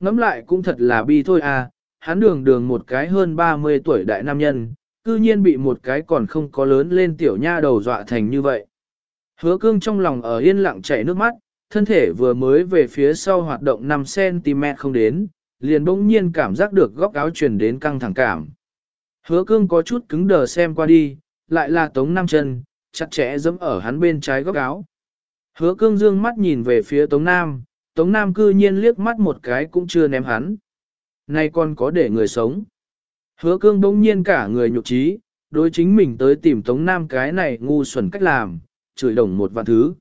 ngẫm lại cũng thật là bi thôi à, hắn đường đường một cái hơn 30 tuổi đại nam nhân, cư nhiên bị một cái còn không có lớn lên tiểu nha đầu dọa thành như vậy. Hứa cương trong lòng ở yên lặng chảy nước mắt, thân thể vừa mới về phía sau hoạt động 5cm không đến, liền bỗng nhiên cảm giác được góc áo truyền đến căng thẳng cảm. Hứa cương có chút cứng đờ xem qua đi, lại là tống nam chân, chặt chẽ dẫm ở hắn bên trái góc áo. Hứa cương dương mắt nhìn về phía tống nam, tống nam cư nhiên liếc mắt một cái cũng chưa ném hắn. Nay còn có để người sống. Hứa cương bỗng nhiên cả người nhục trí, đối chính mình tới tìm tống nam cái này ngu xuẩn cách làm, chửi đồng một vạn thứ.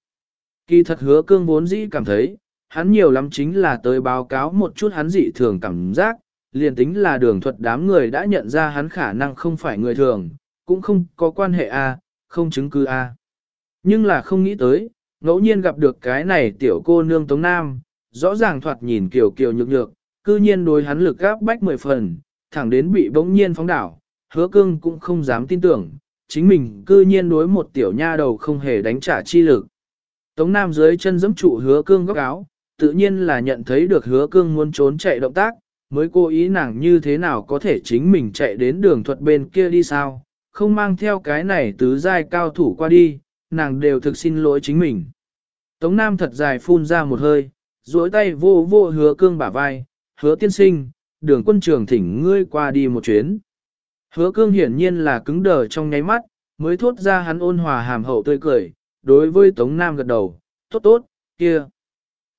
Kỳ thật hứa cương vốn dĩ cảm thấy, hắn nhiều lắm chính là tới báo cáo một chút hắn dị thường cảm giác, liền tính là đường thuật đám người đã nhận ra hắn khả năng không phải người thường, cũng không có quan hệ A, không chứng cứ A. Nhưng là không nghĩ tới, ngẫu nhiên gặp được cái này tiểu cô nương Tống Nam, rõ ràng thoạt nhìn kiều kiều nhược nhược, cư nhiên đối hắn lực gáp bách mười phần, thẳng đến bị bỗng nhiên phóng đảo, hứa cương cũng không dám tin tưởng, chính mình cư nhiên đối một tiểu nha đầu không hề đánh trả chi lực. Tống Nam dưới chân giẫm trụ hứa cương góc áo, tự nhiên là nhận thấy được hứa cương muốn trốn chạy động tác, mới cố ý nàng như thế nào có thể chính mình chạy đến đường thuật bên kia đi sao, không mang theo cái này tứ giai cao thủ qua đi, nàng đều thực xin lỗi chính mình. Tống Nam thật dài phun ra một hơi, duỗi tay vô vô hứa cương bả vai, hứa tiên sinh, đường quân trường thỉnh ngươi qua đi một chuyến. Hứa cương hiển nhiên là cứng đờ trong nháy mắt, mới thốt ra hắn ôn hòa hàm hậu tươi cười, đối với Tống Nam gật đầu, tốt tốt, kia,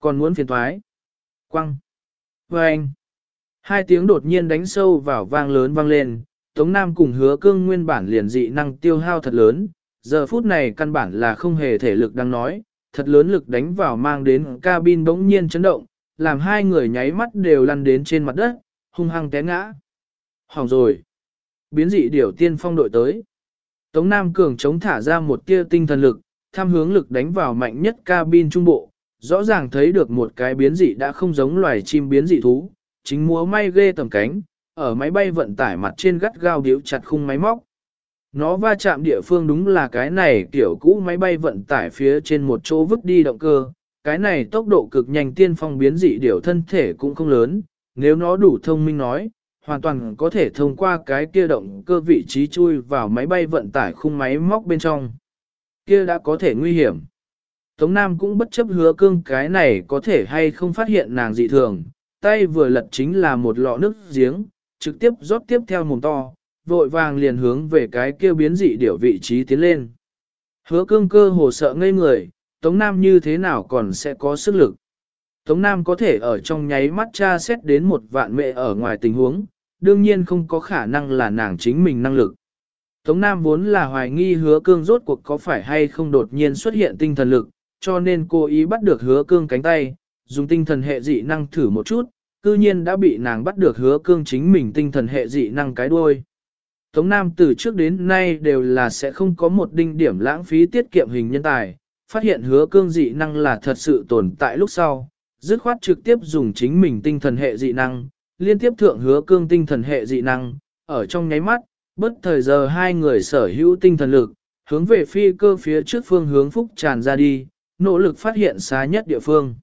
còn muốn phiền thoái. Quăng, với anh, hai tiếng đột nhiên đánh sâu vào vang lớn vang lên, Tống Nam cùng hứa cương nguyên bản liền dị năng tiêu hao thật lớn, giờ phút này căn bản là không hề thể lực đang nói, thật lớn lực đánh vào mang đến cabin bỗng nhiên chấn động, làm hai người nháy mắt đều lăn đến trên mặt đất, hung hăng té ngã. Hỏng rồi. Biến dị điểu tiên phong đội tới. Tống Nam Cường chống thả ra một tia tinh thần lực, tham hướng lực đánh vào mạnh nhất cabin trung bộ, rõ ràng thấy được một cái biến dị đã không giống loài chim biến dị thú, chính múa may ghê tầm cánh, ở máy bay vận tải mặt trên gắt gao điếu chặt khung máy móc. Nó va chạm địa phương đúng là cái này kiểu cũ máy bay vận tải phía trên một chỗ vứt đi động cơ, cái này tốc độ cực nhanh tiên phong biến dị điều thân thể cũng không lớn, nếu nó đủ thông minh nói, hoàn toàn có thể thông qua cái kia động cơ vị trí chui vào máy bay vận tải khung máy móc bên trong. Kia đã có thể nguy hiểm. Tống Nam cũng bất chấp hứa cương cái này có thể hay không phát hiện nàng dị thường, tay vừa lật chính là một lọ nước giếng, trực tiếp rót tiếp theo mồm to, vội vàng liền hướng về cái kia biến dị điểu vị trí tiến lên. Hứa cương cơ hồ sợ ngây người, Tống Nam như thế nào còn sẽ có sức lực. Tống Nam có thể ở trong nháy mắt tra xét đến một vạn mẹ ở ngoài tình huống, đương nhiên không có khả năng là nàng chính mình năng lực. Tống Nam vốn là hoài nghi hứa cương rốt cuộc có phải hay không đột nhiên xuất hiện tinh thần lực, cho nên cô ý bắt được hứa cương cánh tay, dùng tinh thần hệ dị năng thử một chút, cư nhiên đã bị nàng bắt được hứa cương chính mình tinh thần hệ dị năng cái đuôi. Tống Nam từ trước đến nay đều là sẽ không có một đinh điểm lãng phí tiết kiệm hình nhân tài, phát hiện hứa cương dị năng là thật sự tồn tại lúc sau, dứt khoát trực tiếp dùng chính mình tinh thần hệ dị năng, liên tiếp thượng hứa cương tinh thần hệ dị năng, ở trong nháy mắt, bất thời giờ hai người sở hữu tinh thần lực, hướng về phi cơ phía trước phương hướng phúc tràn ra đi, nỗ lực phát hiện xa nhất địa phương.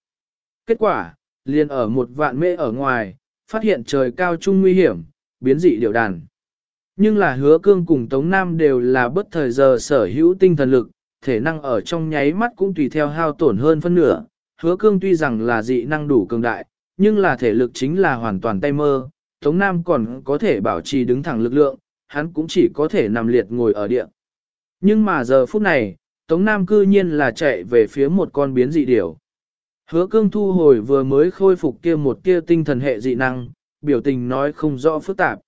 Kết quả, liền ở một vạn mê ở ngoài, phát hiện trời cao trung nguy hiểm, biến dị điều đàn. Nhưng là hứa cương cùng Tống Nam đều là bất thời giờ sở hữu tinh thần lực, thể năng ở trong nháy mắt cũng tùy theo hao tổn hơn phân nửa. Hứa cương tuy rằng là dị năng đủ cường đại, nhưng là thể lực chính là hoàn toàn tay mơ. Tống Nam còn có thể bảo trì đứng thẳng lực lượng, hắn cũng chỉ có thể nằm liệt ngồi ở địa. Nhưng mà giờ phút này, Tống Nam cư nhiên là chạy về phía một con biến dị điểu. Hứa cương thu hồi vừa mới khôi phục kia một kia tinh thần hệ dị năng, biểu tình nói không rõ phức tạp.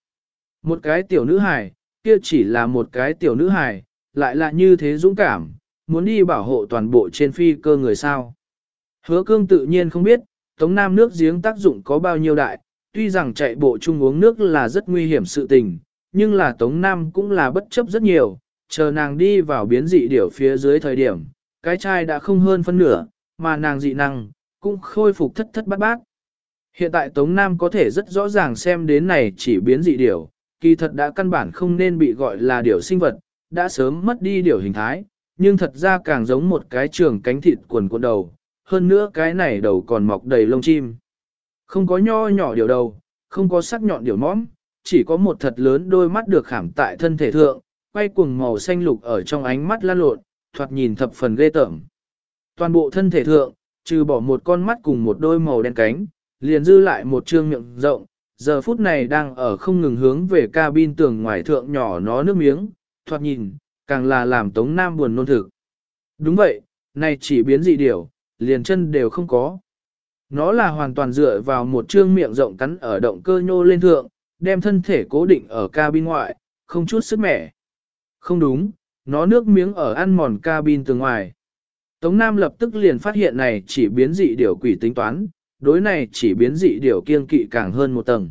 Một cái tiểu nữ hài, kia chỉ là một cái tiểu nữ hài, lại là như thế dũng cảm, muốn đi bảo hộ toàn bộ trên phi cơ người sao. Hứa cương tự nhiên không biết, Tống Nam nước giếng tác dụng có bao nhiêu đại, tuy rằng chạy bộ chung uống nước là rất nguy hiểm sự tình, nhưng là Tống Nam cũng là bất chấp rất nhiều, chờ nàng đi vào biến dị điểu phía dưới thời điểm, cái chai đã không hơn phân nửa, mà nàng dị năng, cũng khôi phục thất thất bát bát. Hiện tại Tống Nam có thể rất rõ ràng xem đến này chỉ biến dị điểu, kỳ thật đã căn bản không nên bị gọi là điểu sinh vật, đã sớm mất đi điểu hình thái, nhưng thật ra càng giống một cái trường cánh thịt quần cuộn đầu, hơn nữa cái này đầu còn mọc đầy lông chim. Không có nho nhỏ điều đầu, không có sắc nhọn điều mõm, chỉ có một thật lớn đôi mắt được khảm tại thân thể thượng, quay cuồng màu xanh lục ở trong ánh mắt lan lộn, thoạt nhìn thập phần ghê tởm. Toàn bộ thân thể thượng, trừ bỏ một con mắt cùng một đôi màu đen cánh, liền dư lại một trương miệng rộng, giờ phút này đang ở không ngừng hướng về cabin tường ngoài thượng nhỏ nó nước miếng, thoạt nhìn, càng là làm Tống Nam buồn nôn thực. Đúng vậy, này chỉ biến dị điểu, liền chân đều không có. Nó là hoàn toàn dựa vào một trương miệng rộng cắn ở động cơ nhô lên thượng, đem thân thể cố định ở cabin ngoại, không chút sức mẻ. Không đúng, nó nước miếng ở ăn mòn cabin từ ngoài. Tống Nam lập tức liền phát hiện này chỉ biến dị điều quỷ tính toán, đối này chỉ biến dị điều kiên kỵ càng hơn một tầng.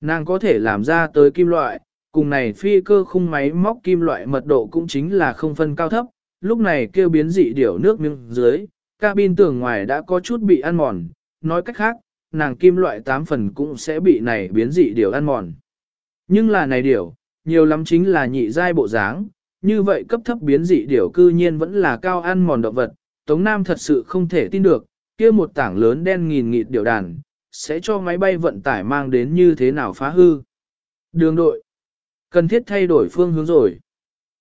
Nàng có thể làm ra tới kim loại, cùng này phi cơ khung máy móc kim loại mật độ cũng chính là không phân cao thấp, lúc này kêu biến dị điều nước miếng dưới, cabin tường ngoài đã có chút bị ăn mòn, nói cách khác, nàng kim loại 8 phần cũng sẽ bị này biến dị điều ăn mòn. Nhưng là này điều, nhiều lắm chính là nhị giai bộ dáng, như vậy cấp thấp biến dị điều cư nhiên vẫn là cao ăn mòn động vật, Tống Nam thật sự không thể tin được, kia một tảng lớn đen nghìn nghịt điều đàn, sẽ cho máy bay vận tải mang đến như thế nào phá hư. Đường đội, cần thiết thay đổi phương hướng rồi.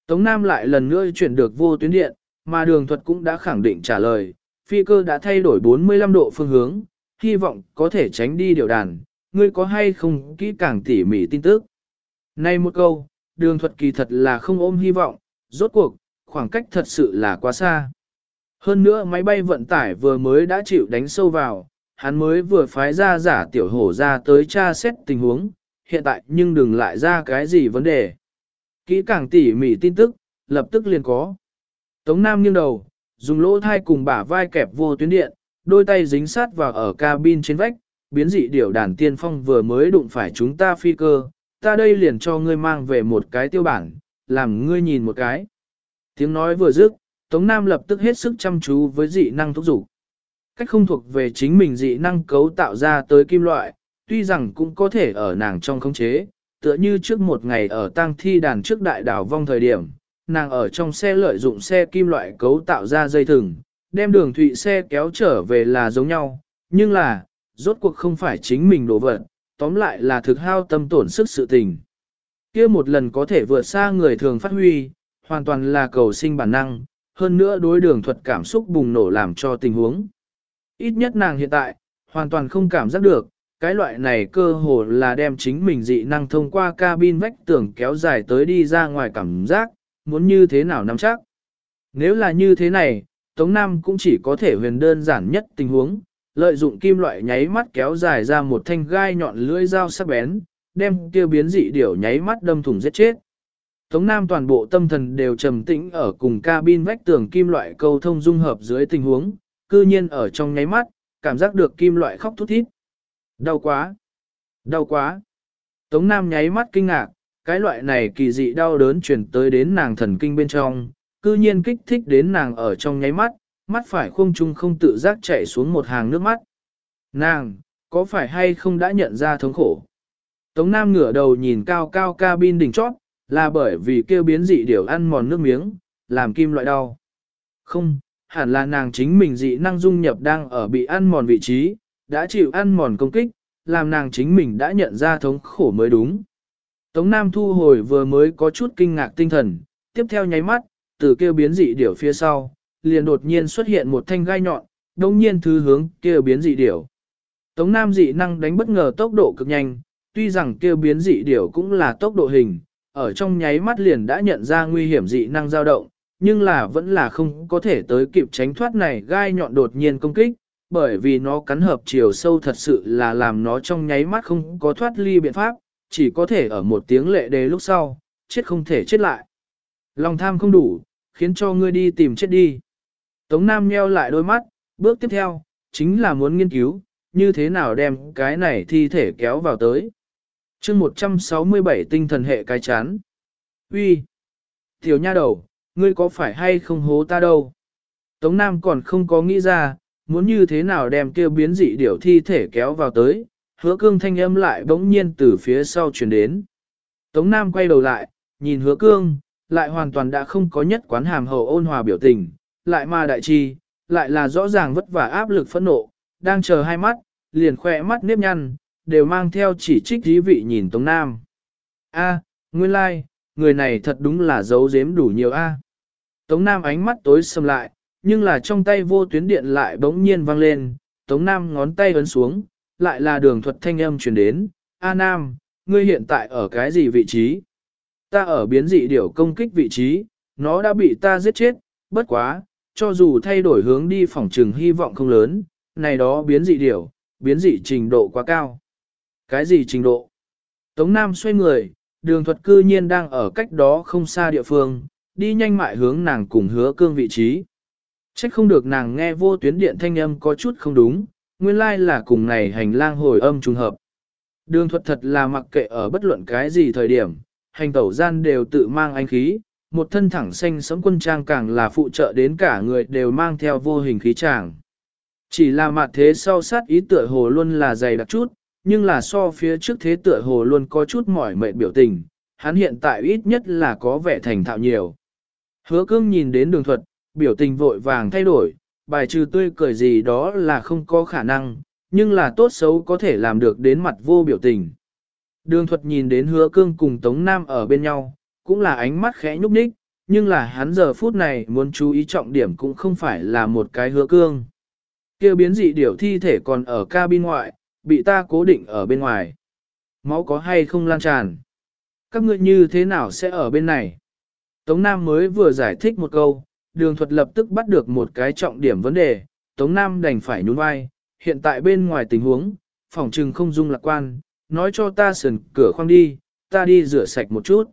Tống Nam lại lần nữa chuyển được vô tuyến điện, mà đường thuật cũng đã khẳng định trả lời, phi cơ đã thay đổi 45 độ phương hướng, hy vọng có thể tránh đi điều đàn, ngươi có hay không kỹ càng tỉ mỉ tin tức. nay một câu, đường thuật kỳ thật là không ôm hy vọng, rốt cuộc, khoảng cách thật sự là quá xa. Hơn nữa máy bay vận tải vừa mới đã chịu đánh sâu vào, hắn mới vừa phái ra giả tiểu hổ ra tới tra xét tình huống, hiện tại nhưng đừng lại ra cái gì vấn đề. Kỹ càng tỉ mỉ tin tức, lập tức liền có. Tống Nam nghiêng đầu, dùng lỗ thai cùng bả vai kẹp vô tuyến điện, đôi tay dính sát vào ở cabin trên vách, biến dị điểu đàn tiên phong vừa mới đụng phải chúng ta phi cơ, ta đây liền cho ngươi mang về một cái tiêu bản, làm ngươi nhìn một cái. Tiếng nói vừa dứt, Tống Nam lập tức hết sức chăm chú với dị năng thúc dục Cách không thuộc về chính mình dị năng cấu tạo ra tới kim loại, tuy rằng cũng có thể ở nàng trong khống chế, tựa như trước một ngày ở tang thi đàn trước đại đảo vong thời điểm, nàng ở trong xe lợi dụng xe kim loại cấu tạo ra dây thừng, đem đường thụy xe kéo trở về là giống nhau, nhưng là, rốt cuộc không phải chính mình đổ vật, tóm lại là thực hao tâm tổn sức sự tình. kia một lần có thể vượt xa người thường phát huy, hoàn toàn là cầu sinh bản năng, hơn nữa đối đường thuật cảm xúc bùng nổ làm cho tình huống. Ít nhất nàng hiện tại, hoàn toàn không cảm giác được, cái loại này cơ hồ là đem chính mình dị năng thông qua cabin vách tường kéo dài tới đi ra ngoài cảm giác, muốn như thế nào nắm chắc. Nếu là như thế này, Tống Nam cũng chỉ có thể huyền đơn giản nhất tình huống, lợi dụng kim loại nháy mắt kéo dài ra một thanh gai nhọn lưỡi dao sắc bén, đem kia biến dị điểu nháy mắt đâm thủng giết chết. Tống Nam toàn bộ tâm thần đều trầm tĩnh ở cùng cabin vách tường kim loại câu thông dung hợp dưới tình huống, cư nhiên ở trong nháy mắt, cảm giác được kim loại khóc thút thít. Đau quá! Đau quá! Tống Nam nháy mắt kinh ngạc, cái loại này kỳ dị đau đớn chuyển tới đến nàng thần kinh bên trong, cư nhiên kích thích đến nàng ở trong nháy mắt, mắt phải khung trung không tự giác chảy xuống một hàng nước mắt. Nàng, có phải hay không đã nhận ra thống khổ? Tống Nam ngửa đầu nhìn cao cao cabin đỉnh chót, là bởi vì kêu biến dị điều ăn mòn nước miếng, làm kim loại đau. Không, hẳn là nàng chính mình dị năng dung nhập đang ở bị ăn mòn vị trí, đã chịu ăn mòn công kích, làm nàng chính mình đã nhận ra thống khổ mới đúng. Tống Nam thu hồi vừa mới có chút kinh ngạc tinh thần, tiếp theo nháy mắt, từ kêu biến dị điểu phía sau, liền đột nhiên xuất hiện một thanh gai nhọn, đồng nhiên thứ hướng kêu biến dị điểu. Tống Nam dị năng đánh bất ngờ tốc độ cực nhanh, tuy rằng kêu biến dị điểu cũng là tốc độ hình, ở trong nháy mắt liền đã nhận ra nguy hiểm dị năng dao động, nhưng là vẫn là không có thể tới kịp tránh thoát này gai nhọn đột nhiên công kích, bởi vì nó cắn hợp chiều sâu thật sự là làm nó trong nháy mắt không có thoát ly biện pháp, chỉ có thể ở một tiếng lệ đề lúc sau, chết không thể chết lại. Lòng tham không đủ, khiến cho ngươi đi tìm chết đi. Tống Nam nheo lại đôi mắt, bước tiếp theo, chính là muốn nghiên cứu, như thế nào đem cái này thi thể kéo vào tới chương 167 tinh thần hệ cái chán. Uy, Tiểu nha đầu, ngươi có phải hay không hố ta đâu? Tống Nam còn không có nghĩ ra, muốn như thế nào đem kêu biến dị điểu thi thể kéo vào tới, hứa cương thanh âm lại bỗng nhiên từ phía sau chuyển đến. Tống Nam quay đầu lại, nhìn hứa cương, lại hoàn toàn đã không có nhất quán hàm hậu ôn hòa biểu tình, lại mà đại chi, lại là rõ ràng vất vả áp lực phẫn nộ, đang chờ hai mắt, liền khỏe mắt nếp nhăn, đều mang theo chỉ trích dí vị nhìn Tống Nam. A, nguyên lai, like, người này thật đúng là giấu giếm đủ nhiều a. Tống Nam ánh mắt tối sầm lại, nhưng là trong tay vô tuyến điện lại bỗng nhiên vang lên, Tống Nam ngón tay ấn xuống, lại là đường thuật thanh âm truyền đến, A Nam, ngươi hiện tại ở cái gì vị trí? Ta ở biến dị điểu công kích vị trí, nó đã bị ta giết chết, bất quá, cho dù thay đổi hướng đi phòng trừng hy vọng không lớn, này đó biến dị điểu, biến dị trình độ quá cao. Cái gì trình độ? Tống Nam xoay người, đường thuật cư nhiên đang ở cách đó không xa địa phương, đi nhanh mại hướng nàng cùng hứa cương vị trí. Trách không được nàng nghe vô tuyến điện thanh âm có chút không đúng, nguyên lai là cùng này hành lang hồi âm trùng hợp. Đường thuật thật là mặc kệ ở bất luận cái gì thời điểm, hành tẩu gian đều tự mang anh khí, một thân thẳng xanh sẫm quân trang càng là phụ trợ đến cả người đều mang theo vô hình khí tràng. Chỉ là mặt thế sau sát ý tựa hồ luôn là dày đặc chút, nhưng là so phía trước thế tựa hồ luôn có chút mỏi mệt biểu tình, hắn hiện tại ít nhất là có vẻ thành thạo nhiều. Hứa cương nhìn đến đường thuật, biểu tình vội vàng thay đổi, bài trừ tươi cười gì đó là không có khả năng, nhưng là tốt xấu có thể làm được đến mặt vô biểu tình. Đường thuật nhìn đến hứa cương cùng Tống Nam ở bên nhau, cũng là ánh mắt khẽ nhúc nhích, nhưng là hắn giờ phút này muốn chú ý trọng điểm cũng không phải là một cái hứa cương. Kêu biến dị điểu thi thể còn ở cabin ngoại, bị ta cố định ở bên ngoài. Máu có hay không lan tràn? Các ngươi như thế nào sẽ ở bên này? Tống Nam mới vừa giải thích một câu, đường thuật lập tức bắt được một cái trọng điểm vấn đề, Tống Nam đành phải nhún vai, hiện tại bên ngoài tình huống, phòng trừng không dung lạc quan, nói cho ta sườn cửa khoang đi, ta đi rửa sạch một chút.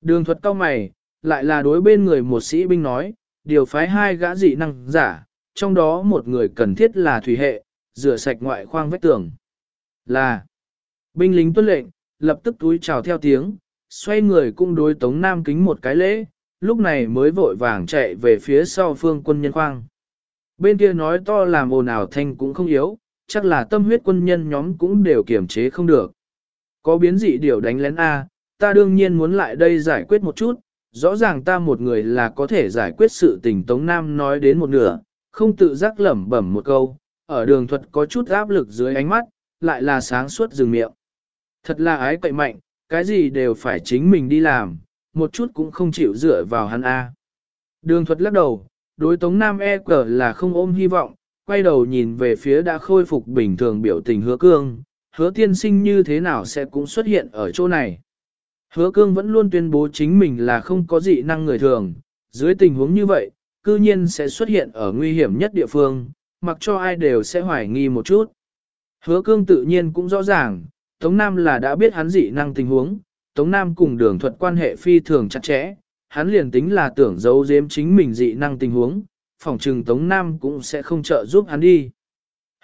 Đường thuật cao mày, lại là đối bên người một sĩ binh nói, điều phái hai gã dị năng giả, trong đó một người cần thiết là thủy hệ, rửa sạch ngoại khoang vách tường. Là, binh lính tuân lệnh, lập tức túi chào theo tiếng, xoay người cung đối Tống Nam kính một cái lễ, lúc này mới vội vàng chạy về phía sau phương quân nhân khoang. Bên kia nói to làm ồn ào thanh cũng không yếu, chắc là tâm huyết quân nhân nhóm cũng đều kiểm chế không được. Có biến dị điều đánh lén A, ta đương nhiên muốn lại đây giải quyết một chút, rõ ràng ta một người là có thể giải quyết sự tình Tống Nam nói đến một nửa, không tự giác lẩm bẩm một câu, ở đường thuật có chút áp lực dưới ánh mắt, lại là sáng suốt dừng miệng. Thật là ái cậy mạnh, cái gì đều phải chính mình đi làm, một chút cũng không chịu dựa vào hắn A. Đường thuật lắc đầu, đối Tống Nam e cờ là không ôm hy vọng, quay đầu nhìn về phía đã khôi phục bình thường biểu tình hứa cương, hứa tiên sinh như thế nào sẽ cũng xuất hiện ở chỗ này. Hứa cương vẫn luôn tuyên bố chính mình là không có dị năng người thường, dưới tình huống như vậy, cư nhiên sẽ xuất hiện ở nguy hiểm nhất địa phương, mặc cho ai đều sẽ hoài nghi một chút. Hứa cương tự nhiên cũng rõ ràng, Tống Nam là đã biết hắn dị năng tình huống, Tống Nam cùng đường thuật quan hệ phi thường chặt chẽ, hắn liền tính là tưởng giấu giếm chính mình dị năng tình huống, phòng trừng Tống Nam cũng sẽ không trợ giúp hắn đi.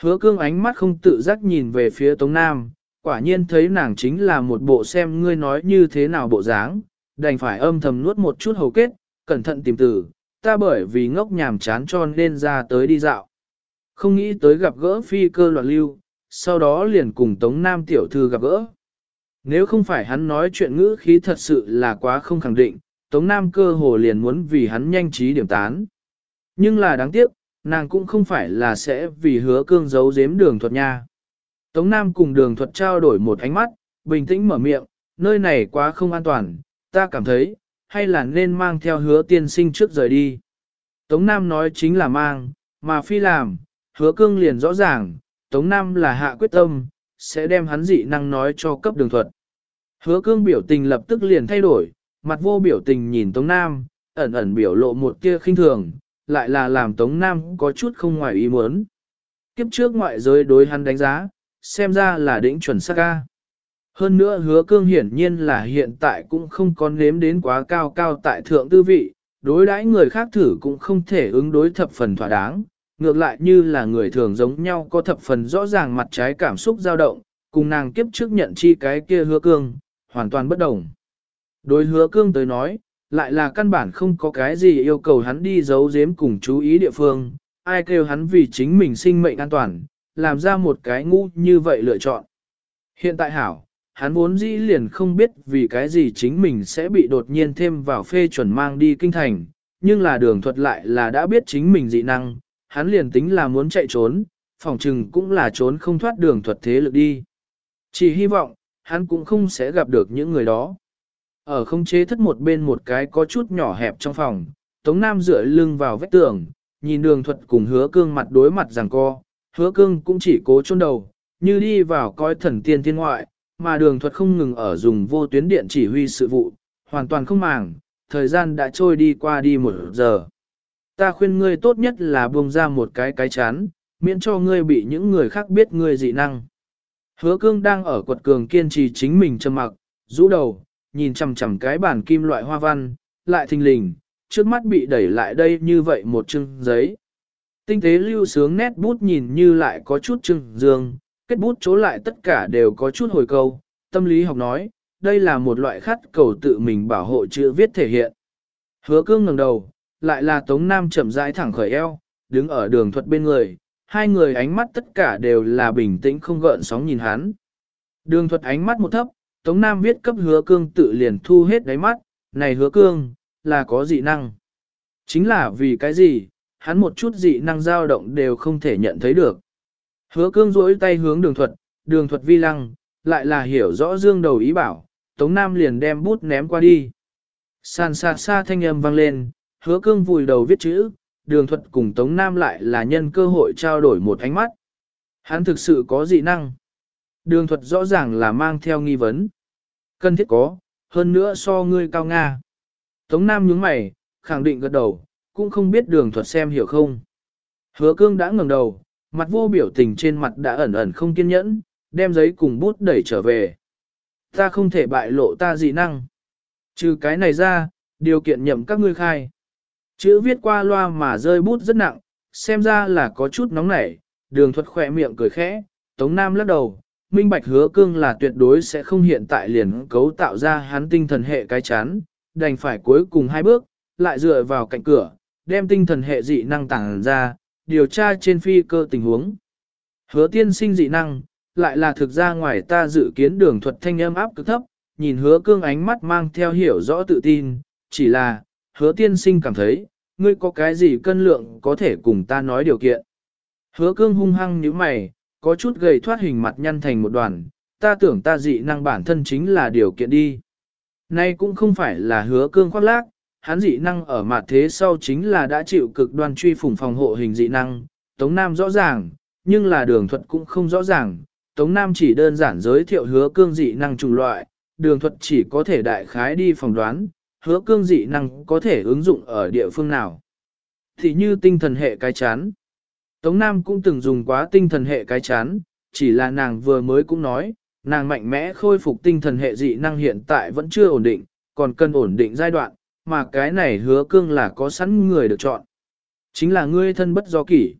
Hứa cương ánh mắt không tự giác nhìn về phía Tống Nam, quả nhiên thấy nàng chính là một bộ xem ngươi nói như thế nào bộ dáng, đành phải âm thầm nuốt một chút hầu kết, cẩn thận tìm từ, ta bởi vì ngốc nhàm chán cho nên ra tới đi dạo. Không nghĩ tới gặp gỡ phi cơ loạn lưu, sau đó liền cùng Tống Nam tiểu thư gặp gỡ. Nếu không phải hắn nói chuyện ngữ khí thật sự là quá không khẳng định, Tống Nam cơ hồ liền muốn vì hắn nhanh trí điểm tán. Nhưng là đáng tiếc, nàng cũng không phải là sẽ vì hứa cương giấu giếm đường thuật nha. Tống Nam cùng đường thuật trao đổi một ánh mắt, bình tĩnh mở miệng, nơi này quá không an toàn, ta cảm thấy, hay là nên mang theo hứa tiên sinh trước rời đi. Tống Nam nói chính là mang, mà phi làm, hứa cương liền rõ ràng, Tống Nam là hạ quyết tâm, sẽ đem hắn dị năng nói cho cấp đường thuật. Hứa cương biểu tình lập tức liền thay đổi, mặt vô biểu tình nhìn Tống Nam, ẩn ẩn biểu lộ một tia khinh thường, lại là làm Tống Nam có chút không ngoài ý muốn. Kiếp trước ngoại giới đối hắn đánh giá, xem ra là đỉnh chuẩn sắc ca. Hơn nữa hứa cương hiển nhiên là hiện tại cũng không có nếm đến quá cao cao tại thượng tư vị, đối đãi người khác thử cũng không thể ứng đối thập phần thỏa đáng, ngược lại như là người thường giống nhau có thập phần rõ ràng mặt trái cảm xúc dao động, cùng nàng kiếp trước nhận chi cái kia hứa cương, hoàn toàn bất đồng. Đối hứa cương tới nói, lại là căn bản không có cái gì yêu cầu hắn đi giấu giếm cùng chú ý địa phương, ai kêu hắn vì chính mình sinh mệnh an toàn, làm ra một cái ngu như vậy lựa chọn. Hiện tại hảo, hắn vốn dĩ liền không biết vì cái gì chính mình sẽ bị đột nhiên thêm vào phê chuẩn mang đi kinh thành, nhưng là đường thuật lại là đã biết chính mình dị năng, hắn liền tính là muốn chạy trốn, phòng trừng cũng là trốn không thoát đường thuật thế lực đi. Chỉ hy vọng, hắn cũng không sẽ gặp được những người đó. Ở không chế thất một bên một cái có chút nhỏ hẹp trong phòng, Tống Nam dựa lưng vào vách tường, nhìn đường thuật cùng hứa cương mặt đối mặt rằng co, hứa cương cũng chỉ cố chôn đầu, như đi vào coi thần tiên thiên ngoại, mà đường thuật không ngừng ở dùng vô tuyến điện chỉ huy sự vụ, hoàn toàn không màng, thời gian đã trôi đi qua đi một giờ. Ta khuyên ngươi tốt nhất là buông ra một cái cái chán, miễn cho ngươi bị những người khác biết ngươi dị năng. Hứa cương đang ở quật cường kiên trì chính mình trầm mặc, rũ đầu, nhìn chằm chằm cái bản kim loại hoa văn, lại thình lình, trước mắt bị đẩy lại đây như vậy một chương giấy. Tinh tế lưu sướng nét bút nhìn như lại có chút trưng dương, kết bút chỗ lại tất cả đều có chút hồi câu, tâm lý học nói, đây là một loại khát cầu tự mình bảo hộ chữ viết thể hiện. Hứa cương ngẩng đầu, lại là Tống Nam chậm rãi thẳng khởi eo, đứng ở đường thuật bên người, hai người ánh mắt tất cả đều là bình tĩnh không gợn sóng nhìn hắn. Đường thuật ánh mắt một thấp, Tống Nam viết cấp hứa cương tự liền thu hết đáy mắt, này hứa cương, là có dị năng. Chính là vì cái gì, hắn một chút dị năng dao động đều không thể nhận thấy được. Hứa cương rỗi tay hướng đường thuật, đường thuật vi lăng, lại là hiểu rõ dương đầu ý bảo, Tống Nam liền đem bút ném qua đi. Sàn sạt xa thanh âm vang lên, hứa cương vùi đầu viết chữ, đường thuật cùng Tống Nam lại là nhân cơ hội trao đổi một ánh mắt. Hắn thực sự có dị năng. Đường thuật rõ ràng là mang theo nghi vấn. Cần thiết có, hơn nữa so ngươi cao Nga. Tống Nam nhướng mày, khẳng định gật đầu, cũng không biết đường thuật xem hiểu không. Hứa cương đã ngẩng đầu, mặt vô biểu tình trên mặt đã ẩn ẩn không kiên nhẫn, đem giấy cùng bút đẩy trở về. Ta không thể bại lộ ta dị năng. Trừ cái này ra, điều kiện nhậm các ngươi khai. Chữ viết qua loa mà rơi bút rất nặng, xem ra là có chút nóng nảy, đường thuật khỏe miệng cười khẽ, Tống Nam lắc đầu, minh bạch hứa cương là tuyệt đối sẽ không hiện tại liền cấu tạo ra hắn tinh thần hệ cái chán, đành phải cuối cùng hai bước, lại dựa vào cạnh cửa, đem tinh thần hệ dị năng tàng ra, điều tra trên phi cơ tình huống. Hứa tiên sinh dị năng, lại là thực ra ngoài ta dự kiến đường thuật thanh âm áp cực thấp, nhìn hứa cương ánh mắt mang theo hiểu rõ tự tin, chỉ là, hứa tiên sinh cảm thấy, ngươi có cái gì cân lượng có thể cùng ta nói điều kiện. Hứa cương hung hăng như mày, có chút gầy thoát hình mặt nhăn thành một đoàn, ta tưởng ta dị năng bản thân chính là điều kiện đi. Nay cũng không phải là hứa cương khoác lác, hắn dị năng ở mặt thế sau chính là đã chịu cực đoan truy phủng phòng hộ hình dị năng, Tống Nam rõ ràng, nhưng là đường thuật cũng không rõ ràng, Tống Nam chỉ đơn giản giới thiệu hứa cương dị năng trùng loại, đường thuật chỉ có thể đại khái đi phòng đoán, hứa cương dị năng có thể ứng dụng ở địa phương nào. Thì như tinh thần hệ cái chán. Tống Nam cũng từng dùng quá tinh thần hệ cái chán, chỉ là nàng vừa mới cũng nói, nàng mạnh mẽ khôi phục tinh thần hệ dị năng hiện tại vẫn chưa ổn định, còn cần ổn định giai đoạn, mà cái này hứa cương là có sẵn người được chọn. Chính là ngươi thân bất do kỷ.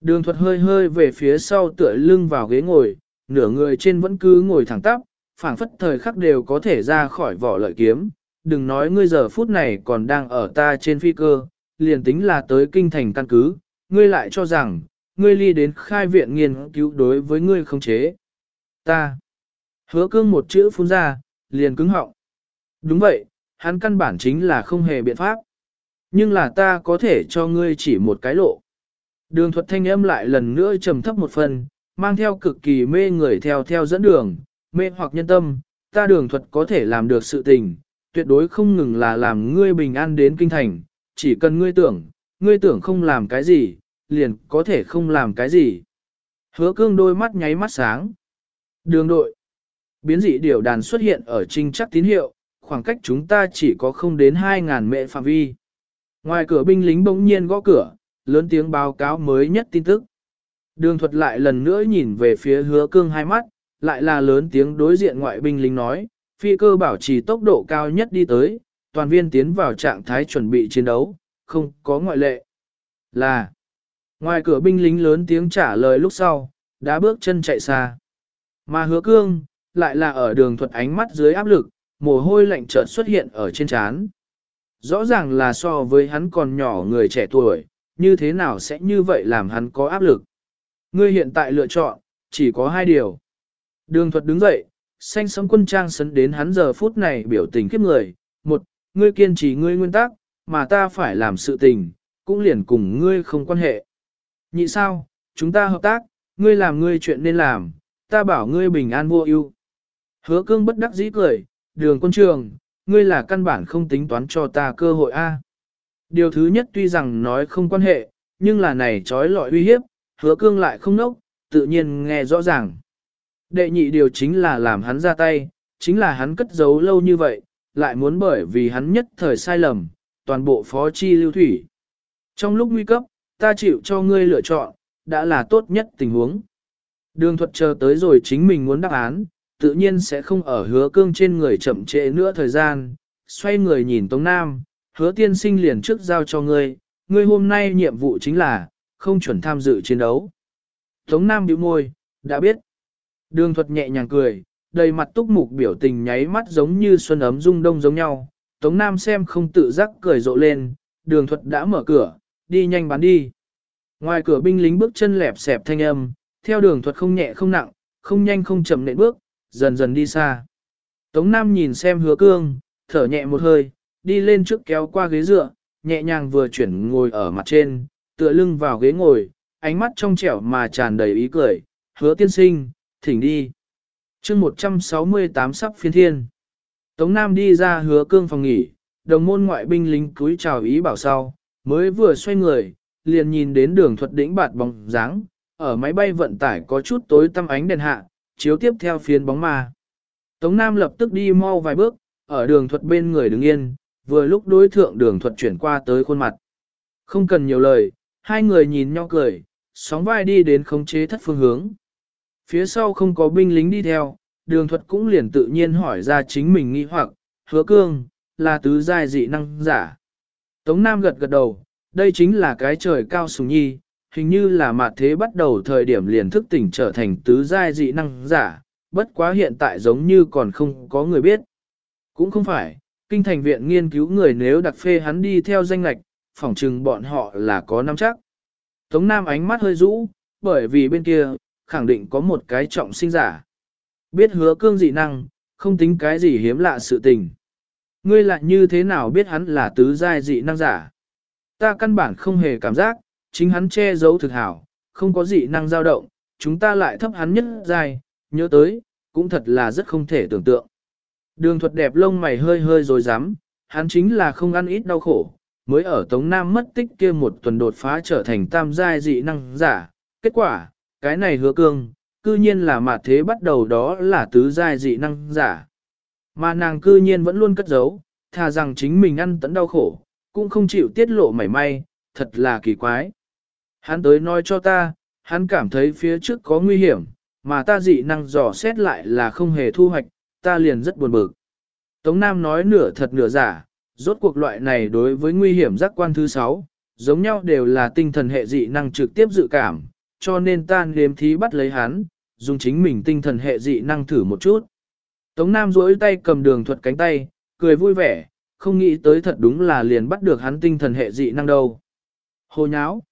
Đường thuật hơi hơi về phía sau tựa lưng vào ghế ngồi, nửa người trên vẫn cứ ngồi thẳng tắp, phảng phất thời khắc đều có thể ra khỏi vỏ lợi kiếm. Đừng nói ngươi giờ phút này còn đang ở ta trên phi cơ, liền tính là tới kinh thành căn cứ, ngươi lại cho rằng, ngươi ly đến khai viện nghiên cứu đối với ngươi không chế. Ta. Hứa cương một chữ phun ra, liền cứng họng. Đúng vậy, hắn căn bản chính là không hề biện pháp. Nhưng là ta có thể cho ngươi chỉ một cái lộ. Đường thuật thanh âm lại lần nữa trầm thấp một phần, mang theo cực kỳ mê người theo theo dẫn đường, mê hoặc nhân tâm, ta đường thuật có thể làm được sự tình, tuyệt đối không ngừng là làm ngươi bình an đến kinh thành, chỉ cần ngươi tưởng, ngươi tưởng không làm cái gì, liền có thể không làm cái gì. Hứa cương đôi mắt nháy mắt sáng. Đường đội. Biến dị điều đàn xuất hiện ở trinh chắc tín hiệu, khoảng cách chúng ta chỉ có không đến 2.000 mệ phạm vi. Ngoài cửa binh lính bỗng nhiên gõ cửa, lớn tiếng báo cáo mới nhất tin tức. Đường thuật lại lần nữa nhìn về phía hứa cương hai mắt, lại là lớn tiếng đối diện ngoại binh lính nói, phi cơ bảo trì tốc độ cao nhất đi tới, toàn viên tiến vào trạng thái chuẩn bị chiến đấu, không có ngoại lệ. Là, ngoài cửa binh lính lớn tiếng trả lời lúc sau, đã bước chân chạy xa. Mà hứa cương, lại là ở đường thuật ánh mắt dưới áp lực, mồ hôi lạnh chợt xuất hiện ở trên trán. Rõ ràng là so với hắn còn nhỏ người trẻ tuổi, như thế nào sẽ như vậy làm hắn có áp lực. Ngươi hiện tại lựa chọn, chỉ có hai điều. Đường thuật đứng dậy, xanh sống quân trang sấn đến hắn giờ phút này biểu tình kiếp người. Một, ngươi kiên trì ngươi nguyên tắc, mà ta phải làm sự tình, cũng liền cùng ngươi không quan hệ. Nhị sao, chúng ta hợp tác, ngươi làm ngươi chuyện nên làm, ta bảo ngươi bình an vô ưu. Hứa cương bất đắc dĩ cười, đường quân trường, ngươi là căn bản không tính toán cho ta cơ hội A. Điều thứ nhất tuy rằng nói không quan hệ, nhưng là này trói lọi uy hiếp, hứa cương lại không nốc, tự nhiên nghe rõ ràng. Đệ nhị điều chính là làm hắn ra tay, chính là hắn cất giấu lâu như vậy, lại muốn bởi vì hắn nhất thời sai lầm, toàn bộ phó chi lưu thủy. Trong lúc nguy cấp, ta chịu cho ngươi lựa chọn, đã là tốt nhất tình huống. Đường thuật chờ tới rồi chính mình muốn đáp án, tự nhiên sẽ không ở hứa cương trên người chậm trễ nữa thời gian, xoay người nhìn Tống Nam, hứa tiên sinh liền trước giao cho ngươi, ngươi hôm nay nhiệm vụ chính là, không chuẩn tham dự chiến đấu. Tống Nam bĩu môi, đã biết. Đường thuật nhẹ nhàng cười, đầy mặt túc mục biểu tình nháy mắt giống như xuân ấm rung đông giống nhau. Tống Nam xem không tự giác cười rộ lên, đường thuật đã mở cửa, đi nhanh bán đi. Ngoài cửa binh lính bước chân lẹp xẹp thanh âm, theo đường thuật không nhẹ không nặng, không nhanh không chậm nện bước, dần dần đi xa. Tống Nam nhìn xem hứa cương, thở nhẹ một hơi, đi lên trước kéo qua ghế dựa, nhẹ nhàng vừa chuyển ngồi ở mặt trên, tựa lưng vào ghế ngồi, ánh mắt trong trẻo mà tràn đầy ý cười, hứa tiên sinh, thỉnh đi. chương 168 sắp phiên thiên. Tống Nam đi ra hứa cương phòng nghỉ, đồng môn ngoại binh lính cúi chào ý bảo sau, mới vừa xoay người, liền nhìn đến đường thuật đỉnh bạt bóng dáng, ở máy bay vận tải có chút tối tăm ánh đèn hạ, chiếu tiếp theo phiến bóng ma. Tống Nam lập tức đi mau vài bước, ở đường thuật bên người đứng yên, vừa lúc đối thượng đường thuật chuyển qua tới khuôn mặt. Không cần nhiều lời, hai người nhìn nhau cười, sóng vai đi đến khống chế thất phương hướng. Phía sau không có binh lính đi theo, đường thuật cũng liền tự nhiên hỏi ra chính mình nghi hoặc, hứa cương, là tứ giai dị năng giả. Tống Nam gật gật đầu, đây chính là cái trời cao sùng nhi, hình như là mặt thế bắt đầu thời điểm liền thức tỉnh trở thành tứ giai dị năng giả, bất quá hiện tại giống như còn không có người biết. Cũng không phải, kinh thành viện nghiên cứu người nếu đặc phê hắn đi theo danh lạch, phỏng chừng bọn họ là có nắm chắc. Tống Nam ánh mắt hơi rũ, bởi vì bên kia, khẳng định có một cái trọng sinh giả. Biết hứa cương dị năng, không tính cái gì hiếm lạ sự tình. Ngươi lại như thế nào biết hắn là tứ giai dị năng giả? Ta căn bản không hề cảm giác, chính hắn che giấu thực hảo, không có dị năng dao động, chúng ta lại thấp hắn nhất giai, nhớ tới, cũng thật là rất không thể tưởng tượng. Đường thuật đẹp lông mày hơi hơi rồi dám, hắn chính là không ăn ít đau khổ, mới ở Tống Nam mất tích kia một tuần đột phá trở thành tam giai dị năng giả. Kết quả, cái này hứa cương, cư nhiên là mặt thế bắt đầu đó là tứ giai dị năng giả. Mà nàng cư nhiên vẫn luôn cất giấu, thà rằng chính mình ăn tận đau khổ, cũng không chịu tiết lộ mảy may, thật là kỳ quái. Hắn tới nói cho ta, hắn cảm thấy phía trước có nguy hiểm, mà ta dị năng dò xét lại là không hề thu hoạch, ta liền rất buồn bực. Tống Nam nói nửa thật nửa giả, rốt cuộc loại này đối với nguy hiểm giác quan thứ 6, giống nhau đều là tinh thần hệ dị năng trực tiếp dự cảm, cho nên ta nếm thí bắt lấy hắn, dùng chính mình tinh thần hệ dị năng thử một chút. Tống Nam duỗi tay cầm đường thuật cánh tay, cười vui vẻ, không nghĩ tới thật đúng là liền bắt được hắn tinh thần hệ dị năng đâu. Hồ nháo.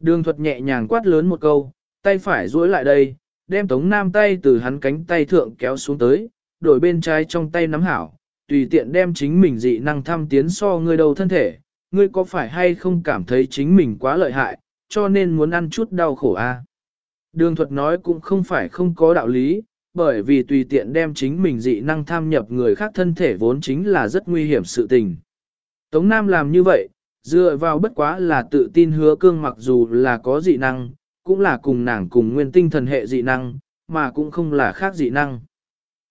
Đường thuật nhẹ nhàng quát lớn một câu, tay phải duỗi lại đây, đem Tống Nam tay từ hắn cánh tay thượng kéo xuống tới, đổi bên trái trong tay nắm hảo, tùy tiện đem chính mình dị năng thăm tiến so ngươi đầu thân thể, ngươi có phải hay không cảm thấy chính mình quá lợi hại, cho nên muốn ăn chút đau khổ a? À? Đường thuật nói cũng không phải không có đạo lý, bởi vì tùy tiện đem chính mình dị năng tham nhập người khác thân thể vốn chính là rất nguy hiểm sự tình. Tống Nam làm như vậy, dựa vào bất quá là tự tin hứa cương mặc dù là có dị năng, cũng là cùng nàng cùng nguyên tinh thần hệ dị năng, mà cũng không là khác dị năng.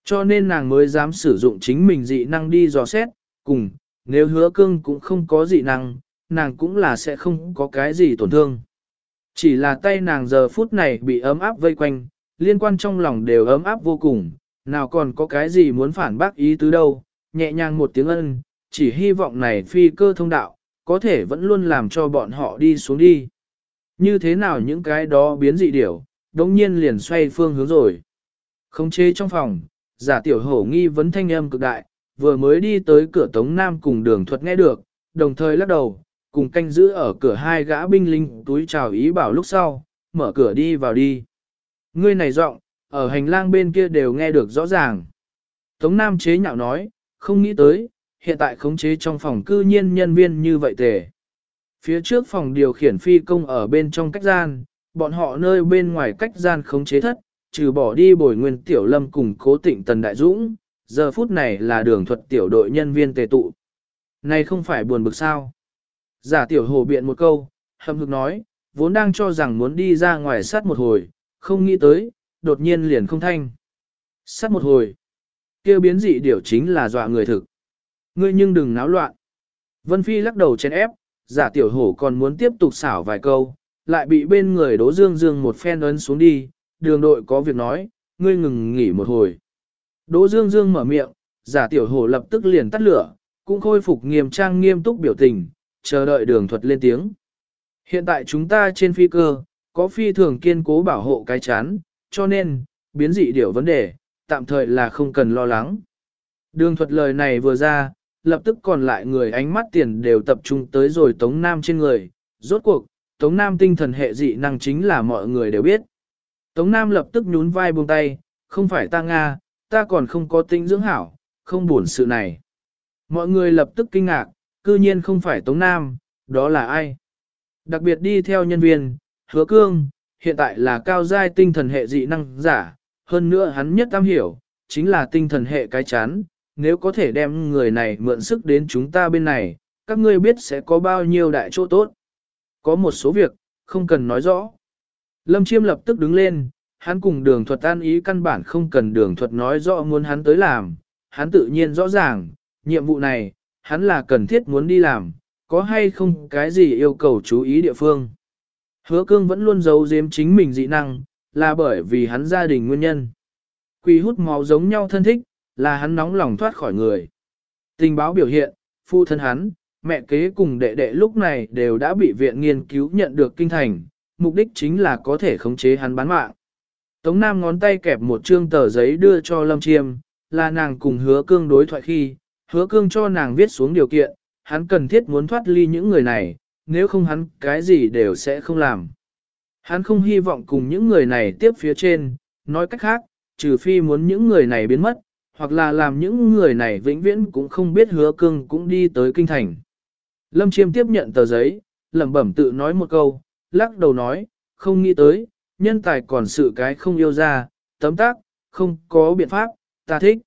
Cho nên nàng mới dám sử dụng chính mình dị năng đi dò xét, cùng, nếu hứa cương cũng không có dị năng, nàng cũng là sẽ không có cái gì tổn thương. Chỉ là tay nàng giờ phút này bị ấm áp vây quanh, liên quan trong lòng đều ấm áp vô cùng, nào còn có cái gì muốn phản bác ý tứ đâu, nhẹ nhàng một tiếng ân, chỉ hy vọng này phi cơ thông đạo, có thể vẫn luôn làm cho bọn họ đi xuống đi. Như thế nào những cái đó biến dị điểu, đống nhiên liền xoay phương hướng rồi. Không chế trong phòng, giả tiểu hổ nghi vấn thanh âm cực đại, vừa mới đi tới cửa Tống Nam cùng đường thuật nghe được, đồng thời lắc đầu, cùng canh giữ ở cửa hai gã binh linh túi chào ý bảo lúc sau, mở cửa đi vào đi. Ngươi này giọng, ở hành lang bên kia đều nghe được rõ ràng. Tống Nam chế nhạo nói, không nghĩ tới, hiện tại khống chế trong phòng cư nhiên nhân viên như vậy tề. Phía trước phòng điều khiển phi công ở bên trong cách gian, bọn họ nơi bên ngoài cách gian khống chế thất, trừ bỏ đi bồi nguyên tiểu lâm cùng cố tịnh tần đại dũng, giờ phút này là đường thuật tiểu đội nhân viên tề tụ. Này không phải buồn bực sao? Giả tiểu hồ biện một câu, hâm hực nói, vốn đang cho rằng muốn đi ra ngoài sát một hồi, không nghĩ tới, đột nhiên liền không thanh. Sát một hồi, kêu biến dị điều chính là dọa người thực. Ngươi nhưng đừng náo loạn. Vân Phi lắc đầu chen ép, giả tiểu hổ còn muốn tiếp tục xảo vài câu, lại bị bên người đố dương dương một phen ấn xuống đi, đường đội có việc nói, ngươi ngừng nghỉ một hồi. Đỗ Dương Dương mở miệng, giả tiểu hổ lập tức liền tắt lửa, cũng khôi phục nghiêm trang nghiêm túc biểu tình, chờ đợi đường thuật lên tiếng. Hiện tại chúng ta trên phi cơ, có phi thường kiên cố bảo hộ cái chán, cho nên, biến dị điều vấn đề, tạm thời là không cần lo lắng. Đường thuật lời này vừa ra, lập tức còn lại người ánh mắt tiền đều tập trung tới rồi Tống Nam trên người. Rốt cuộc, Tống Nam tinh thần hệ dị năng chính là mọi người đều biết. Tống Nam lập tức nhún vai buông tay, không phải ta Nga, ta còn không có tinh dưỡng hảo, không buồn sự này. Mọi người lập tức kinh ngạc, cư nhiên không phải Tống Nam, đó là ai? Đặc biệt đi theo nhân viên, hứa cương, hiện tại là cao giai tinh thần hệ dị năng giả, hơn nữa hắn nhất am hiểu, chính là tinh thần hệ cái chán, nếu có thể đem người này mượn sức đến chúng ta bên này, các ngươi biết sẽ có bao nhiêu đại chỗ tốt. Có một số việc, không cần nói rõ. Lâm Chiêm lập tức đứng lên, hắn cùng đường thuật an ý căn bản không cần đường thuật nói rõ muốn hắn tới làm, hắn tự nhiên rõ ràng, nhiệm vụ này, hắn là cần thiết muốn đi làm, có hay không cái gì yêu cầu chú ý địa phương. Hứa cương vẫn luôn giấu giếm chính mình dị năng, là bởi vì hắn gia đình nguyên nhân. Quỳ hút máu giống nhau thân thích, là hắn nóng lòng thoát khỏi người. Tình báo biểu hiện, phu thân hắn, mẹ kế cùng đệ đệ lúc này đều đã bị viện nghiên cứu nhận được kinh thành, mục đích chính là có thể khống chế hắn bán mạng. Tống Nam ngón tay kẹp một trương tờ giấy đưa cho Lâm Chiêm, là nàng cùng hứa cương đối thoại khi, hứa cương cho nàng viết xuống điều kiện, hắn cần thiết muốn thoát ly những người này, nếu không hắn cái gì đều sẽ không làm. Hắn không hy vọng cùng những người này tiếp phía trên, nói cách khác, trừ phi muốn những người này biến mất, hoặc là làm những người này vĩnh viễn cũng không biết hứa cương cũng đi tới kinh thành. Lâm Chiêm tiếp nhận tờ giấy, lẩm bẩm tự nói một câu, lắc đầu nói, không nghĩ tới, nhân tài còn sự cái không yêu ra, tấm tác, không có biện pháp, ta thích.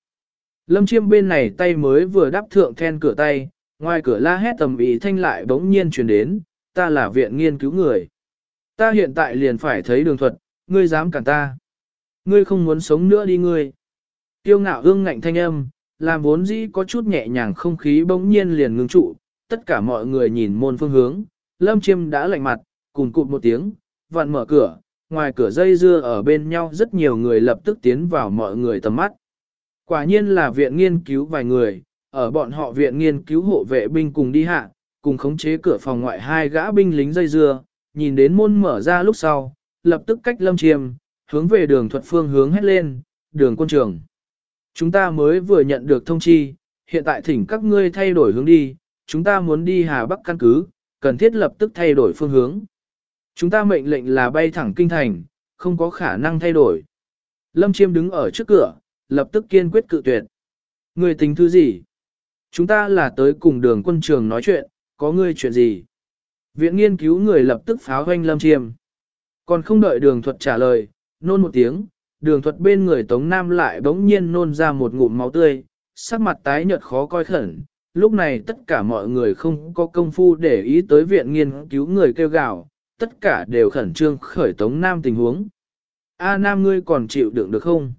Lâm Chiêm bên này tay mới vừa đắp thượng then cửa tay, ngoài cửa la hét tầm ý thanh lại bỗng nhiên truyền đến, ta là viện nghiên cứu người. Ta hiện tại liền phải thấy đường thuật, ngươi dám cản ta. Ngươi không muốn sống nữa đi ngươi. Tiêu ngạo ương ngạnh thanh âm, làm vốn dĩ có chút nhẹ nhàng không khí bỗng nhiên liền ngưng trụ, tất cả mọi người nhìn môn phương hướng, lâm chiêm đã lạnh mặt, cùng cụt một tiếng, vặn mở cửa, ngoài cửa dây dưa ở bên nhau rất nhiều người lập tức tiến vào mọi người tầm mắt. Quả nhiên là viện nghiên cứu vài người, ở bọn họ viện nghiên cứu hộ vệ binh cùng đi hạ, cùng khống chế cửa phòng ngoại hai gã binh lính dây dưa, nhìn đến môn mở ra lúc sau, lập tức cách lâm chiêm, hướng về đường thuật phương hướng hét lên, đường quân trường. Chúng ta mới vừa nhận được thông chi, hiện tại thỉnh các ngươi thay đổi hướng đi, chúng ta muốn đi Hà Bắc căn cứ, cần thiết lập tức thay đổi phương hướng. Chúng ta mệnh lệnh là bay thẳng kinh thành, không có khả năng thay đổi. Lâm Chiêm đứng ở trước cửa, lập tức kiên quyết cự tuyệt. Người tính thứ gì? Chúng ta là tới cùng đường quân trường nói chuyện, có ngươi chuyện gì? Viện nghiên cứu người lập tức pháo hoanh Lâm Chiêm. Còn không đợi đường thuật trả lời, nôn một tiếng, đường thuật bên người Tống Nam lại bỗng nhiên nôn ra một ngụm máu tươi, sắc mặt tái nhợt khó coi khẩn. Lúc này tất cả mọi người không có công phu để ý tới viện nghiên cứu người kêu gào, tất cả đều khẩn trương khởi Tống Nam tình huống. A Nam ngươi còn chịu đựng được không?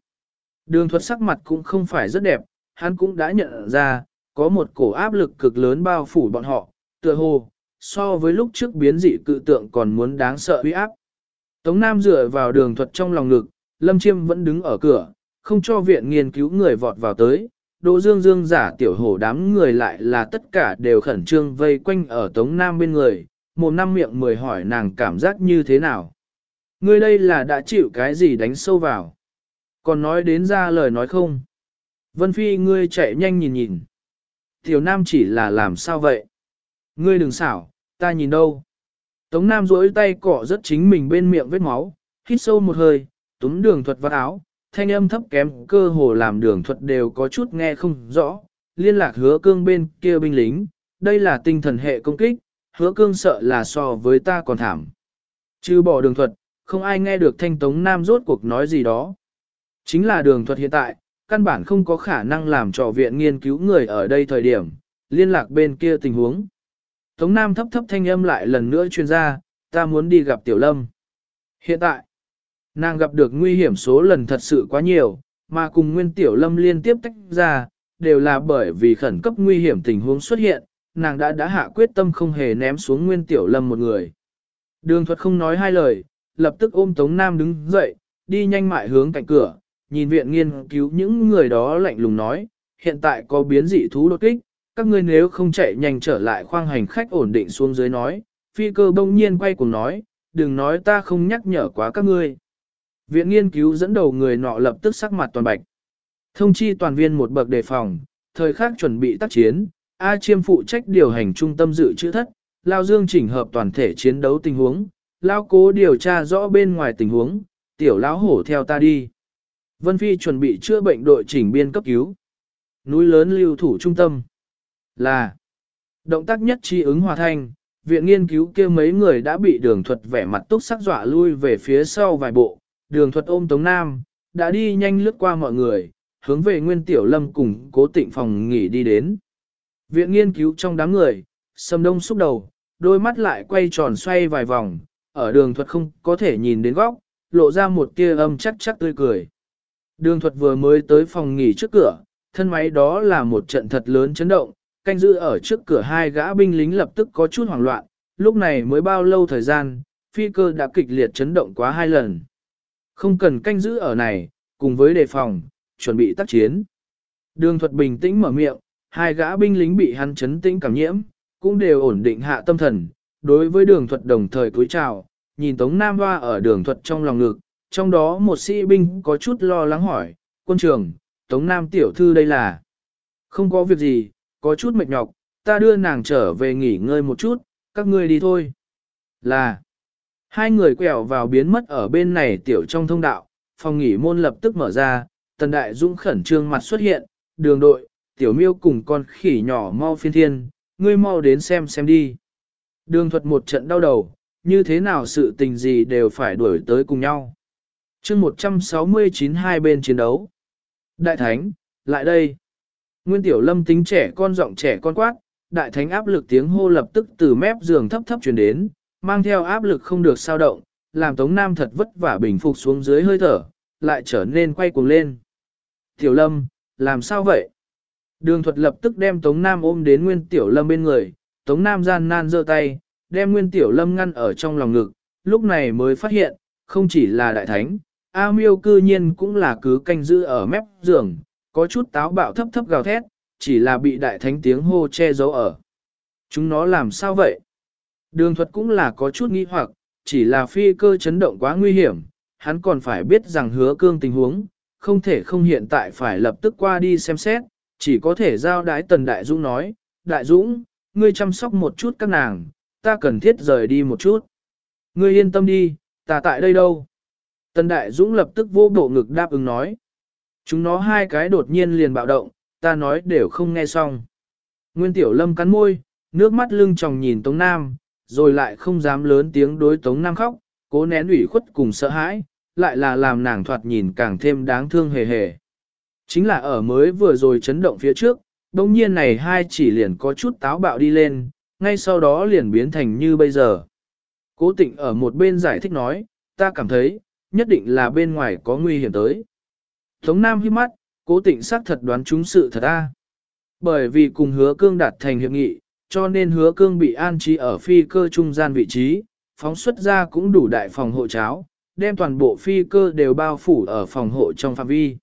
Đường thuật sắc mặt cũng không phải rất đẹp, hắn cũng đã nhận ra, có một cổ áp lực cực lớn bao phủ bọn họ, tựa hồ, so với lúc trước biến dị cự tượng còn muốn đáng sợ uy áp. Tống Nam dựa vào đường thuật trong lòng ngực, Lâm Chiêm vẫn đứng ở cửa, không cho viện nghiên cứu người vọt vào tới. Đỗ Dương Dương giả tiểu hổ đám người lại là tất cả đều khẩn trương vây quanh ở Tống Nam bên người, một năm miệng mười hỏi nàng cảm giác như thế nào. Ngươi đây là đã chịu cái gì đánh sâu vào. Còn nói đến ra lời nói không. Vân Phi ngươi chạy nhanh nhìn nhìn. Tiểu Nam chỉ là làm sao vậy? Ngươi đừng xảo, ta nhìn đâu. Tống Nam duỗi tay cọ rất chính mình bên miệng vết máu, hít sâu một hơi, túm đường thuật vắt áo, thanh âm thấp kém cơ hồ làm đường thuật đều có chút nghe không rõ, liên lạc hứa cương bên kia binh lính, đây là tinh thần hệ công kích, hứa cương sợ là so với ta còn thảm. Chứ bỏ đường thuật, không ai nghe được thanh Tống Nam rốt cuộc nói gì đó. Chính là đường thuật hiện tại, căn bản không có khả năng làm trò viện nghiên cứu người ở đây thời điểm, liên lạc bên kia tình huống. Tống Nam thấp thấp thanh âm lại lần nữa chuyên gia, ta muốn đi gặp Tiểu Lâm. Hiện tại, nàng gặp được nguy hiểm số lần thật sự quá nhiều, mà cùng Nguyên Tiểu Lâm liên tiếp tách ra, đều là bởi vì khẩn cấp nguy hiểm tình huống xuất hiện, nàng đã đã hạ quyết tâm không hề ném xuống Nguyên Tiểu Lâm một người. Đường thuật không nói hai lời, lập tức ôm Tống Nam đứng dậy, đi nhanh mại hướng cạnh cửa, nhìn viện nghiên cứu những người đó lạnh lùng nói, hiện tại có biến dị thú đột kích, các ngươi nếu không chạy nhanh trở lại khoang hành khách ổn định xuống dưới nói, phi cơ bỗng nhiên quay cùng nói, đừng nói ta không nhắc nhở quá các ngươi. Viện nghiên cứu dẫn đầu người nọ lập tức sắc mặt toàn bạch. Thông chi toàn viên một bậc đề phòng, thời khắc chuẩn bị tác chiến, A Chiêm phụ trách điều hành trung tâm dự trữ thất, Lao Dương chỉnh hợp toàn thể chiến đấu tình huống, Lao cố điều tra rõ bên ngoài tình huống, tiểu lão hổ theo ta đi. Vân Phi chuẩn bị chữa bệnh đội chỉnh biên cấp cứu. Núi lớn lưu thủ trung tâm là động tác nhất chi ứng hòa thanh, viện nghiên cứu kia mấy người đã bị đường thuật vẻ mặt túc sắc dọa lui về phía sau vài bộ, đường thuật ôm Tống Nam, đã đi nhanh lướt qua mọi người, hướng về Nguyên Tiểu Lâm cùng cố tịnh phòng nghỉ đi đến. Viện nghiên cứu trong đám người, sầm đông xúc đầu, đôi mắt lại quay tròn xoay vài vòng, ở đường thuật không có thể nhìn đến góc, lộ ra một tia âm chắc chắc tươi cười. Đường thuật vừa mới tới phòng nghỉ trước cửa, thân máy đó là một trận thật lớn chấn động, canh giữ ở trước cửa hai gã binh lính lập tức có chút hoảng loạn, lúc này mới bao lâu thời gian, phi cơ đã kịch liệt chấn động quá hai lần. Không cần canh giữ ở này, cùng với đề phòng, chuẩn bị tác chiến. Đường thuật bình tĩnh mở miệng, hai gã binh lính bị hắn chấn tĩnh cảm nhiễm, cũng đều ổn định hạ tâm thần, đối với đường thuật đồng thời cúi chào, nhìn Tống Nam Hoa ở đường thuật trong lòng ngực, trong đó một sĩ binh có chút lo lắng hỏi, quân trưởng, Tống Nam tiểu thư đây là không có việc gì, có chút mệt nhọc, ta đưa nàng trở về nghỉ ngơi một chút, các ngươi đi thôi. Là, hai người quẹo vào biến mất ở bên này tiểu trong thông đạo, phòng nghỉ môn lập tức mở ra, tần đại dũng khẩn trương mặt xuất hiện, đường đội, tiểu miêu cùng con khỉ nhỏ mau phiên thiên, ngươi mau đến xem xem đi. Đường thuật một trận đau đầu, như thế nào sự tình gì đều phải đuổi tới cùng nhau chương 169 hai bên chiến đấu. Đại Thánh, lại đây. Nguyên Tiểu Lâm tính trẻ con giọng trẻ con quát, Đại Thánh áp lực tiếng hô lập tức từ mép giường thấp thấp truyền đến, mang theo áp lực không được sao động, làm Tống Nam thật vất vả bình phục xuống dưới hơi thở, lại trở nên quay cuồng lên. Tiểu Lâm, làm sao vậy? Đường thuật lập tức đem Tống Nam ôm đến Nguyên Tiểu Lâm bên người, Tống Nam gian nan giơ tay, đem Nguyên Tiểu Lâm ngăn ở trong lòng ngực, lúc này mới phát hiện, không chỉ là đại thánh, A miêu cư nhiên cũng là cứ canh giữ ở mép giường, có chút táo bạo thấp thấp gào thét, chỉ là bị đại thánh tiếng hô che giấu ở. Chúng nó làm sao vậy? Đường thuật cũng là có chút nghi hoặc, chỉ là phi cơ chấn động quá nguy hiểm, hắn còn phải biết rằng hứa cương tình huống, không thể không hiện tại phải lập tức qua đi xem xét, chỉ có thể giao đái tần Đại Dũng nói, Đại Dũng, ngươi chăm sóc một chút các nàng, ta cần thiết rời đi một chút. Ngươi yên tâm đi, ta tại đây đâu. Tần Đại Dũng lập tức vô bộ ngực đáp ứng nói. Chúng nó hai cái đột nhiên liền bạo động, ta nói đều không nghe xong. Nguyên Tiểu Lâm cắn môi, nước mắt lưng tròng nhìn Tống Nam, rồi lại không dám lớn tiếng đối Tống Nam khóc, cố nén ủy khuất cùng sợ hãi, lại là làm nàng thoạt nhìn càng thêm đáng thương hề hề. Chính là ở mới vừa rồi chấn động phía trước, đồng nhiên này hai chỉ liền có chút táo bạo đi lên, ngay sau đó liền biến thành như bây giờ. Cố tịnh ở một bên giải thích nói, ta cảm thấy, nhất định là bên ngoài có nguy hiểm tới. Tống Nam hiếp mắt, cố tịnh xác thật đoán chúng sự thật a. Bởi vì cùng hứa cương đạt thành hiệp nghị, cho nên hứa cương bị an trí ở phi cơ trung gian vị trí, phóng xuất ra cũng đủ đại phòng hộ cháo, đem toàn bộ phi cơ đều bao phủ ở phòng hộ trong phạm vi.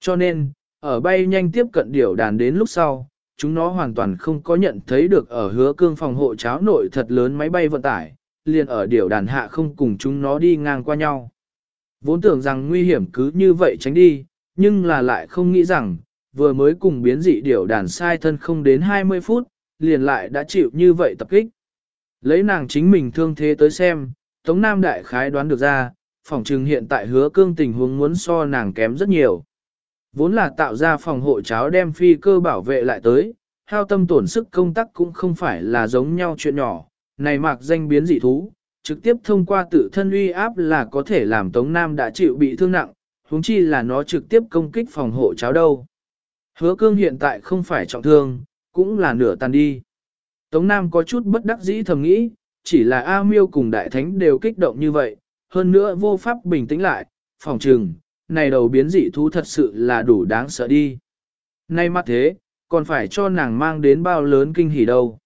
Cho nên, ở bay nhanh tiếp cận điều đàn đến lúc sau, chúng nó hoàn toàn không có nhận thấy được ở hứa cương phòng hộ cháo nội thật lớn máy bay vận tải, liền ở điều đàn hạ không cùng chúng nó đi ngang qua nhau. Vốn tưởng rằng nguy hiểm cứ như vậy tránh đi, nhưng là lại không nghĩ rằng, vừa mới cùng biến dị điểu đàn sai thân không đến 20 phút, liền lại đã chịu như vậy tập kích. Lấy nàng chính mình thương thế tới xem, Tống Nam Đại Khái đoán được ra, phòng trừng hiện tại hứa cương tình huống muốn so nàng kém rất nhiều. Vốn là tạo ra phòng hộ cháo đem phi cơ bảo vệ lại tới, hao tâm tổn sức công tác cũng không phải là giống nhau chuyện nhỏ, này mạc danh biến dị thú, trực tiếp thông qua tự thân uy áp là có thể làm Tống Nam đã chịu bị thương nặng, huống chi là nó trực tiếp công kích phòng hộ cháo đâu. Hứa cương hiện tại không phải trọng thương, cũng là nửa tàn đi. Tống Nam có chút bất đắc dĩ thầm nghĩ, chỉ là A Miêu cùng Đại Thánh đều kích động như vậy, hơn nữa vô pháp bình tĩnh lại, phòng trừng, này đầu biến dị thú thật sự là đủ đáng sợ đi. Nay mắt thế, còn phải cho nàng mang đến bao lớn kinh hỉ đâu.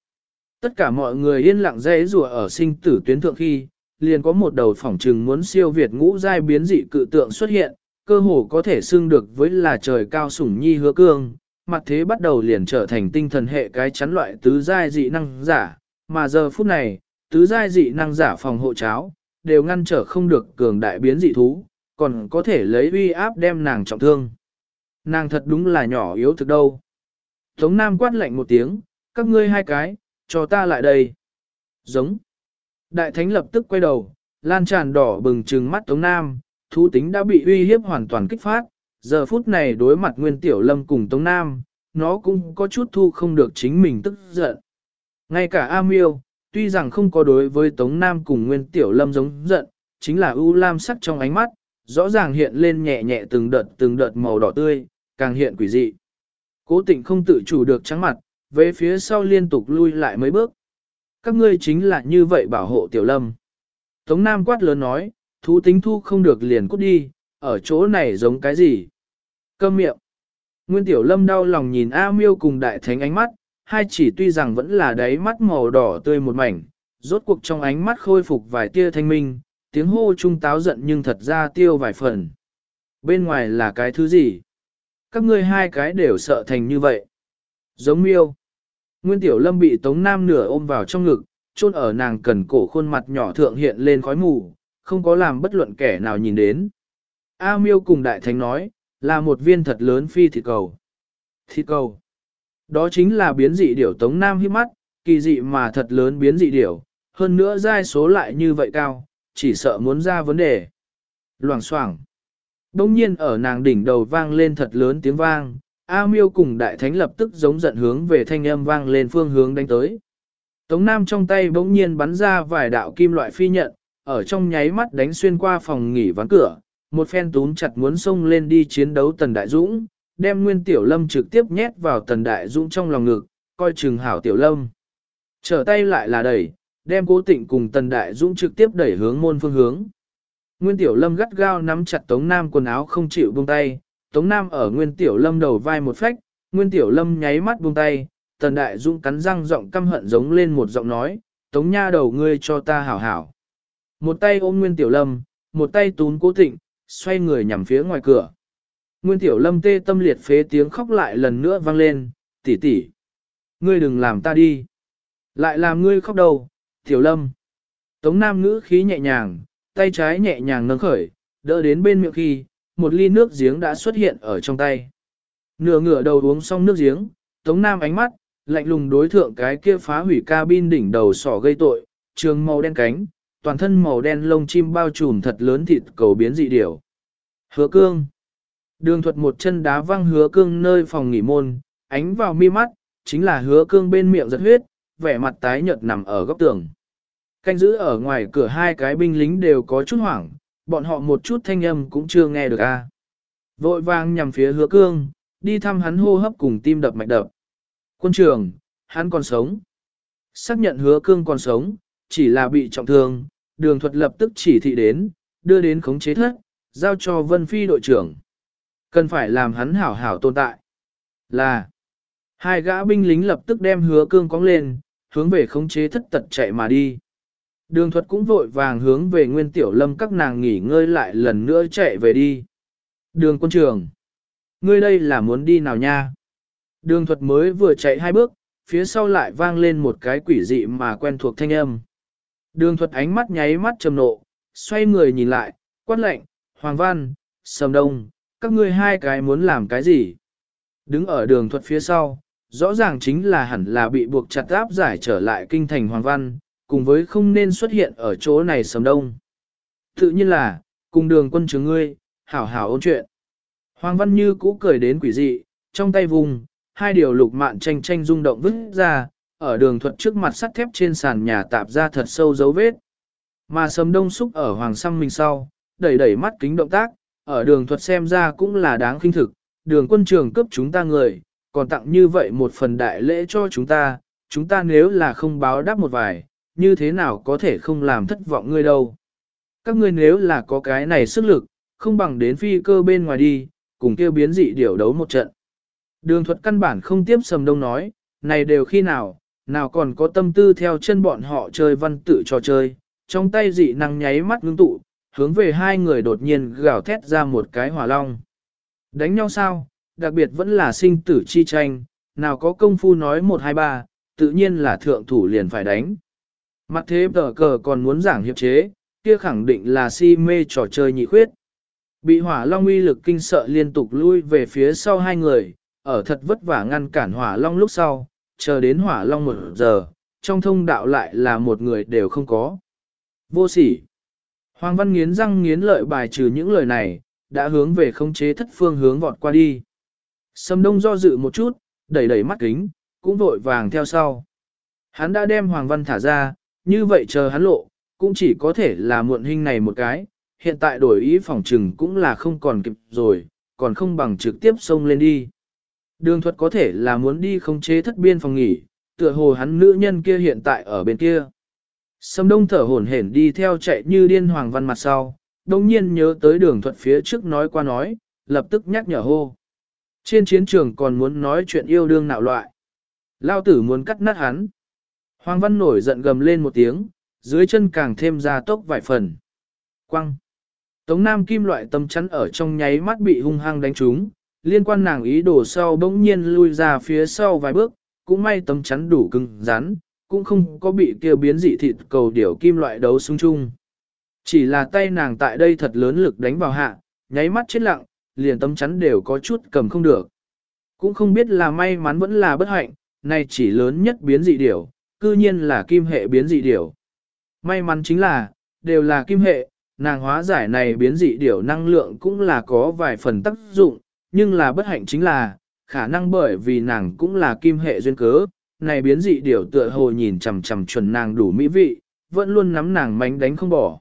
Tất cả mọi người yên lặng dễ rùa ở sinh tử tuyến thượng khi, liền có một đầu phỏng trừng muốn siêu việt ngũ giai biến dị cự tượng xuất hiện, cơ hồ có thể xưng được với là trời cao sủng nhi hứa cương, mặt thế bắt đầu liền trở thành tinh thần hệ cái chắn loại tứ giai dị năng giả, mà giờ phút này, tứ giai dị năng giả phòng hộ cháo, đều ngăn trở không được cường đại biến dị thú, còn có thể lấy uy áp đem nàng trọng thương. Nàng thật đúng là nhỏ yếu thực đâu. Tống Nam quát lạnh một tiếng, các ngươi hai cái, cho ta lại đây. Giống. Đại thánh lập tức quay đầu, lan tràn đỏ bừng trừng mắt Tống Nam, thú tính đã bị uy hiếp hoàn toàn kích phát, giờ phút này đối mặt Nguyên Tiểu Lâm cùng Tống Nam, nó cũng có chút thu không được chính mình tức giận. Ngay cả A Miêu, tuy rằng không có đối với Tống Nam cùng Nguyên Tiểu Lâm giống giận, chính là ưu lam sắc trong ánh mắt, rõ ràng hiện lên nhẹ nhẹ từng đợt từng đợt màu đỏ tươi, càng hiện quỷ dị. Cố tịnh không tự chủ được trắng mặt, về phía sau liên tục lui lại mấy bước. Các ngươi chính là như vậy bảo hộ Tiểu Lâm. Tống Nam quát lớn nói, thú tính thu không được liền cút đi, ở chỗ này giống cái gì? Cơm miệng. Nguyên Tiểu Lâm đau lòng nhìn A Miêu cùng Đại Thánh ánh mắt, hai chỉ tuy rằng vẫn là đáy mắt màu đỏ tươi một mảnh, rốt cuộc trong ánh mắt khôi phục vài tia thanh minh, tiếng hô trung táo giận nhưng thật ra tiêu vài phần. Bên ngoài là cái thứ gì? Các ngươi hai cái đều sợ thành như vậy. Giống miêu. Nguyên Tiểu Lâm bị Tống Nam nửa ôm vào trong ngực, chôn ở nàng cần cổ khuôn mặt nhỏ thượng hiện lên khói mù, không có làm bất luận kẻ nào nhìn đến. A miêu cùng đại thánh nói, là một viên thật lớn phi thịt cầu. Thịt cầu. Đó chính là biến dị điểu Tống Nam hiếp mắt, kỳ dị mà thật lớn biến dị điểu, hơn nữa giai số lại như vậy cao, chỉ sợ muốn ra vấn đề. Loảng xoảng. Đông nhiên ở nàng đỉnh đầu vang lên thật lớn tiếng vang, A miêu cùng đại thánh lập tức giống giận hướng về thanh âm vang lên phương hướng đánh tới. Tống Nam trong tay bỗng nhiên bắn ra vài đạo kim loại phi nhận, ở trong nháy mắt đánh xuyên qua phòng nghỉ ván cửa, một phen túm chặt muốn xông lên đi chiến đấu Tần Đại Dũng, đem Nguyên Tiểu Lâm trực tiếp nhét vào Tần Đại Dũng trong lòng ngực, coi chừng hảo Tiểu Lâm. Trở tay lại là đẩy, đem cố tịnh cùng Tần Đại Dũng trực tiếp đẩy hướng môn phương hướng. Nguyên Tiểu Lâm gắt gao nắm chặt Tống Nam quần áo không chịu buông tay, Tống Nam ở Nguyên Tiểu Lâm đầu vai một phách, Nguyên Tiểu Lâm nháy mắt buông tay, Tần Đại Dũng cắn răng giọng căm hận giống lên một giọng nói, Tống Nha đầu ngươi cho ta hảo hảo. Một tay ôm Nguyên Tiểu Lâm, một tay tún cố tịnh, xoay người nhằm phía ngoài cửa. Nguyên Tiểu Lâm tê tâm liệt phế tiếng khóc lại lần nữa vang lên, tỷ tỷ, Ngươi đừng làm ta đi. Lại làm ngươi khóc đầu, Tiểu Lâm. Tống Nam ngữ khí nhẹ nhàng, tay trái nhẹ nhàng nâng khởi, đỡ đến bên miệng khi, một ly nước giếng đã xuất hiện ở trong tay. Nửa ngửa đầu uống xong nước giếng, Tống Nam ánh mắt, lạnh lùng đối thượng cái kia phá hủy cabin đỉnh đầu sỏ gây tội, trường màu đen cánh, toàn thân màu đen lông chim bao trùm thật lớn thịt cầu biến dị điểu. Hứa cương. Đường thuật một chân đá văng hứa cương nơi phòng nghỉ môn, ánh vào mi mắt, chính là hứa cương bên miệng giật huyết, vẻ mặt tái nhợt nằm ở góc tường. Canh giữ ở ngoài cửa hai cái binh lính đều có chút hoảng, bọn họ một chút thanh âm cũng chưa nghe được a. À. Vội vàng nhằm phía hứa cương, đi thăm hắn hô hấp cùng tim đập mạch đập. Quân trưởng hắn còn sống. Xác nhận hứa cương còn sống, chỉ là bị trọng thương, đường thuật lập tức chỉ thị đến, đưa đến khống chế thất, giao cho Vân Phi đội trưởng. Cần phải làm hắn hảo hảo tồn tại. Là, hai gã binh lính lập tức đem hứa cương cong lên, hướng về khống chế thất tật chạy mà đi. Đường thuật cũng vội vàng hướng về nguyên tiểu lâm các nàng nghỉ ngơi lại lần nữa chạy về đi. Đường quân trường. Ngươi đây là muốn đi nào nha? Đường thuật mới vừa chạy hai bước, phía sau lại vang lên một cái quỷ dị mà quen thuộc thanh âm. Đường thuật ánh mắt nháy mắt trầm nộ, xoay người nhìn lại, quát lệnh, Hoàng Văn, Sầm Đông, các ngươi hai cái muốn làm cái gì? Đứng ở đường thuật phía sau, rõ ràng chính là hẳn là bị buộc chặt áp giải trở lại kinh thành Hoàng Văn, cùng với không nên xuất hiện ở chỗ này Sầm Đông. Tự nhiên là, cùng đường quân chứng ngươi, hảo hảo ôn chuyện. Hoàng Văn như cũ cười đến quỷ dị, trong tay vùng, hai điều lục mạn tranh tranh rung động vứt ra, ở đường thuật trước mặt sắt thép trên sàn nhà tạp ra thật sâu dấu vết. Mà sầm đông xúc ở hoàng xăm mình sau, đẩy đẩy mắt kính động tác, ở đường thuật xem ra cũng là đáng khinh thực, đường quân trường cấp chúng ta người, còn tặng như vậy một phần đại lễ cho chúng ta, chúng ta nếu là không báo đáp một vài, như thế nào có thể không làm thất vọng ngươi đâu. Các ngươi nếu là có cái này sức lực, không bằng đến phi cơ bên ngoài đi, cùng kêu biến dị điều đấu một trận. Đường thuật căn bản không tiếp sầm đông nói, này đều khi nào, nào còn có tâm tư theo chân bọn họ chơi văn tự trò chơi, trong tay dị năng nháy mắt ngưng tụ, hướng về hai người đột nhiên gào thét ra một cái hỏa long. Đánh nhau sao, đặc biệt vẫn là sinh tử chi tranh, nào có công phu nói một hai ba, tự nhiên là thượng thủ liền phải đánh. Mặt thế tờ cờ còn muốn giảng hiệp chế, kia khẳng định là si mê trò chơi nhị khuyết. Bị hỏa long uy lực kinh sợ liên tục lui về phía sau hai người, ở thật vất vả ngăn cản hỏa long lúc sau, chờ đến hỏa long một giờ, trong thông đạo lại là một người đều không có. Vô sỉ. Hoàng Văn nghiến răng nghiến lợi bài trừ những lời này, đã hướng về khống chế thất phương hướng vọt qua đi. Sâm Đông do dự một chút, đẩy đẩy mắt kính, cũng vội vàng theo sau. Hắn đã đem Hoàng Văn thả ra, như vậy chờ hắn lộ, cũng chỉ có thể là muộn hình này một cái, hiện tại đổi ý phòng trừng cũng là không còn kịp rồi, còn không bằng trực tiếp xông lên đi. Đường thuật có thể là muốn đi không chế thất biên phòng nghỉ, tựa hồ hắn nữ nhân kia hiện tại ở bên kia. Sâm đông thở hổn hển đi theo chạy như điên hoàng văn mặt sau, đồng nhiên nhớ tới đường thuật phía trước nói qua nói, lập tức nhắc nhở hô. Trên chiến trường còn muốn nói chuyện yêu đương nạo loại. Lao tử muốn cắt nát hắn. Hoàng văn nổi giận gầm lên một tiếng, dưới chân càng thêm ra tốc vài phần. Quăng. Tống Nam kim loại tâm chắn ở trong nháy mắt bị hung hăng đánh trúng, liên quan nàng ý đồ sau bỗng nhiên lui ra phía sau vài bước, cũng may tấm chắn đủ cứng rắn, cũng không có bị kêu biến dị thịt cầu điểu kim loại đấu xung chung. Chỉ là tay nàng tại đây thật lớn lực đánh vào hạ, nháy mắt chết lặng, liền tấm chắn đều có chút cầm không được. Cũng không biết là may mắn vẫn là bất hạnh, này chỉ lớn nhất biến dị điểu, cư nhiên là kim hệ biến dị điểu. May mắn chính là, đều là kim hệ, nàng hóa giải này biến dị điểu năng lượng cũng là có vài phần tác dụng, nhưng là bất hạnh chính là, khả năng bởi vì nàng cũng là kim hệ duyên cớ, này biến dị điểu tựa hồ nhìn chằm chằm chuẩn nàng đủ mỹ vị, vẫn luôn nắm nàng mánh đánh không bỏ.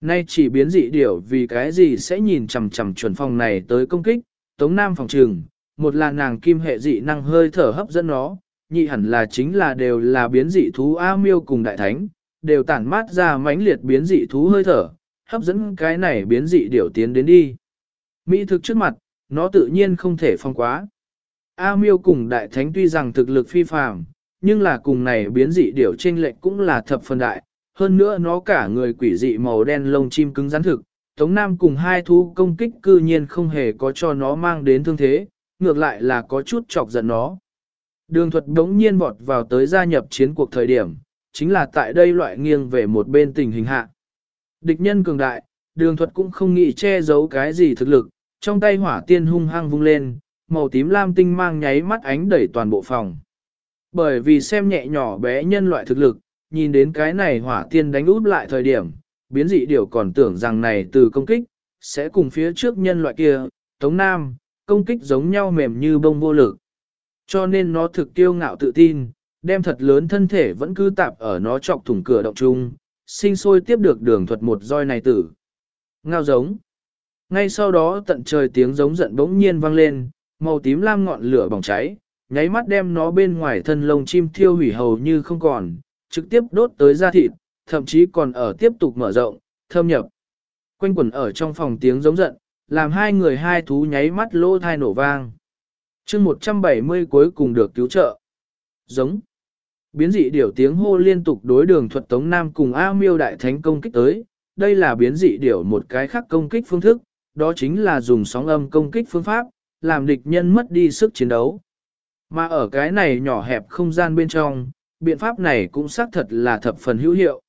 Nay chỉ biến dị điểu vì cái gì sẽ nhìn chằm chằm chuẩn phòng này tới công kích, tống nam phòng trường, một là nàng kim hệ dị năng hơi thở hấp dẫn nó, nhị hẳn là chính là đều là biến dị thú A miêu cùng đại thánh, đều tản mát ra mãnh liệt biến dị thú hơi thở, hấp dẫn cái này biến dị điểu tiến đến đi. Mỹ thực trước mặt, nó tự nhiên không thể phong quá. A miêu cùng đại thánh tuy rằng thực lực phi phàm, nhưng là cùng này biến dị điểu trên lệch cũng là thập phần đại, hơn nữa nó cả người quỷ dị màu đen lông chim cứng rắn thực. Tống Nam cùng hai thú công kích cư nhiên không hề có cho nó mang đến thương thế, ngược lại là có chút chọc giận nó. Đường thuật đống nhiên vọt vào tới gia nhập chiến cuộc thời điểm, chính là tại đây loại nghiêng về một bên tình hình hạ. Địch nhân cường đại, đường thuật cũng không nghĩ che giấu cái gì thực lực, trong tay hỏa tiên hung hăng vung lên, màu tím lam tinh mang nháy mắt ánh đẩy toàn bộ phòng. Bởi vì xem nhẹ nhỏ bé nhân loại thực lực, nhìn đến cái này hỏa tiên đánh úp lại thời điểm, biến dị điều còn tưởng rằng này từ công kích, sẽ cùng phía trước nhân loại kia, Tống Nam, công kích giống nhau mềm như bông vô lực. Cho nên nó thực kiêu ngạo tự tin, đem thật lớn thân thể vẫn cứ tạp ở nó chọc thủng cửa động chung, sinh sôi tiếp được đường thuật một roi này tử. Ngao giống. Ngay sau đó tận trời tiếng giống giận bỗng nhiên vang lên, màu tím lam ngọn lửa bỏng cháy, nháy mắt đem nó bên ngoài thân lông chim thiêu hủy hầu như không còn, trực tiếp đốt tới da thịt, thậm chí còn ở tiếp tục mở rộng, thâm nhập. Quanh quẩn ở trong phòng tiếng giống giận, làm hai người hai thú nháy mắt lỗ thai nổ vang chương 170 cuối cùng được cứu trợ. Giống. Biến dị điểu tiếng hô liên tục đối đường thuật tống nam cùng A miêu đại thánh công kích tới, đây là biến dị điểu một cái khác công kích phương thức, đó chính là dùng sóng âm công kích phương pháp, làm địch nhân mất đi sức chiến đấu. Mà ở cái này nhỏ hẹp không gian bên trong, biện pháp này cũng xác thật là thập phần hữu hiệu.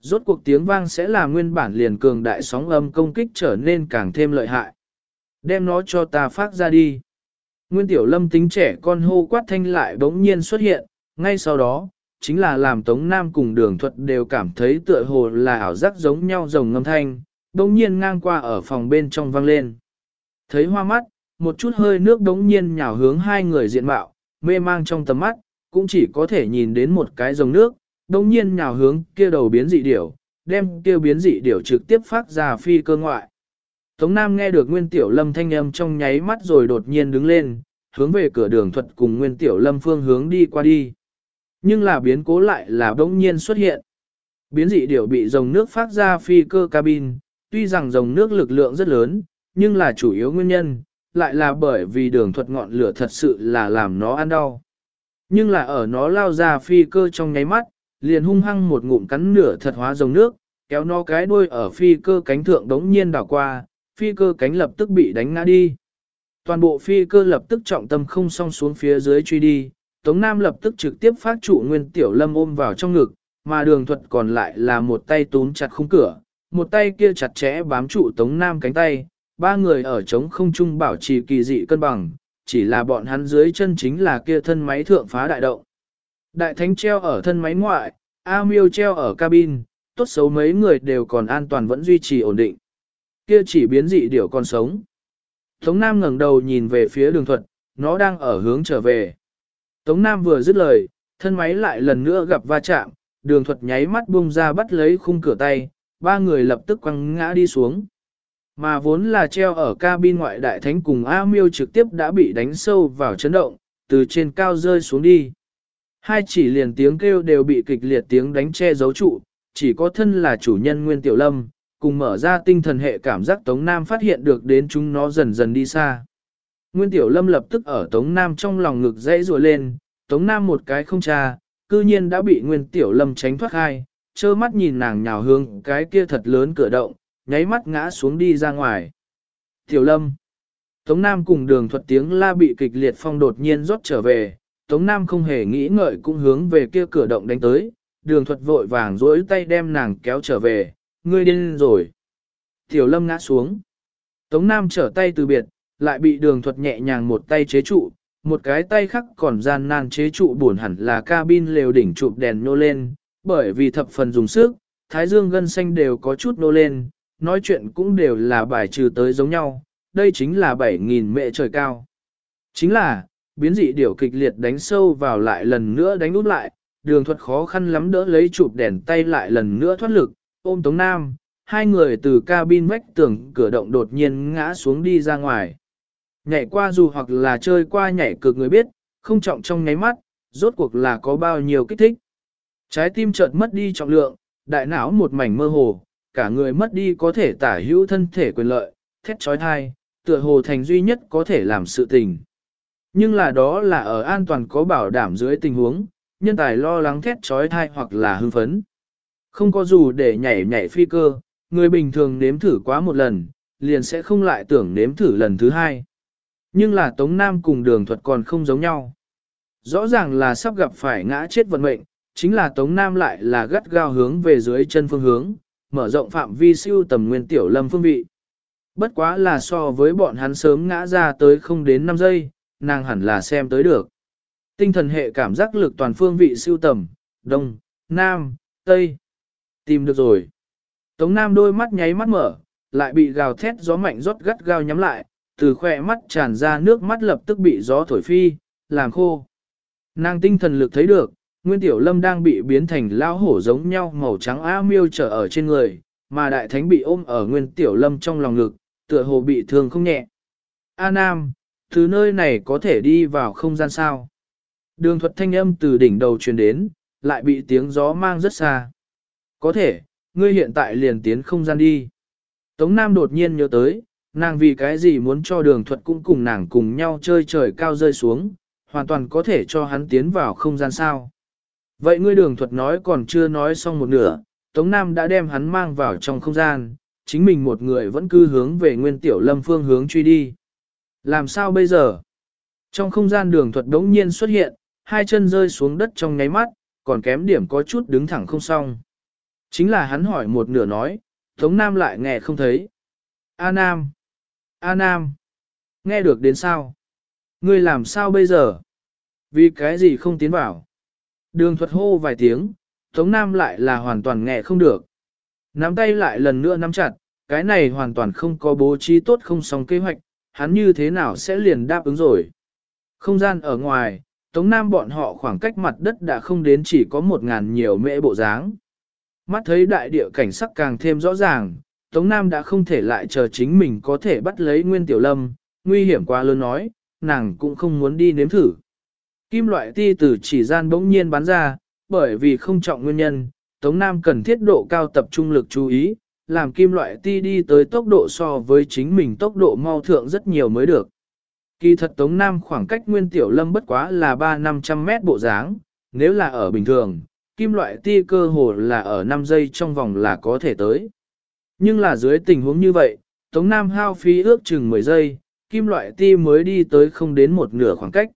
Rốt cuộc tiếng vang sẽ là nguyên bản liền cường đại sóng âm công kích trở nên càng thêm lợi hại. Đem nó cho ta phát ra đi. Nguyên tiểu lâm tính trẻ con hô quát thanh lại bỗng nhiên xuất hiện, ngay sau đó, chính là làm Tống Nam cùng đường thuật đều cảm thấy tựa hồ là ảo giác giống nhau rồng ngâm thanh, bỗng nhiên ngang qua ở phòng bên trong vang lên. Thấy hoa mắt, một chút hơi nước đống nhiên nhào hướng hai người diện mạo, mê mang trong tầm mắt, cũng chỉ có thể nhìn đến một cái dòng nước, đống nhiên nhào hướng kia đầu biến dị điểu, đem kia biến dị điểu trực tiếp phát ra phi cơ ngoại. Tống Nam nghe được Nguyên Tiểu Lâm thanh âm trong nháy mắt rồi đột nhiên đứng lên, hướng về cửa đường thuật cùng Nguyên Tiểu Lâm phương hướng đi qua đi. Nhưng là biến cố lại là bỗng nhiên xuất hiện. Biến dị điểu bị dòng nước phát ra phi cơ cabin, tuy rằng dòng nước lực lượng rất lớn, nhưng là chủ yếu nguyên nhân, lại là bởi vì đường thuật ngọn lửa thật sự là làm nó ăn đau. Nhưng là ở nó lao ra phi cơ trong nháy mắt, liền hung hăng một ngụm cắn nửa thật hóa dòng nước, kéo nó cái đuôi ở phi cơ cánh thượng đống nhiên đảo qua, phi cơ cánh lập tức bị đánh ngã đi. Toàn bộ phi cơ lập tức trọng tâm không song xuống phía dưới truy đi, Tống Nam lập tức trực tiếp phát trụ Nguyên Tiểu Lâm ôm vào trong ngực, mà đường thuật còn lại là một tay túm chặt khung cửa, một tay kia chặt chẽ bám trụ Tống Nam cánh tay, ba người ở trống không trung bảo trì kỳ dị cân bằng, chỉ là bọn hắn dưới chân chính là kia thân máy thượng phá đại động. Đại thánh treo ở thân máy ngoại, A miêu treo ở cabin, tốt xấu mấy người đều còn an toàn vẫn duy trì ổn định. Kia chỉ biến dị điểu còn sống. Tống Nam ngẩng đầu nhìn về phía đường thuật, nó đang ở hướng trở về. Tống Nam vừa dứt lời, thân máy lại lần nữa gặp va chạm, đường thuật nháy mắt buông ra bắt lấy khung cửa tay, ba người lập tức quăng ngã đi xuống. Mà vốn là treo ở cabin ngoại đại thánh cùng A miêu trực tiếp đã bị đánh sâu vào chấn động, từ trên cao rơi xuống đi. Hai chỉ liền tiếng kêu đều bị kịch liệt tiếng đánh che giấu trụ, chỉ có thân là chủ nhân Nguyên Tiểu Lâm, cùng mở ra tinh thần hệ cảm giác Tống Nam phát hiện được đến chúng nó dần dần đi xa. Nguyên Tiểu Lâm lập tức ở Tống Nam trong lòng ngực dãy rùa lên, Tống Nam một cái không tra, cư nhiên đã bị Nguyên Tiểu Lâm tránh thoát hai, trơ mắt nhìn nàng nhào hương, cái kia thật lớn cửa động, nháy mắt ngã xuống đi ra ngoài. Tiểu Lâm. Tống Nam cùng đường thuật tiếng la bị kịch liệt phong đột nhiên rót trở về, Tống Nam không hề nghĩ ngợi cũng hướng về kia cửa động đánh tới, đường thuật vội vàng duỗi tay đem nàng kéo trở về, ngươi điên rồi. Tiểu Lâm ngã xuống. Tống Nam trở tay từ biệt, lại bị đường thuật nhẹ nhàng một tay chế trụ, một cái tay khác còn gian nan chế trụ buồn hẳn là cabin lều đỉnh chụp đèn nô lên, bởi vì thập phần dùng sức, thái dương gân xanh đều có chút nô lên, nói chuyện cũng đều là bài trừ tới giống nhau, đây chính là 7.000 mệ trời cao. Chính là, biến dị điều kịch liệt đánh sâu vào lại lần nữa đánh út lại, đường thuật khó khăn lắm đỡ lấy chụp đèn tay lại lần nữa thoát lực, ôm Tống Nam, hai người từ cabin vách tường cửa động đột nhiên ngã xuống đi ra ngoài. Nhảy qua dù hoặc là chơi qua nhảy cực người biết, không trọng trong nháy mắt, rốt cuộc là có bao nhiêu kích thích. Trái tim chợt mất đi trọng lượng, đại não một mảnh mơ hồ, cả người mất đi có thể tả hữu thân thể quyền lợi, thét trói thai, tựa hồ thành duy nhất có thể làm sự tình. Nhưng là đó là ở an toàn có bảo đảm dưới tình huống, nhân tài lo lắng thét trói thai hoặc là hưng phấn. Không có dù để nhảy nhảy phi cơ, người bình thường nếm thử quá một lần, liền sẽ không lại tưởng nếm thử lần thứ hai. Nhưng là Tống Nam cùng đường thuật còn không giống nhau. Rõ ràng là sắp gặp phải ngã chết vận mệnh, chính là Tống Nam lại là gắt gao hướng về dưới chân phương hướng, mở rộng phạm vi siêu tầm nguyên tiểu lâm phương vị. Bất quá là so với bọn hắn sớm ngã ra tới không đến 5 giây, nàng hẳn là xem tới được. Tinh thần hệ cảm giác lực toàn phương vị siêu tầm, đông, nam, tây. Tìm được rồi. Tống Nam đôi mắt nháy mắt mở, lại bị gào thét gió mạnh rót gắt gao nhắm lại, từ khỏe mắt tràn ra nước mắt lập tức bị gió thổi phi, làm khô. Nàng tinh thần lực thấy được, Nguyên Tiểu Lâm đang bị biến thành lao hổ giống nhau màu trắng á miêu trở ở trên người, mà Đại Thánh bị ôm ở Nguyên Tiểu Lâm trong lòng ngực, tựa hồ bị thương không nhẹ. A Nam, từ nơi này có thể đi vào không gian sao. Đường thuật thanh âm từ đỉnh đầu truyền đến, lại bị tiếng gió mang rất xa. Có thể, ngươi hiện tại liền tiến không gian đi. Tống Nam đột nhiên nhớ tới, nàng vì cái gì muốn cho đường thuật cũng cùng nàng cùng nhau chơi trời cao rơi xuống, hoàn toàn có thể cho hắn tiến vào không gian sao. Vậy ngươi đường thuật nói còn chưa nói xong một nửa, Tống Nam đã đem hắn mang vào trong không gian, chính mình một người vẫn cứ hướng về nguyên tiểu lâm phương hướng truy đi. Làm sao bây giờ? Trong không gian đường thuật đống nhiên xuất hiện, hai chân rơi xuống đất trong nháy mắt, còn kém điểm có chút đứng thẳng không xong. Chính là hắn hỏi một nửa nói, Tống Nam lại nghe không thấy. A Nam! A Nam! Nghe được đến sao? Ngươi làm sao bây giờ? Vì cái gì không tiến vào? Đường thuật hô vài tiếng, Tống Nam lại là hoàn toàn nghe không được. Nắm tay lại lần nữa nắm chặt, cái này hoàn toàn không có bố trí tốt không xong kế hoạch, hắn như thế nào sẽ liền đáp ứng rồi. Không gian ở ngoài, Tống Nam bọn họ khoảng cách mặt đất đã không đến chỉ có một ngàn nhiều mễ bộ dáng. Mắt thấy đại địa cảnh sắc càng thêm rõ ràng, Tống Nam đã không thể lại chờ chính mình có thể bắt lấy Nguyên Tiểu Lâm, nguy hiểm quá lớn nói, nàng cũng không muốn đi nếm thử. Kim loại ti từ chỉ gian bỗng nhiên bắn ra, bởi vì không trọng nguyên nhân, Tống Nam cần thiết độ cao tập trung lực chú ý, làm kim loại ti đi tới tốc độ so với chính mình tốc độ mau thượng rất nhiều mới được. Kỳ thật Tống Nam khoảng cách Nguyên Tiểu Lâm bất quá là 3-500 mét bộ dáng, nếu là ở bình thường, kim loại ti cơ hồ là ở 5 giây trong vòng là có thể tới. Nhưng là dưới tình huống như vậy, Tống Nam hao phí ước chừng 10 giây, kim loại ti mới đi tới không đến một nửa khoảng cách.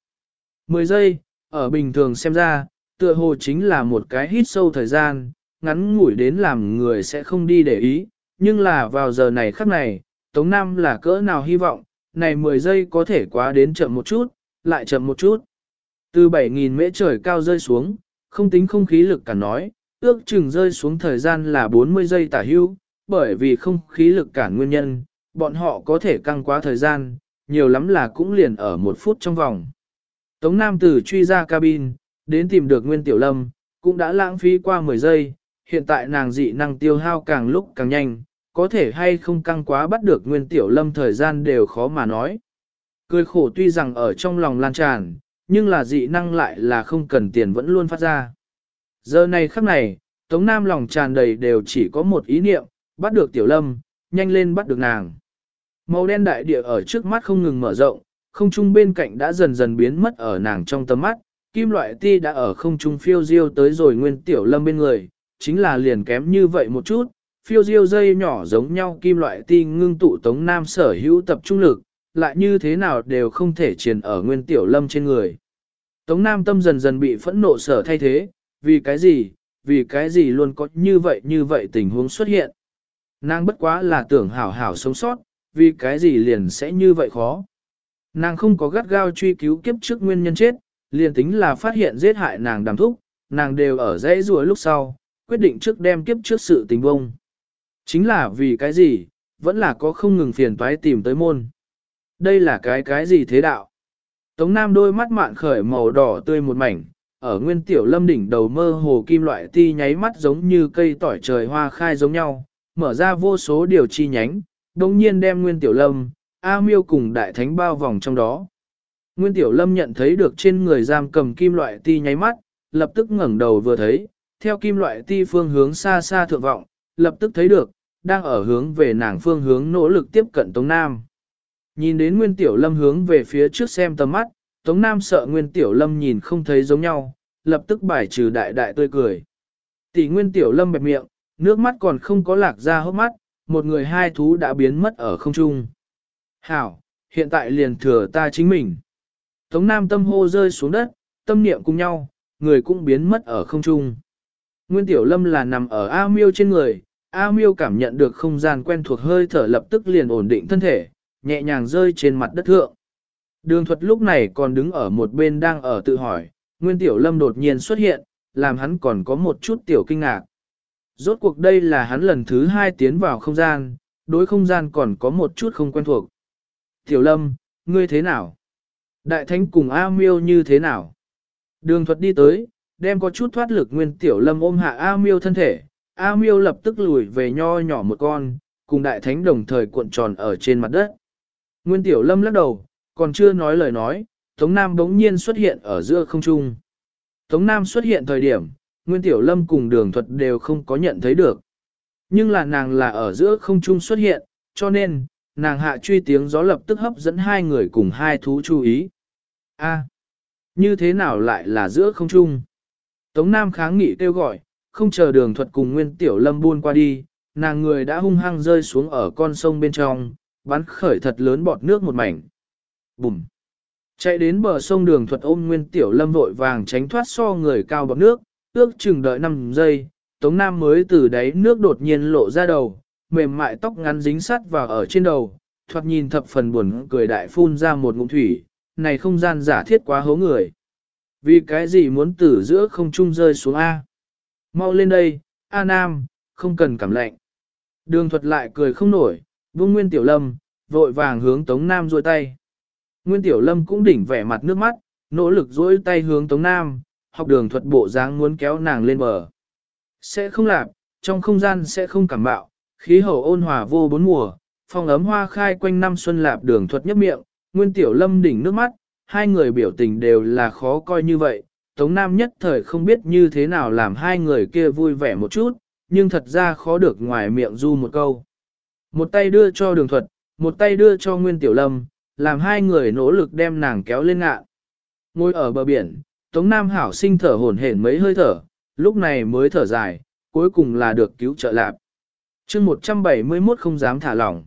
10 giây, ở bình thường xem ra, tựa hồ chính là một cái hít sâu thời gian, ngắn ngủi đến làm người sẽ không đi để ý, nhưng là vào giờ này khắc này, Tống Nam là cỡ nào hy vọng, này 10 giây có thể quá đến chậm một chút, lại chậm một chút. Từ 7.000 mễ trời cao rơi xuống, không tính không khí lực cả nói, ước chừng rơi xuống thời gian là 40 giây tả hưu, bởi vì không khí lực cản nguyên nhân, bọn họ có thể căng quá thời gian, nhiều lắm là cũng liền ở một phút trong vòng. Tống Nam Tử truy ra cabin, đến tìm được Nguyên Tiểu Lâm, cũng đã lãng phí qua 10 giây, hiện tại nàng dị năng tiêu hao càng lúc càng nhanh, có thể hay không căng quá bắt được Nguyên Tiểu Lâm thời gian đều khó mà nói. Cười khổ tuy rằng ở trong lòng lan tràn, nhưng là dị năng lại là không cần tiền vẫn luôn phát ra. Giờ này khắc này, Tống Nam lòng tràn đầy đều chỉ có một ý niệm, bắt được Tiểu Lâm, nhanh lên bắt được nàng. Màu đen đại địa ở trước mắt không ngừng mở rộng, không trung bên cạnh đã dần dần biến mất ở nàng trong tầm mắt, kim loại ti đã ở không trung phiêu diêu tới rồi nguyên tiểu lâm bên người, chính là liền kém như vậy một chút, phiêu diêu dây nhỏ giống nhau kim loại ti ngưng tụ tống nam sở hữu tập trung lực, lại như thế nào đều không thể truyền ở nguyên tiểu lâm trên người. Tống nam tâm dần dần bị phẫn nộ sở thay thế, vì cái gì, vì cái gì luôn có như vậy như vậy tình huống xuất hiện. Nàng bất quá là tưởng hảo hảo sống sót, vì cái gì liền sẽ như vậy khó. Nàng không có gắt gao truy cứu kiếp trước nguyên nhân chết, liền tính là phát hiện giết hại nàng đàm thúc, nàng đều ở dãy rùa lúc sau, quyết định trước đem kiếp trước sự tình bông. Chính là vì cái gì, vẫn là có không ngừng phiền toái tìm tới môn. Đây là cái cái gì thế đạo? Tống Nam đôi mắt mạn khởi màu đỏ tươi một mảnh, ở nguyên tiểu lâm đỉnh đầu mơ hồ kim loại ti nháy mắt giống như cây tỏi trời hoa khai giống nhau, mở ra vô số điều chi nhánh, đồng nhiên đem nguyên tiểu lâm, A miêu cùng đại thánh bao vòng trong đó. Nguyên tiểu lâm nhận thấy được trên người giam cầm kim loại ti nháy mắt, lập tức ngẩng đầu vừa thấy, theo kim loại ti phương hướng xa xa thượng vọng, lập tức thấy được, đang ở hướng về nàng phương hướng nỗ lực tiếp cận Tống Nam. Nhìn đến Nguyên Tiểu Lâm hướng về phía trước xem tầm mắt, Tống Nam sợ Nguyên Tiểu Lâm nhìn không thấy giống nhau, lập tức bài trừ đại đại tươi cười. Tỷ Nguyên Tiểu Lâm bẹp miệng, nước mắt còn không có lạc ra hốc mắt, một người hai thú đã biến mất ở không trung. Hảo, hiện tại liền thừa ta chính mình. Tống Nam tâm hô rơi xuống đất, tâm niệm cùng nhau, người cũng biến mất ở không trung. Nguyên Tiểu Lâm là nằm ở A Miêu trên người, A Miêu cảm nhận được không gian quen thuộc hơi thở lập tức liền ổn định thân thể, nhẹ nhàng rơi trên mặt đất thượng. Đường thuật lúc này còn đứng ở một bên đang ở tự hỏi, Nguyên Tiểu Lâm đột nhiên xuất hiện, làm hắn còn có một chút tiểu kinh ngạc. Rốt cuộc đây là hắn lần thứ hai tiến vào không gian, đối không gian còn có một chút không quen thuộc. Tiểu Lâm, ngươi thế nào? Đại Thánh cùng A Miêu như thế nào? Đường thuật đi tới, đem có chút thoát lực Nguyên Tiểu Lâm ôm hạ A Miêu thân thể. A Miêu lập tức lùi về nho nhỏ một con, cùng Đại Thánh đồng thời cuộn tròn ở trên mặt đất. Nguyên Tiểu Lâm lắc đầu, còn chưa nói lời nói, Tống Nam bỗng nhiên xuất hiện ở giữa không trung. Tống Nam xuất hiện thời điểm, Nguyên Tiểu Lâm cùng đường thuật đều không có nhận thấy được. Nhưng là nàng là ở giữa không trung xuất hiện, cho nên, nàng hạ truy tiếng gió lập tức hấp dẫn hai người cùng hai thú chú ý. A, như thế nào lại là giữa không trung? Tống Nam kháng nghị kêu gọi, không chờ đường thuật cùng Nguyên Tiểu Lâm buôn qua đi, nàng người đã hung hăng rơi xuống ở con sông bên trong, bắn khởi thật lớn bọt nước một mảnh. Bùm! Chạy đến bờ sông đường thuật ôm Nguyên Tiểu Lâm vội vàng tránh thoát so người cao bọt nước, ước chừng đợi 5 giây, Tống Nam mới từ đáy nước đột nhiên lộ ra đầu, mềm mại tóc ngắn dính sắt vào ở trên đầu, thoạt nhìn thập phần buồn cười đại phun ra một ngụm thủy, này không gian giả thiết quá hố người. Vì cái gì muốn từ giữa không trung rơi xuống A? Mau lên đây, A Nam, không cần cảm lạnh. Đường thuật lại cười không nổi, vương Nguyên Tiểu Lâm, vội vàng hướng Tống Nam duỗi tay. Nguyên Tiểu Lâm cũng đỉnh vẻ mặt nước mắt, nỗ lực duỗi tay hướng Tống Nam, học đường thuật bộ dáng muốn kéo nàng lên bờ. Sẽ không làm, Trong không gian sẽ không cảm bạo, khí hậu ôn hòa vô bốn mùa, phong ấm hoa khai quanh năm xuân lạp đường thuật nhấp miệng, nguyên tiểu lâm đỉnh nước mắt, hai người biểu tình đều là khó coi như vậy. Tống Nam nhất thời không biết như thế nào làm hai người kia vui vẻ một chút, nhưng thật ra khó được ngoài miệng du một câu. Một tay đưa cho đường thuật, một tay đưa cho Nguyên Tiểu Lâm, làm hai người nỗ lực đem nàng kéo lên ngạn. Ngồi ở bờ biển, Tống Nam Hảo sinh thở hổn hển mấy hơi thở, lúc này mới thở dài, cuối cùng là được cứu trợ lạp. chương 171 không dám thả lỏng.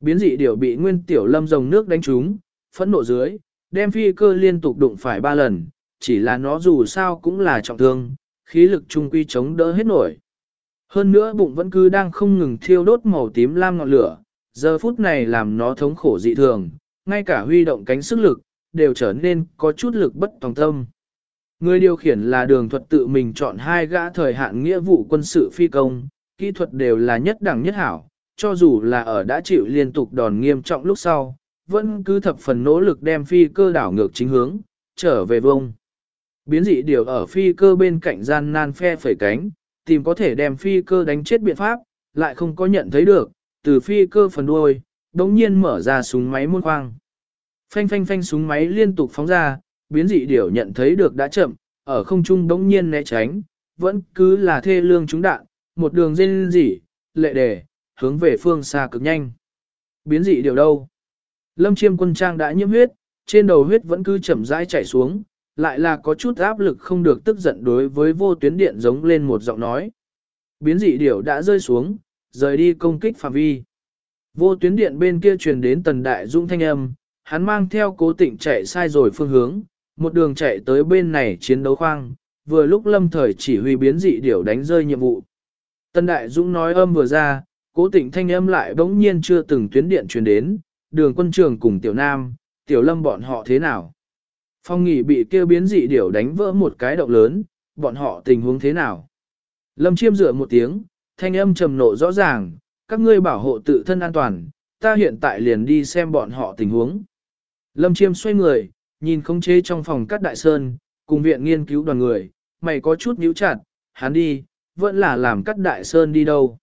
Biến dị điều bị Nguyên Tiểu Lâm dòng nước đánh trúng, phẫn nộ dưới, đem phi cơ liên tục đụng phải ba lần, chỉ là nó dù sao cũng là trọng thương, khí lực trung quy chống đỡ hết nổi. Hơn nữa bụng vẫn cứ đang không ngừng thiêu đốt màu tím lam ngọn lửa, giờ phút này làm nó thống khổ dị thường, ngay cả huy động cánh sức lực, đều trở nên có chút lực bất tòng tâm. Người điều khiển là đường thuật tự mình chọn hai gã thời hạn nghĩa vụ quân sự phi công, kỹ thuật đều là nhất đẳng nhất hảo, cho dù là ở đã chịu liên tục đòn nghiêm trọng lúc sau, vẫn cứ thập phần nỗ lực đem phi cơ đảo ngược chính hướng, trở về vông. Biến dị điều ở phi cơ bên cạnh gian nan phe phẩy cánh, tìm có thể đem phi cơ đánh chết biện pháp, lại không có nhận thấy được, từ phi cơ phần đuôi, đống nhiên mở ra súng máy muôn khoang. Phanh phanh phanh súng máy liên tục phóng ra, biến dị điểu nhận thấy được đã chậm, ở không trung đống nhiên né tránh, vẫn cứ là thê lương trúng đạn, một đường dên dị, lệ đề, hướng về phương xa cực nhanh. Biến dị điều đâu? Lâm chiêm quân trang đã nhiễm huyết, trên đầu huyết vẫn cứ chậm rãi chảy xuống, lại là có chút áp lực không được tức giận đối với vô tuyến điện giống lên một giọng nói. Biến dị điểu đã rơi xuống, rời đi công kích phạm vi. Vô tuyến điện bên kia truyền đến tần đại dũng thanh âm, hắn mang theo cố tịnh chạy sai rồi phương hướng, một đường chạy tới bên này chiến đấu khoang, vừa lúc lâm thời chỉ huy biến dị điểu đánh rơi nhiệm vụ. Tần đại dũng nói âm vừa ra, cố tịnh thanh âm lại bỗng nhiên chưa từng tuyến điện truyền đến, đường quân trường cùng tiểu nam, tiểu lâm bọn họ thế nào. Phong nghỉ bị kêu biến dị điểu đánh vỡ một cái động lớn, bọn họ tình huống thế nào? Lâm chiêm rửa một tiếng, thanh âm trầm nộ rõ ràng, các ngươi bảo hộ tự thân an toàn, ta hiện tại liền đi xem bọn họ tình huống. Lâm chiêm xoay người, nhìn không chế trong phòng cắt đại sơn, cùng viện nghiên cứu đoàn người, mày có chút nhíu chặt, hắn đi, vẫn là làm cắt đại sơn đi đâu.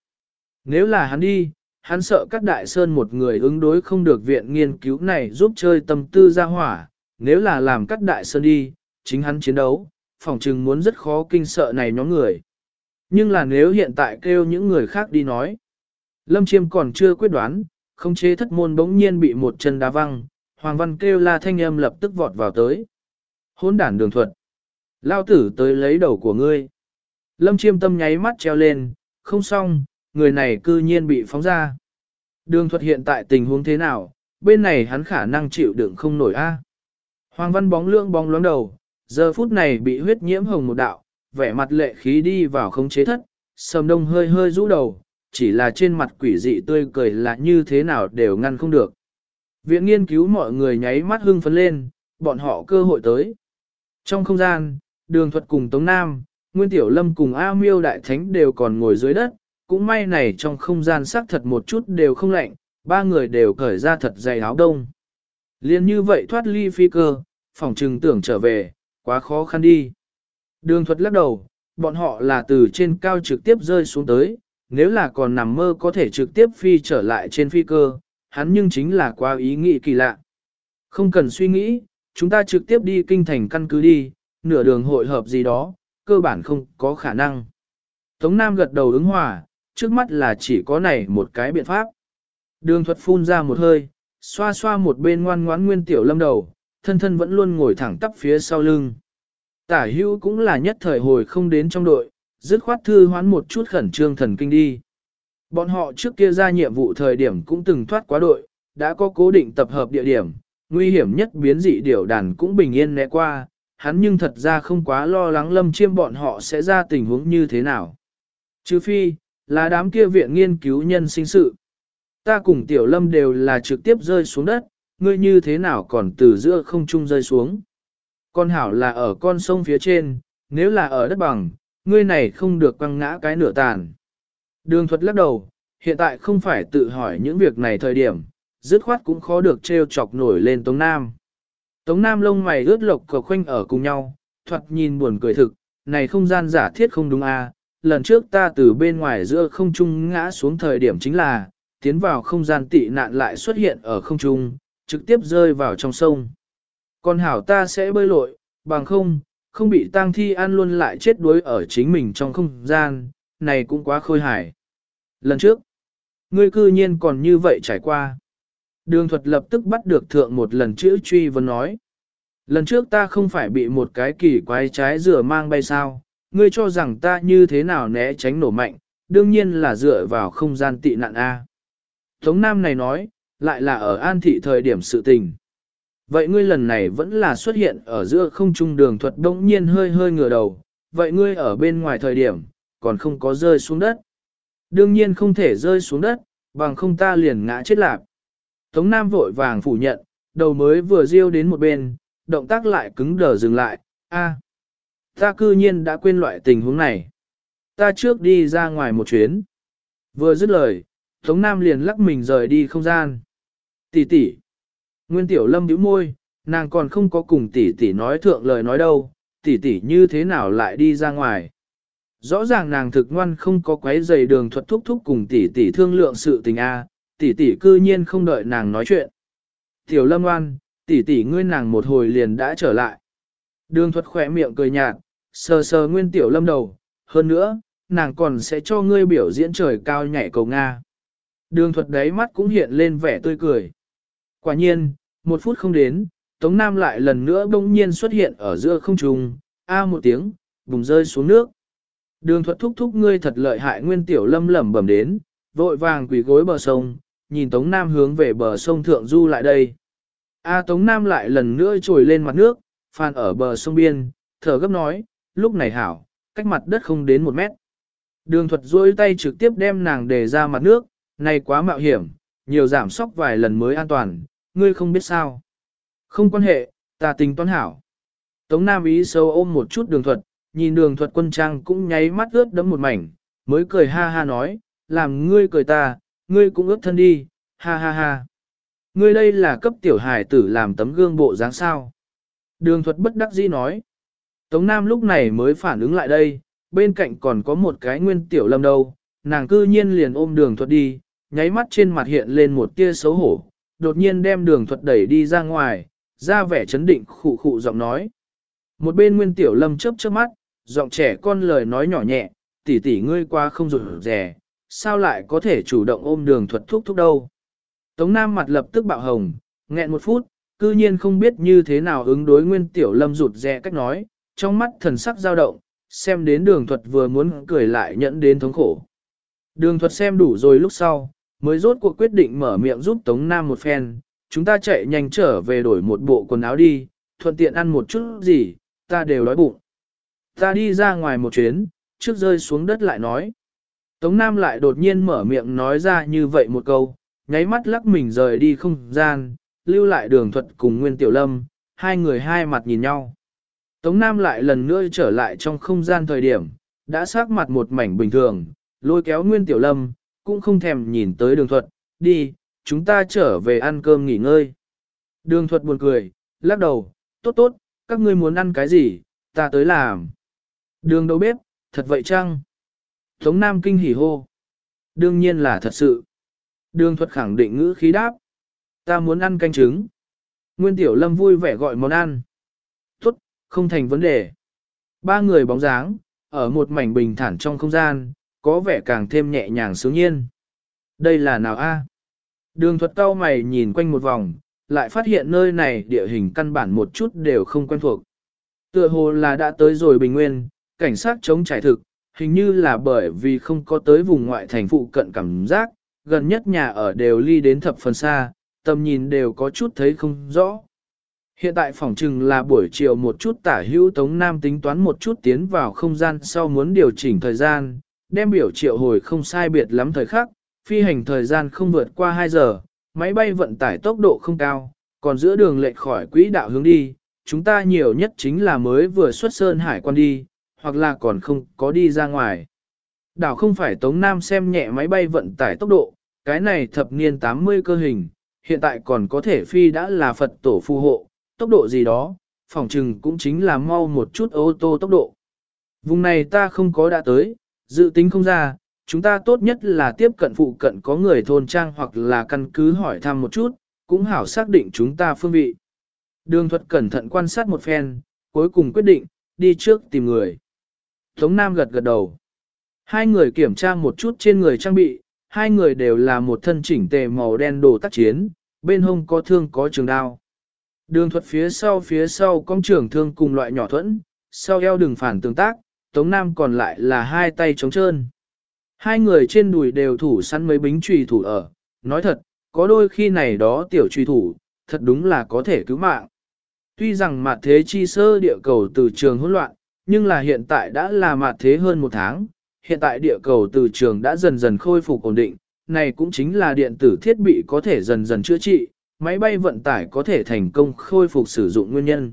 Nếu là hắn đi, hắn sợ cắt đại sơn một người ứng đối không được viện nghiên cứu này giúp chơi tâm tư ra hỏa, nếu là làm cắt đại sơn đi, chính hắn chiến đấu, phòng trừng muốn rất khó kinh sợ này nhóm người. Nhưng là nếu hiện tại kêu những người khác đi nói, Lâm Chiêm còn chưa quyết đoán, không chế thất môn bỗng nhiên bị một chân đá văng, Hoàng Văn kêu la thanh âm lập tức vọt vào tới. Hôn đản đường thuật. Lao tử tới lấy đầu của ngươi. Lâm Chiêm tâm nháy mắt treo lên, không xong, người này cư nhiên bị phóng ra. Đường thuật hiện tại tình huống thế nào, bên này hắn khả năng chịu đựng không nổi a. Hoàng văn bóng lưỡng bóng loáng đầu, giờ phút này bị huyết nhiễm hồng một đạo, vẻ mặt lệ khí đi vào không chế thất, sầm đông hơi hơi rũ đầu, chỉ là trên mặt quỷ dị tươi cười là như thế nào đều ngăn không được. Viện nghiên cứu mọi người nháy mắt hưng phấn lên, bọn họ cơ hội tới. Trong không gian, đường thuật cùng Tống Nam, Nguyên Tiểu Lâm cùng A Miêu Đại Thánh đều còn ngồi dưới đất, cũng may này trong không gian xác thật một chút đều không lạnh, ba người đều cởi ra thật dày áo đông. Liên như vậy thoát ly phi cơ, phòng trừng tưởng trở về, quá khó khăn đi. Đường thuật lắc đầu, bọn họ là từ trên cao trực tiếp rơi xuống tới, nếu là còn nằm mơ có thể trực tiếp phi trở lại trên phi cơ, hắn nhưng chính là quá ý nghĩ kỳ lạ. Không cần suy nghĩ, chúng ta trực tiếp đi kinh thành căn cứ đi, nửa đường hội hợp gì đó, cơ bản không có khả năng. Tống Nam gật đầu ứng hòa, trước mắt là chỉ có này một cái biện pháp. Đường thuật phun ra một hơi, xoa xoa một bên ngoan ngoãn nguyên tiểu lâm đầu, thân thân vẫn luôn ngồi thẳng tắp phía sau lưng. Tả hữu cũng là nhất thời hồi không đến trong đội, dứt khoát thư hoán một chút khẩn trương thần kinh đi. Bọn họ trước kia ra nhiệm vụ thời điểm cũng từng thoát quá đội, đã có cố định tập hợp địa điểm, nguy hiểm nhất biến dị điểu đàn cũng bình yên né qua, hắn nhưng thật ra không quá lo lắng lâm chiêm bọn họ sẽ ra tình huống như thế nào. Chứ phi, là đám kia viện nghiên cứu nhân sinh sự. Ta cùng tiểu lâm đều là trực tiếp rơi xuống đất, ngươi như thế nào còn từ giữa không trung rơi xuống. Con hảo là ở con sông phía trên, nếu là ở đất bằng, ngươi này không được quăng ngã cái nửa tàn. Đường thuật lắc đầu, hiện tại không phải tự hỏi những việc này thời điểm, dứt khoát cũng khó được treo chọc nổi lên Tống Nam. Tống Nam lông mày ướt lộc cờ khoanh ở cùng nhau, Thuật nhìn buồn cười thực, này không gian giả thiết không đúng a à, lần trước ta từ bên ngoài giữa không trung ngã xuống thời điểm chính là, tiến vào không gian tị nạn lại xuất hiện ở không trung, trực tiếp rơi vào trong sông. Còn hảo ta sẽ bơi lội, bằng không, không bị tang thi ăn luôn lại chết đuối ở chính mình trong không gian, này cũng quá khôi hài. Lần trước, ngươi cư nhiên còn như vậy trải qua. Đường thuật lập tức bắt được thượng một lần chữ truy vấn nói. Lần trước ta không phải bị một cái kỳ quái trái rửa mang bay sao, ngươi cho rằng ta như thế nào né tránh nổ mạnh, đương nhiên là dựa vào không gian tị nạn A. Tống Nam này nói, lại là ở an thị thời điểm sự tình. Vậy ngươi lần này vẫn là xuất hiện ở giữa không trung đường thuật đông nhiên hơi hơi ngửa đầu, vậy ngươi ở bên ngoài thời điểm, còn không có rơi xuống đất. Đương nhiên không thể rơi xuống đất, bằng không ta liền ngã chết lạc. Tống Nam vội vàng phủ nhận, đầu mới vừa riêu đến một bên, động tác lại cứng đờ dừng lại, a, ta cư nhiên đã quên loại tình huống này. Ta trước đi ra ngoài một chuyến. Vừa dứt lời, Tống Nam liền lắc mình rời đi không gian. Tỷ tỷ. Nguyên Tiểu Lâm bĩu môi, nàng còn không có cùng tỷ tỷ nói thượng lời nói đâu, tỷ tỷ như thế nào lại đi ra ngoài. Rõ ràng nàng thực ngoan không có quấy giày đường thuật thúc thúc cùng tỷ tỷ thương lượng sự tình a, tỷ tỷ cư nhiên không đợi nàng nói chuyện. Tiểu Lâm ngoan, tỷ tỷ ngươi nàng một hồi liền đã trở lại. Đường thuật khỏe miệng cười nhạt, sờ sờ Nguyên Tiểu Lâm đầu, hơn nữa, nàng còn sẽ cho ngươi biểu diễn trời cao nhảy cầu Nga. Đường thuật đáy mắt cũng hiện lên vẻ tươi cười. Quả nhiên, một phút không đến, Tống Nam lại lần nữa bỗng nhiên xuất hiện ở giữa không trung, a một tiếng, bùng rơi xuống nước. Đường thuật thúc thúc ngươi thật lợi hại nguyên tiểu lâm lẩm bẩm đến, vội vàng quỳ gối bờ sông, nhìn Tống Nam hướng về bờ sông Thượng Du lại đây. A Tống Nam lại lần nữa trồi lên mặt nước, phan ở bờ sông biên, thở gấp nói, lúc này hảo, cách mặt đất không đến một mét. Đường thuật duỗi tay trực tiếp đem nàng để ra mặt nước, này quá mạo hiểm, nhiều giảm sóc vài lần mới an toàn, ngươi không biết sao. Không quan hệ, ta tính toán hảo. Tống Nam ý sâu ôm một chút đường thuật, nhìn đường thuật quân trang cũng nháy mắt ướt đẫm một mảnh, mới cười ha ha nói, làm ngươi cười ta, ngươi cũng ướt thân đi, ha ha ha. Ngươi đây là cấp tiểu hài tử làm tấm gương bộ dáng sao. Đường thuật bất đắc dĩ nói. Tống Nam lúc này mới phản ứng lại đây, bên cạnh còn có một cái nguyên tiểu lâm đâu, nàng cư nhiên liền ôm đường thuật đi, nháy mắt trên mặt hiện lên một tia xấu hổ, đột nhiên đem đường thuật đẩy đi ra ngoài, ra vẻ chấn định khụ khụ giọng nói. Một bên nguyên tiểu lâm chớp chớp mắt, giọng trẻ con lời nói nhỏ nhẹ, tỷ tỷ ngươi qua không rụt rè, sao lại có thể chủ động ôm đường thuật thúc thúc đâu. Tống Nam mặt lập tức bạo hồng, nghẹn một phút, cư nhiên không biết như thế nào ứng đối nguyên tiểu lâm rụt rè cách nói, trong mắt thần sắc dao động, xem đến đường thuật vừa muốn cười lại nhẫn đến thống khổ. Đường thuật xem đủ rồi lúc sau, mới rốt cuộc quyết định mở miệng giúp Tống Nam một phen, chúng ta chạy nhanh trở về đổi một bộ quần áo đi, thuận tiện ăn một chút gì, ta đều đói bụng. Ta đi ra ngoài một chuyến, trước rơi xuống đất lại nói. Tống Nam lại đột nhiên mở miệng nói ra như vậy một câu, nháy mắt lắc mình rời đi không gian, lưu lại đường thuật cùng Nguyên Tiểu Lâm, hai người hai mặt nhìn nhau. Tống Nam lại lần nữa trở lại trong không gian thời điểm, đã sắc mặt một mảnh bình thường, lôi kéo Nguyên Tiểu Lâm, cũng không thèm nhìn tới đường thuật, đi, chúng ta trở về ăn cơm nghỉ ngơi. Đường thuật buồn cười, lắc đầu, tốt tốt, các ngươi muốn ăn cái gì, ta tới làm. Đường đầu bếp, thật vậy chăng? Tống Nam kinh hỉ hô. Đương nhiên là thật sự. Đường thuật khẳng định ngữ khí đáp. Ta muốn ăn canh trứng. Nguyên Tiểu Lâm vui vẻ gọi món ăn. Tốt, không thành vấn đề. Ba người bóng dáng, ở một mảnh bình thản trong không gian, có vẻ càng thêm nhẹ nhàng sướng nhiên. Đây là nào a? Đường thuật cao mày nhìn quanh một vòng, lại phát hiện nơi này địa hình căn bản một chút đều không quen thuộc. Tựa hồ là đã tới rồi bình nguyên, cảnh sát chống trải thực, hình như là bởi vì không có tới vùng ngoại thành phụ cận cảm giác, gần nhất nhà ở đều ly đến thập phần xa, tầm nhìn đều có chút thấy không rõ. Hiện tại phòng trừng là buổi chiều một chút tả hữu Tống Nam tính toán một chút tiến vào không gian sau muốn điều chỉnh thời gian, đem biểu triệu hồi không sai biệt lắm thời khắc, phi hành thời gian không vượt qua 2 giờ, máy bay vận tải tốc độ không cao, còn giữa đường lệch khỏi quỹ đạo hướng đi, chúng ta nhiều nhất chính là mới vừa xuất sơn hải quan đi, hoặc là còn không có đi ra ngoài. Đảo không phải Tống Nam xem nhẹ máy bay vận tải tốc độ, cái này thập niên 80 cơ hình, hiện tại còn có thể phi đã là Phật tổ phù hộ, tốc độ gì đó, phòng trừng cũng chính là mau một chút ô tô tốc độ. Vùng này ta không có đã tới, dự tính không ra, chúng ta tốt nhất là tiếp cận phụ cận có người thôn trang hoặc là căn cứ hỏi thăm một chút, cũng hảo xác định chúng ta phương vị. Đường thuật cẩn thận quan sát một phen, cuối cùng quyết định, đi trước tìm người. Tống Nam gật gật đầu. Hai người kiểm tra một chút trên người trang bị, hai người đều là một thân chỉnh tề màu đen đồ tác chiến, bên hông có thương có trường đao. Đường thuật phía sau phía sau con trường thương cùng loại nhỏ thuẫn, sau eo đường phản tương tác, Tống Nam còn lại là hai tay trống trơn. Hai người trên đùi đều thủ săn mấy bính trùy thủ ở, nói thật, có đôi khi này đó tiểu trùy thủ, thật đúng là có thể cứu mạng. Tuy rằng mặt thế chi sơ địa cầu từ trường hỗn loạn, nhưng là hiện tại đã là mặt thế hơn một tháng, hiện tại địa cầu từ trường đã dần dần khôi phục ổn định, này cũng chính là điện tử thiết bị có thể dần dần chữa trị, máy bay vận tải có thể thành công khôi phục sử dụng nguyên nhân.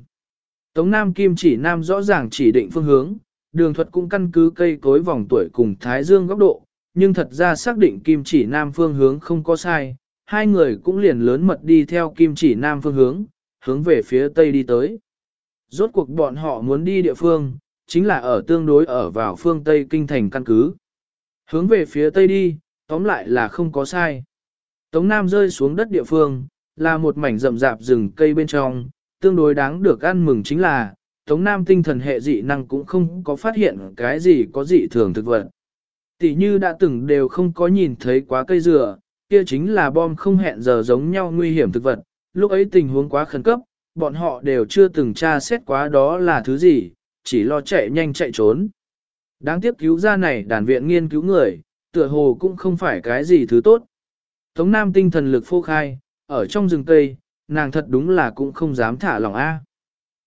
Tống Nam Kim chỉ Nam rõ ràng chỉ định phương hướng, đường thuật cũng căn cứ cây cối vòng tuổi cùng Thái Dương góc độ, nhưng thật ra xác định Kim chỉ Nam phương hướng không có sai, hai người cũng liền lớn mật đi theo Kim chỉ Nam phương hướng, hướng về phía Tây đi tới. Rốt cuộc bọn họ muốn đi địa phương, chính là ở tương đối ở vào phương Tây kinh thành căn cứ. Hướng về phía Tây đi, tóm lại là không có sai. Tống Nam rơi xuống đất địa phương, là một mảnh rậm rạp rừng cây bên trong, tương đối đáng được ăn mừng chính là, Tống Nam tinh thần hệ dị năng cũng không có phát hiện cái gì có dị thường thực vật. Tỷ như đã từng đều không có nhìn thấy quá cây dừa, kia chính là bom không hẹn giờ giống nhau nguy hiểm thực vật, lúc ấy tình huống quá khẩn cấp, bọn họ đều chưa từng tra xét quá đó là thứ gì, chỉ lo chạy nhanh chạy trốn. Đáng tiếc cứu ra này đàn viện nghiên cứu người, tựa hồ cũng không phải cái gì thứ tốt. Tống Nam tinh thần lực phô khai, ở trong rừng cây, nàng thật đúng là cũng không dám thả lòng A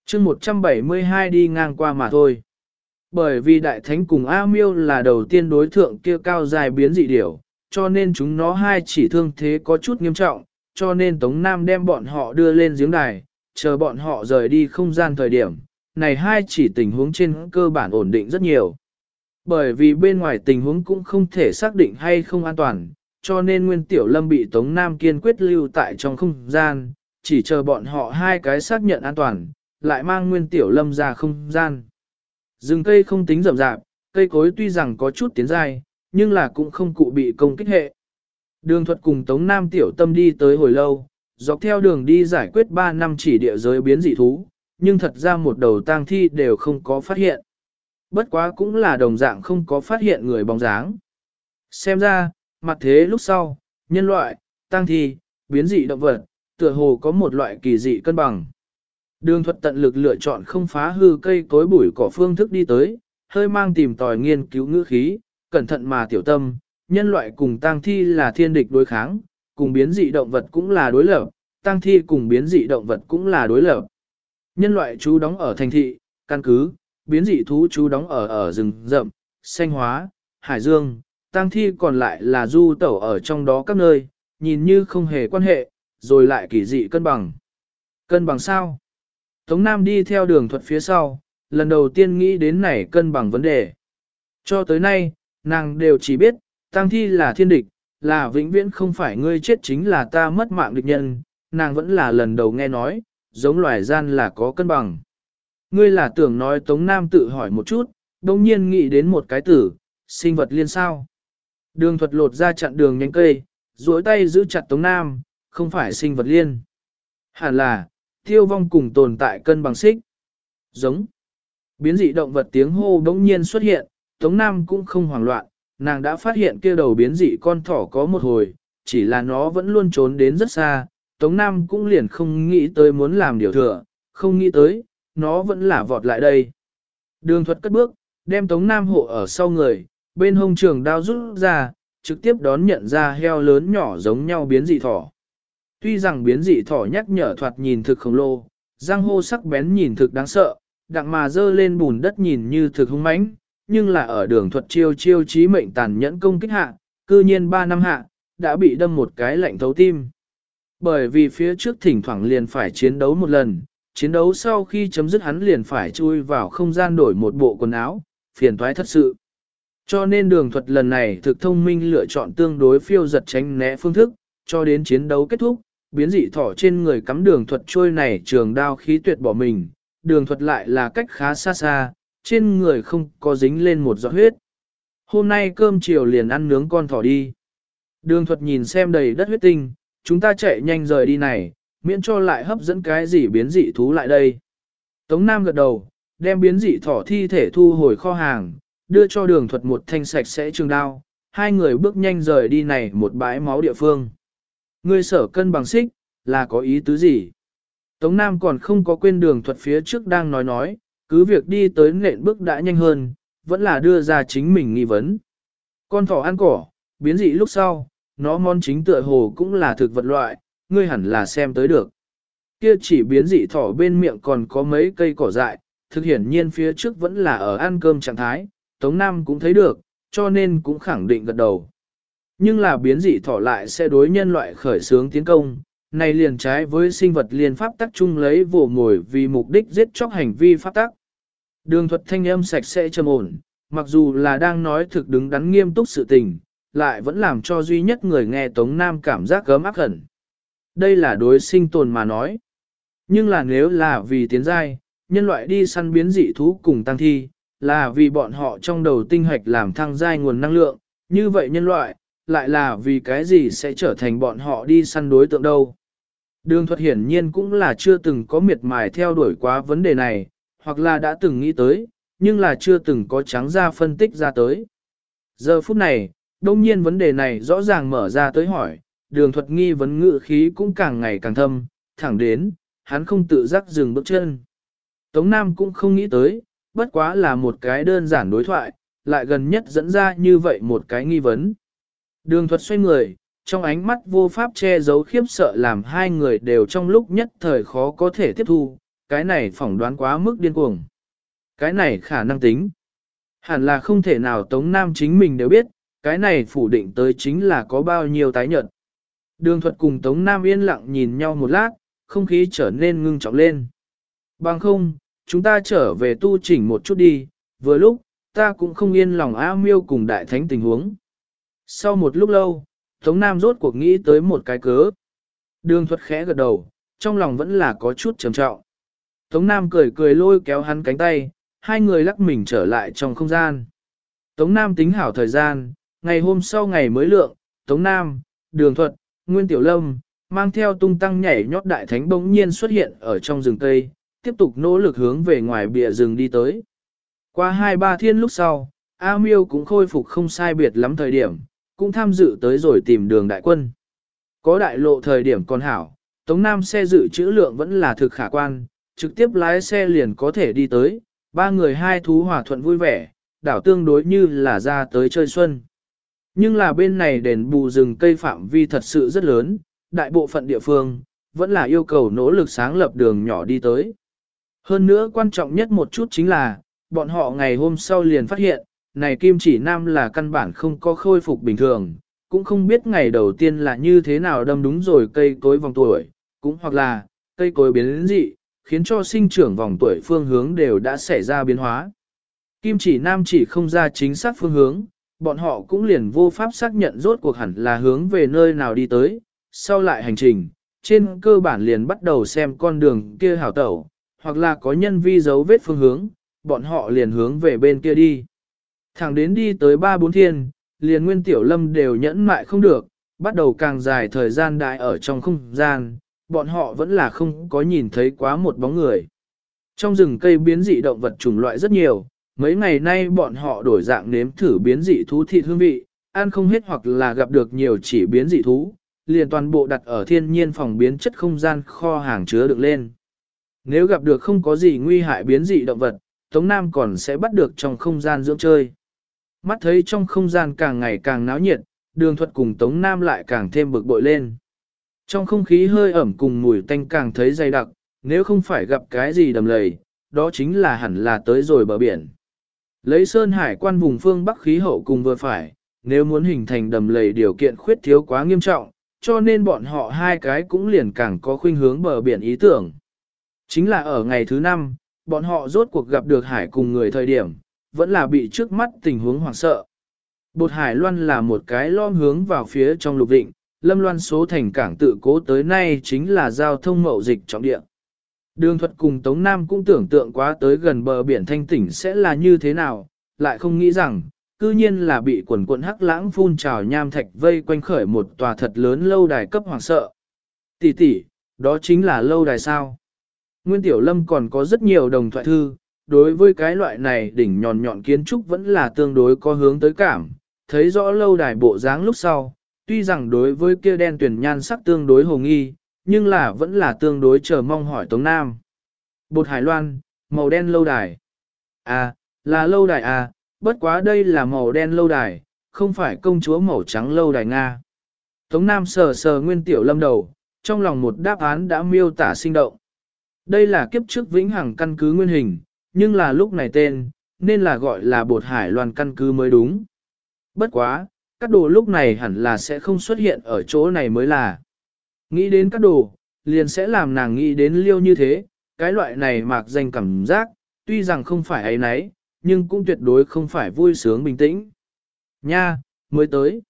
chương 172 đi ngang qua mà thôi. Bởi vì đại thánh cùng A miêu là đầu tiên đối thượng kia cao dài biến dị điểu, cho nên chúng nó hai chỉ thương thế có chút nghiêm trọng, cho nên Tống Nam đem bọn họ đưa lên giếng đài, chờ bọn họ rời đi không gian thời điểm, này hai chỉ tình huống trên cơ bản ổn định rất nhiều. Bởi vì bên ngoài tình huống cũng không thể xác định hay không an toàn, cho nên Nguyên Tiểu Lâm bị Tống Nam kiên quyết lưu tại trong không gian, chỉ chờ bọn họ hai cái xác nhận an toàn, lại mang Nguyên Tiểu Lâm ra không gian. Rừng cây không tính rậm rạp, cây cối tuy rằng có chút tiến dài, nhưng là cũng không cụ bị công kích hệ. Đường thuật cùng Tống Nam Tiểu Tâm đi tới hồi lâu, dọc theo đường đi giải quyết 3 năm chỉ địa giới biến dị thú, nhưng thật ra một đầu tang thi đều không có phát hiện. Bất quá cũng là đồng dạng không có phát hiện người bóng dáng. Xem ra, mặt thế lúc sau, nhân loại, tang thi, biến dị động vật, tựa hồ có một loại kỳ dị cân bằng. Đường thuật tận lực lựa chọn không phá hư cây cối bụi cỏ phương thức đi tới, hơi mang tìm tòi nghiên cứu ngữ khí, cẩn thận mà tiểu tâm, nhân loại cùng tang thi là thiên địch đối kháng, cùng biến dị động vật cũng là đối lập, tang thi cùng biến dị động vật cũng là đối lập. Nhân loại chú đóng ở thành thị, căn cứ, biến dị thú chú đóng ở ở rừng rậm, xanh hóa, hải dương, tang thi còn lại là du tẩu ở trong đó các nơi, nhìn như không hề quan hệ, rồi lại kỳ dị cân bằng. Cân bằng sao? Tống Nam đi theo đường thuật phía sau, lần đầu tiên nghĩ đến này cân bằng vấn đề. Cho tới nay, nàng đều chỉ biết, Tăng thi là thiên địch, là vĩnh viễn không phải ngươi chết chính là ta mất mạng địch nhân, nàng vẫn là lần đầu nghe nói, giống loài gian là có cân bằng. Ngươi là tưởng nói Tống Nam tự hỏi một chút, đồng nhiên nghĩ đến một cái tử, sinh vật liên sao. Đường thuật lột ra chặn đường nhánh cây, duỗi tay giữ chặt Tống Nam, không phải sinh vật liên. Hẳn là, tiêu vong cùng tồn tại cân bằng xích. Giống. Biến dị động vật tiếng hô đống nhiên xuất hiện, Tống Nam cũng không hoảng loạn, nàng đã phát hiện kia đầu biến dị con thỏ có một hồi, chỉ là nó vẫn luôn trốn đến rất xa, Tống Nam cũng liền không nghĩ tới muốn làm điều thừa, không nghĩ tới, nó vẫn là vọt lại đây. Đường thuật cất bước, đem Tống Nam hộ ở sau người, bên hông trường đao rút ra, trực tiếp đón nhận ra heo lớn nhỏ giống nhau biến dị thỏ. Tuy rằng biến dị thỏ nhắc nhở thoạt nhìn thực khổng lồ, răng hô sắc bén nhìn thực đáng sợ, đặng mà dơ lên bùn đất nhìn như thực hung mãnh, nhưng là ở đường thuật chiêu chiêu trí mệnh tàn nhẫn công kích hạ, cư nhiên 3 năm hạ, đã bị đâm một cái lạnh thấu tim. Bởi vì phía trước thỉnh thoảng liền phải chiến đấu một lần, chiến đấu sau khi chấm dứt hắn liền phải chui vào không gian đổi một bộ quần áo, phiền toái thật sự. Cho nên đường thuật lần này thực thông minh lựa chọn tương đối phiêu giật tránh né phương thức, cho đến chiến đấu kết thúc, biến dị thỏ trên người cắm đường thuật trôi này trường đao khí tuyệt bỏ mình, đường thuật lại là cách khá xa xa, trên người không có dính lên một giọt huyết. Hôm nay cơm chiều liền ăn nướng con thỏ đi. Đường thuật nhìn xem đầy đất huyết tinh, chúng ta chạy nhanh rời đi này, miễn cho lại hấp dẫn cái gì biến dị thú lại đây. Tống Nam gật đầu, đem biến dị thỏ thi thể thu hồi kho hàng, đưa cho đường thuật một thanh sạch sẽ trường đao, hai người bước nhanh rời đi này một bãi máu địa phương. Ngươi sở cân bằng xích, là có ý tứ gì? Tống Nam còn không có quên đường thuật phía trước đang nói nói, cứ việc đi tới nện bước đã nhanh hơn, vẫn là đưa ra chính mình nghi vấn. Con thỏ ăn cỏ, biến dị lúc sau, nó món chính tựa hồ cũng là thực vật loại, ngươi hẳn là xem tới được. Kia chỉ biến dị thỏ bên miệng còn có mấy cây cỏ dại, thực hiển nhiên phía trước vẫn là ở ăn cơm trạng thái, Tống Nam cũng thấy được, cho nên cũng khẳng định gật đầu. Nhưng là biến dị thỏ lại sẽ đối nhân loại khởi xướng tiến công, này liền trái với sinh vật liên pháp tắc chung lấy vồ mồi vì mục đích giết chóc hành vi pháp tắc. Đường thuật thanh âm sạch sẽ trầm ổn, mặc dù là đang nói thực đứng đắn nghiêm túc sự tình, lại vẫn làm cho duy nhất người nghe Tống Nam cảm giác gớm ác hẳn. Đây là đối sinh tồn mà nói. Nhưng là nếu là vì tiến giai, nhân loại đi săn biến dị thú cùng tăng thi, là vì bọn họ trong đầu tinh hoạch làm thăng giai nguồn năng lượng, như vậy nhân loại, lại là vì cái gì sẽ trở thành bọn họ đi săn đối tượng đâu. Đường thuật hiển nhiên cũng là chưa từng có miệt mài theo đuổi quá vấn đề này, hoặc là đã từng nghĩ tới, nhưng là chưa từng có trắng ra phân tích ra tới. Giờ phút này, đông nhiên vấn đề này rõ ràng mở ra tới hỏi, đường thuật nghi vấn ngự khí cũng càng ngày càng thâm, thẳng đến, hắn không tự giác dừng bước chân. Tống Nam cũng không nghĩ tới, bất quá là một cái đơn giản đối thoại, lại gần nhất dẫn ra như vậy một cái nghi vấn. Đường thuật xoay người, trong ánh mắt vô pháp che giấu khiếp sợ làm hai người đều trong lúc nhất thời khó có thể tiếp thu, cái này phỏng đoán quá mức điên cuồng. Cái này khả năng tính. Hẳn là không thể nào Tống Nam chính mình đều biết, cái này phủ định tới chính là có bao nhiêu tái nhận. Đường thuật cùng Tống Nam yên lặng nhìn nhau một lát, không khí trở nên ngưng trọng lên. Bằng không, chúng ta trở về tu chỉnh một chút đi, vừa lúc, ta cũng không yên lòng A miêu cùng đại thánh tình huống. Sau một lúc lâu, Tống Nam rốt cuộc nghĩ tới một cái cớ. Đường thuật khẽ gật đầu, trong lòng vẫn là có chút trầm trọng. Tống Nam cười cười lôi kéo hắn cánh tay, hai người lắc mình trở lại trong không gian. Tống Nam tính hảo thời gian, ngày hôm sau ngày mới lượng, Tống Nam, Đường Thuật, Nguyên Tiểu Lâm, mang theo tung tăng nhảy nhót đại thánh bỗng nhiên xuất hiện ở trong rừng cây, tiếp tục nỗ lực hướng về ngoài bìa rừng đi tới. Qua hai ba thiên lúc sau, A Miêu cũng khôi phục không sai biệt lắm thời điểm, cũng tham dự tới rồi tìm đường đại quân. Có đại lộ thời điểm còn hảo, Tống Nam xe dự trữ lượng vẫn là thực khả quan, trực tiếp lái xe liền có thể đi tới, ba người hai thú hòa thuận vui vẻ, đảo tương đối như là ra tới chơi xuân. Nhưng là bên này đền bù rừng cây phạm vi thật sự rất lớn, đại bộ phận địa phương, vẫn là yêu cầu nỗ lực sáng lập đường nhỏ đi tới. Hơn nữa quan trọng nhất một chút chính là, bọn họ ngày hôm sau liền phát hiện, này kim chỉ nam là căn bản không có khôi phục bình thường, cũng không biết ngày đầu tiên là như thế nào đâm đúng rồi cây cối vòng tuổi, cũng hoặc là cây cối biến dị, khiến cho sinh trưởng vòng tuổi phương hướng đều đã xảy ra biến hóa. Kim chỉ nam chỉ không ra chính xác phương hướng, bọn họ cũng liền vô pháp xác nhận rốt cuộc hẳn là hướng về nơi nào đi tới, sau lại hành trình, trên cơ bản liền bắt đầu xem con đường kia hảo tẩu, hoặc là có nhân vi dấu vết phương hướng, bọn họ liền hướng về bên kia đi. Thẳng đến đi tới ba bốn thiên, liền nguyên tiểu lâm đều nhẫn mại không được, bắt đầu càng dài thời gian đại ở trong không gian, bọn họ vẫn là không có nhìn thấy quá một bóng người. Trong rừng cây biến dị động vật chủng loại rất nhiều, mấy ngày nay bọn họ đổi dạng nếm thử biến dị thú thịt hương vị, ăn không hết hoặc là gặp được nhiều chỉ biến dị thú, liền toàn bộ đặt ở thiên nhiên phòng biến chất không gian kho hàng chứa được lên. Nếu gặp được không có gì nguy hại biến dị động vật, Tống Nam còn sẽ bắt được trong không gian dưỡng chơi. Mắt thấy trong không gian càng ngày càng náo nhiệt, đường thuật cùng Tống Nam lại càng thêm bực bội lên. Trong không khí hơi ẩm cùng mùi tanh càng thấy dày đặc, nếu không phải gặp cái gì đầm lầy, đó chính là hẳn là tới rồi bờ biển. Lấy sơn hải quan vùng phương Bắc khí hậu cùng vừa phải, nếu muốn hình thành đầm lầy điều kiện khuyết thiếu quá nghiêm trọng, cho nên bọn họ hai cái cũng liền càng có khuynh hướng bờ biển ý tưởng. Chính là ở ngày thứ năm, bọn họ rốt cuộc gặp được hải cùng người thời điểm, vẫn là bị trước mắt tình huống hoảng sợ. Bột hải loan là một cái lom hướng vào phía trong lục định, lâm loan số thành cảng tự cố tới nay chính là giao thông mậu dịch trọng địa. Đường thuật cùng Tống Nam cũng tưởng tượng quá tới gần bờ biển thanh tỉnh sẽ là như thế nào, lại không nghĩ rằng, cư nhiên là bị quần quận hắc lãng phun trào nham thạch vây quanh khởi một tòa thật lớn lâu đài cấp hoàng sợ. Tỷ tỷ, đó chính là lâu đài sao. Nguyên Tiểu Lâm còn có rất nhiều đồng thoại thư, đối với cái loại này đỉnh nhọn nhọn kiến trúc vẫn là tương đối có hướng tới cảm, thấy rõ lâu đài bộ dáng lúc sau, tuy rằng đối với kia đen tuyển nhan sắc tương đối hồ nghi, nhưng là vẫn là tương đối chờ mong hỏi Tống Nam. Bột Hải Loan, màu đen lâu đài. À, là lâu đài à, bất quá đây là màu đen lâu đài, không phải công chúa màu trắng lâu đài Nga. Tống Nam sờ sờ nguyên tiểu lâm đầu, trong lòng một đáp án đã miêu tả sinh động. Đây là kiếp trước vĩnh hằng căn cứ nguyên hình, nhưng là lúc này tên, nên là gọi là bột hải loan căn cứ mới đúng. Bất quá, các đồ lúc này hẳn là sẽ không xuất hiện ở chỗ này mới là. Nghĩ đến các đồ, liền sẽ làm nàng nghĩ đến liêu như thế, cái loại này mạc danh cảm giác, tuy rằng không phải ấy nấy, nhưng cũng tuyệt đối không phải vui sướng bình tĩnh. Nha, mới tới.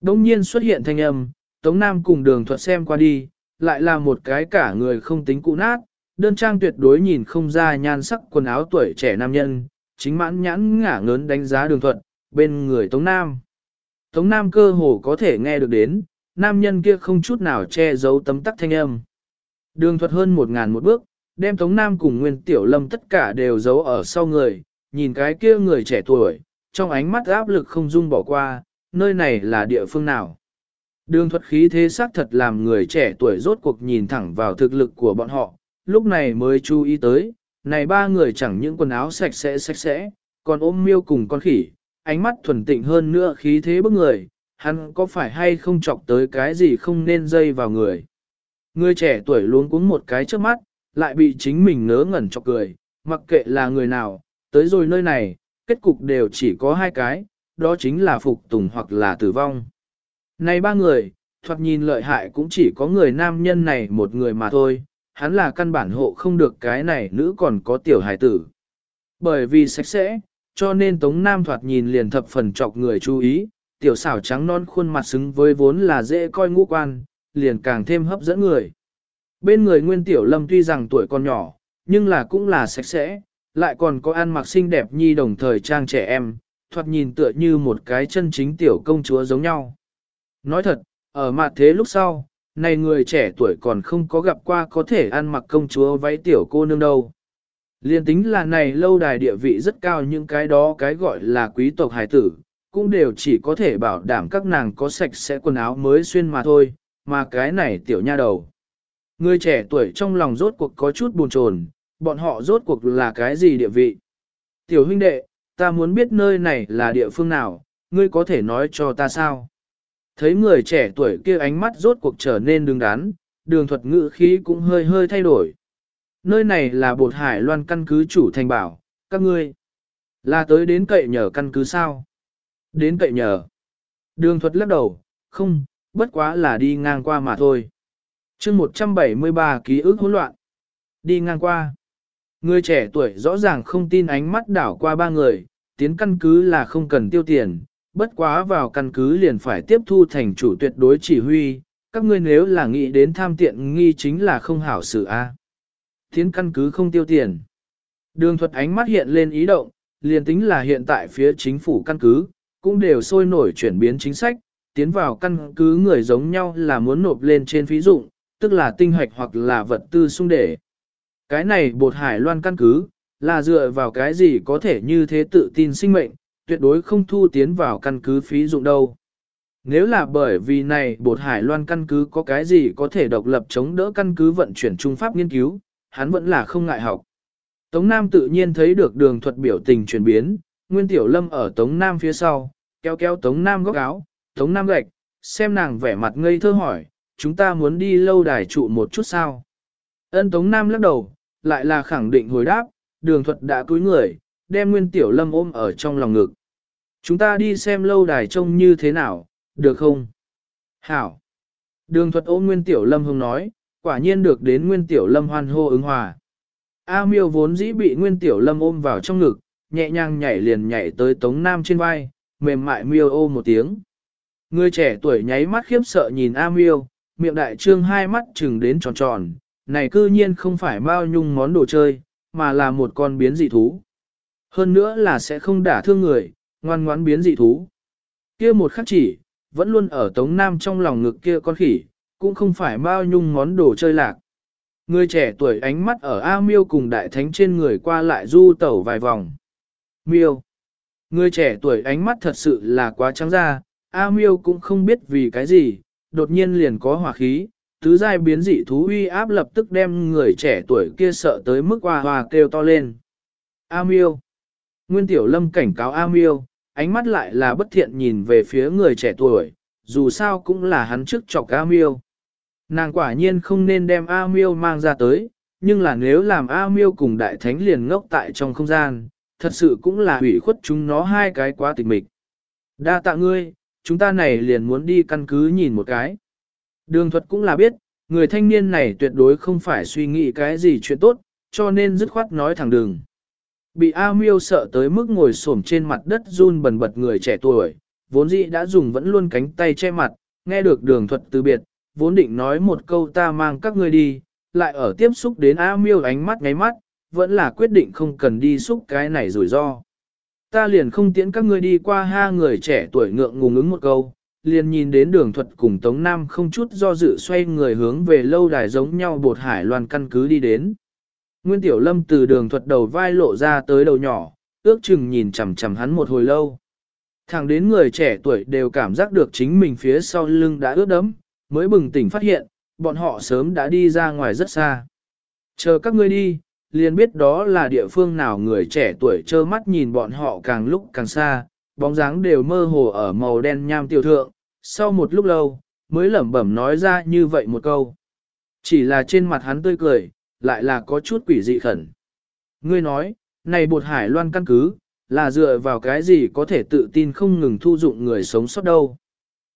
Đông nhiên xuất hiện thanh âm, Tống Nam cùng đường thuật xem qua đi, lại là một cái cả người không tính cụ nát, đơn trang tuyệt đối nhìn không ra nhan sắc quần áo tuổi trẻ nam nhân, chính mãn nhãn ngả ngớn đánh giá đường thuật, bên người Tống Nam. Tống Nam cơ hồ có thể nghe được đến, nam nhân kia không chút nào che giấu tấm tắc thanh âm. Đường thuật hơn một ngàn một bước, đem Tống Nam cùng Nguyên Tiểu Lâm tất cả đều giấu ở sau người, nhìn cái kia người trẻ tuổi, trong ánh mắt áp lực không dung bỏ qua, nơi này là địa phương nào. Đường thuật khí thế xác thật làm người trẻ tuổi rốt cuộc nhìn thẳng vào thực lực của bọn họ, lúc này mới chú ý tới, này ba người chẳng những quần áo sạch sẽ sạch sẽ, còn ôm miêu cùng con khỉ, ánh mắt thuần tịnh hơn nữa khí thế bức người, hắn có phải hay không chọc tới cái gì không nên dây vào người. Người trẻ tuổi luôn cuống một cái trước mắt, lại bị chính mình ngớ ngẩn chọc cười, mặc kệ là người nào, tới rồi nơi này, kết cục đều chỉ có hai cái, đó chính là phục tùng hoặc là tử vong. Này ba người, thoạt nhìn lợi hại cũng chỉ có người nam nhân này một người mà thôi, hắn là căn bản hộ không được cái này nữ còn có tiểu hài tử. Bởi vì sạch sẽ, cho nên Tống Nam thoạt nhìn liền thập phần chọc người chú ý, tiểu xảo trắng non khuôn mặt xứng với vốn là dễ coi ngũ quan, liền càng thêm hấp dẫn người. Bên người Nguyên Tiểu Lâm tuy rằng tuổi còn nhỏ, nhưng là cũng là sạch sẽ, lại còn có ăn mặc xinh đẹp nhi đồng thời trang trẻ em, thoạt nhìn tựa như một cái chân chính tiểu công chúa giống nhau. Nói thật, ở mặt thế lúc sau, này người trẻ tuổi còn không có gặp qua có thể ăn mặc công chúa váy tiểu cô nương đâu. Liên tính là này lâu đài địa vị rất cao những cái đó cái gọi là quý tộc hải tử, cũng đều chỉ có thể bảo đảm các nàng có sạch sẽ quần áo mới xuyên mà thôi, mà cái này tiểu nha đầu. Người trẻ tuổi trong lòng rốt cuộc có chút buồn chồn, bọn họ rốt cuộc là cái gì địa vị. Tiểu huynh đệ, ta muốn biết nơi này là địa phương nào, ngươi có thể nói cho ta sao? Thấy người trẻ tuổi kia ánh mắt rốt cuộc trở nên đứng đắn, đường thuật ngữ khí cũng hơi hơi thay đổi. Nơi này là bột hải loan căn cứ chủ thành bảo, các ngươi là tới đến cậy nhờ căn cứ sao? Đến cậy nhờ. Đường thuật lắc đầu, không, bất quá là đi ngang qua mà thôi. chương 173 ký ức hỗn loạn. Đi ngang qua. Người trẻ tuổi rõ ràng không tin ánh mắt đảo qua ba người, tiến căn cứ là không cần tiêu tiền, bất quá vào căn cứ liền phải tiếp thu thành chủ tuyệt đối chỉ huy, các ngươi nếu là nghĩ đến tham tiện nghi chính là không hảo sự a. Tiến căn cứ không tiêu tiền. Đường thuật ánh mắt hiện lên ý động, liền tính là hiện tại phía chính phủ căn cứ, cũng đều sôi nổi chuyển biến chính sách, tiến vào căn cứ người giống nhau là muốn nộp lên trên phí dụng, tức là tinh hoạch hoặc là vật tư sung để. Cái này bột hải loan căn cứ, là dựa vào cái gì có thể như thế tự tin sinh mệnh, tuyệt đối không thu tiến vào căn cứ phí dụng đâu. Nếu là bởi vì này bột hải loan căn cứ có cái gì có thể độc lập chống đỡ căn cứ vận chuyển trung pháp nghiên cứu, hắn vẫn là không ngại học. Tống Nam tự nhiên thấy được đường thuật biểu tình chuyển biến, Nguyên Tiểu Lâm ở Tống Nam phía sau, kéo kéo Tống Nam góc áo, Tống Nam gạch, xem nàng vẻ mặt ngây thơ hỏi, chúng ta muốn đi lâu đài trụ một chút sao. Ân Tống Nam lắc đầu, lại là khẳng định hồi đáp, đường thuật đã cúi người, đem Nguyên Tiểu Lâm ôm ở trong lòng ngực. Chúng ta đi xem lâu đài trông như thế nào, được không? Hảo. Đường thuật ôm Nguyên Tiểu Lâm hông nói, quả nhiên được đến Nguyên Tiểu Lâm hoan hô ứng hòa. A miêu vốn dĩ bị Nguyên Tiểu Lâm ôm vào trong ngực, nhẹ nhàng nhảy liền nhảy tới Tống Nam trên vai, mềm mại miêu ô một tiếng. Người trẻ tuổi nháy mắt khiếp sợ nhìn A miêu, miệng đại trương hai mắt chừng đến tròn tròn, này cư nhiên không phải bao nhung món đồ chơi, mà là một con biến dị thú. Hơn nữa là sẽ không đả thương người, Ngoan ngoãn biến dị thú. Kia một khắc chỉ, vẫn luôn ở Tống Nam trong lòng ngực kia con khỉ, cũng không phải bao nhung món đồ chơi lạc. Người trẻ tuổi ánh mắt ở A Miêu cùng đại thánh trên người qua lại du tẩu vài vòng. Miêu. Người trẻ tuổi ánh mắt thật sự là quá trắng ra, A Miêu cũng không biết vì cái gì, đột nhiên liền có hỏa khí, tứ giai biến dị thú uy áp lập tức đem người trẻ tuổi kia sợ tới mức hoa hoa kêu to lên. A Miêu. Nguyên Tiểu Lâm cảnh cáo A Miêu, ánh mắt lại là bất thiện nhìn về phía người trẻ tuổi, dù sao cũng là hắn trước chọc A Miêu. Nàng quả nhiên không nên đem A Miêu mang ra tới, nhưng là nếu làm A Miêu cùng Đại Thánh liền ngốc tại trong không gian, thật sự cũng là hủy khuất chúng nó hai cái quá tịch mịch. Đa tạ ngươi, chúng ta này liền muốn đi căn cứ nhìn một cái. Đường thuật cũng là biết, người thanh niên này tuyệt đối không phải suy nghĩ cái gì chuyện tốt, cho nên dứt khoát nói thẳng đường. Bị A Miêu sợ tới mức ngồi xổm trên mặt đất run bần bật người trẻ tuổi, vốn dĩ đã dùng vẫn luôn cánh tay che mặt, nghe được đường thuật từ biệt, vốn định nói một câu ta mang các ngươi đi, lại ở tiếp xúc đến A Miêu ánh mắt ngáy mắt, vẫn là quyết định không cần đi xúc cái này rủi ro. Ta liền không tiễn các ngươi đi qua ha người trẻ tuổi ngượng ngùng ứng một câu, liền nhìn đến đường thuật cùng Tống Nam không chút do dự xoay người hướng về lâu đài giống nhau bột hải loan căn cứ đi đến. Nguyên Tiểu Lâm từ đường thuật đầu vai lộ ra tới đầu nhỏ, ước chừng nhìn chằm chằm hắn một hồi lâu. Thẳng đến người trẻ tuổi đều cảm giác được chính mình phía sau lưng đã ướt đẫm, mới bừng tỉnh phát hiện, bọn họ sớm đã đi ra ngoài rất xa. Chờ các ngươi đi, liền biết đó là địa phương nào người trẻ tuổi trơ mắt nhìn bọn họ càng lúc càng xa, bóng dáng đều mơ hồ ở màu đen nham tiêu thượng, sau một lúc lâu, mới lẩm bẩm nói ra như vậy một câu. Chỉ là trên mặt hắn tươi cười, lại là có chút quỷ dị khẩn. Ngươi nói, này bột hải loan căn cứ, là dựa vào cái gì có thể tự tin không ngừng thu dụng người sống sót đâu.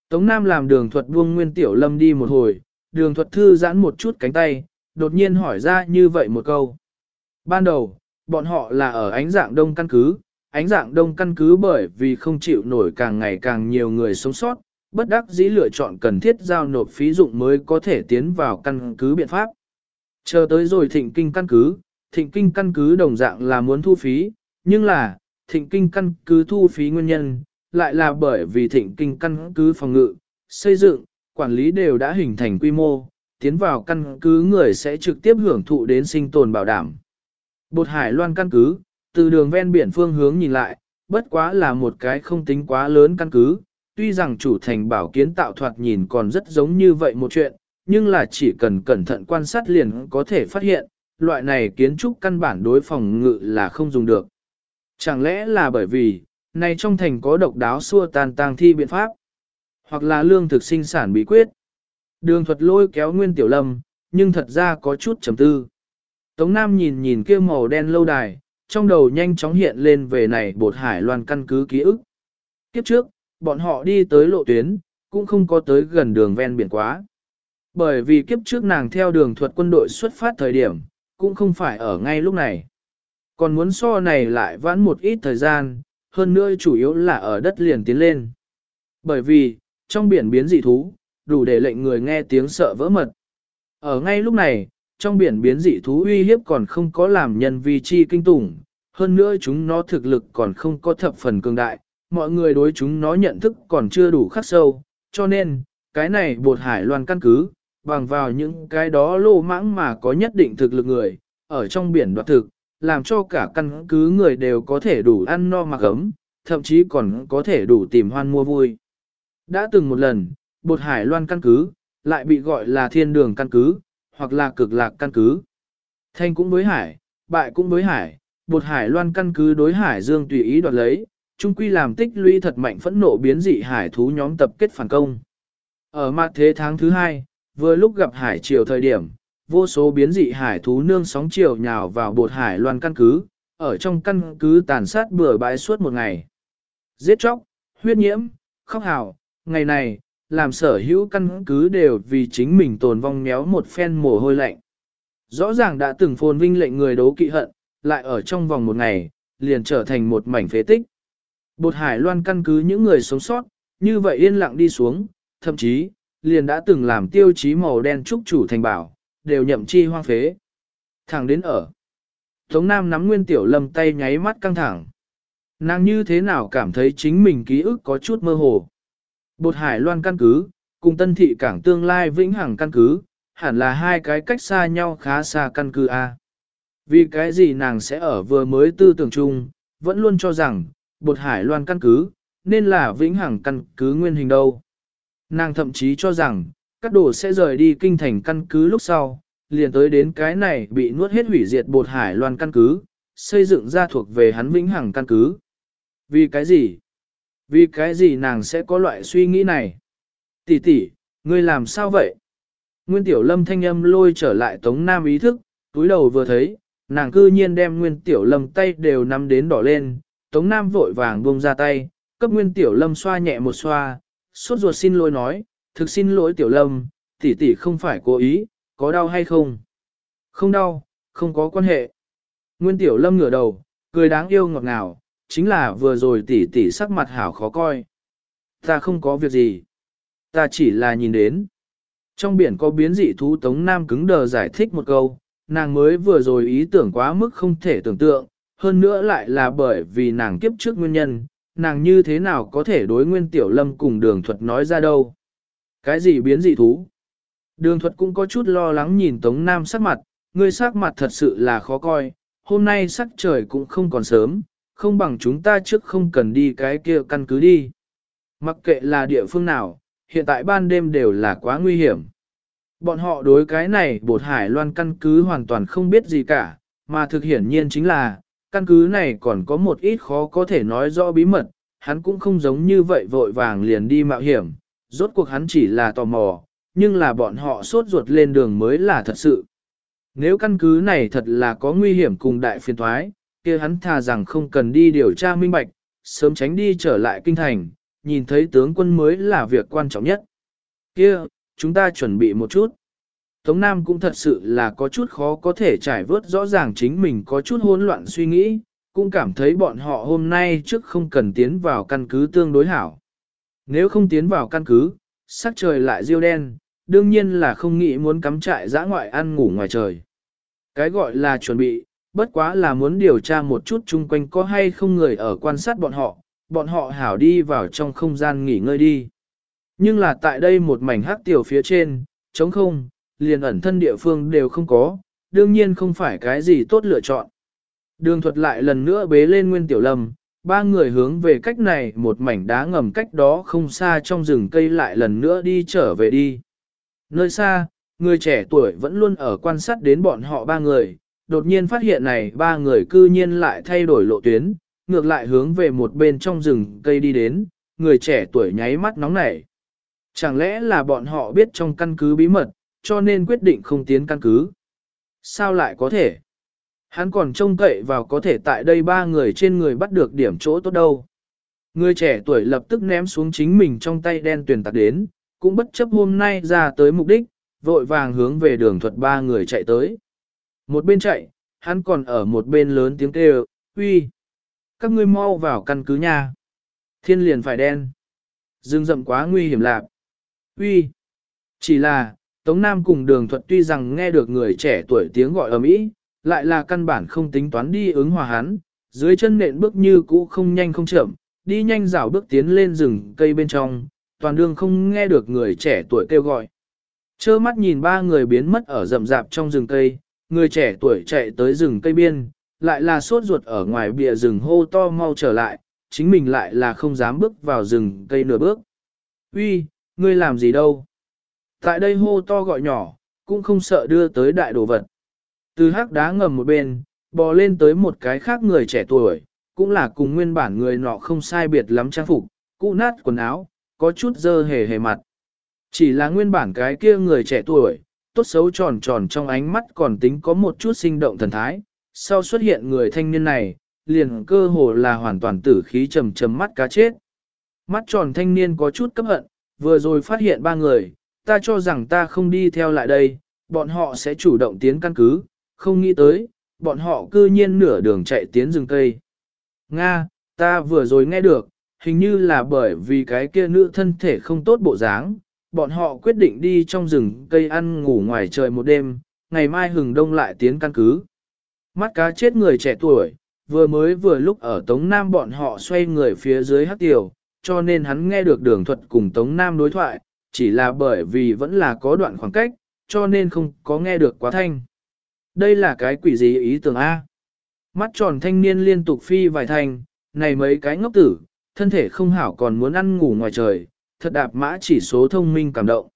Tống Nam làm đường thuật buông nguyên tiểu lâm đi một hồi, đường thuật thư giãn một chút cánh tay, đột nhiên hỏi ra như vậy một câu. Ban đầu, bọn họ là ở ánh dạng đông căn cứ, ánh dạng đông căn cứ bởi vì không chịu nổi càng ngày càng nhiều người sống sót, bất đắc dĩ lựa chọn cần thiết giao nộp phí dụng mới có thể tiến vào căn cứ biện pháp. Chờ tới rồi thịnh kinh căn cứ, thịnh kinh căn cứ đồng dạng là muốn thu phí, nhưng là, thịnh kinh căn cứ thu phí nguyên nhân, lại là bởi vì thịnh kinh căn cứ phòng ngự, xây dựng, quản lý đều đã hình thành quy mô, tiến vào căn cứ người sẽ trực tiếp hưởng thụ đến sinh tồn bảo đảm. Bột hải loan căn cứ, từ đường ven biển phương hướng nhìn lại, bất quá là một cái không tính quá lớn căn cứ, tuy rằng chủ thành bảo kiến tạo thoạt nhìn còn rất giống như vậy một chuyện, nhưng là chỉ cần cẩn thận quan sát liền có thể phát hiện, loại này kiến trúc căn bản đối phòng ngự là không dùng được. Chẳng lẽ là bởi vì, này trong thành có độc đáo xua tàn tang thi biện pháp, hoặc là lương thực sinh sản bí quyết. Đường thuật lôi kéo nguyên tiểu lâm, nhưng thật ra có chút trầm tư. Tống Nam nhìn nhìn kia màu đen lâu đài, trong đầu nhanh chóng hiện lên về này bột hải loan căn cứ ký ức. Kiếp trước, bọn họ đi tới lộ tuyến, cũng không có tới gần đường ven biển quá. Bởi vì kiếp trước nàng theo đường thuật quân đội xuất phát thời điểm, cũng không phải ở ngay lúc này. Còn muốn so này lại vãn một ít thời gian, hơn nữa chủ yếu là ở đất liền tiến lên. Bởi vì, trong biển biến dị thú, đủ để lệnh người nghe tiếng sợ vỡ mật. Ở ngay lúc này, trong biển biến dị thú uy hiếp còn không có làm nhân vi chi kinh tủng, hơn nữa chúng nó thực lực còn không có thập phần cường đại, mọi người đối chúng nó nhận thức còn chưa đủ khắc sâu, cho nên, cái này bột hải loan căn cứ, bằng vào những cái đó lô mãng mà có nhất định thực lực người, ở trong biển đoạt thực, làm cho cả căn cứ người đều có thể đủ ăn no mặc ấm, thậm chí còn có thể đủ tìm hoan mua vui. Đã từng một lần, bột hải loan căn cứ, lại bị gọi là thiên đường căn cứ, hoặc là cực lạc căn cứ. Thanh cũng với hải, bại cũng với hải, bột hải loan căn cứ đối hải dương tùy ý đoạt lấy, chung quy làm tích lũy thật mạnh phẫn nộ biến dị hải thú nhóm tập kết phản công. Ở mặt thế tháng thứ hai, vừa lúc gặp hải triều thời điểm, vô số biến dị hải thú nương sóng chiều nhào vào bột hải loan căn cứ, ở trong căn cứ tàn sát bừa bãi suốt một ngày. Giết chóc, huyết nhiễm, khóc hào, ngày này, làm sở hữu căn cứ đều vì chính mình tồn vong méo một phen mồ hôi lạnh. Rõ ràng đã từng phồn vinh lệnh người đấu kỵ hận, lại ở trong vòng một ngày, liền trở thành một mảnh phế tích. Bột hải loan căn cứ những người sống sót, như vậy yên lặng đi xuống, thậm chí, liền đã từng làm tiêu chí màu đen trúc chủ thành bảo, đều nhậm chi hoang phế. Thẳng đến ở. Tống Nam nắm nguyên tiểu lâm tay nháy mắt căng thẳng. Nàng như thế nào cảm thấy chính mình ký ức có chút mơ hồ. Bột Hải Loan căn cứ, cùng Tân Thị Cảng tương lai vĩnh hằng căn cứ, hẳn là hai cái cách xa nhau khá xa căn cứ A. Vì cái gì nàng sẽ ở vừa mới tư tưởng chung, vẫn luôn cho rằng, bột Hải Loan căn cứ, nên là vĩnh hằng căn cứ nguyên hình đâu. Nàng thậm chí cho rằng, các đồ sẽ rời đi kinh thành căn cứ lúc sau, liền tới đến cái này bị nuốt hết hủy diệt bột Hải Loan căn cứ, xây dựng ra thuộc về hắn vĩnh hằng căn cứ. Vì cái gì? Vì cái gì nàng sẽ có loại suy nghĩ này? Tỷ tỷ, ngươi làm sao vậy? Nguyên tiểu lâm thanh âm lôi trở lại tống nam ý thức, túi đầu vừa thấy, nàng cư nhiên đem nguyên tiểu lâm tay đều nắm đến đỏ lên, tống nam vội vàng buông ra tay, cấp nguyên tiểu lâm xoa nhẹ một xoa, suốt ruột xin lỗi nói, thực xin lỗi tiểu lâm, tỷ tỷ không phải cố ý, có đau hay không? Không đau, không có quan hệ. Nguyên tiểu lâm ngửa đầu, cười đáng yêu ngọt ngào, chính là vừa rồi tỷ tỷ sắc mặt hảo khó coi. Ta không có việc gì. Ta chỉ là nhìn đến. Trong biển có biến dị thú Tống Nam cứng đờ giải thích một câu, nàng mới vừa rồi ý tưởng quá mức không thể tưởng tượng, hơn nữa lại là bởi vì nàng kiếp trước nguyên nhân, nàng như thế nào có thể đối nguyên tiểu lâm cùng đường thuật nói ra đâu. Cái gì biến dị thú? Đường thuật cũng có chút lo lắng nhìn Tống Nam sắc mặt, người sắc mặt thật sự là khó coi, hôm nay sắc trời cũng không còn sớm, không bằng chúng ta trước không cần đi cái kia căn cứ đi. Mặc kệ là địa phương nào, hiện tại ban đêm đều là quá nguy hiểm. Bọn họ đối cái này bột hải loan căn cứ hoàn toàn không biết gì cả, mà thực hiển nhiên chính là, căn cứ này còn có một ít khó có thể nói rõ bí mật, hắn cũng không giống như vậy vội vàng liền đi mạo hiểm, rốt cuộc hắn chỉ là tò mò, nhưng là bọn họ sốt ruột lên đường mới là thật sự. Nếu căn cứ này thật là có nguy hiểm cùng đại phiền thoái, kia hắn thà rằng không cần đi điều tra minh bạch, sớm tránh đi trở lại kinh thành, nhìn thấy tướng quân mới là việc quan trọng nhất. Kia, chúng ta chuẩn bị một chút. Tống Nam cũng thật sự là có chút khó có thể trải vớt rõ ràng chính mình có chút hỗn loạn suy nghĩ, cũng cảm thấy bọn họ hôm nay trước không cần tiến vào căn cứ tương đối hảo. Nếu không tiến vào căn cứ, sắc trời lại riêu đen, đương nhiên là không nghĩ muốn cắm trại dã ngoại ăn ngủ ngoài trời. Cái gọi là chuẩn bị, bất quá là muốn điều tra một chút chung quanh có hay không người ở quan sát bọn họ, bọn họ hảo đi vào trong không gian nghỉ ngơi đi. Nhưng là tại đây một mảnh hắc tiểu phía trên, trống không, liền ẩn thân địa phương đều không có, đương nhiên không phải cái gì tốt lựa chọn. Đường thuật lại lần nữa bế lên nguyên tiểu lâm, ba người hướng về cách này một mảnh đá ngầm cách đó không xa trong rừng cây lại lần nữa đi trở về đi. Nơi xa, người trẻ tuổi vẫn luôn ở quan sát đến bọn họ ba người, đột nhiên phát hiện này ba người cư nhiên lại thay đổi lộ tuyến, ngược lại hướng về một bên trong rừng cây đi đến, người trẻ tuổi nháy mắt nóng nảy. Chẳng lẽ là bọn họ biết trong căn cứ bí mật, cho nên quyết định không tiến căn cứ? Sao lại có thể? Hắn còn trông cậy vào có thể tại đây ba người trên người bắt được điểm chỗ tốt đâu. Người trẻ tuổi lập tức ném xuống chính mình trong tay đen tuyển tạc đến, cũng bất chấp hôm nay ra tới mục đích, vội vàng hướng về đường thuật ba người chạy tới. Một bên chạy, hắn còn ở một bên lớn tiếng kêu, uy, các ngươi mau vào căn cứ nha. Thiên liền phải đen. Dương rậm quá nguy hiểm lạc. Uy, chỉ là, Tống Nam cùng đường thuật tuy rằng nghe được người trẻ tuổi tiếng gọi ở mỹ, lại là căn bản không tính toán đi ứng hòa hắn, dưới chân nện bước như cũ không nhanh không chậm, đi nhanh rảo bước tiến lên rừng cây bên trong, toàn đường không nghe được người trẻ tuổi kêu gọi. Chơ mắt nhìn ba người biến mất ở rậm rạp trong rừng cây, người trẻ tuổi chạy tới rừng cây biên, lại là sốt ruột ở ngoài bìa rừng hô to mau trở lại, chính mình lại là không dám bước vào rừng cây nửa bước. Uy, ngươi làm gì đâu? Tại đây hô to gọi nhỏ, cũng không sợ đưa tới đại đồ vật. Từ hắc đá ngầm một bên, bò lên tới một cái khác người trẻ tuổi, cũng là cùng nguyên bản người nọ không sai biệt lắm trang phục, cũ nát quần áo, có chút dơ hề hề mặt. Chỉ là nguyên bản cái kia người trẻ tuổi, tốt xấu tròn tròn trong ánh mắt còn tính có một chút sinh động thần thái, sau xuất hiện người thanh niên này, liền cơ hồ là hoàn toàn tử khí trầm trầm mắt cá chết. Mắt tròn thanh niên có chút cấp hận, vừa rồi phát hiện ba người, ta cho rằng ta không đi theo lại đây, bọn họ sẽ chủ động tiến căn cứ, không nghĩ tới, bọn họ cư nhiên nửa đường chạy tiến rừng cây. Nga, ta vừa rồi nghe được, hình như là bởi vì cái kia nữ thân thể không tốt bộ dáng, bọn họ quyết định đi trong rừng cây ăn ngủ ngoài trời một đêm, ngày mai hừng đông lại tiến căn cứ. Mắt cá chết người trẻ tuổi, vừa mới vừa lúc ở Tống Nam bọn họ xoay người phía dưới hát tiểu, cho nên hắn nghe được đường thuật cùng Tống Nam đối thoại, chỉ là bởi vì vẫn là có đoạn khoảng cách, cho nên không có nghe được quá thanh. Đây là cái quỷ gì ý tưởng A. Mắt tròn thanh niên liên tục phi vài thành, này mấy cái ngốc tử, thân thể không hảo còn muốn ăn ngủ ngoài trời, thật đạp mã chỉ số thông minh cảm động.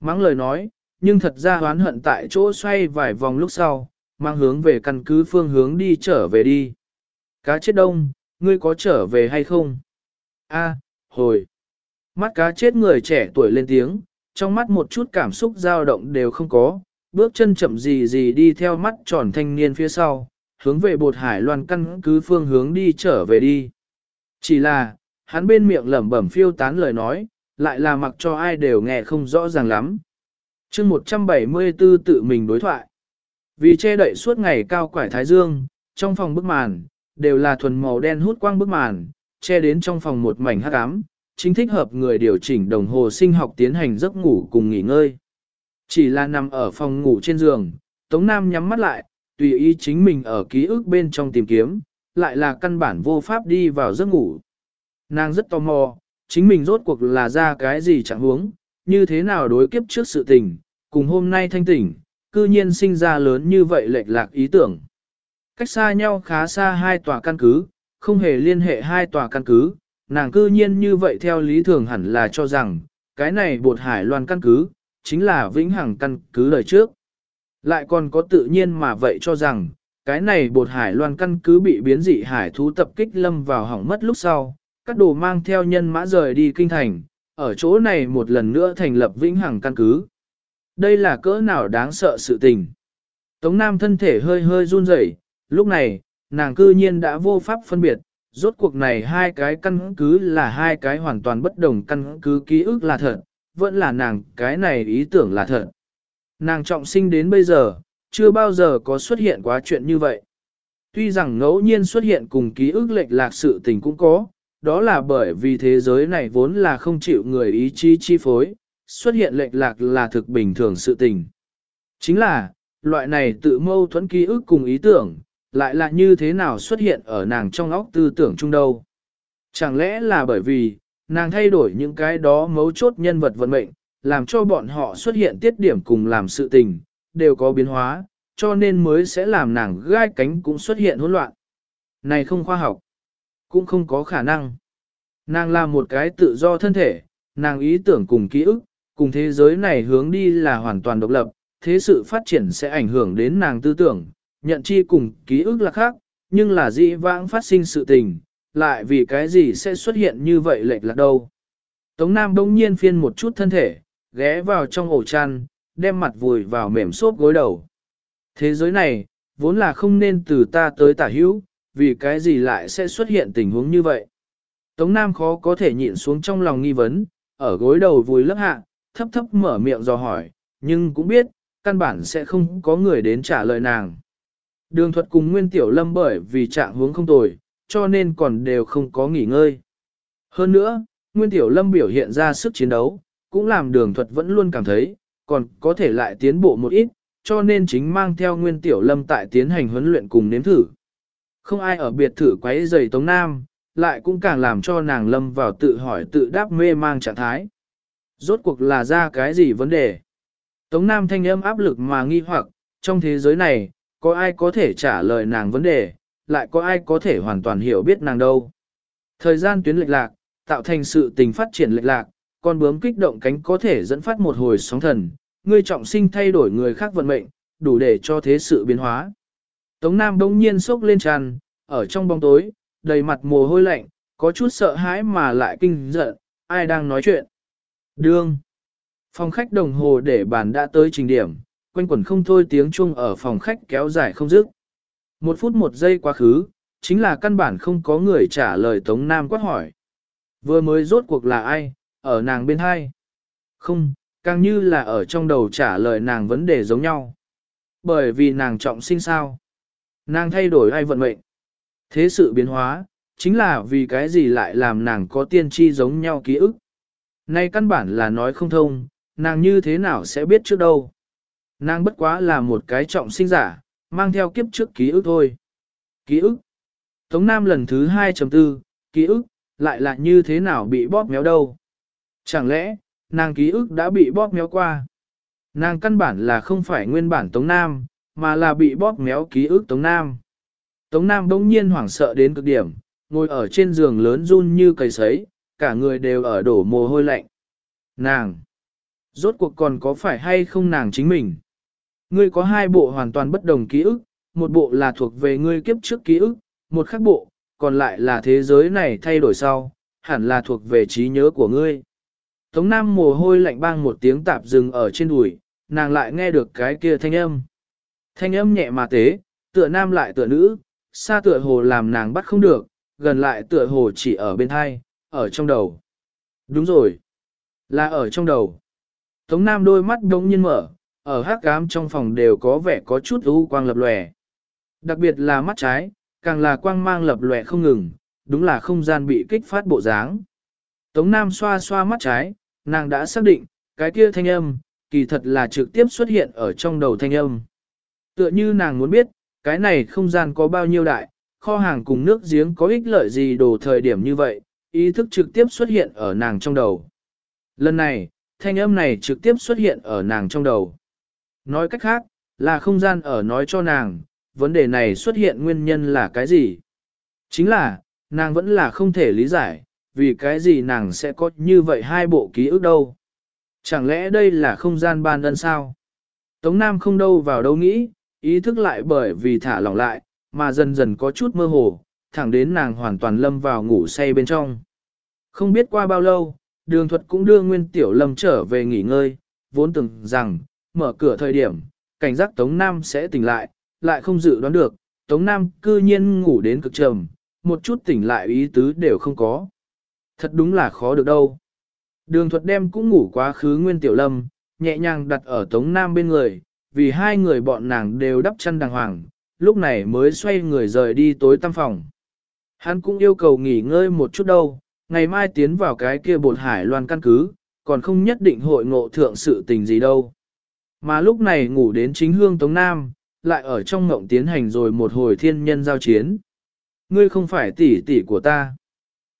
Mắng lời nói, nhưng thật ra hoán hận tại chỗ xoay vài vòng lúc sau, mang hướng về căn cứ phương hướng đi trở về đi. Cá chết đông, ngươi có trở về hay không? A, hồi. Mắt cá chết người trẻ tuổi lên tiếng, trong mắt một chút cảm xúc dao động đều không có, bước chân chậm gì gì đi theo mắt tròn thanh niên phía sau, hướng về bột hải loan căn cứ phương hướng đi trở về đi. Chỉ là, hắn bên miệng lẩm bẩm phiêu tán lời nói, lại là mặc cho ai đều nghe không rõ ràng lắm. chương 174 tự mình đối thoại. Vì che đậy suốt ngày cao quải thái dương, trong phòng bức màn, đều là thuần màu đen hút quang bức màn, che đến trong phòng một mảnh hắc ám, chính thích hợp người điều chỉnh đồng hồ sinh học tiến hành giấc ngủ cùng nghỉ ngơi. Chỉ là nằm ở phòng ngủ trên giường, Tống Nam nhắm mắt lại, tùy ý chính mình ở ký ức bên trong tìm kiếm, lại là căn bản vô pháp đi vào giấc ngủ. Nàng rất tò mò, chính mình rốt cuộc là ra cái gì chẳng huống, như thế nào đối kiếp trước sự tình, cùng hôm nay thanh tỉnh, cư nhiên sinh ra lớn như vậy lệch lạc ý tưởng. Cách xa nhau khá xa hai tòa căn cứ, không hề liên hệ hai tòa căn cứ, nàng cư nhiên như vậy theo lý thường hẳn là cho rằng, cái này bột hải loan căn cứ, chính là vĩnh hằng căn cứ đời trước. Lại còn có tự nhiên mà vậy cho rằng, cái này bột hải loan căn cứ bị biến dị hải thú tập kích lâm vào hỏng mất lúc sau, các đồ mang theo nhân mã rời đi kinh thành, ở chỗ này một lần nữa thành lập vĩnh hằng căn cứ. Đây là cỡ nào đáng sợ sự tình. Tống Nam thân thể hơi hơi run rẩy, lúc này, nàng cư nhiên đã vô pháp phân biệt, rốt cuộc này hai cái căn cứ là hai cái hoàn toàn bất đồng căn cứ ký ức là thật, vẫn là nàng cái này ý tưởng là thật. Nàng trọng sinh đến bây giờ, chưa bao giờ có xuất hiện quá chuyện như vậy. Tuy rằng ngẫu nhiên xuất hiện cùng ký ức lệch lạc sự tình cũng có, đó là bởi vì thế giới này vốn là không chịu người ý chí chi phối, xuất hiện lệch lạc là thực bình thường sự tình. Chính là, loại này tự mâu thuẫn ký ức cùng ý tưởng, lại là như thế nào xuất hiện ở nàng trong óc tư tưởng chung đâu. Chẳng lẽ là bởi vì, nàng thay đổi những cái đó mấu chốt nhân vật vận mệnh, làm cho bọn họ xuất hiện tiết điểm cùng làm sự tình, đều có biến hóa, cho nên mới sẽ làm nàng gai cánh cũng xuất hiện hỗn loạn. Này không khoa học, cũng không có khả năng. Nàng là một cái tự do thân thể, nàng ý tưởng cùng ký ức, cùng thế giới này hướng đi là hoàn toàn độc lập, thế sự phát triển sẽ ảnh hưởng đến nàng tư tưởng, nhận chi cùng ký ức là khác, nhưng là dĩ vãng phát sinh sự tình, lại vì cái gì sẽ xuất hiện như vậy lệch lạc đâu. Tống Nam đông nhiên phiên một chút thân thể, ghé vào trong ổ chăn, đem mặt vùi vào mềm xốp gối đầu. Thế giới này, vốn là không nên từ ta tới tả hữu, vì cái gì lại sẽ xuất hiện tình huống như vậy. Tống Nam khó có thể nhịn xuống trong lòng nghi vấn, ở gối đầu vùi lấp hạ, thấp thấp mở miệng dò hỏi, nhưng cũng biết, căn bản sẽ không có người đến trả lời nàng. Đường thuật cùng Nguyên Tiểu Lâm bởi vì trạng hướng không tồi, cho nên còn đều không có nghỉ ngơi. Hơn nữa, Nguyên Tiểu Lâm biểu hiện ra sức chiến đấu, cũng làm đường thuật vẫn luôn cảm thấy, còn có thể lại tiến bộ một ít, cho nên chính mang theo Nguyên Tiểu Lâm tại tiến hành huấn luyện cùng nếm thử. Không ai ở biệt thử quấy giày Tống Nam, lại cũng càng làm cho nàng Lâm vào tự hỏi tự đáp mê mang trạng thái. Rốt cuộc là ra cái gì vấn đề? Tống Nam thanh âm áp lực mà nghi hoặc, trong thế giới này, có ai có thể trả lời nàng vấn đề, lại có ai có thể hoàn toàn hiểu biết nàng đâu. Thời gian tuyến lệch lạc, tạo thành sự tình phát triển lệch lạc, con bướm kích động cánh có thể dẫn phát một hồi sóng thần, ngươi trọng sinh thay đổi người khác vận mệnh, đủ để cho thế sự biến hóa. Tống Nam đông nhiên sốc lên tràn, ở trong bóng tối, đầy mặt mồ hôi lạnh, có chút sợ hãi mà lại kinh giận, ai đang nói chuyện. Đương. Phòng khách đồng hồ để bàn đã tới trình điểm, quanh quẩn không thôi tiếng chuông ở phòng khách kéo dài không dứt. Một phút một giây quá khứ, chính là căn bản không có người trả lời Tống Nam quát hỏi. Vừa mới rốt cuộc là ai, ở nàng bên hai. Không, càng như là ở trong đầu trả lời nàng vấn đề giống nhau. Bởi vì nàng trọng sinh sao. Nàng thay đổi ai vận mệnh. Thế sự biến hóa, chính là vì cái gì lại làm nàng có tiên tri giống nhau ký ức. Nay căn bản là nói không thông, nàng như thế nào sẽ biết trước đâu. Nàng bất quá là một cái trọng sinh giả, mang theo kiếp trước ký ức thôi. Ký ức. Tống Nam lần thứ 2.4, ký ức, lại là như thế nào bị bóp méo đâu? Chẳng lẽ, nàng ký ức đã bị bóp méo qua? Nàng căn bản là không phải nguyên bản Tống Nam, mà là bị bóp méo ký ức Tống Nam. Tống Nam bỗng nhiên hoảng sợ đến cực điểm, ngồi ở trên giường lớn run như cầy sấy, cả người đều ở đổ mồ hôi lạnh. Nàng! Rốt cuộc còn có phải hay không nàng chính mình? Ngươi có hai bộ hoàn toàn bất đồng ký ức, một bộ là thuộc về ngươi kiếp trước ký ức, một khác bộ, còn lại là thế giới này thay đổi sau, hẳn là thuộc về trí nhớ của ngươi. Tống Nam mồ hôi lạnh bang một tiếng tạp dừng ở trên đùi, nàng lại nghe được cái kia thanh âm. Thanh âm nhẹ mà tế, tựa nam lại tựa nữ, xa tựa hồ làm nàng bắt không được, gần lại tựa hồ chỉ ở bên hai, ở trong đầu. Đúng rồi, là ở trong đầu. Tống Nam đôi mắt đống nhiên mở, ở hát cám trong phòng đều có vẻ có chút u quang lập lòe. Đặc biệt là mắt trái, càng là quang mang lập lòe không ngừng, đúng là không gian bị kích phát bộ dáng. Tống Nam xoa xoa mắt trái, nàng đã xác định, cái kia thanh âm, kỳ thật là trực tiếp xuất hiện ở trong đầu thanh âm. Tựa như nàng muốn biết, cái này không gian có bao nhiêu đại, kho hàng cùng nước giếng có ích lợi gì đồ thời điểm như vậy, ý thức trực tiếp xuất hiện ở nàng trong đầu. Lần này, thanh âm này trực tiếp xuất hiện ở nàng trong đầu. Nói cách khác, là không gian ở nói cho nàng, vấn đề này xuất hiện nguyên nhân là cái gì? Chính là, nàng vẫn là không thể lý giải, vì cái gì nàng sẽ có như vậy hai bộ ký ức đâu. Chẳng lẽ đây là không gian ban đơn sao? Tống Nam không đâu vào đâu nghĩ, ý thức lại bởi vì thả lỏng lại, mà dần dần có chút mơ hồ, thẳng đến nàng hoàn toàn lâm vào ngủ say bên trong. Không biết qua bao lâu, đường thuật cũng đưa Nguyên Tiểu Lâm trở về nghỉ ngơi, vốn tưởng rằng, mở cửa thời điểm, cảnh giác Tống Nam sẽ tỉnh lại, lại không dự đoán được, Tống Nam cư nhiên ngủ đến cực trầm, một chút tỉnh lại ý tứ đều không có. Thật đúng là khó được đâu. Đường thuật đem cũng ngủ quá khứ Nguyên Tiểu Lâm, nhẹ nhàng đặt ở Tống Nam bên người, vì hai người bọn nàng đều đắp chân đàng hoàng, lúc này mới xoay người rời đi tối tăm phòng. Hắn cũng yêu cầu nghỉ ngơi một chút đâu, ngày mai tiến vào cái kia bột hải loan căn cứ, còn không nhất định hội ngộ thượng sự tình gì đâu. Mà lúc này ngủ đến chính hương Tống Nam, lại ở trong ngộng tiến hành rồi một hồi thiên nhân giao chiến. Ngươi không phải tỷ tỷ của ta.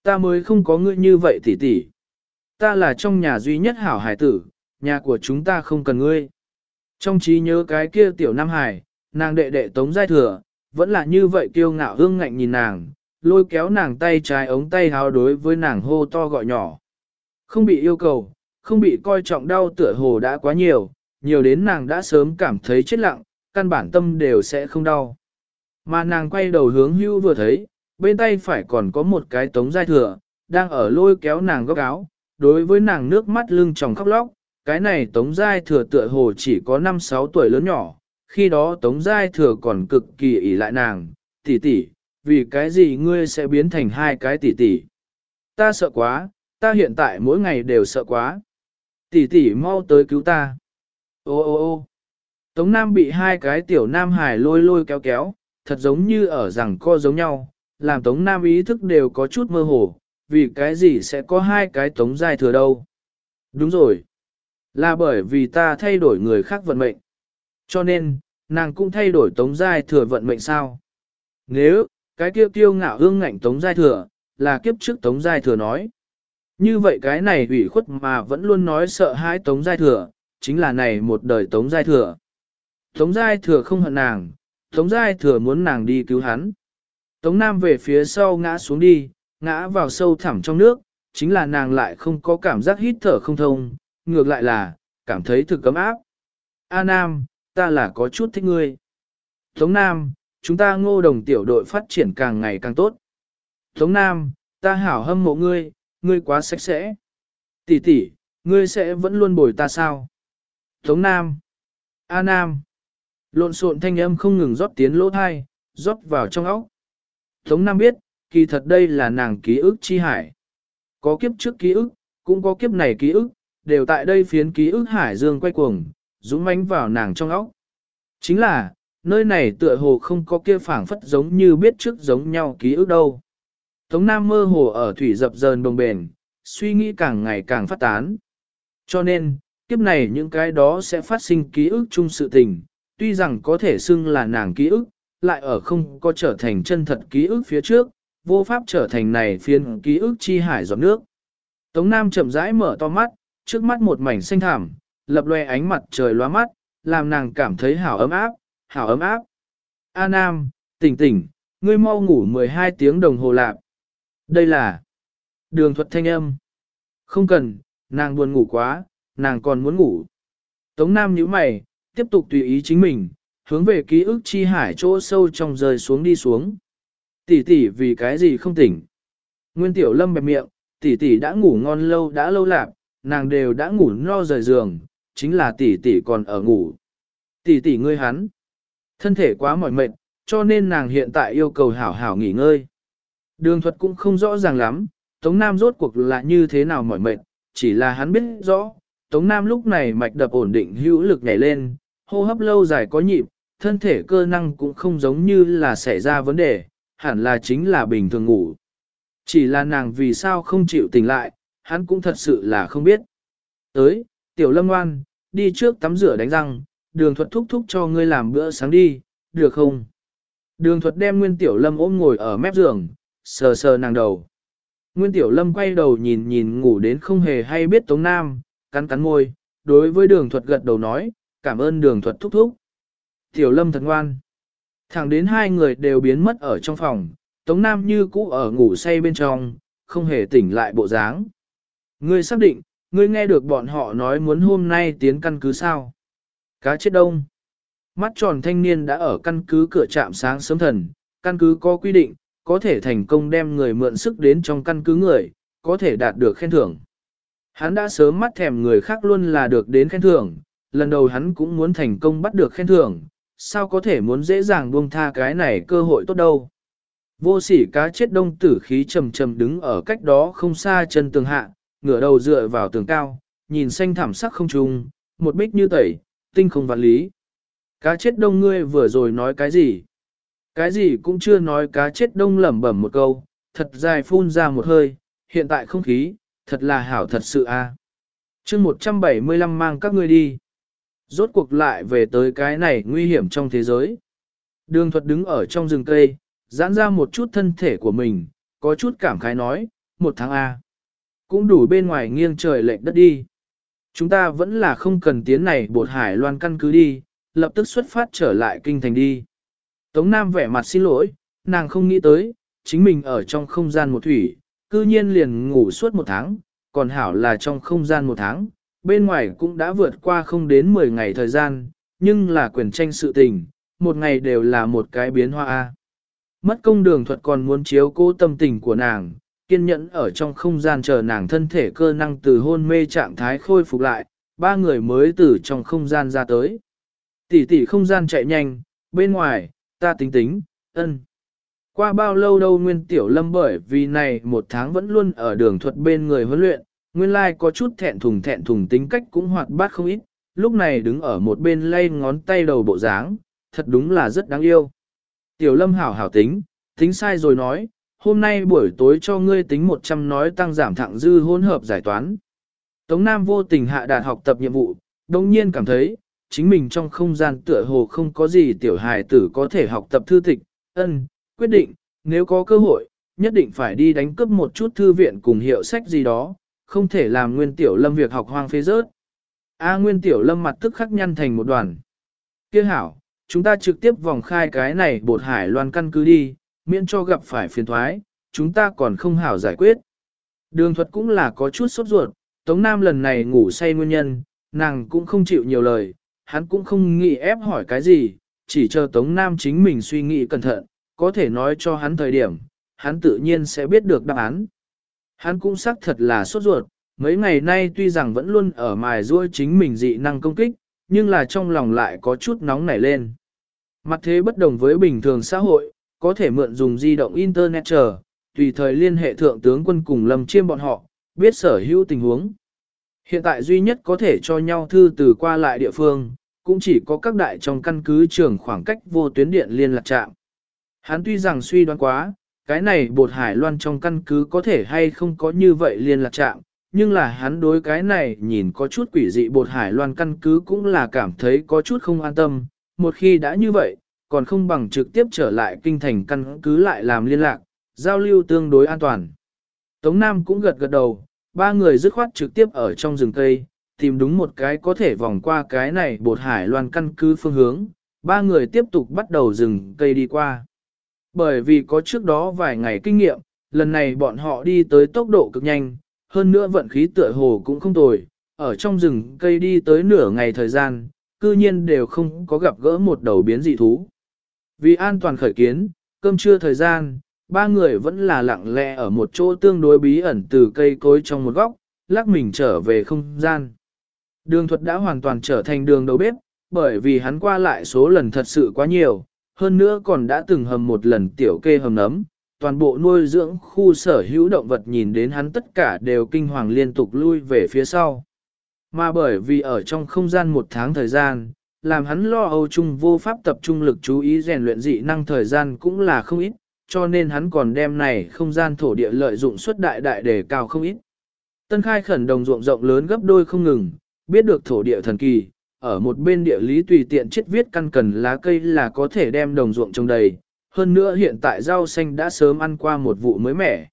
Ta mới không có ngươi như vậy tỷ tỷ. Ta là trong nhà duy nhất hảo hải tử, nhà của chúng ta không cần ngươi. Trong trí nhớ cái kia tiểu Nam Hải, nàng đệ đệ tống giai thừa, vẫn là như vậy kiêu ngạo hương ngạnh nhìn nàng, lôi kéo nàng tay trái ống tay háo đối với nàng hô to gọi nhỏ. Không bị yêu cầu, không bị coi trọng đau tựa hồ đã quá nhiều, nhiều đến nàng đã sớm cảm thấy chết lặng, căn bản tâm đều sẽ không đau. Mà nàng quay đầu hướng hưu vừa thấy, bên tay phải còn có một cái tống giai thừa, đang ở lôi kéo nàng góc áo, đối với nàng nước mắt lưng tròng khóc lóc, cái này tống giai thừa tựa hồ chỉ có 5-6 tuổi lớn nhỏ, khi đó tống giai thừa còn cực kỳ ỷ lại nàng, tỷ tỷ, vì cái gì ngươi sẽ biến thành hai cái tỷ tỷ. Ta sợ quá, ta hiện tại mỗi ngày đều sợ quá. Tỷ tỷ mau tới cứu ta. Ô ô ô Tống Nam bị hai cái tiểu Nam Hải lôi lôi kéo kéo, thật giống như ở rằng co giống nhau, làm Tống Nam ý thức đều có chút mơ hồ, vì cái gì sẽ có hai cái Tống dài thừa đâu. Đúng rồi. Là bởi vì ta thay đổi người khác vận mệnh. Cho nên, nàng cũng thay đổi Tống Giai thừa vận mệnh sao. Nếu, cái kia tiêu ngạo hương ngạnh Tống Giai thừa, là kiếp trước Tống Giai thừa nói. Như vậy cái này ủy khuất mà vẫn luôn nói sợ hãi Tống Giai thừa, chính là này một đời Tống Giai thừa. Tống Giai thừa không hận nàng, Tống Giai thừa muốn nàng đi cứu hắn. Tống Nam về phía sau ngã xuống đi, ngã vào sâu thẳm trong nước, chính là nàng lại không có cảm giác hít thở không thông, ngược lại là, cảm thấy thực cấm áp. A Nam, ta là có chút thích ngươi. Tống Nam, chúng ta ngô đồng tiểu đội phát triển càng ngày càng tốt. Tống Nam, ta hảo hâm mộ ngươi, ngươi quá sạch sẽ. Tỷ tỷ, ngươi sẽ vẫn luôn bồi ta sao? Tống Nam, A Nam, lộn xộn thanh âm không ngừng rót tiến lỗ thai, rót vào trong óc. Tống Nam biết, kỳ thật đây là nàng ký ức chi hải. Có kiếp trước ký ức, cũng có kiếp này ký ức, đều tại đây phiến ký ức hải dương quay cuồng, dũng mãnh vào nàng trong óc. Chính là, nơi này tựa hồ không có kia phảng phất giống như biết trước giống nhau ký ức đâu. Tống Nam mơ hồ ở thủy dập dờn đồng bền, suy nghĩ càng ngày càng phát tán. Cho nên, kiếp này những cái đó sẽ phát sinh ký ức chung sự tình, tuy rằng có thể xưng là nàng ký ức, lại ở không có trở thành chân thật ký ức phía trước, vô pháp trở thành này phiên ký ức chi hải giọt nước. Tống Nam chậm rãi mở to mắt, trước mắt một mảnh xanh thảm, lập loe ánh mặt trời loa mắt, làm nàng cảm thấy hảo ấm áp, hảo ấm áp. A Nam, tỉnh tỉnh, ngươi mau ngủ 12 tiếng đồng hồ lạc. Đây là đường thuật thanh âm. Không cần, nàng buồn ngủ quá, nàng còn muốn ngủ. Tống Nam nhíu mày, tiếp tục tùy ý chính mình, hướng về ký ức chi hải chỗ sâu trong rơi xuống đi xuống. Tỷ tỷ vì cái gì không tỉnh. Nguyên Tiểu Lâm bẹp miệng, tỷ tỷ đã ngủ ngon lâu đã lâu lạc, nàng đều đã ngủ no rời giường, chính là tỷ tỷ còn ở ngủ. Tỷ tỷ ngươi hắn, thân thể quá mỏi mệt, cho nên nàng hiện tại yêu cầu hảo hảo nghỉ ngơi. Đường thuật cũng không rõ ràng lắm, Tống Nam rốt cuộc là như thế nào mỏi mệt, chỉ là hắn biết rõ, Tống Nam lúc này mạch đập ổn định hữu lực nhảy lên, hô hấp lâu dài có nhịp, thân thể cơ năng cũng không giống như là xảy ra vấn đề, hẳn là chính là bình thường ngủ. Chỉ là nàng vì sao không chịu tỉnh lại, hắn cũng thật sự là không biết. Tới, tiểu lâm ngoan, đi trước tắm rửa đánh răng, đường thuật thúc thúc cho ngươi làm bữa sáng đi, được không? Đường thuật đem Nguyên Tiểu Lâm ôm ngồi ở mép giường, sờ sờ nàng đầu. Nguyên Tiểu Lâm quay đầu nhìn nhìn ngủ đến không hề hay biết Tống Nam, cắn cắn môi, đối với đường thuật gật đầu nói, cảm ơn đường thuật thúc thúc. Tiểu Lâm thật ngoan. Thẳng đến hai người đều biến mất ở trong phòng, Tống Nam như cũ ở ngủ say bên trong, không hề tỉnh lại bộ dáng. Ngươi xác định, ngươi nghe được bọn họ nói muốn hôm nay tiến căn cứ sao? Cá chết đông. Mắt tròn thanh niên đã ở căn cứ cửa trạm sáng sớm thần, căn cứ có quy định, có thể thành công đem người mượn sức đến trong căn cứ người, có thể đạt được khen thưởng. Hắn đã sớm mắt thèm người khác luôn là được đến khen thưởng, lần đầu hắn cũng muốn thành công bắt được khen thưởng, sao có thể muốn dễ dàng buông tha cái này cơ hội tốt đâu. Vô sỉ cá chết đông tử khí trầm trầm đứng ở cách đó không xa chân tường hạ, ngửa đầu dựa vào tường cao, nhìn xanh thảm sắc không trùng, một bích như tẩy, tinh không vạn lý. Cá chết đông ngươi vừa rồi nói cái gì? Cái gì cũng chưa nói cá chết đông lẩm bẩm một câu, thật dài phun ra một hơi, hiện tại không khí, thật là hảo thật sự a. À. chương 175 mang các ngươi đi. Rốt cuộc lại về tới cái này nguy hiểm trong thế giới. Đường thuật đứng ở trong rừng cây, giãn ra một chút thân thể của mình, có chút cảm khái nói, một tháng A. Cũng đủ bên ngoài nghiêng trời lệnh đất đi. Chúng ta vẫn là không cần tiến này bột hải loan căn cứ đi, lập tức xuất phát trở lại kinh thành đi. Tống Nam vẻ mặt xin lỗi, nàng không nghĩ tới, chính mình ở trong không gian một thủy, cư nhiên liền ngủ suốt một tháng, còn hảo là trong không gian một tháng, bên ngoài cũng đã vượt qua không đến 10 ngày thời gian, nhưng là quyền tranh sự tình, một ngày đều là một cái biến hoa. Mất công đường thuật còn muốn chiếu cố tâm tình của nàng, kiên nhẫn ở trong không gian chờ nàng thân thể cơ năng từ hôn mê trạng thái khôi phục lại, ba người mới từ trong không gian ra tới. Tỷ tỷ không gian chạy nhanh, bên ngoài, ta tính tính, ân. Qua bao lâu đâu Nguyên Tiểu Lâm bởi vì này một tháng vẫn luôn ở đường thuật bên người huấn luyện, Nguyên lai có chút thẹn thùng thẹn thùng tính cách cũng hoạt bát không ít, lúc này đứng ở một bên lay ngón tay đầu bộ dáng, thật đúng là rất đáng yêu. Tiểu Lâm hảo hảo tính, tính sai rồi nói, hôm nay buổi tối cho ngươi tính 100 nói tăng giảm thẳng dư hỗn hợp giải toán. Tống Nam vô tình hạ đạt học tập nhiệm vụ, đồng nhiên cảm thấy, chính mình trong không gian tựa hồ không có gì tiểu hài tử có thể học tập thư tịch, ân, quyết định, nếu có cơ hội, nhất định phải đi đánh cướp một chút thư viện cùng hiệu sách gì đó, không thể làm nguyên tiểu lâm việc học hoang phế rớt. A nguyên tiểu lâm mặt tức khắc nhăn thành một đoàn. Kia hảo, chúng ta trực tiếp vòng khai cái này bột hải loan căn cứ đi, miễn cho gặp phải phiền thoái, chúng ta còn không hảo giải quyết. Đường thuật cũng là có chút sốt ruột, Tống Nam lần này ngủ say nguyên nhân, nàng cũng không chịu nhiều lời, hắn cũng không nghĩ ép hỏi cái gì, chỉ chờ Tống Nam chính mình suy nghĩ cẩn thận, có thể nói cho hắn thời điểm, hắn tự nhiên sẽ biết được đáp án. Hắn cũng xác thật là sốt ruột, mấy ngày nay tuy rằng vẫn luôn ở mài ruôi chính mình dị năng công kích, nhưng là trong lòng lại có chút nóng nảy lên. Mặt thế bất đồng với bình thường xã hội, có thể mượn dùng di động Internet chờ, tùy thời liên hệ thượng tướng quân cùng lâm chiêm bọn họ, biết sở hữu tình huống. Hiện tại duy nhất có thể cho nhau thư từ qua lại địa phương, cũng chỉ có các đại trong căn cứ trường khoảng cách vô tuyến điện liên lạc trạm. Hắn tuy rằng suy đoán quá, cái này bột hải loan trong căn cứ có thể hay không có như vậy liên lạc chạm, nhưng là hắn đối cái này nhìn có chút quỷ dị bột hải loan căn cứ cũng là cảm thấy có chút không an tâm, một khi đã như vậy, còn không bằng trực tiếp trở lại kinh thành căn cứ lại làm liên lạc, giao lưu tương đối an toàn. Tống Nam cũng gật gật đầu, ba người dứt khoát trực tiếp ở trong rừng cây, tìm đúng một cái có thể vòng qua cái này bột hải loan căn cứ phương hướng, ba người tiếp tục bắt đầu rừng cây đi qua. Bởi vì có trước đó vài ngày kinh nghiệm, lần này bọn họ đi tới tốc độ cực nhanh, hơn nữa vận khí tựa hồ cũng không tồi, ở trong rừng cây đi tới nửa ngày thời gian, cư nhiên đều không có gặp gỡ một đầu biến dị thú. Vì an toàn khởi kiến, cơm trưa thời gian, ba người vẫn là lặng lẽ ở một chỗ tương đối bí ẩn từ cây cối trong một góc, lắc mình trở về không gian. Đường thuật đã hoàn toàn trở thành đường đầu bếp, bởi vì hắn qua lại số lần thật sự quá nhiều, hơn nữa còn đã từng hầm một lần tiểu kê hầm nấm, toàn bộ nuôi dưỡng khu sở hữu động vật nhìn đến hắn tất cả đều kinh hoàng liên tục lui về phía sau. Mà bởi vì ở trong không gian một tháng thời gian, làm hắn lo âu chung vô pháp tập trung lực chú ý rèn luyện dị năng thời gian cũng là không ít, cho nên hắn còn đem này không gian thổ địa lợi dụng suất đại đại để cao không ít. Tân khai khẩn đồng ruộng rộng lớn gấp đôi không ngừng, biết được thổ địa thần kỳ, ở một bên địa lý tùy tiện chết viết căn cần lá cây là có thể đem đồng ruộng trồng đầy, hơn nữa hiện tại rau xanh đã sớm ăn qua một vụ mới mẻ.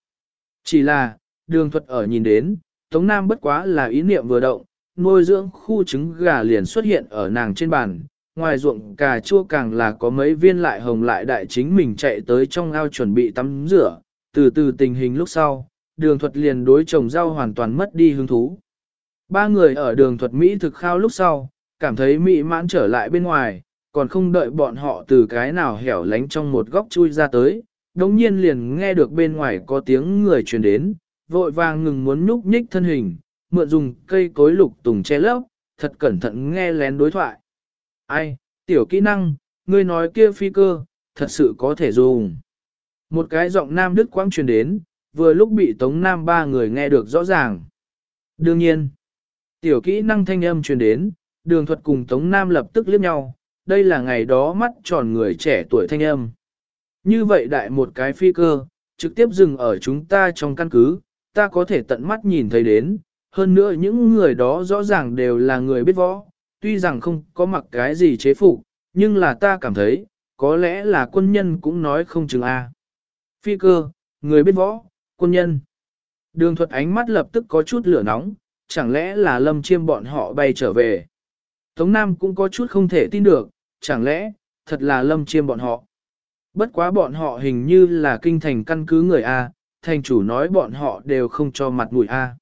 Chỉ là, đường thuật ở nhìn đến, Tống Nam bất quá là ý niệm vừa động, nuôi dưỡng khu trứng gà liền xuất hiện ở nàng trên bàn, ngoài ruộng cà chua càng là có mấy viên lại hồng lại đại chính mình chạy tới trong ao chuẩn bị tắm rửa, từ từ tình hình lúc sau, đường thuật liền đối trồng rau hoàn toàn mất đi hứng thú. Ba người ở đường thuật Mỹ thực khao lúc sau, cảm thấy Mỹ mãn trở lại bên ngoài, còn không đợi bọn họ từ cái nào hẻo lánh trong một góc chui ra tới, đồng nhiên liền nghe được bên ngoài có tiếng người truyền đến, vội vàng ngừng muốn nhúc nhích thân hình, mượn dùng cây cối lục tùng che lấp, thật cẩn thận nghe lén đối thoại. Ai, tiểu kỹ năng, ngươi nói kia phi cơ, thật sự có thể dùng. Một cái giọng nam đức quang truyền đến, vừa lúc bị tống nam ba người nghe được rõ ràng. Đương nhiên, tiểu kỹ năng thanh âm truyền đến, đường thuật cùng tống nam lập tức liếc nhau, đây là ngày đó mắt tròn người trẻ tuổi thanh âm. Như vậy đại một cái phi cơ, trực tiếp dừng ở chúng ta trong căn cứ, ta có thể tận mắt nhìn thấy đến, hơn nữa những người đó rõ ràng đều là người biết võ, tuy rằng không có mặc cái gì chế phục, nhưng là ta cảm thấy, có lẽ là quân nhân cũng nói không chừng a. Phi cơ, người biết võ, quân nhân. Đường thuật ánh mắt lập tức có chút lửa nóng, chẳng lẽ là lâm chiêm bọn họ bay trở về. Tống Nam cũng có chút không thể tin được, chẳng lẽ, thật là lâm chiêm bọn họ. Bất quá bọn họ hình như là kinh thành căn cứ người A, thành chủ nói bọn họ đều không cho mặt mũi A.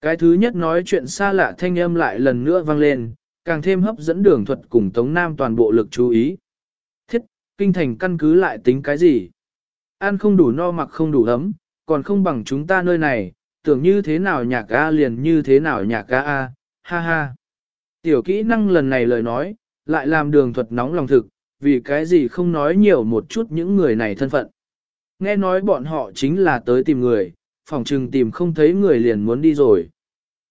Cái thứ nhất nói chuyện xa lạ thanh âm lại lần nữa vang lên, càng thêm hấp dẫn đường thuật cùng Tống Nam toàn bộ lực chú ý. Thiết, kinh thành căn cứ lại tính cái gì? Ăn không đủ no mặc không đủ ấm, còn không bằng chúng ta nơi này, tưởng như thế nào nhạc A liền như thế nào nhạc A A, ha ha. Tiểu kỹ năng lần này lời nói, lại làm đường thuật nóng lòng thực, vì cái gì không nói nhiều một chút những người này thân phận. Nghe nói bọn họ chính là tới tìm người, phòng trừng tìm không thấy người liền muốn đi rồi.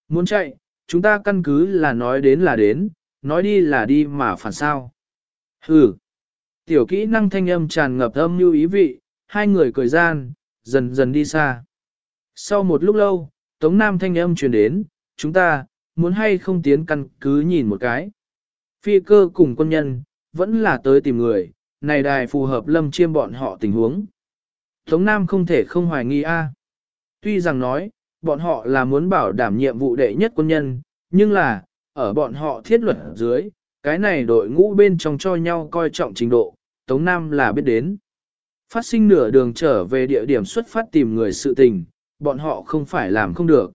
Muốn chạy, chúng ta căn cứ là nói đến là đến, nói đi là đi mà phản sao. Hừ. Tiểu kỹ năng thanh âm tràn ngập âm như ý vị, hai người cười gian, dần dần đi xa. Sau một lúc lâu, Tống Nam thanh âm truyền đến, chúng ta, muốn hay không tiến căn cứ nhìn một cái. Phi cơ cùng quân nhân, vẫn là tới tìm người, này đài phù hợp lâm chiêm bọn họ tình huống. Tống Nam không thể không hoài nghi a. Tuy rằng nói, bọn họ là muốn bảo đảm nhiệm vụ đệ nhất quân nhân, nhưng là, ở bọn họ thiết luật dưới, cái này đội ngũ bên trong cho nhau coi trọng trình độ, Tống Nam là biết đến. Phát sinh nửa đường trở về địa điểm xuất phát tìm người sự tình, bọn họ không phải làm không được.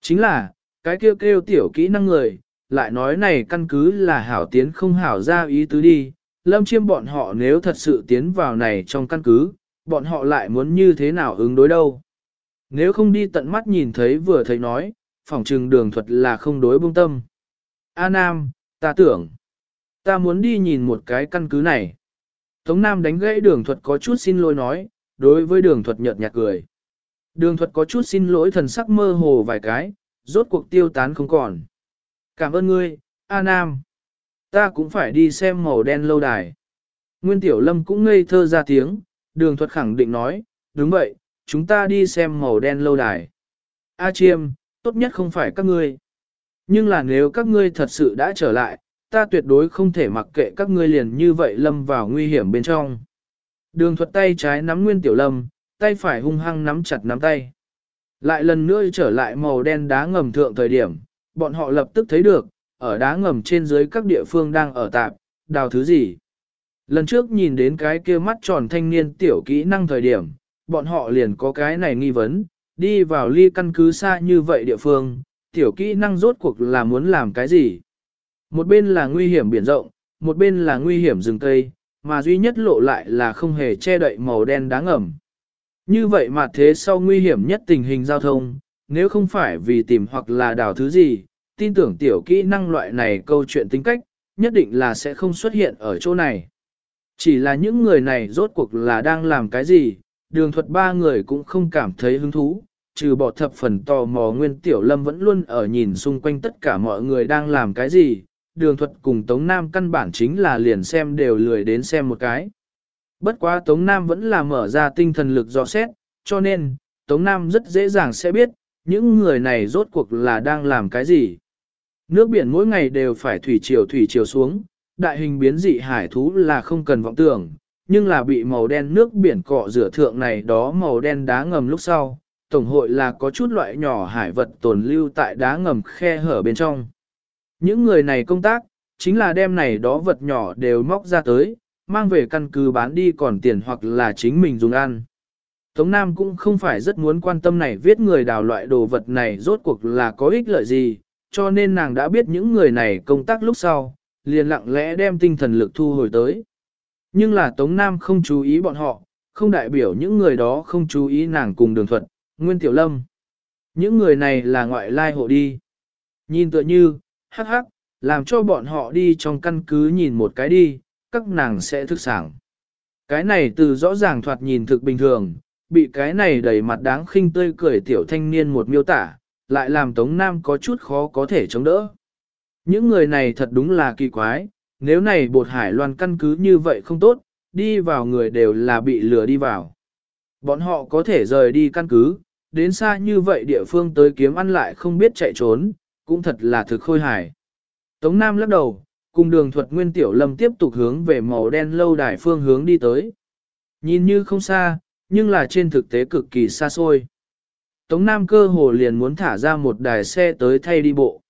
Chính là, cái kêu kêu tiểu kỹ năng người, lại nói này căn cứ là hảo tiến không hảo ra ý tứ đi, lâm chiêm bọn họ nếu thật sự tiến vào này trong căn cứ, bọn họ lại muốn như thế nào ứng đối đâu. Nếu không đi tận mắt nhìn thấy vừa thấy nói, phỏng trừng đường thuật là không đối bông tâm. A Nam, ta tưởng, ta muốn đi nhìn một cái căn cứ này. Tống Nam đánh gãy đường thuật có chút xin lỗi nói, đối với đường thuật nhợt nhạt cười. Đường thuật có chút xin lỗi thần sắc mơ hồ vài cái, rốt cuộc tiêu tán không còn. Cảm ơn ngươi, A Nam. Ta cũng phải đi xem màu đen lâu đài. Nguyên Tiểu Lâm cũng ngây thơ ra tiếng, đường thuật khẳng định nói, đúng vậy, chúng ta đi xem màu đen lâu đài. A Chiêm, tốt nhất không phải các ngươi. Nhưng là nếu các ngươi thật sự đã trở lại, ta tuyệt đối không thể mặc kệ các ngươi liền như vậy lâm vào nguy hiểm bên trong. Đường thuật tay trái nắm nguyên tiểu lâm, tay phải hung hăng nắm chặt nắm tay. Lại lần nữa trở lại màu đen đá ngầm thượng thời điểm, bọn họ lập tức thấy được, ở đá ngầm trên dưới các địa phương đang ở tạp, đào thứ gì. Lần trước nhìn đến cái kia mắt tròn thanh niên tiểu kỹ năng thời điểm, bọn họ liền có cái này nghi vấn, đi vào ly căn cứ xa như vậy địa phương, tiểu kỹ năng rốt cuộc là muốn làm cái gì. Một bên là nguy hiểm biển rộng, một bên là nguy hiểm rừng cây, mà duy nhất lộ lại là không hề che đậy màu đen đáng ẩm. Như vậy mà thế sau nguy hiểm nhất tình hình giao thông, nếu không phải vì tìm hoặc là đào thứ gì, tin tưởng tiểu kỹ năng loại này câu chuyện tính cách, nhất định là sẽ không xuất hiện ở chỗ này. Chỉ là những người này rốt cuộc là đang làm cái gì, đường thuật ba người cũng không cảm thấy hứng thú, trừ bỏ thập phần tò mò nguyên tiểu lâm vẫn luôn ở nhìn xung quanh tất cả mọi người đang làm cái gì, đường thuật cùng Tống Nam căn bản chính là liền xem đều lười đến xem một cái. Bất quá Tống Nam vẫn là mở ra tinh thần lực dò xét, cho nên, Tống Nam rất dễ dàng sẽ biết, những người này rốt cuộc là đang làm cái gì. Nước biển mỗi ngày đều phải thủy chiều thủy chiều xuống, đại hình biến dị hải thú là không cần vọng tưởng, nhưng là bị màu đen nước biển cọ rửa thượng này đó màu đen đá ngầm lúc sau, tổng hội là có chút loại nhỏ hải vật tồn lưu tại đá ngầm khe hở bên trong. Những người này công tác, chính là đem này đó vật nhỏ đều móc ra tới, mang về căn cứ bán đi còn tiền hoặc là chính mình dùng ăn. Tống Nam cũng không phải rất muốn quan tâm này viết người đào loại đồ vật này rốt cuộc là có ích lợi gì, cho nên nàng đã biết những người này công tác lúc sau, liền lặng lẽ đem tinh thần lực thu hồi tới. Nhưng là Tống Nam không chú ý bọn họ, không đại biểu những người đó không chú ý nàng cùng đường Thuận, Nguyên Tiểu Lâm. Những người này là ngoại lai hộ đi. Nhìn tựa như, hắc hắc, làm cho bọn họ đi trong căn cứ nhìn một cái đi, các nàng sẽ thức sảng. Cái này từ rõ ràng thoạt nhìn thực bình thường, bị cái này đầy mặt đáng khinh tươi cười tiểu thanh niên một miêu tả, lại làm Tống Nam có chút khó có thể chống đỡ. Những người này thật đúng là kỳ quái, nếu này bột hải loan căn cứ như vậy không tốt, đi vào người đều là bị lừa đi vào. Bọn họ có thể rời đi căn cứ, đến xa như vậy địa phương tới kiếm ăn lại không biết chạy trốn, cũng thật là thực khôi hài. Tống Nam lắc đầu, cùng đường thuật nguyên tiểu lâm tiếp tục hướng về màu đen lâu đài phương hướng đi tới. Nhìn như không xa, nhưng là trên thực tế cực kỳ xa xôi. Tống Nam cơ hồ liền muốn thả ra một đài xe tới thay đi bộ.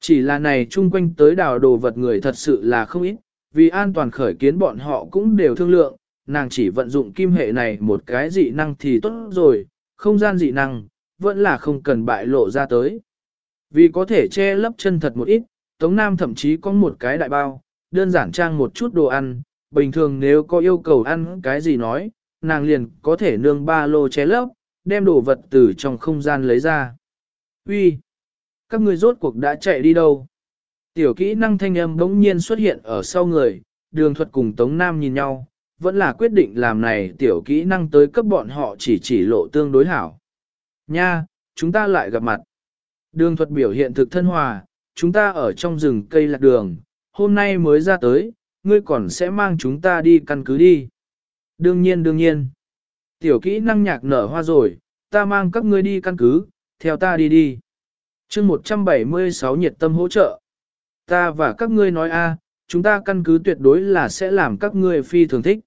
Chỉ là này chung quanh tới đào đồ vật người thật sự là không ít, vì an toàn khởi kiến bọn họ cũng đều thương lượng, nàng chỉ vận dụng kim hệ này một cái dị năng thì tốt rồi, không gian dị năng, vẫn là không cần bại lộ ra tới. Vì có thể che lấp chân thật một ít, Tống Nam thậm chí có một cái đại bao, đơn giản trang một chút đồ ăn, bình thường nếu có yêu cầu ăn cái gì nói, nàng liền có thể nương ba lô ché lấp, đem đồ vật từ trong không gian lấy ra. Uy, Các người rốt cuộc đã chạy đi đâu? Tiểu kỹ năng thanh âm bỗng nhiên xuất hiện ở sau người, đường thuật cùng Tống Nam nhìn nhau, vẫn là quyết định làm này tiểu kỹ năng tới cấp bọn họ chỉ chỉ lộ tương đối hảo. Nha, chúng ta lại gặp mặt. Đường thuật biểu hiện thực thân hòa, chúng ta ở trong rừng cây lạc đường, hôm nay mới ra tới, ngươi còn sẽ mang chúng ta đi căn cứ đi. Đương nhiên đương nhiên. Tiểu kỹ năng nhạc nở hoa rồi, ta mang các ngươi đi căn cứ, theo ta đi đi. chương 176 nhiệt tâm hỗ trợ. Ta và các ngươi nói a, chúng ta căn cứ tuyệt đối là sẽ làm các ngươi phi thường thích.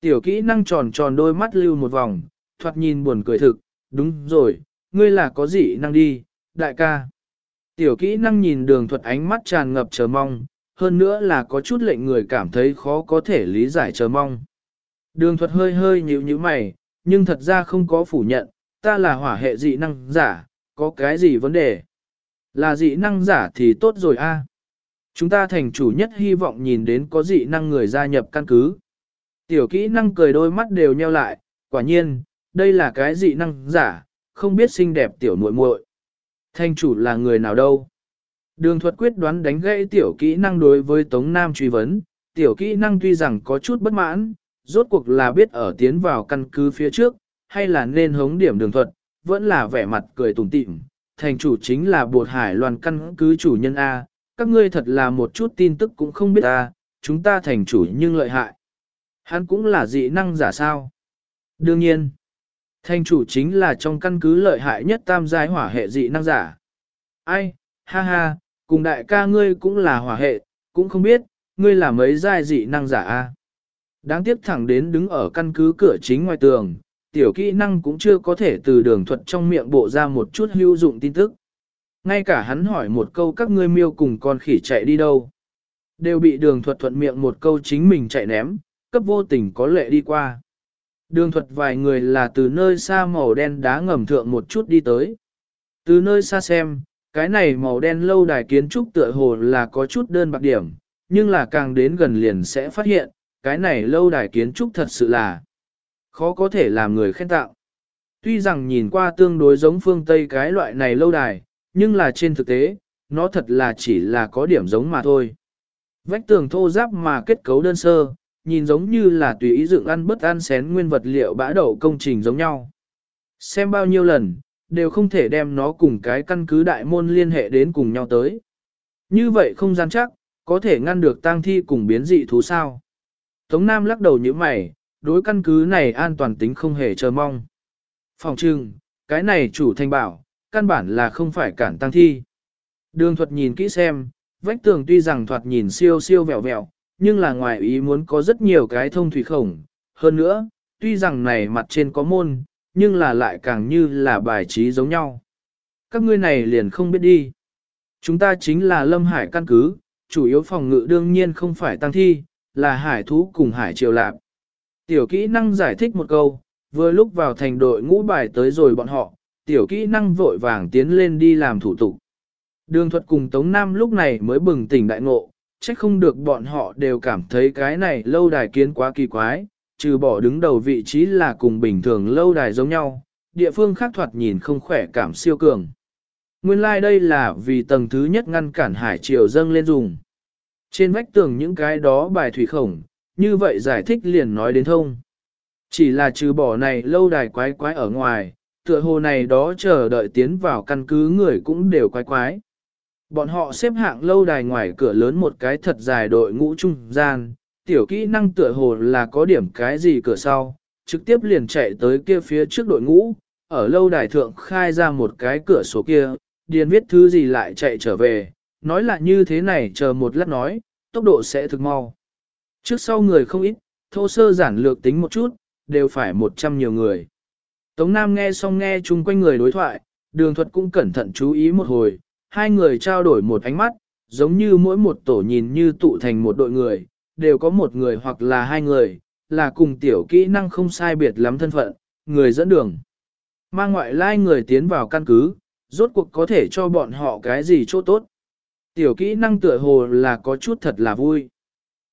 Tiểu kỹ năng tròn tròn đôi mắt lưu một vòng, thoạt nhìn buồn cười thực, đúng rồi, ngươi là có gì năng đi, đại ca. Tiểu kỹ năng nhìn đường thuật ánh mắt tràn ngập chờ mong, hơn nữa là có chút lệnh người cảm thấy khó có thể lý giải chờ mong. Đường thuật hơi hơi nhíu nhíu mày, nhưng thật ra không có phủ nhận, ta là hỏa hệ dị năng giả, có cái gì vấn đề? Là dị năng giả thì tốt rồi a. Chúng ta thành chủ nhất hy vọng nhìn đến có dị năng người gia nhập căn cứ. Tiểu kỹ năng cười đôi mắt đều nheo lại, quả nhiên, đây là cái dị năng giả, không biết xinh đẹp tiểu muội muội. Thanh chủ là người nào đâu? Đường thuật quyết đoán đánh gãy tiểu kỹ năng đối với Tống Nam truy vấn, tiểu kỹ năng tuy rằng có chút bất mãn, rốt cuộc là biết ở tiến vào căn cứ phía trước, hay là nên hống điểm đường thuật, vẫn là vẻ mặt cười tủm tỉm. Thành chủ chính là bột hải loàn căn cứ chủ nhân A, các ngươi thật là một chút tin tức cũng không biết A, chúng ta thành chủ nhưng lợi hại. Hắn cũng là dị năng giả sao? Đương nhiên. Thanh chủ chính là trong căn cứ lợi hại nhất tam giai hỏa hệ dị năng giả. Ai, ha ha, cùng đại ca ngươi cũng là hỏa hệ, cũng không biết, ngươi là mấy giai dị năng giả a. Đáng tiếc thẳng đến đứng ở căn cứ cửa chính ngoài tường, tiểu kỹ năng cũng chưa có thể từ đường thuật trong miệng bộ ra một chút hữu dụng tin tức. Ngay cả hắn hỏi một câu các ngươi miêu cùng con khỉ chạy đi đâu. Đều bị đường thuật thuận miệng một câu chính mình chạy ném, cấp vô tình có lệ đi qua. Đường thuật vài người là từ nơi xa màu đen đá ngầm thượng một chút đi tới. Từ nơi xa xem, cái này màu đen lâu đài kiến trúc tựa hồ là có chút đơn bạc điểm, nhưng là càng đến gần liền sẽ phát hiện, cái này lâu đài kiến trúc thật sự là khó có thể làm người khen tạo. Tuy rằng nhìn qua tương đối giống phương Tây cái loại này lâu đài, nhưng là trên thực tế, nó thật là chỉ là có điểm giống mà thôi. Vách tường thô giáp mà kết cấu đơn sơ, nhìn giống như là tùy ý dựng ăn bất ăn xén nguyên vật liệu bã đậu công trình giống nhau. Xem bao nhiêu lần, đều không thể đem nó cùng cái căn cứ đại môn liên hệ đến cùng nhau tới. Như vậy không gian chắc, có thể ngăn được tang thi cùng biến dị thú sao. Tống Nam lắc đầu như mày, đối căn cứ này an toàn tính không hề chờ mong. Phòng trưng, cái này chủ thanh bảo, căn bản là không phải cản tăng thi. Đường thuật nhìn kỹ xem, vách tường tuy rằng thoạt nhìn siêu siêu vẹo vẹo, nhưng là ngoài ý muốn có rất nhiều cái thông thủy khổng. Hơn nữa, tuy rằng này mặt trên có môn, nhưng là lại càng như là bài trí giống nhau. Các ngươi này liền không biết đi. Chúng ta chính là lâm hải căn cứ, chủ yếu phòng ngự đương nhiên không phải tăng thi, là hải thú cùng hải triều lạc. Tiểu kỹ năng giải thích một câu, vừa lúc vào thành đội ngũ bài tới rồi bọn họ, tiểu kỹ năng vội vàng tiến lên đi làm thủ tục. Đường thuật cùng Tống Nam lúc này mới bừng tỉnh đại ngộ, trách không được bọn họ đều cảm thấy cái này lâu đài kiến quá kỳ quái, trừ bỏ đứng đầu vị trí là cùng bình thường lâu đài giống nhau, địa phương khác thoạt nhìn không khỏe cảm siêu cường. Nguyên lai like đây là vì tầng thứ nhất ngăn cản hải triều dâng lên dùng. Trên vách tường những cái đó bài thủy khổng, như vậy giải thích liền nói đến thông. Chỉ là trừ bỏ này lâu đài quái quái ở ngoài, tựa hồ này đó chờ đợi tiến vào căn cứ người cũng đều quái quái. Bọn họ xếp hạng lâu đài ngoài cửa lớn một cái thật dài đội ngũ trung gian, tiểu kỹ năng tựa hồ là có điểm cái gì cửa sau, trực tiếp liền chạy tới kia phía trước đội ngũ, ở lâu đài thượng khai ra một cái cửa sổ kia, điền viết thứ gì lại chạy trở về, nói là như thế này chờ một lát nói, tốc độ sẽ thực mau. Trước sau người không ít, thô sơ giản lược tính một chút, đều phải một trăm nhiều người. Tống Nam nghe xong nghe chung quanh người đối thoại, đường thuật cũng cẩn thận chú ý một hồi, hai người trao đổi một ánh mắt, giống như mỗi một tổ nhìn như tụ thành một đội người, đều có một người hoặc là hai người, là cùng tiểu kỹ năng không sai biệt lắm thân phận, người dẫn đường. Mang ngoại lai người tiến vào căn cứ, rốt cuộc có thể cho bọn họ cái gì chỗ tốt. Tiểu kỹ năng tựa hồ là có chút thật là vui.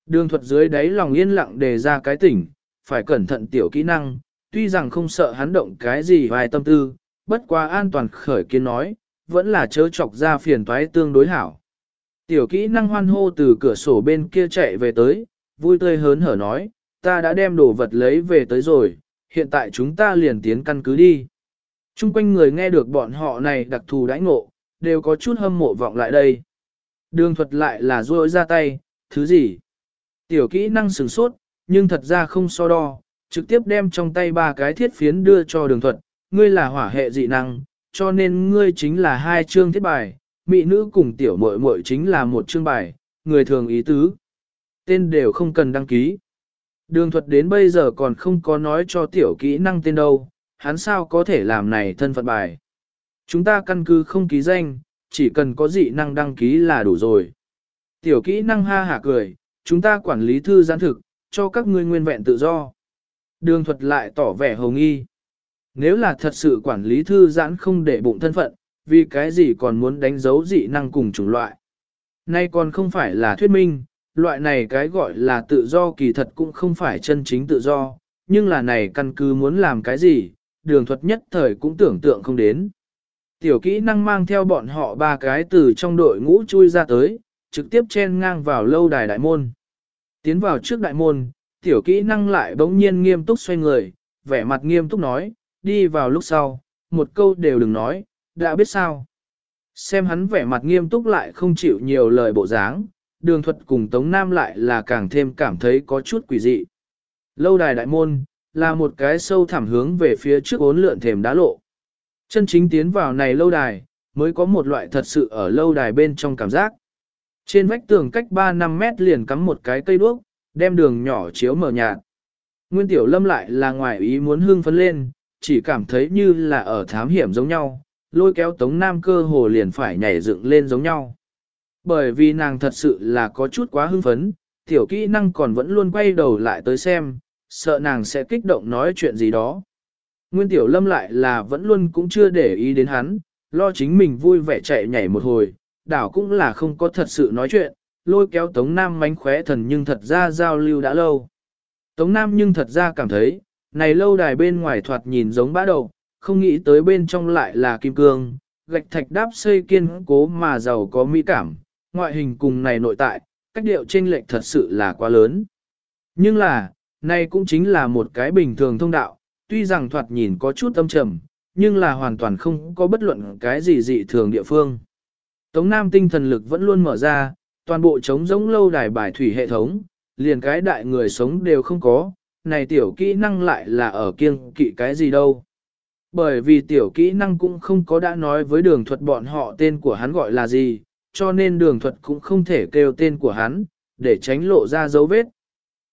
Đường thuật dưới đáy lòng yên lặng đề ra cái tỉnh, phải cẩn thận tiểu kỹ năng, tuy rằng không sợ hắn động cái gì vài tâm tư, bất quá an toàn khởi kiến nói, vẫn là chớ chọc ra phiền toái tương đối hảo. Tiểu kỹ năng hoan hô từ cửa sổ bên kia chạy về tới, vui tươi hớn hở nói, ta đã đem đồ vật lấy về tới rồi, hiện tại chúng ta liền tiến căn cứ đi. Trung quanh người nghe được bọn họ này đặc thù đãi ngộ, đều có chút hâm mộ vọng lại đây. Đường thuật lại là rôi ra tay, thứ gì? Tiểu kỹ năng sửng sốt, nhưng thật ra không so đo, trực tiếp đem trong tay ba cái thiết phiến đưa cho đường thuật, ngươi là hỏa hệ dị năng, cho nên ngươi chính là hai chương thiết bài, mỹ nữ cùng tiểu muội muội chính là một chương bài, người thường ý tứ. Tên đều không cần đăng ký. Đường thuật đến bây giờ còn không có nói cho tiểu kỹ năng tên đâu, hắn sao có thể làm này thân phận bài. Chúng ta căn cứ không ký danh, chỉ cần có dị năng đăng ký là đủ rồi. Tiểu kỹ năng ha hả cười, chúng ta quản lý thư giãn thực, cho các ngươi nguyên vẹn tự do. Đường thuật lại tỏ vẻ hồng y. Nếu là thật sự quản lý thư giãn không để bụng thân phận, vì cái gì còn muốn đánh dấu dị năng cùng chủng loại. Nay còn không phải là thuyết minh, loại này cái gọi là tự do kỳ thật cũng không phải chân chính tự do, nhưng là này căn cứ muốn làm cái gì, đường thuật nhất thời cũng tưởng tượng không đến. Tiểu kỹ năng mang theo bọn họ ba cái từ trong đội ngũ chui ra tới, trực tiếp chen ngang vào lâu đài đại môn. Tiến vào trước đại môn, tiểu kỹ năng lại bỗng nhiên nghiêm túc xoay người, vẻ mặt nghiêm túc nói, đi vào lúc sau, một câu đều đừng nói, đã biết sao. Xem hắn vẻ mặt nghiêm túc lại không chịu nhiều lời bộ dáng, đường thuật cùng Tống Nam lại là càng thêm cảm thấy có chút quỷ dị. Lâu đài đại môn, là một cái sâu thẳm hướng về phía trước ốn lượn thềm đá lộ. Chân chính tiến vào này lâu đài, mới có một loại thật sự ở lâu đài bên trong cảm giác. Trên vách tường cách 3-5 mét liền cắm một cái cây đuốc, đem đường nhỏ chiếu mở nhạt. Nguyên Tiểu Lâm lại là ngoài ý muốn hương phấn lên, chỉ cảm thấy như là ở thám hiểm giống nhau, lôi kéo Tống Nam cơ hồ liền phải nhảy dựng lên giống nhau. Bởi vì nàng thật sự là có chút quá hưng phấn, tiểu kỹ năng còn vẫn luôn quay đầu lại tới xem, sợ nàng sẽ kích động nói chuyện gì đó. Nguyên Tiểu Lâm lại là vẫn luôn cũng chưa để ý đến hắn, lo chính mình vui vẻ chạy nhảy một hồi, đảo cũng là không có thật sự nói chuyện, lôi kéo Tống Nam mánh khóe thần nhưng thật ra giao lưu đã lâu. Tống Nam nhưng thật ra cảm thấy, này lâu đài bên ngoài thoạt nhìn giống bã đầu, không nghĩ tới bên trong lại là kim cương, gạch thạch đáp xây kiên cố mà giàu có mỹ cảm, ngoại hình cùng này nội tại, cách điệu chênh lệch thật sự là quá lớn. Nhưng là, này cũng chính là một cái bình thường thông đạo, tuy rằng thoạt nhìn có chút âm trầm, nhưng là hoàn toàn không có bất luận cái gì dị thường địa phương. Tống Nam tinh thần lực vẫn luôn mở ra, toàn bộ trống giống lâu đài bài thủy hệ thống, liền cái đại người sống đều không có, này tiểu kỹ năng lại là ở kiêng kỵ cái gì đâu. Bởi vì tiểu kỹ năng cũng không có đã nói với đường thuật bọn họ tên của hắn gọi là gì, cho nên đường thuật cũng không thể kêu tên của hắn, để tránh lộ ra dấu vết.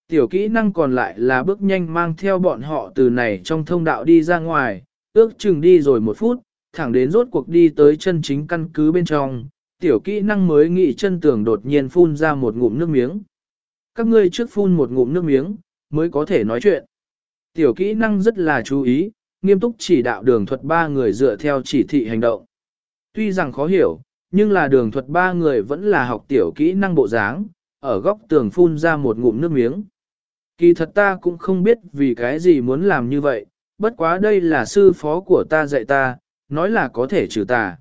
Tiểu kỹ năng còn lại là bước nhanh mang theo bọn họ từ này trong thông đạo đi ra ngoài, ước chừng đi rồi một phút, thẳng đến rốt cuộc đi tới chân chính căn cứ bên trong, tiểu kỹ năng mới nghĩ chân tường đột nhiên phun ra một ngụm nước miếng. Các ngươi trước phun một ngụm nước miếng, mới có thể nói chuyện. Tiểu kỹ năng rất là chú ý, nghiêm túc chỉ đạo đường thuật ba người dựa theo chỉ thị hành động. Tuy rằng khó hiểu, nhưng là đường thuật ba người vẫn là học tiểu kỹ năng bộ dáng, ở góc tường phun ra một ngụm nước miếng. Kỳ thật ta cũng không biết vì cái gì muốn làm như vậy, bất quá đây là sư phó của ta dạy ta, nói là có thể trừ tà.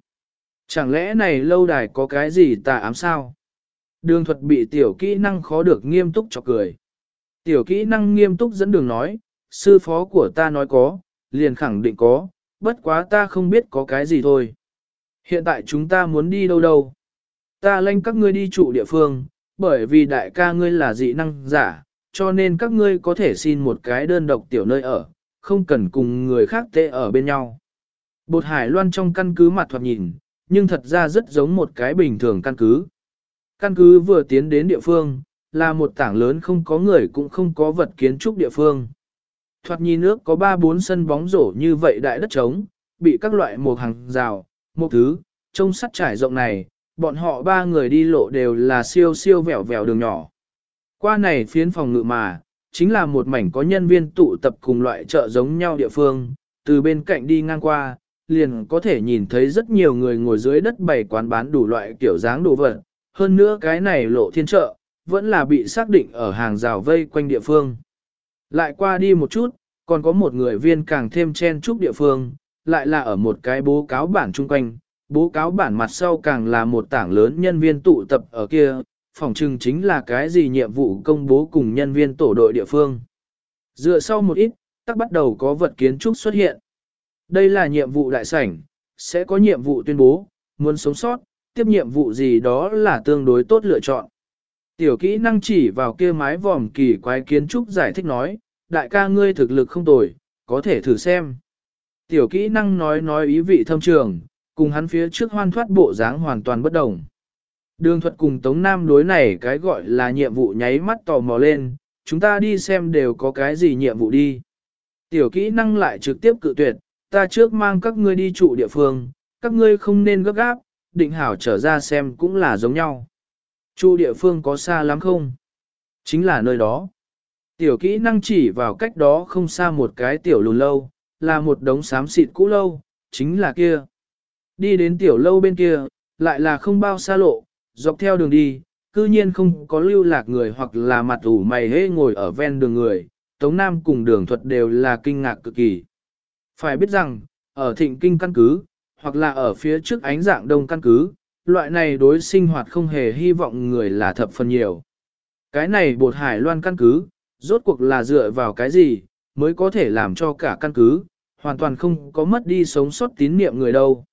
Chẳng lẽ này lâu đài có cái gì tà ám sao? Đường thuật bị tiểu kỹ năng khó được nghiêm túc cho cười. Tiểu kỹ năng nghiêm túc dẫn đường nói, sư phó của ta nói có, liền khẳng định có, bất quá ta không biết có cái gì thôi. Hiện tại chúng ta muốn đi đâu đâu? Ta lanh các ngươi đi trụ địa phương, bởi vì đại ca ngươi là dị năng giả, cho nên các ngươi có thể xin một cái đơn độc tiểu nơi ở, không cần cùng người khác tệ ở bên nhau. Bột hải loan trong căn cứ mặt thoạt nhìn, nhưng thật ra rất giống một cái bình thường căn cứ. Căn cứ vừa tiến đến địa phương, là một tảng lớn không có người cũng không có vật kiến trúc địa phương. Thoạt nhìn nước có 3-4 sân bóng rổ như vậy đại đất trống, bị các loại một hàng rào, một thứ, trông sắt trải rộng này, bọn họ ba người đi lộ đều là siêu siêu vẹo vẹo đường nhỏ. Qua này phiến phòng ngự mà, chính là một mảnh có nhân viên tụ tập cùng loại chợ giống nhau địa phương, từ bên cạnh đi ngang qua, liền có thể nhìn thấy rất nhiều người ngồi dưới đất bày quán bán đủ loại kiểu dáng đồ vật. Hơn nữa cái này lộ thiên chợ, vẫn là bị xác định ở hàng rào vây quanh địa phương. Lại qua đi một chút, còn có một người viên càng thêm chen chúc địa phương, lại là ở một cái bố cáo bản chung quanh, bố cáo bản mặt sau càng là một tảng lớn nhân viên tụ tập ở kia, phòng trừng chính là cái gì nhiệm vụ công bố cùng nhân viên tổ đội địa phương. Dựa sau một ít, tắc bắt đầu có vật kiến trúc xuất hiện. Đây là nhiệm vụ đại sảnh, sẽ có nhiệm vụ tuyên bố, muốn sống sót, tiếp nhiệm vụ gì đó là tương đối tốt lựa chọn. Tiểu kỹ năng chỉ vào kia mái vòm kỳ quái kiến trúc giải thích nói, đại ca ngươi thực lực không tồi, có thể thử xem. Tiểu kỹ năng nói nói ý vị thâm trường, cùng hắn phía trước hoan thoát bộ dáng hoàn toàn bất đồng. Đường thuật cùng Tống Nam đối này cái gọi là nhiệm vụ nháy mắt tò mò lên, chúng ta đi xem đều có cái gì nhiệm vụ đi. Tiểu kỹ năng lại trực tiếp cự tuyệt, ta trước mang các ngươi đi trụ địa phương, các ngươi không nên gấp gáp, định hảo trở ra xem cũng là giống nhau. Chu địa phương có xa lắm không? Chính là nơi đó. Tiểu kỹ năng chỉ vào cách đó không xa một cái tiểu lùn lâu, là một đống xám xịt cũ lâu, chính là kia. Đi đến tiểu lâu bên kia, lại là không bao xa lộ, dọc theo đường đi, cư nhiên không có lưu lạc người hoặc là mặt ủ mày hê ngồi ở ven đường người, Tống Nam cùng đường thuật đều là kinh ngạc cực kỳ. Phải biết rằng, ở thịnh kinh căn cứ, hoặc là ở phía trước ánh dạng đông căn cứ, loại này đối sinh hoạt không hề hy vọng người là thập phần nhiều. Cái này bột hải loan căn cứ, rốt cuộc là dựa vào cái gì, mới có thể làm cho cả căn cứ, hoàn toàn không có mất đi sống sót tín niệm người đâu.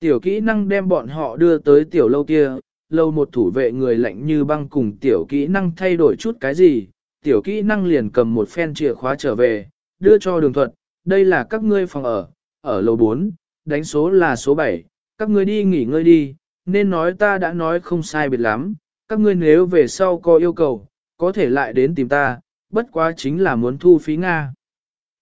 Tiểu kỹ năng đem bọn họ đưa tới tiểu lâu kia, lâu một thủ vệ người lạnh như băng cùng tiểu kỹ năng thay đổi chút cái gì, tiểu kỹ năng liền cầm một phen chìa khóa trở về, đưa cho đường thuật, đây là các ngươi phòng ở, ở lầu 4, đánh số là số 7, các ngươi đi nghỉ ngơi đi, nên nói ta đã nói không sai biệt lắm, các ngươi nếu về sau có yêu cầu, có thể lại đến tìm ta, bất quá chính là muốn thu phí Nga.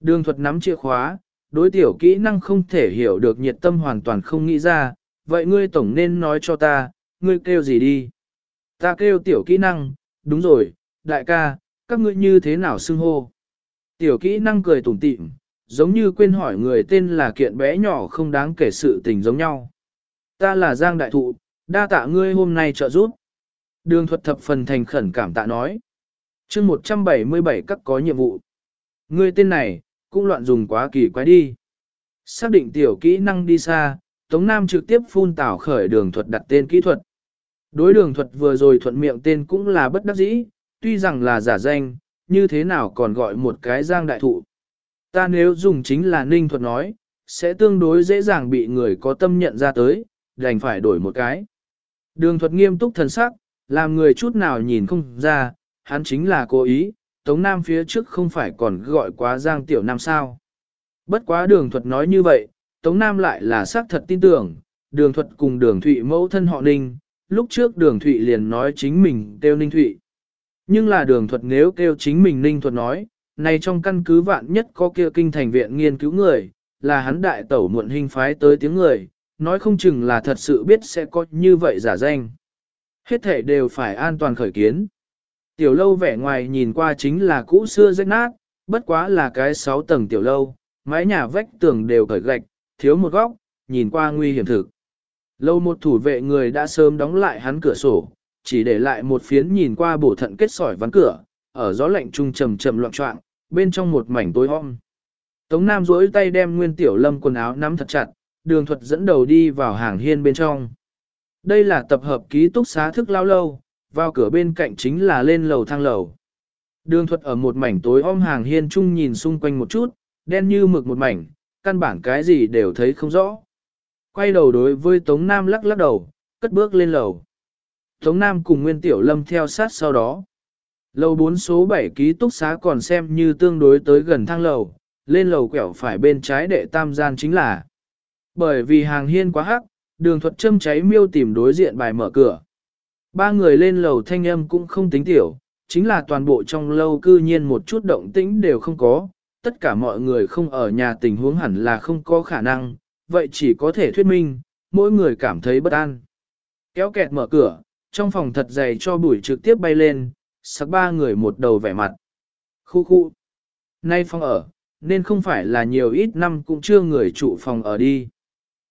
Đường thuật nắm chìa khóa, đối tiểu kỹ năng không thể hiểu được nhiệt tâm hoàn toàn không nghĩ ra, vậy ngươi tổng nên nói cho ta, ngươi kêu gì đi. Ta kêu tiểu kỹ năng, đúng rồi, đại ca, các ngươi như thế nào xưng hô. Tiểu kỹ năng cười tủm tỉm, giống như quên hỏi người tên là kiện bé nhỏ không đáng kể sự tình giống nhau. Ta là Giang Đại Thụ, đa tạ ngươi hôm nay trợ giúp. Đường thuật thập phần thành khẩn cảm tạ nói. chương 177 các có nhiệm vụ. Ngươi tên này, cũng loạn dùng quá kỳ quái đi. Xác định tiểu kỹ năng đi xa, Tống Nam trực tiếp phun tảo khởi đường thuật đặt tên kỹ thuật. Đối đường thuật vừa rồi thuận miệng tên cũng là bất đắc dĩ, tuy rằng là giả danh, như thế nào còn gọi một cái giang đại thụ. Ta nếu dùng chính là ninh thuật nói, sẽ tương đối dễ dàng bị người có tâm nhận ra tới, đành phải đổi một cái. Đường thuật nghiêm túc thần sắc, làm người chút nào nhìn không ra, hắn chính là cố ý, Tống Nam phía trước không phải còn gọi quá Giang Tiểu Nam sao. Bất quá đường thuật nói như vậy, Tống Nam lại là xác thật tin tưởng, đường thuật cùng đường Thụy mẫu thân họ Ninh, lúc trước đường Thụy liền nói chính mình kêu Ninh Thụy. Nhưng là đường thuật nếu kêu chính mình Ninh thuật nói, này trong căn cứ vạn nhất có kia kinh thành viện nghiên cứu người, là hắn đại tẩu muộn hình phái tới tiếng người, nói không chừng là thật sự biết sẽ có như vậy giả danh. Hết thể đều phải an toàn khởi kiến. Tiểu lâu vẻ ngoài nhìn qua chính là cũ xưa rách nát, bất quá là cái sáu tầng tiểu lâu, mái nhà vách tường đều cởi gạch, thiếu một góc, nhìn qua nguy hiểm thực. Lâu một thủ vệ người đã sớm đóng lại hắn cửa sổ, chỉ để lại một phiến nhìn qua bổ thận kết sỏi ván cửa, ở gió lạnh trung trầm trầm loạn trọng, bên trong một mảnh tối om. Tống Nam duỗi tay đem Nguyên Tiểu Lâm quần áo nắm thật chặt, đường thuật dẫn đầu đi vào hàng hiên bên trong. Đây là tập hợp ký túc xá thức lao lâu, vào cửa bên cạnh chính là lên lầu thang lầu. Đường thuật ở một mảnh tối om hàng hiên chung nhìn xung quanh một chút, đen như mực một mảnh, căn bản cái gì đều thấy không rõ. Quay đầu đối với Tống Nam lắc lắc đầu, cất bước lên lầu. Tống Nam cùng Nguyên Tiểu Lâm theo sát sau đó. Lầu 4 số 7 ký túc xá còn xem như tương đối tới gần thang lầu, lên lầu quẹo phải bên trái đệ tam gian chính là. Bởi vì hàng hiên quá hắc, đường thuật châm cháy miêu tìm đối diện bài mở cửa. Ba người lên lầu thanh âm cũng không tính tiểu, chính là toàn bộ trong lâu cư nhiên một chút động tĩnh đều không có, tất cả mọi người không ở nhà tình huống hẳn là không có khả năng, vậy chỉ có thể thuyết minh, mỗi người cảm thấy bất an. Kéo kẹt mở cửa, trong phòng thật dày cho bụi trực tiếp bay lên, sắc ba người một đầu vẻ mặt. Khu khu. Nay phòng ở, nên không phải là nhiều ít năm cũng chưa người trụ phòng ở đi.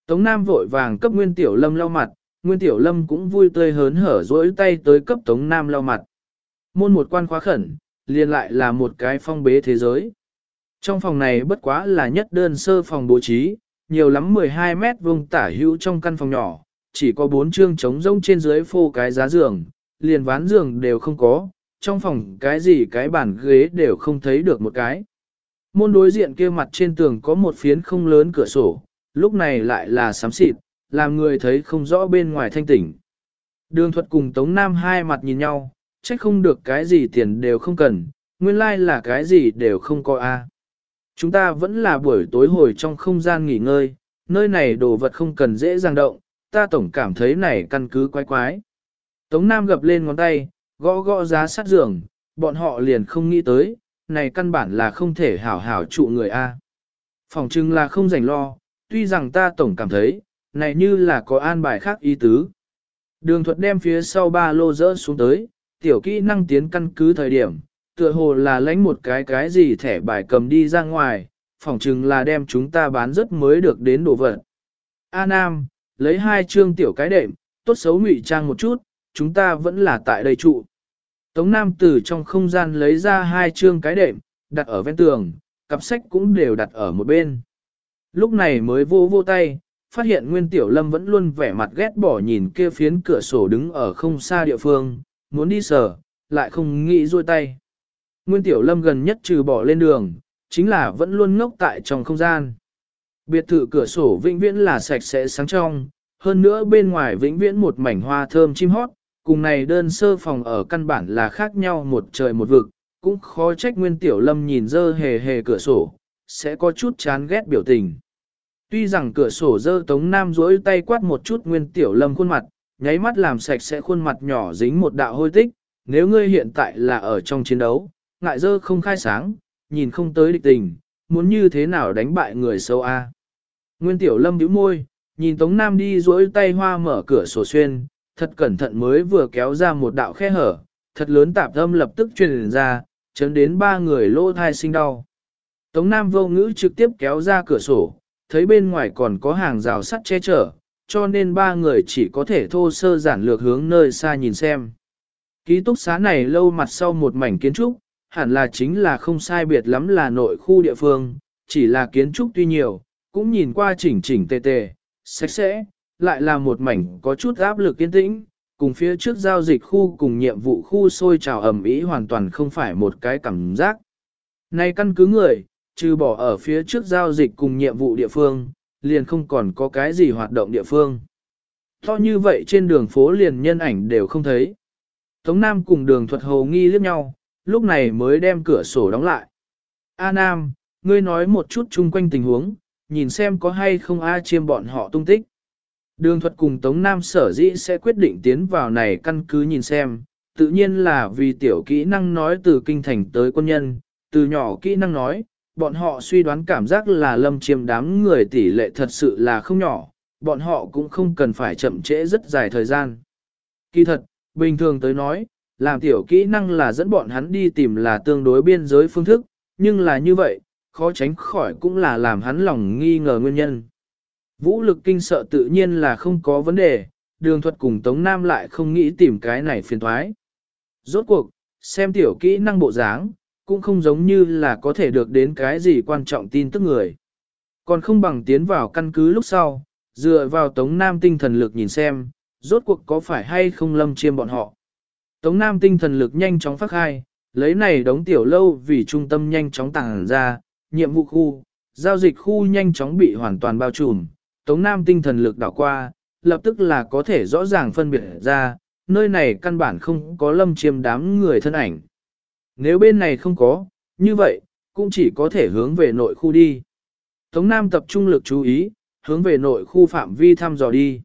Tống Nam vội vàng cấp Nguyên Tiểu Lâm lau mặt, Nguyên Tiểu Lâm cũng vui tươi hớn hở dỗi tay tới cấp Tống Nam lau mặt. Môn một quan khóa khẩn, liền lại là một cái phong bế thế giới. Trong phòng này bất quá là nhất đơn sơ phòng bố trí, nhiều lắm 12 mét vuông tả hữu trong căn phòng nhỏ, chỉ có bốn chương trống rỗng trên dưới phô cái giá giường, liền ván giường đều không có, trong phòng cái gì cái bàn ghế đều không thấy được một cái. Môn đối diện kia mặt trên tường có một phiến không lớn cửa sổ, lúc này lại là sám xịt, làm người thấy không rõ bên ngoài thanh tỉnh. Đường thuật cùng Tống Nam hai mặt nhìn nhau, trách không được cái gì tiền đều không cần, nguyên lai like là cái gì đều không có a. Chúng ta vẫn là buổi tối hồi trong không gian nghỉ ngơi, nơi này đồ vật không cần dễ dàng động, ta tổng cảm thấy này căn cứ quái quái. Tống Nam gập lên ngón tay, gõ gõ giá sát giường, bọn họ liền không nghĩ tới, này căn bản là không thể hảo hảo trụ người A. Phòng trưng là không rảnh lo, tuy rằng ta tổng cảm thấy, này như là có an bài khác ý tứ. Đường thuật đem phía sau ba lô rỡ xuống tới, tiểu kỹ năng tiến căn cứ thời điểm, tựa hồ là lãnh một cái cái gì thẻ bài cầm đi ra ngoài, phỏng chừng là đem chúng ta bán rất mới được đến đồ vật. A Nam, lấy hai chương tiểu cái đệm, tốt xấu ngụy trang một chút, chúng ta vẫn là tại đây trụ. Tống Nam từ trong không gian lấy ra hai chương cái đệm, đặt ở ven tường, cặp sách cũng đều đặt ở một bên. Lúc này mới vô vô tay, phát hiện Nguyên Tiểu Lâm vẫn luôn vẻ mặt ghét bỏ nhìn kia phiến cửa sổ đứng ở không xa địa phương, muốn đi sờ, lại không nghĩ rôi tay. Nguyên Tiểu Lâm gần nhất trừ bỏ lên đường, chính là vẫn luôn ngốc tại trong không gian. Biệt thự cửa sổ vĩnh viễn là sạch sẽ sáng trong, hơn nữa bên ngoài vĩnh viễn một mảnh hoa thơm chim hót, cùng này đơn sơ phòng ở căn bản là khác nhau một trời một vực, cũng khó trách Nguyên Tiểu Lâm nhìn dơ hề hề cửa sổ, sẽ có chút chán ghét biểu tình. Tuy rằng cửa sổ dơ Tống Nam duỗi tay quát một chút Nguyên Tiểu Lâm khuôn mặt, nháy mắt làm sạch sẽ khuôn mặt nhỏ dính một đạo hôi tích, nếu ngươi hiện tại là ở trong chiến đấu, ngại dơ không khai sáng, nhìn không tới địch tình, muốn như thế nào đánh bại người sâu a? Nguyên Tiểu Lâm nhíu môi, nhìn Tống Nam đi duỗi tay hoa mở cửa sổ xuyên, thật cẩn thận mới vừa kéo ra một đạo khe hở, thật lớn tạp âm lập tức truyền ra, chấn đến ba người lỗ thai sinh đau. Tống Nam vô ngữ trực tiếp kéo ra cửa sổ, thấy bên ngoài còn có hàng rào sắt che chở, cho nên ba người chỉ có thể thô sơ giản lược hướng nơi xa nhìn xem. Ký túc xá này lâu mặt sau một mảnh kiến trúc, hẳn là chính là không sai biệt lắm là nội khu địa phương, chỉ là kiến trúc tuy nhiều, cũng nhìn qua chỉnh chỉnh tề tề, sạch sẽ, lại là một mảnh có chút áp lực kiên tĩnh, cùng phía trước giao dịch khu cùng nhiệm vụ khu sôi trào ẩm ý hoàn toàn không phải một cái cảm giác. Này căn cứ người, trừ bỏ ở phía trước giao dịch cùng nhiệm vụ địa phương, liền không còn có cái gì hoạt động địa phương. To như vậy trên đường phố liền nhân ảnh đều không thấy. Tống Nam cùng đường thuật hồ nghi liếc nhau, lúc này mới đem cửa sổ đóng lại. A Nam, ngươi nói một chút chung quanh tình huống, nhìn xem có hay không A chiêm bọn họ tung tích. Đường thuật cùng Tống Nam sở dĩ sẽ quyết định tiến vào này căn cứ nhìn xem, tự nhiên là vì tiểu kỹ năng nói từ kinh thành tới quân nhân, từ nhỏ kỹ năng nói, bọn họ suy đoán cảm giác là lâm chiêm đám người tỷ lệ thật sự là không nhỏ, bọn họ cũng không cần phải chậm trễ rất dài thời gian. Kỳ thật, bình thường tới nói, làm tiểu kỹ năng là dẫn bọn hắn đi tìm là tương đối biên giới phương thức, nhưng là như vậy, khó tránh khỏi cũng là làm hắn lòng nghi ngờ nguyên nhân. Vũ lực kinh sợ tự nhiên là không có vấn đề, đường thuật cùng Tống Nam lại không nghĩ tìm cái này phiền thoái. Rốt cuộc, xem tiểu kỹ năng bộ dáng, cũng không giống như là có thể được đến cái gì quan trọng tin tức người. Còn không bằng tiến vào căn cứ lúc sau, dựa vào Tống Nam tinh thần lực nhìn xem, rốt cuộc có phải hay không lâm chiêm bọn họ. Tống Nam tinh thần lực nhanh chóng phát khai, lấy này đóng tiểu lâu vì trung tâm nhanh chóng tàng ra, nhiệm vụ khu, giao dịch khu nhanh chóng bị hoàn toàn bao trùm. Tống Nam tinh thần lực đảo qua, lập tức là có thể rõ ràng phân biệt ra, nơi này căn bản không có lâm chiêm đám người thân ảnh. Nếu bên này không có, như vậy, cũng chỉ có thể hướng về nội khu đi. Tống Nam tập trung lực chú ý, hướng về nội khu phạm vi thăm dò đi.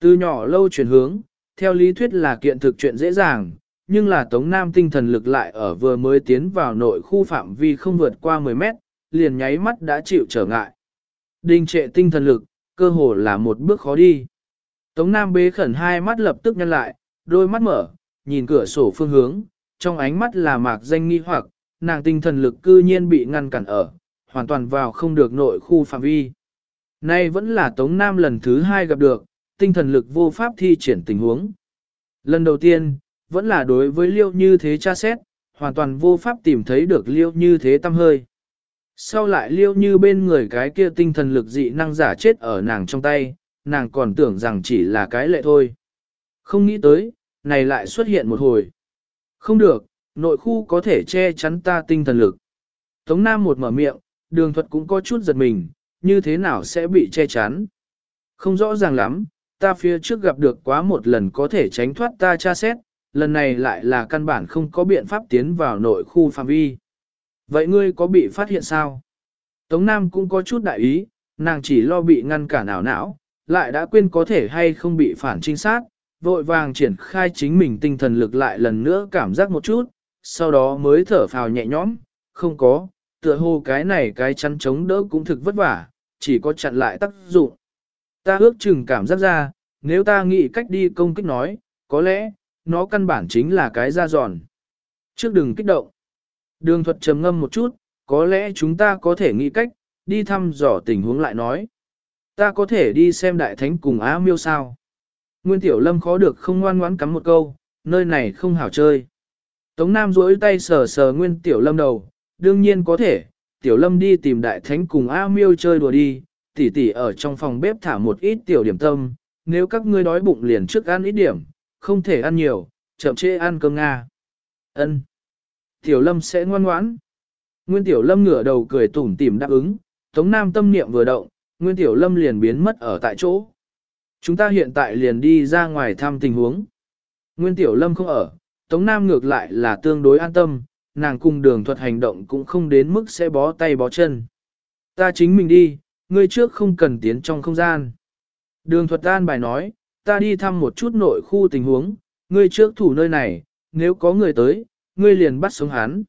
Từ nhỏ lâu chuyển hướng, theo lý thuyết là kiện thực chuyện dễ dàng, nhưng là Tống Nam tinh thần lực lại ở vừa mới tiến vào nội khu phạm vi không vượt qua 10 mét, liền nháy mắt đã chịu trở ngại. Đình trệ tinh thần lực, cơ hồ là một bước khó đi. Tống Nam bế khẩn hai mắt lập tức nhăn lại, đôi mắt mở, nhìn cửa sổ phương hướng, trong ánh mắt là mạc danh nghi hoặc, nàng tinh thần lực cư nhiên bị ngăn cản ở, hoàn toàn vào không được nội khu phạm vi. Nay vẫn là Tống Nam lần thứ hai gặp được, tinh thần lực vô pháp thi triển tình huống. Lần đầu tiên, vẫn là đối với liêu như thế tra xét, hoàn toàn vô pháp tìm thấy được liêu như thế tâm hơi. Sau lại liêu như bên người cái kia tinh thần lực dị năng giả chết ở nàng trong tay, nàng còn tưởng rằng chỉ là cái lệ thôi. Không nghĩ tới, này lại xuất hiện một hồi. Không được, nội khu có thể che chắn ta tinh thần lực. Tống Nam một mở miệng, đường thuật cũng có chút giật mình, như thế nào sẽ bị che chắn. Không rõ ràng lắm, ta phía trước gặp được quá một lần có thể tránh thoát ta tra xét, lần này lại là căn bản không có biện pháp tiến vào nội khu phạm vi. Vậy ngươi có bị phát hiện sao? Tống Nam cũng có chút đại ý, nàng chỉ lo bị ngăn cản ảo não, lại đã quên có thể hay không bị phản trinh sát, vội vàng triển khai chính mình tinh thần lực lại lần nữa cảm giác một chút, sau đó mới thở phào nhẹ nhõm, không có, tựa hồ cái này cái chắn chống đỡ cũng thực vất vả, chỉ có chặn lại tác dụng. Ta ước chừng cảm giác ra, nếu ta nghĩ cách đi công kích nói, có lẽ, nó căn bản chính là cái da giòn. Trước đừng kích động. Đường thuật trầm ngâm một chút, có lẽ chúng ta có thể nghĩ cách, đi thăm dò tình huống lại nói. Ta có thể đi xem đại thánh cùng Á miêu sao. Nguyên Tiểu Lâm khó được không ngoan ngoãn cắm một câu, nơi này không hảo chơi. Tống Nam duỗi tay sờ sờ Nguyên Tiểu Lâm đầu, đương nhiên có thể, Tiểu Lâm đi tìm đại thánh cùng A miêu chơi đùa đi, tỷ tỷ ở trong phòng bếp thả một ít tiểu điểm tâm, nếu các ngươi đói bụng liền trước ăn ít điểm, không thể ăn nhiều, chậm chê ăn cơm Nga. Ân. Tiểu Lâm sẽ ngoan ngoãn. Nguyên Tiểu Lâm ngửa đầu cười tủm tỉm đáp ứng, Tống Nam tâm niệm vừa động, Nguyên Tiểu Lâm liền biến mất ở tại chỗ. Chúng ta hiện tại liền đi ra ngoài thăm tình huống. Nguyên Tiểu Lâm không ở, Tống Nam ngược lại là tương đối an tâm, nàng cùng đường thuật hành động cũng không đến mức sẽ bó tay bó chân. Ta chính mình đi, ngươi trước không cần tiến trong không gian. Đường thuật an bài nói, ta đi thăm một chút nội khu tình huống, ngươi trước thủ nơi này, nếu có người tới, ngươi liền bắt sống hắn.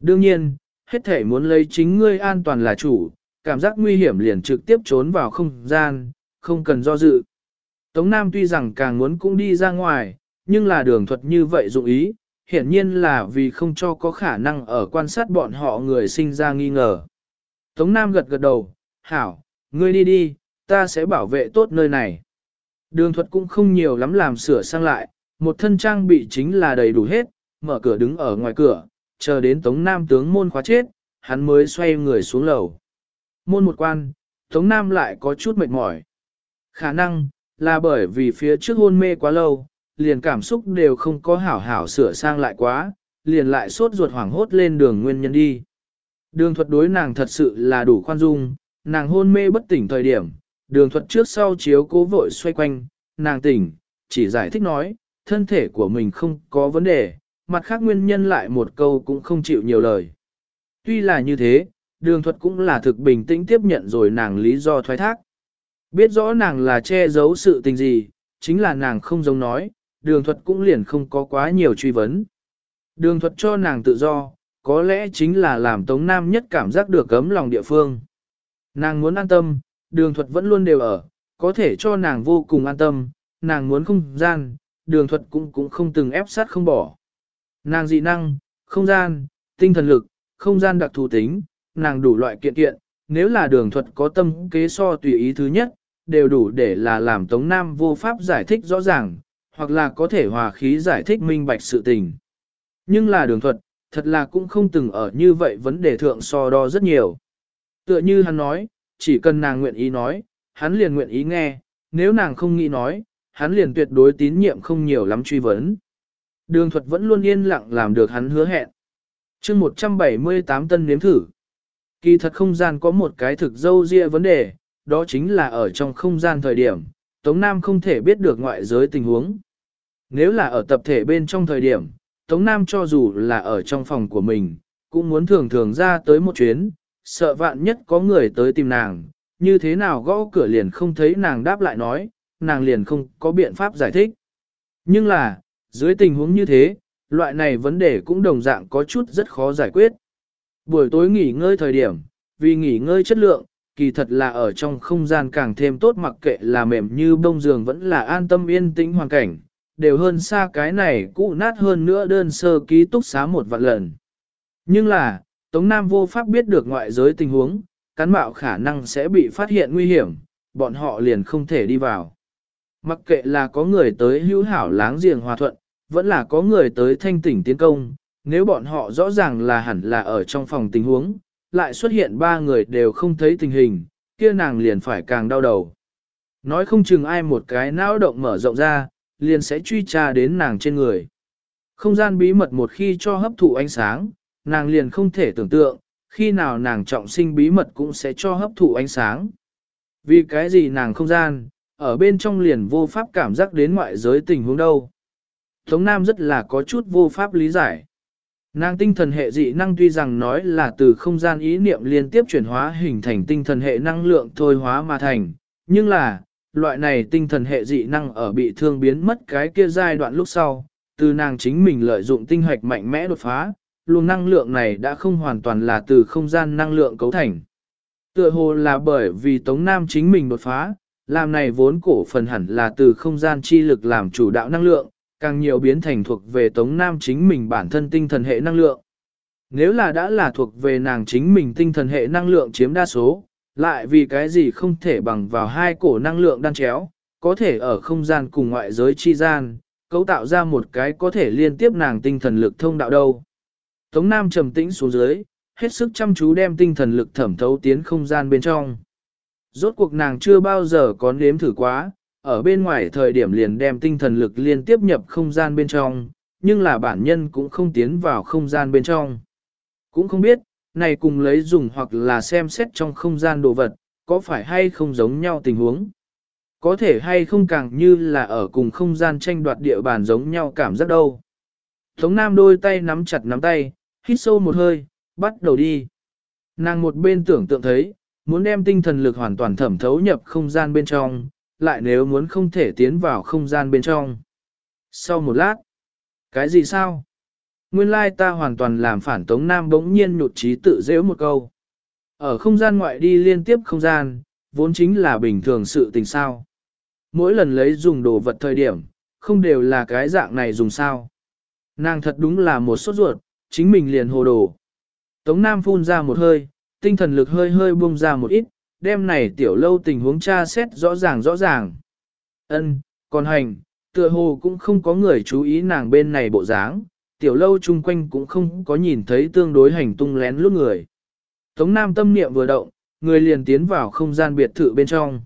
Đương nhiên, hết thể muốn lấy chính ngươi an toàn là chủ, cảm giác nguy hiểm liền trực tiếp trốn vào không gian, không cần do dự. Tống Nam tuy rằng càng muốn cũng đi ra ngoài, nhưng là đường thuật như vậy dụng ý, hiển nhiên là vì không cho có khả năng ở quan sát bọn họ người sinh ra nghi ngờ. Tống Nam gật gật đầu, hảo, ngươi đi đi, ta sẽ bảo vệ tốt nơi này. Đường thuật cũng không nhiều lắm làm sửa sang lại, một thân trang bị chính là đầy đủ hết, mở cửa đứng ở ngoài cửa, chờ đến Tống Nam tướng môn khóa chết, hắn mới xoay người xuống lầu. Môn một quan, Tống Nam lại có chút mệt mỏi. Khả năng, là bởi vì phía trước hôn mê quá lâu, liền cảm xúc đều không có hảo hảo sửa sang lại quá, liền lại sốt ruột hoảng hốt lên đường nguyên nhân đi. Đường thuật đối nàng thật sự là đủ khoan dung, nàng hôn mê bất tỉnh thời điểm, đường thuật trước sau chiếu cố vội xoay quanh, nàng tỉnh, chỉ giải thích nói, thân thể của mình không có vấn đề, mặt khác nguyên nhân lại một câu cũng không chịu nhiều lời. Tuy là như thế, đường thuật cũng là thực bình tĩnh tiếp nhận rồi nàng lý do thoái thác. Biết rõ nàng là che giấu sự tình gì, chính là nàng không giống nói, đường thuật cũng liền không có quá nhiều truy vấn. Đường thuật cho nàng tự do, có lẽ chính là làm Tống Nam nhất cảm giác được cấm lòng địa phương. Nàng muốn an tâm, đường thuật vẫn luôn đều ở, có thể cho nàng vô cùng an tâm, nàng muốn không gian, đường thuật cũng cũng không từng ép sát không bỏ. Nàng dị năng, không gian, tinh thần lực, không gian đặc thù tính, nàng đủ loại kiện kiện, nếu là đường thuật có tâm kế so tùy ý thứ nhất, đều đủ để là làm Tống Nam vô pháp giải thích rõ ràng, hoặc là có thể hòa khí giải thích minh bạch sự tình. Nhưng là đường thuật, thật là cũng không từng ở như vậy vấn đề thượng so đo rất nhiều. Tựa như hắn nói, chỉ cần nàng nguyện ý nói, hắn liền nguyện ý nghe, nếu nàng không nghĩ nói, hắn liền tuyệt đối tín nhiệm không nhiều lắm truy vấn. Đường thuật vẫn luôn yên lặng làm được hắn hứa hẹn. chương 178 tân nếm thử. Kỳ thật không gian có một cái thực dâu ria vấn đề, đó chính là ở trong không gian thời điểm, Tống Nam không thể biết được ngoại giới tình huống. Nếu là ở tập thể bên trong thời điểm, Tống Nam cho dù là ở trong phòng của mình, cũng muốn thường thường ra tới một chuyến, sợ vạn nhất có người tới tìm nàng, như thế nào gõ cửa liền không thấy nàng đáp lại nói, nàng liền không có biện pháp giải thích. Nhưng là, dưới tình huống như thế, loại này vấn đề cũng đồng dạng có chút rất khó giải quyết. Buổi tối nghỉ ngơi thời điểm, vì nghỉ ngơi chất lượng, kỳ thật là ở trong không gian càng thêm tốt mặc kệ là mềm như bông giường vẫn là an tâm yên tĩnh hoàn cảnh, đều hơn xa cái này cũ nát hơn nữa đơn sơ ký túc xá một vạn lần. Nhưng là, Tống Nam vô pháp biết được ngoại giới tình huống, cán bạo khả năng sẽ bị phát hiện nguy hiểm, bọn họ liền không thể đi vào. Mặc kệ là có người tới hữu hảo láng giềng hòa thuận, vẫn là có người tới thanh tỉnh tiến công, nếu bọn họ rõ ràng là hẳn là ở trong phòng tình huống, lại xuất hiện ba người đều không thấy tình hình, kia nàng liền phải càng đau đầu. Nói không chừng ai một cái não động mở rộng ra, liền sẽ truy tra đến nàng trên người. Không gian bí mật một khi cho hấp thụ ánh sáng, nàng liền không thể tưởng tượng, khi nào nàng trọng sinh bí mật cũng sẽ cho hấp thụ ánh sáng. Vì cái gì nàng không gian, ở bên trong liền vô pháp cảm giác đến ngoại giới tình huống đâu. Tống Nam rất là có chút vô pháp lý giải. Nàng tinh thần hệ dị năng tuy rằng nói là từ không gian ý niệm liên tiếp chuyển hóa hình thành tinh thần hệ năng lượng thôi hóa mà thành, nhưng là, loại này tinh thần hệ dị năng ở bị thương biến mất cái kia giai đoạn lúc sau, từ nàng chính mình lợi dụng tinh hoạch mạnh mẽ đột phá, luồng năng lượng này đã không hoàn toàn là từ không gian năng lượng cấu thành. Tựa hồ là bởi vì Tống Nam chính mình đột phá, làm này vốn cổ phần hẳn là từ không gian chi lực làm chủ đạo năng lượng, càng nhiều biến thành thuộc về Tống Nam chính mình bản thân tinh thần hệ năng lượng. Nếu là đã là thuộc về nàng chính mình tinh thần hệ năng lượng chiếm đa số, lại vì cái gì không thể bằng vào hai cổ năng lượng đan chéo, có thể ở không gian cùng ngoại giới chi gian, cấu tạo ra một cái có thể liên tiếp nàng tinh thần lực thông đạo đâu. Tống Nam trầm tĩnh xuống dưới, hết sức chăm chú đem tinh thần lực thẩm thấu tiến không gian bên trong. Rốt cuộc nàng chưa bao giờ có nếm thử quá, ở bên ngoài thời điểm liền đem tinh thần lực liên tiếp nhập không gian bên trong, nhưng là bản nhân cũng không tiến vào không gian bên trong. Cũng không biết, này cùng lấy dùng hoặc là xem xét trong không gian đồ vật, có phải hay không giống nhau tình huống. Có thể hay không càng như là ở cùng không gian tranh đoạt địa bàn giống nhau cảm giác đâu. Tống Nam đôi tay nắm chặt nắm tay, hít sâu một hơi, bắt đầu đi. Nàng một bên tưởng tượng thấy, muốn đem tinh thần lực hoàn toàn thẩm thấu nhập không gian bên trong, lại nếu muốn không thể tiến vào không gian bên trong. Sau một lát, cái gì sao? Nguyên lai ta hoàn toàn làm phản Tống Nam bỗng nhiên nhụt chí tự dễu một câu. Ở không gian ngoại đi liên tiếp không gian, vốn chính là bình thường sự tình sao. Mỗi lần lấy dùng đồ vật thời điểm, không đều là cái dạng này dùng sao. Nàng thật đúng là một sốt ruột, chính mình liền hồ đồ. Tống Nam phun ra một hơi, tinh thần lực hơi hơi buông ra một ít, đêm này tiểu lâu tình huống tra xét rõ ràng rõ ràng. Ân, còn hành, tựa hồ cũng không có người chú ý nàng bên này bộ dáng, tiểu lâu chung quanh cũng không có nhìn thấy tương đối hành tung lén lút người. Tống Nam tâm niệm vừa động, người liền tiến vào không gian biệt thự bên trong.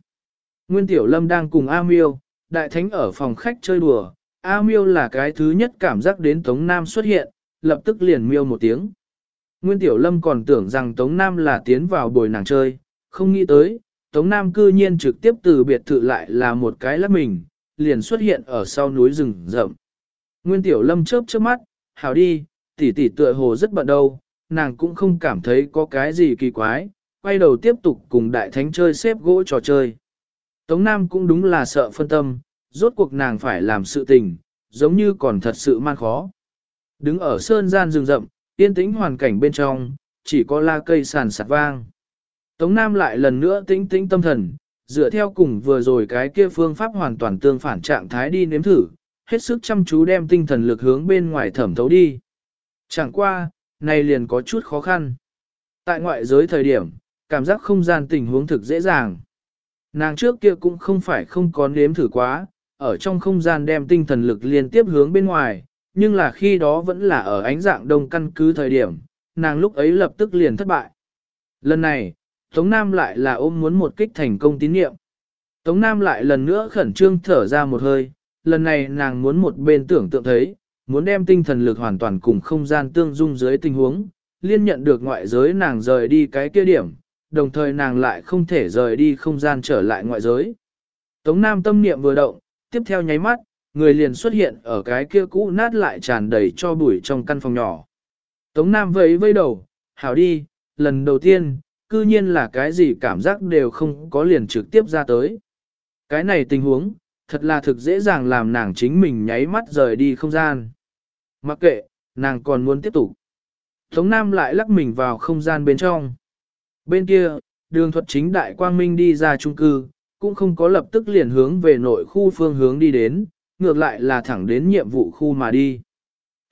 Nguyên Tiểu Lâm đang cùng A Miêu, đại thánh ở phòng khách chơi đùa, A Miêu là cái thứ nhất cảm giác đến Tống Nam xuất hiện, lập tức liền miêu một tiếng. Nguyên Tiểu Lâm còn tưởng rằng Tống Nam là tiến vào bồi nàng chơi, không nghĩ tới, Tống Nam cư nhiên trực tiếp từ biệt thự lại là một cái lắp mình, liền xuất hiện ở sau núi rừng rậm. Nguyên Tiểu Lâm chớp chớp mắt, hảo đi, tỷ tỷ tựa hồ rất bận đâu, nàng cũng không cảm thấy có cái gì kỳ quái, quay đầu tiếp tục cùng đại thánh chơi xếp gỗ trò chơi. Tống Nam cũng đúng là sợ phân tâm, rốt cuộc nàng phải làm sự tình, giống như còn thật sự man khó. Đứng ở sơn gian rừng rậm, yên tĩnh hoàn cảnh bên trong, chỉ có la cây sàn sạt vang. Tống Nam lại lần nữa tĩnh tĩnh tâm thần, dựa theo cùng vừa rồi cái kia phương pháp hoàn toàn tương phản trạng thái đi nếm thử, hết sức chăm chú đem tinh thần lực hướng bên ngoài thẩm thấu đi. Chẳng qua, này liền có chút khó khăn. Tại ngoại giới thời điểm, cảm giác không gian tình huống thực dễ dàng. Nàng trước kia cũng không phải không có nếm thử quá, ở trong không gian đem tinh thần lực liên tiếp hướng bên ngoài, nhưng là khi đó vẫn là ở ánh dạng đông căn cứ thời điểm, nàng lúc ấy lập tức liền thất bại. Lần này, Tống Nam lại là ôm muốn một kích thành công tín nhiệm. Tống Nam lại lần nữa khẩn trương thở ra một hơi, lần này nàng muốn một bên tưởng tượng thấy, muốn đem tinh thần lực hoàn toàn cùng không gian tương dung dưới tình huống, liên nhận được ngoại giới nàng rời đi cái kia điểm, đồng thời nàng lại không thể rời đi không gian trở lại ngoại giới. Tống Nam tâm niệm vừa động, tiếp theo nháy mắt, người liền xuất hiện ở cái kia cũ nát lại tràn đầy cho bụi trong căn phòng nhỏ. Tống Nam vẫy vây đầu, hảo đi, lần đầu tiên, cư nhiên là cái gì cảm giác đều không có liền trực tiếp ra tới. Cái này tình huống, thật là thực dễ dàng làm nàng chính mình nháy mắt rời đi không gian. Mặc kệ, nàng còn muốn tiếp tục. Tống Nam lại lắc mình vào không gian bên trong. Bên kia, đường thuật chính đại quang minh đi ra trung cư, cũng không có lập tức liền hướng về nội khu phương hướng đi đến, ngược lại là thẳng đến nhiệm vụ khu mà đi.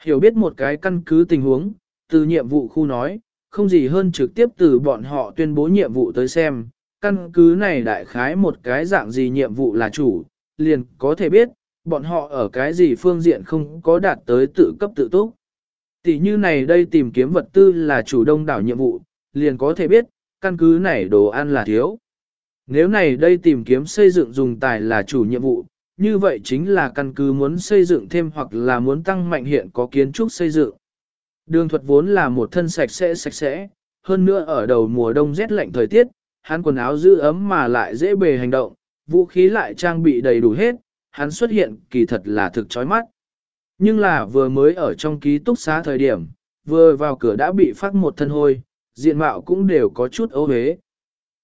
Hiểu biết một cái căn cứ tình huống, từ nhiệm vụ khu nói, không gì hơn trực tiếp từ bọn họ tuyên bố nhiệm vụ tới xem, căn cứ này đại khái một cái dạng gì nhiệm vụ là chủ, liền có thể biết, bọn họ ở cái gì phương diện không có đạt tới tự cấp tự túc. Tỷ như này đây tìm kiếm vật tư là chủ đông đảo nhiệm vụ, liền có thể biết, căn cứ này đồ ăn là thiếu. Nếu này đây tìm kiếm xây dựng dùng tài là chủ nhiệm vụ, như vậy chính là căn cứ muốn xây dựng thêm hoặc là muốn tăng mạnh hiện có kiến trúc xây dựng. Đường thuật vốn là một thân sạch sẽ sạch sẽ, hơn nữa ở đầu mùa đông rét lạnh thời tiết, hắn quần áo giữ ấm mà lại dễ bề hành động, vũ khí lại trang bị đầy đủ hết, hắn xuất hiện kỳ thật là thực chói mắt. Nhưng là vừa mới ở trong ký túc xá thời điểm, vừa vào cửa đã bị phát một thân hôi, diện mạo cũng đều có chút ấu hế.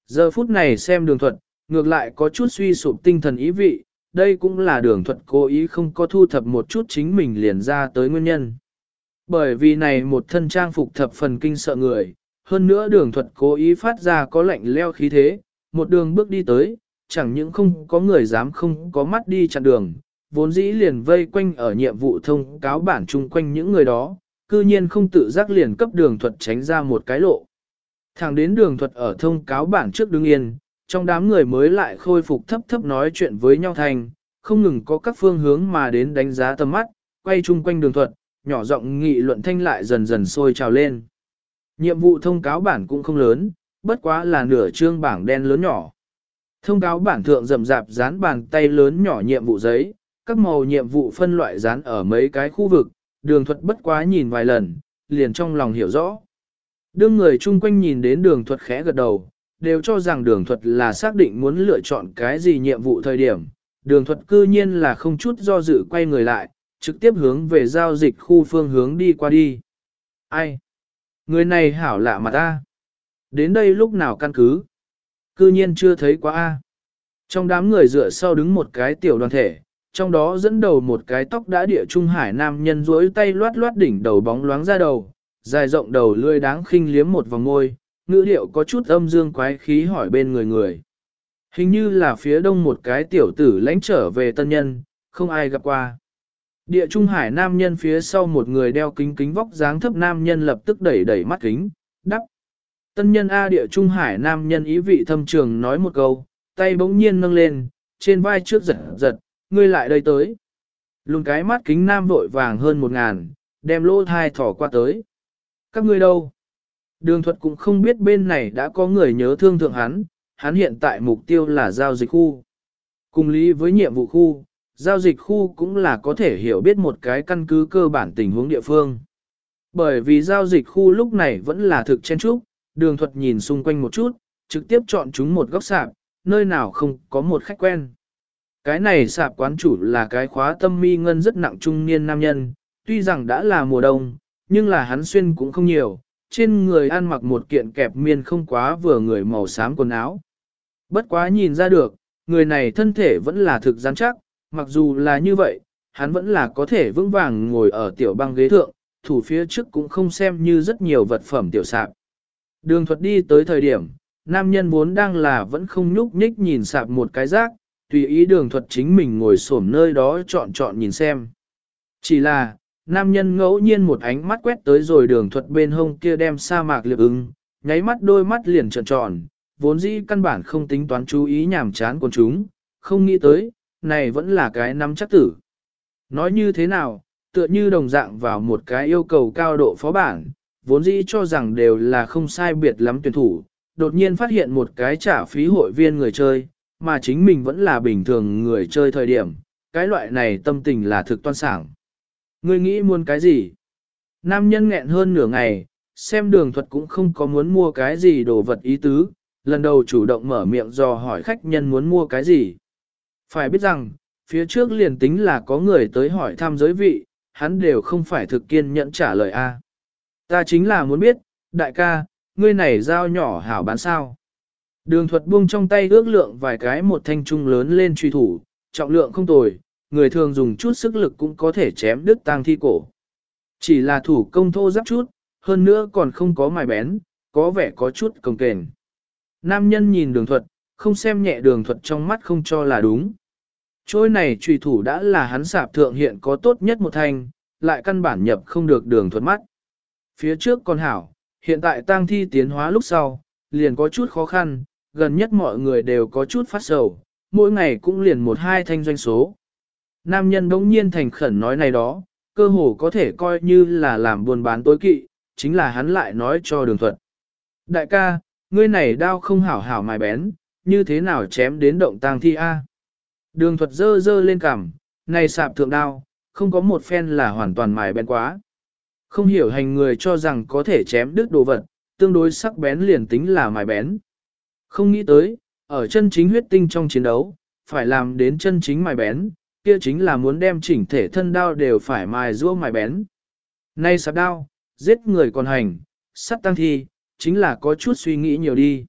Giờ phút này xem đường thuật, ngược lại có chút suy sụp tinh thần ý vị, đây cũng là đường thuật cố ý không có thu thập một chút chính mình liền ra tới nguyên nhân. Bởi vì này một thân trang phục thập phần kinh sợ người, hơn nữa đường thuật cố ý phát ra có lạnh leo khí thế, một đường bước đi tới, chẳng những không có người dám không có mắt đi chặn đường, vốn dĩ liền vây quanh ở nhiệm vụ thông cáo bản chung quanh những người đó, cư nhiên không tự giác liền cấp đường thuật tránh ra một cái lộ. Thẳng đến đường thuật ở thông cáo bản trước đứng yên, trong đám người mới lại khôi phục thấp thấp nói chuyện với nhau thành, không ngừng có các phương hướng mà đến đánh giá tầm mắt, quay chung quanh đường thuật, nhỏ giọng nghị luận thanh lại dần dần sôi trào lên. Nhiệm vụ thông cáo bản cũng không lớn, bất quá là nửa chương bảng đen lớn nhỏ. Thông cáo bản thượng rậm rạp dán bàn tay lớn nhỏ nhiệm vụ giấy, các màu nhiệm vụ phân loại dán ở mấy cái khu vực, đường thuật bất quá nhìn vài lần, liền trong lòng hiểu rõ. Đương người chung quanh nhìn đến đường thuật khẽ gật đầu, đều cho rằng đường thuật là xác định muốn lựa chọn cái gì nhiệm vụ thời điểm. Đường thuật cư nhiên là không chút do dự quay người lại, trực tiếp hướng về giao dịch khu phương hướng đi qua đi. Ai? Người này hảo lạ mà ta. Đến đây lúc nào căn cứ? Cư nhiên chưa thấy quá a. Trong đám người dựa sau đứng một cái tiểu đoàn thể, trong đó dẫn đầu một cái tóc đã địa trung hải nam nhân duỗi tay loát loát đỉnh đầu bóng loáng ra đầu, dài rộng đầu lươi đáng khinh liếm một vòng môi, ngữ điệu có chút âm dương quái khí hỏi bên người người. Hình như là phía đông một cái tiểu tử lãnh trở về tân nhân, không ai gặp qua. Địa trung hải nam nhân phía sau một người đeo kính kính vóc dáng thấp nam nhân lập tức đẩy đẩy mắt kính, đắp. Tân nhân A địa trung hải nam nhân ý vị thâm trường nói một câu, tay bỗng nhiên nâng lên, trên vai trước giật giật, ngươi lại đây tới. Lùn cái mắt kính nam vội vàng hơn một ngàn, đem lỗ thai thỏ qua tới. Các ngươi đâu? Đường thuật cũng không biết bên này đã có người nhớ thương thượng hắn, hắn hiện tại mục tiêu là giao dịch khu. Cùng lý với nhiệm vụ khu, giao dịch khu cũng là có thể hiểu biết một cái căn cứ cơ bản tình huống địa phương. Bởi vì giao dịch khu lúc này vẫn là thực chen trúc, đường thuật nhìn xung quanh một chút, trực tiếp chọn chúng một góc sạp, nơi nào không có một khách quen. Cái này sạp quán chủ là cái khóa tâm mi ngân rất nặng trung niên nam nhân, tuy rằng đã là mùa đông, nhưng là hắn xuyên cũng không nhiều, trên người ăn mặc một kiện kẹp miên không quá vừa người màu xám quần áo. Bất quá nhìn ra được, người này thân thể vẫn là thực rắn chắc, mặc dù là như vậy, hắn vẫn là có thể vững vàng ngồi ở tiểu băng ghế thượng, thủ phía trước cũng không xem như rất nhiều vật phẩm tiểu sạp. Đường thuật đi tới thời điểm, nam nhân vốn đang là vẫn không nhúc nhích nhìn sạp một cái rác, tùy ý đường thuật chính mình ngồi xổm nơi đó chọn chọn nhìn xem. Chỉ là, nam nhân ngẫu nhiên một ánh mắt quét tới rồi đường thuật bên hông kia đem sa mạc liệp ứng, nháy mắt đôi mắt liền trợn tròn, vốn dĩ căn bản không tính toán chú ý nhảm chán của chúng, không nghĩ tới, này vẫn là cái nắm chắc tử. Nói như thế nào, tựa như đồng dạng vào một cái yêu cầu cao độ phó bản, vốn dĩ cho rằng đều là không sai biệt lắm tuyển thủ, đột nhiên phát hiện một cái trả phí hội viên người chơi, mà chính mình vẫn là bình thường người chơi thời điểm, cái loại này tâm tình là thực toan sảng. Ngươi nghĩ muốn cái gì? Nam nhân nghẹn hơn nửa ngày, xem đường thuật cũng không có muốn mua cái gì đồ vật ý tứ, lần đầu chủ động mở miệng dò hỏi khách nhân muốn mua cái gì. Phải biết rằng, phía trước liền tính là có người tới hỏi thăm giới vị, hắn đều không phải thực kiên nhẫn trả lời A. Ta chính là muốn biết, đại ca, ngươi này dao nhỏ hảo bán sao. Đường thuật buông trong tay ước lượng vài cái một thanh trung lớn lên truy thủ, trọng lượng không tồi, người thường dùng chút sức lực cũng có thể chém đứt tang thi cổ. Chỉ là thủ công thô giáp chút, hơn nữa còn không có mài bén, có vẻ có chút công kềnh. Nam nhân nhìn đường thuật, không xem nhẹ đường thuật trong mắt không cho là đúng. Trôi này trùy thủ đã là hắn sạp thượng hiện có tốt nhất một thanh, lại căn bản nhập không được đường thuật mắt. Phía trước còn hảo, hiện tại tang thi tiến hóa lúc sau, liền có chút khó khăn, gần nhất mọi người đều có chút phát sầu, mỗi ngày cũng liền một hai thanh doanh số. Nam nhân đống nhiên thành khẩn nói này đó, cơ hồ có thể coi như là làm buôn bán tối kỵ, chính là hắn lại nói cho đường thuật. Đại ca, ngươi này đao không hảo hảo mài bén, như thế nào chém đến động tang thi A. Đường thuật dơ dơ lên cằm, này sạp thượng đao, không có một phen là hoàn toàn mài bén quá. Không hiểu hành người cho rằng có thể chém đứt đồ vật, tương đối sắc bén liền tính là mài bén. Không nghĩ tới, ở chân chính huyết tinh trong chiến đấu, phải làm đến chân chính mài bén, kia chính là muốn đem chỉnh thể thân đao đều phải mài rua mài bén. Nay sạp đao, giết người còn hành, sắt tăng thi, chính là có chút suy nghĩ nhiều đi.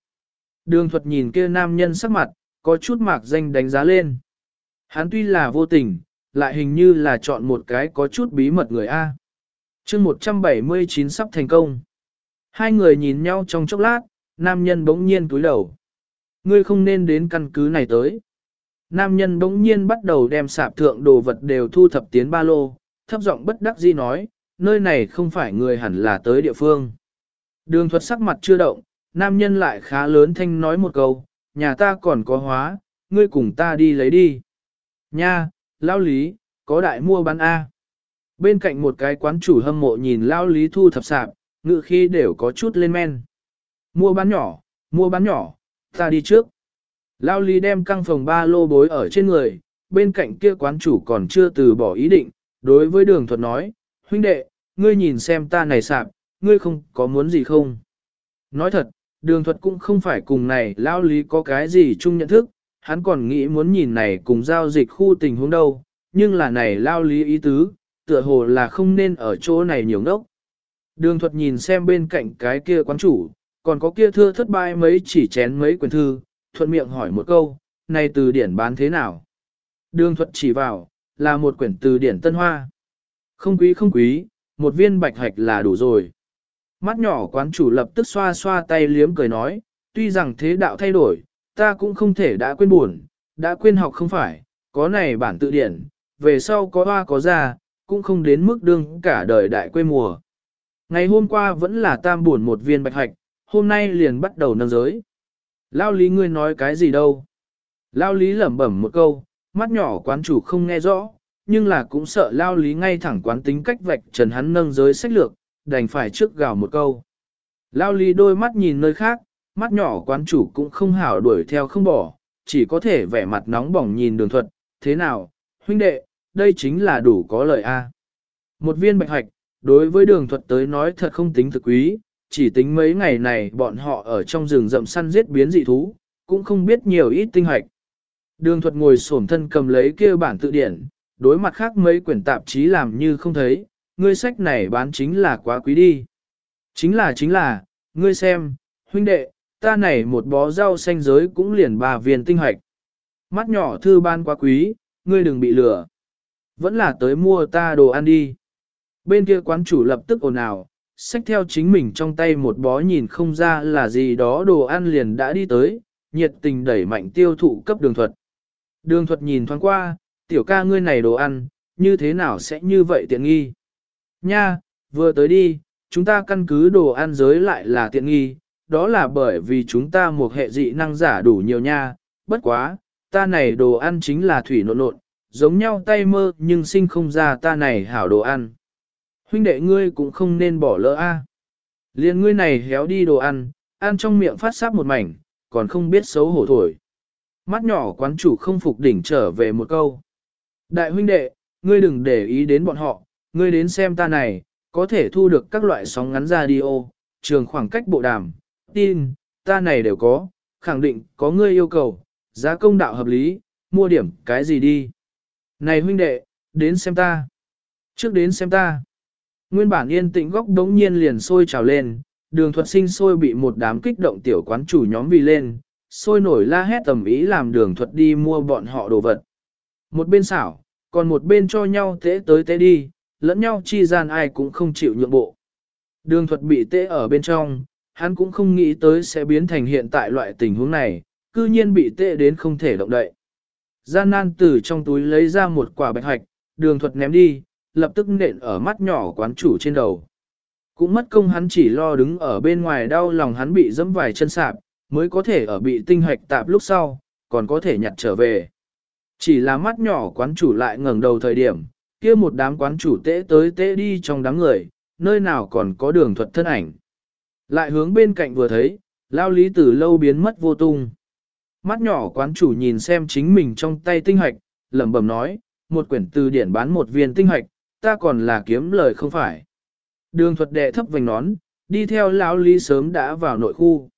Đường thuật nhìn kia nam nhân sắc mặt, có chút mạc danh đánh giá lên. Hắn tuy là vô tình, lại hình như là chọn một cái có chút bí mật người A. chương 179 sắp thành công. Hai người nhìn nhau trong chốc lát, nam nhân bỗng nhiên túi đầu. Ngươi không nên đến căn cứ này tới. Nam nhân bỗng nhiên bắt đầu đem sạp thượng đồ vật đều thu thập tiến ba lô, thấp giọng bất đắc dĩ nói, nơi này không phải người hẳn là tới địa phương. Đường thuật sắc mặt chưa động, nam nhân lại khá lớn thanh nói một câu, nhà ta còn có hóa, ngươi cùng ta đi lấy đi. Nha, lao lý, có đại mua bán A. Bên cạnh một cái quán chủ hâm mộ nhìn lao lý thu thập sạp, ngự khi đều có chút lên men. Mua bán nhỏ, mua bán nhỏ, ta đi trước. Lao lý đem căng phòng ba lô bối ở trên người, bên cạnh kia quán chủ còn chưa từ bỏ ý định, đối với đường thuật nói, huynh đệ, ngươi nhìn xem ta này sạp, ngươi không có muốn gì không? Nói thật, đường thuật cũng không phải cùng này lao lý có cái gì chung nhận thức, hắn còn nghĩ muốn nhìn này cùng giao dịch khu tình huống đâu, nhưng là này lao lý ý tứ, tựa hồ là không nên ở chỗ này nhiều ngốc. Đường thuật nhìn xem bên cạnh cái kia quán chủ, còn có kia thưa thất bại mấy chỉ chén mấy quyển thư, thuận miệng hỏi một câu, này từ điển bán thế nào? Đường thuật chỉ vào, là một quyển từ điển tân hoa. Không quý không quý, một viên bạch hạch là đủ rồi. Mắt nhỏ quán chủ lập tức xoa xoa tay liếm cười nói, tuy rằng thế đạo thay đổi, ta cũng không thể đã quên buồn, đã quên học không phải, có này bản tự điển, về sau có hoa có ra, cũng không đến mức đương cả đời đại quê mùa. Ngày hôm qua vẫn là tam buồn một viên bạch hạch, hôm nay liền bắt đầu nâng giới. Lao lý ngươi nói cái gì đâu? Lao lý lẩm bẩm một câu, mắt nhỏ quán chủ không nghe rõ, nhưng là cũng sợ Lao lý ngay thẳng quán tính cách vạch trần hắn nâng giới sách lược, đành phải trước gào một câu. Lao lý đôi mắt nhìn nơi khác, mắt nhỏ quán chủ cũng không hảo đuổi theo không bỏ, chỉ có thể vẻ mặt nóng bỏng nhìn đường thuật, thế nào, huynh đệ, đây chính là đủ có lợi a. Một viên bạch hạch, đối với đường thuật tới nói thật không tính thực quý, chỉ tính mấy ngày này bọn họ ở trong rừng rậm săn giết biến dị thú, cũng không biết nhiều ít tinh hạch. Đường thuật ngồi xổm thân cầm lấy kia bản tự điển, đối mặt khác mấy quyển tạp chí làm như không thấy, ngươi sách này bán chính là quá quý đi. Chính là chính là, ngươi xem, huynh đệ, ta này một bó rau xanh giới cũng liền ba viên tinh hạch. Mắt nhỏ thư ban quá quý, ngươi đừng bị lừa. Vẫn là tới mua ta đồ ăn đi. Bên kia quán chủ lập tức ồn ào, xách theo chính mình trong tay một bó nhìn không ra là gì đó đồ ăn liền đã đi tới, nhiệt tình đẩy mạnh tiêu thụ cấp đường thuật. Đường thuật nhìn thoáng qua, tiểu ca ngươi này đồ ăn, như thế nào sẽ như vậy tiện nghi? Nha, vừa tới đi, chúng ta căn cứ đồ ăn giới lại là tiện nghi, đó là bởi vì chúng ta một hệ dị năng giả đủ nhiều nha, bất quá, ta này đồ ăn chính là thủy nộn nộn, giống nhau tay mơ nhưng sinh không ra ta này hảo đồ ăn. Huynh đệ ngươi cũng không nên bỏ lỡ a. Liên ngươi này héo đi đồ ăn, ăn trong miệng phát sáp một mảnh, còn không biết xấu hổ thổi. Mắt nhỏ quán chủ không phục đỉnh trở về một câu. Đại huynh đệ, ngươi đừng để ý đến bọn họ, ngươi đến xem ta này, có thể thu được các loại sóng ngắn radio, trường khoảng cách bộ đàm, tin, ta này đều có, khẳng định có ngươi yêu cầu, giá công đạo hợp lý, mua điểm cái gì đi. Này huynh đệ, đến xem ta. Trước đến xem ta. Nguyên bản yên tĩnh góc đống nhiên liền sôi trào lên, đường thuật sinh sôi bị một đám kích động tiểu quán chủ nhóm vì lên, sôi nổi la hét tầm ý làm đường thuật đi mua bọn họ đồ vật. Một bên xảo, còn một bên cho nhau tế tới tế đi, lẫn nhau chi gian ai cũng không chịu nhượng bộ. Đường thuật bị tế ở bên trong, hắn cũng không nghĩ tới sẽ biến thành hiện tại loại tình huống này, cư nhiên bị tệ đến không thể động đậy. Gian nan từ trong túi lấy ra một quả bạch hạch, đường thuật ném đi, lập tức nện ở mắt nhỏ quán chủ trên đầu. Cũng mất công hắn chỉ lo đứng ở bên ngoài đau lòng hắn bị dẫm vài chân sạp, mới có thể ở bị tinh hạch tạp lúc sau, còn có thể nhặt trở về. Chỉ là mắt nhỏ quán chủ lại ngẩng đầu thời điểm, kia một đám quán chủ tễ tới tễ đi trong đám người, nơi nào còn có đường thuật thân ảnh. Lại hướng bên cạnh vừa thấy, lao lý từ lâu biến mất vô tung. Mắt nhỏ quán chủ nhìn xem chính mình trong tay tinh hạch, lẩm bẩm nói, một quyển từ điển bán một viên tinh hạch, ta còn là kiếm lời không phải. Đường thuật đệ thấp vành nón, đi theo lão lý sớm đã vào nội khu.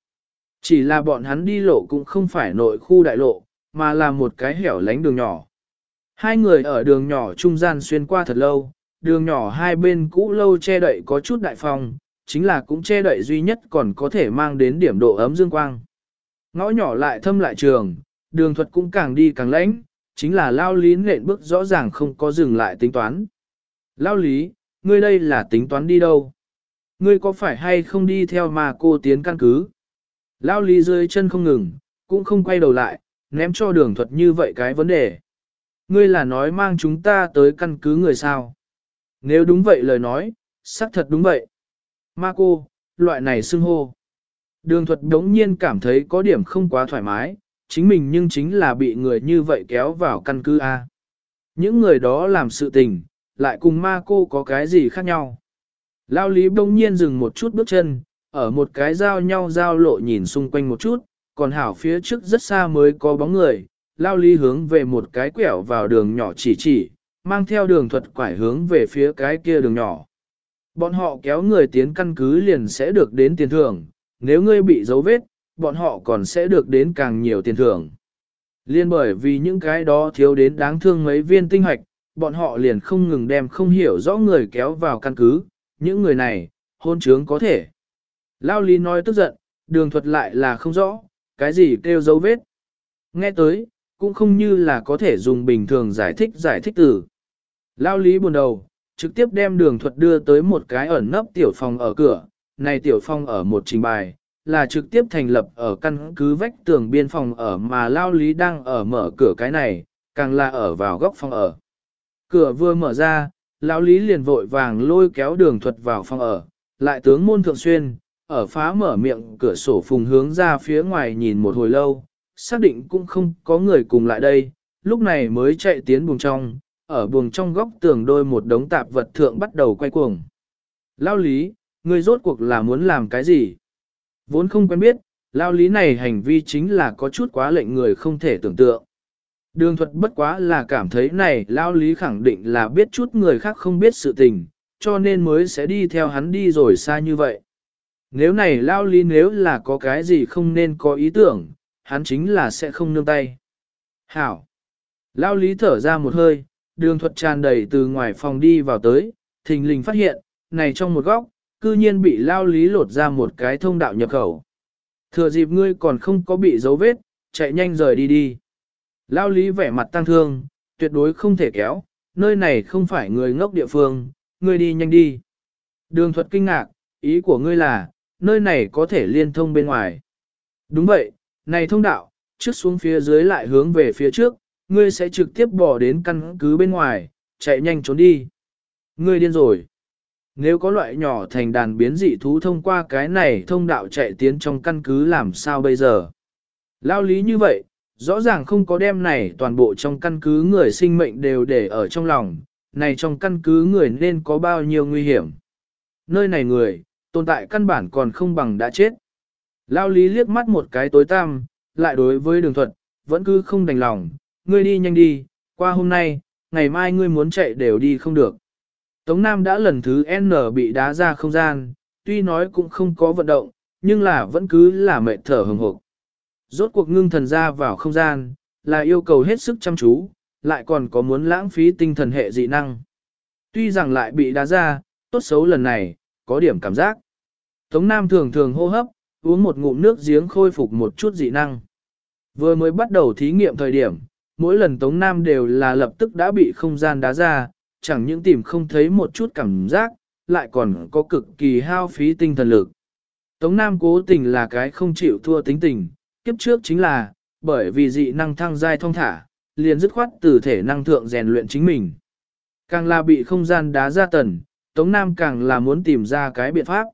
Chỉ là bọn hắn đi lộ cũng không phải nội khu đại lộ, mà là một cái hẻo lánh đường nhỏ. Hai người ở đường nhỏ trung gian xuyên qua thật lâu, đường nhỏ hai bên cũ lâu che đậy có chút đại phòng chính là cũng che đậy duy nhất còn có thể mang đến điểm độ ấm dương quang. Ngõ nhỏ lại thâm lại trường, đường thuật cũng càng đi càng lãnh, chính là lao lý nện bước rõ ràng không có dừng lại tính toán. Lao lý, ngươi đây là tính toán đi đâu? Ngươi có phải hay không đi theo mà cô tiến căn cứ? Lao lý rơi chân không ngừng, cũng không quay đầu lại, ném cho đường thuật như vậy cái vấn đề. Ngươi là nói mang chúng ta tới căn cứ người sao? Nếu đúng vậy lời nói, xác thật đúng vậy. Ma cô, loại này xưng hô. Đường thuật đống nhiên cảm thấy có điểm không quá thoải mái, chính mình nhưng chính là bị người như vậy kéo vào căn cứ A. Những người đó làm sự tình, lại cùng ma cô có cái gì khác nhau. Lao lý bỗng nhiên dừng một chút bước chân, ở một cái giao nhau giao lộ nhìn xung quanh một chút, còn hảo phía trước rất xa mới có bóng người. Lao lý hướng về một cái quẹo vào đường nhỏ chỉ chỉ, mang theo đường thuật quải hướng về phía cái kia đường nhỏ. Bọn họ kéo người tiến căn cứ liền sẽ được đến tiền thưởng, nếu ngươi bị dấu vết, bọn họ còn sẽ được đến càng nhiều tiền thưởng. Liên bởi vì những cái đó thiếu đến đáng thương mấy viên tinh hoạch, bọn họ liền không ngừng đem không hiểu rõ người kéo vào căn cứ, những người này, hôn trướng có thể. Lao Lý nói tức giận, đường thuật lại là không rõ, cái gì kêu dấu vết. Nghe tới, cũng không như là có thể dùng bình thường giải thích giải thích từ. Lao lý buồn đầu, trực tiếp đem đường thuật đưa tới một cái ẩn nấp tiểu phòng ở cửa, này tiểu phòng ở một trình bài, là trực tiếp thành lập ở căn cứ vách tường biên phòng ở mà Lao Lý đang ở mở cửa cái này, càng là ở vào góc phòng ở. Cửa vừa mở ra, Lão Lý liền vội vàng lôi kéo đường thuật vào phòng ở, lại tướng môn thượng xuyên, ở phá mở miệng cửa sổ phùng hướng ra phía ngoài nhìn một hồi lâu, xác định cũng không có người cùng lại đây, lúc này mới chạy tiến buồng trong, ở buồng trong góc tường đôi một đống tạp vật thượng bắt đầu quay cuồng. Lao lý, người rốt cuộc là muốn làm cái gì? Vốn không quen biết, lao lý này hành vi chính là có chút quá lệnh người không thể tưởng tượng. Đường thuật bất quá là cảm thấy này lao lý khẳng định là biết chút người khác không biết sự tình, cho nên mới sẽ đi theo hắn đi rồi xa như vậy. Nếu này lao lý nếu là có cái gì không nên có ý tưởng, hắn chính là sẽ không nương tay. Hảo! Lao lý thở ra một hơi, đường thuật tràn đầy từ ngoài phòng đi vào tới, thình lình phát hiện, này trong một góc, cư nhiên bị lao lý lột ra một cái thông đạo nhập khẩu. Thừa dịp ngươi còn không có bị dấu vết, chạy nhanh rời đi đi. Lao lý vẻ mặt tăng thương, tuyệt đối không thể kéo, nơi này không phải người ngốc địa phương, ngươi đi nhanh đi. Đường thuật kinh ngạc, ý của ngươi là, nơi này có thể liên thông bên ngoài. Đúng vậy, này thông đạo, trước xuống phía dưới lại hướng về phía trước, ngươi sẽ trực tiếp bỏ đến căn cứ bên ngoài, chạy nhanh trốn đi. Ngươi điên rồi. Nếu có loại nhỏ thành đàn biến dị thú thông qua cái này thông đạo chạy tiến trong căn cứ làm sao bây giờ? Lao lý như vậy, rõ ràng không có đem này toàn bộ trong căn cứ người sinh mệnh đều để ở trong lòng, này trong căn cứ người nên có bao nhiêu nguy hiểm. Nơi này người, tồn tại căn bản còn không bằng đã chết. Lao lý liếc mắt một cái tối tăm, lại đối với đường thuật, vẫn cứ không đành lòng, ngươi đi nhanh đi, qua hôm nay, ngày mai ngươi muốn chạy đều đi không được. Tống Nam đã lần thứ N bị đá ra không gian, tuy nói cũng không có vận động, nhưng là vẫn cứ là mệt thở hừng hộp. Rốt cuộc ngưng thần ra vào không gian, là yêu cầu hết sức chăm chú, lại còn có muốn lãng phí tinh thần hệ dị năng. Tuy rằng lại bị đá ra, tốt xấu lần này, có điểm cảm giác. Tống Nam thường thường hô hấp, uống một ngụm nước giếng khôi phục một chút dị năng. Vừa mới bắt đầu thí nghiệm thời điểm, mỗi lần Tống Nam đều là lập tức đã bị không gian đá ra, chẳng những tìm không thấy một chút cảm giác, lại còn có cực kỳ hao phí tinh thần lực. Tống Nam cố tình là cái không chịu thua tính tình, kiếp trước chính là, bởi vì dị năng thăng giai thông thả, liền dứt khoát từ thể năng thượng rèn luyện chính mình. Càng là bị không gian đá ra tần, Tống Nam càng là muốn tìm ra cái biện pháp.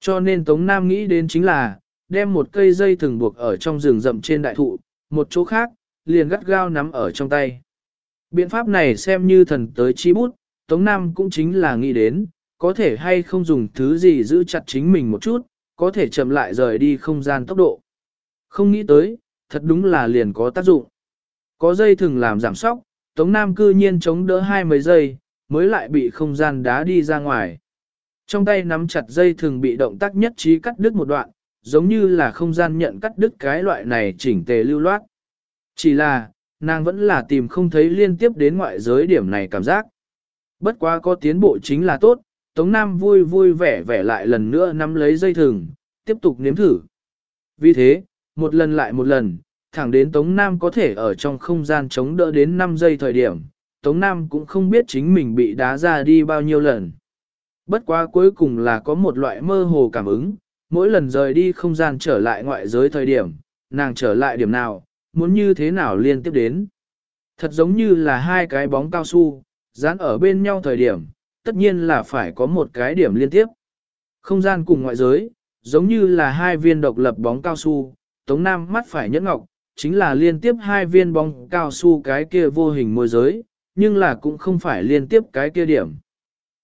Cho nên Tống Nam nghĩ đến chính là, đem một cây dây thừng buộc ở trong rừng rậm trên đại thụ, một chỗ khác, liền gắt gao nắm ở trong tay. Biện pháp này xem như thần tới chi bút, Tống Nam cũng chính là nghĩ đến, có thể hay không dùng thứ gì giữ chặt chính mình một chút, có thể chậm lại rời đi không gian tốc độ. Không nghĩ tới, thật đúng là liền có tác dụng. Có dây thường làm giảm sóc, Tống Nam cư nhiên chống đỡ hai mấy giây, mới lại bị không gian đá đi ra ngoài. Trong tay nắm chặt dây thường bị động tác nhất trí cắt đứt một đoạn, giống như là không gian nhận cắt đứt cái loại này chỉnh tề lưu loát. Chỉ là, nàng vẫn là tìm không thấy liên tiếp đến ngoại giới điểm này cảm giác. Bất quá có tiến bộ chính là tốt, Tống Nam vui vui vẻ vẻ lại lần nữa nắm lấy dây thừng, tiếp tục nếm thử. Vì thế, một lần lại một lần, thẳng đến Tống Nam có thể ở trong không gian chống đỡ đến 5 giây thời điểm, Tống Nam cũng không biết chính mình bị đá ra đi bao nhiêu lần. Bất quá cuối cùng là có một loại mơ hồ cảm ứng, mỗi lần rời đi không gian trở lại ngoại giới thời điểm, nàng trở lại điểm nào, muốn như thế nào liên tiếp đến. Thật giống như là hai cái bóng cao su, dán ở bên nhau thời điểm, tất nhiên là phải có một cái điểm liên tiếp. Không gian cùng ngoại giới, giống như là hai viên độc lập bóng cao su, Tống Nam mắt phải nhẫn ngọc, chính là liên tiếp hai viên bóng cao su cái kia vô hình môi giới, nhưng là cũng không phải liên tiếp cái kia điểm.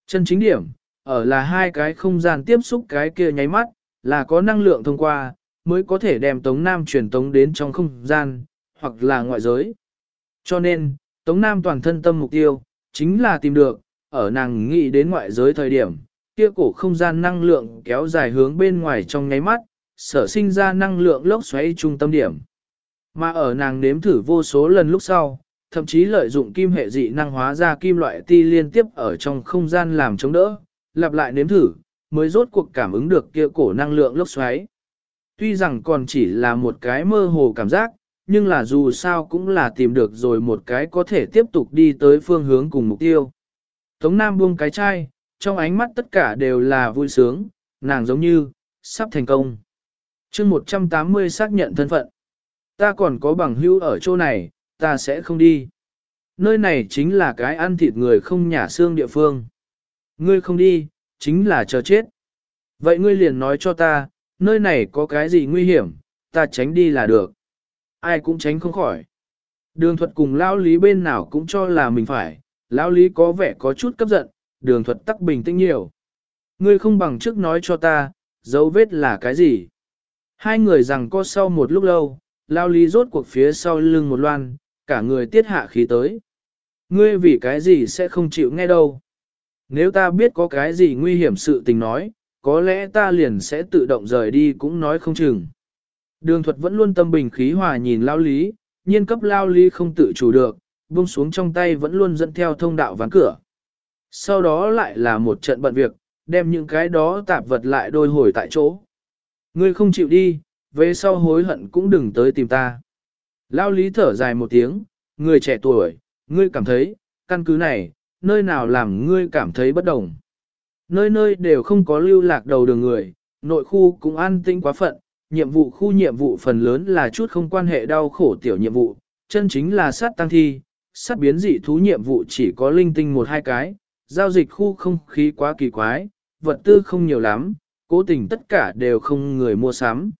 Chân chính điểm, ở là hai cái không gian tiếp xúc cái kia nháy mắt, là có năng lượng thông qua, mới có thể đem Tống Nam truyền tống đến trong không gian, hoặc là ngoại giới. Cho nên, Tống Nam toàn thân tâm mục tiêu, chính là tìm được, ở nàng nghĩ đến ngoại giới thời điểm, kia cổ không gian năng lượng kéo dài hướng bên ngoài trong nháy mắt, sở sinh ra năng lượng lốc xoáy trung tâm điểm. Mà ở nàng nếm thử vô số lần lúc sau, thậm chí lợi dụng kim hệ dị năng hóa ra kim loại ti liên tiếp ở trong không gian làm chống đỡ, lặp lại nếm thử, mới rốt cuộc cảm ứng được kia cổ năng lượng lốc xoáy. Tuy rằng còn chỉ là một cái mơ hồ cảm giác, nhưng là dù sao cũng là tìm được rồi một cái có thể tiếp tục đi tới phương hướng cùng mục tiêu. Tống Nam buông cái chai, trong ánh mắt tất cả đều là vui sướng, nàng giống như, sắp thành công. chương 180 xác nhận thân phận. Ta còn có bằng hữu ở chỗ này, ta sẽ không đi. Nơi này chính là cái ăn thịt người không nhả xương địa phương. Ngươi không đi, chính là chờ chết. Vậy ngươi liền nói cho ta, nơi này có cái gì nguy hiểm, ta tránh đi là được. Ai cũng tránh không khỏi. Đường thuật cùng lao lý bên nào cũng cho là mình phải, lao lý có vẻ có chút cấp giận, đường thuật tắc bình tĩnh nhiều. Ngươi không bằng trước nói cho ta, dấu vết là cái gì? Hai người rằng có sau một lúc lâu, lao lý rốt cuộc phía sau lưng một loan, cả người tiết hạ khí tới. Ngươi vì cái gì sẽ không chịu nghe đâu? Nếu ta biết có cái gì nguy hiểm sự tình nói, có lẽ ta liền sẽ tự động rời đi cũng nói không chừng. Đường thuật vẫn luôn tâm bình khí hòa nhìn lao lý, nhiên cấp lao lý không tự chủ được, buông xuống trong tay vẫn luôn dẫn theo thông đạo ván cửa. Sau đó lại là một trận bận việc, đem những cái đó tạp vật lại đôi hồi tại chỗ. Ngươi không chịu đi, về sau hối hận cũng đừng tới tìm ta. Lao lý thở dài một tiếng, người trẻ tuổi, ngươi cảm thấy, căn cứ này, nơi nào làm ngươi cảm thấy bất đồng. Nơi nơi đều không có lưu lạc đầu đường người, nội khu cũng an tĩnh quá phận, nhiệm vụ khu nhiệm vụ phần lớn là chút không quan hệ đau khổ tiểu nhiệm vụ, chân chính là sát tăng thi, sát biến dị thú nhiệm vụ chỉ có linh tinh một hai cái, giao dịch khu không khí quá kỳ quái, vật tư không nhiều lắm, cố tình tất cả đều không người mua sắm.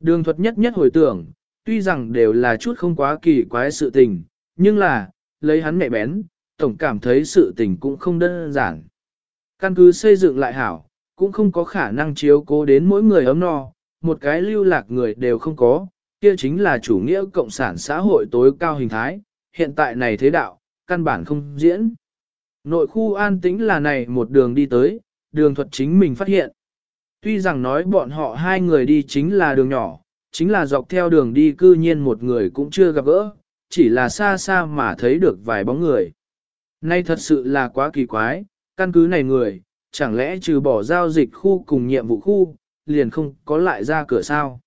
Đường thuật nhất nhất hồi tưởng, tuy rằng đều là chút không quá kỳ quái sự tình, nhưng là, lấy hắn mẹ bén, tổng cảm thấy sự tình cũng không đơn giản. Căn cứ xây dựng lại hảo, cũng không có khả năng chiếu cố đến mỗi người ấm no, một cái lưu lạc người đều không có, kia chính là chủ nghĩa cộng sản xã hội tối cao hình thái, hiện tại này thế đạo, căn bản không diễn. Nội khu an tĩnh là này một đường đi tới, đường thuật chính mình phát hiện. Tuy rằng nói bọn họ hai người đi chính là đường nhỏ, chính là dọc theo đường đi cư nhiên một người cũng chưa gặp gỡ, chỉ là xa xa mà thấy được vài bóng người. Nay thật sự là quá kỳ quái, căn cứ này người, chẳng lẽ trừ bỏ giao dịch khu cùng nhiệm vụ khu, liền không có lại ra cửa sao.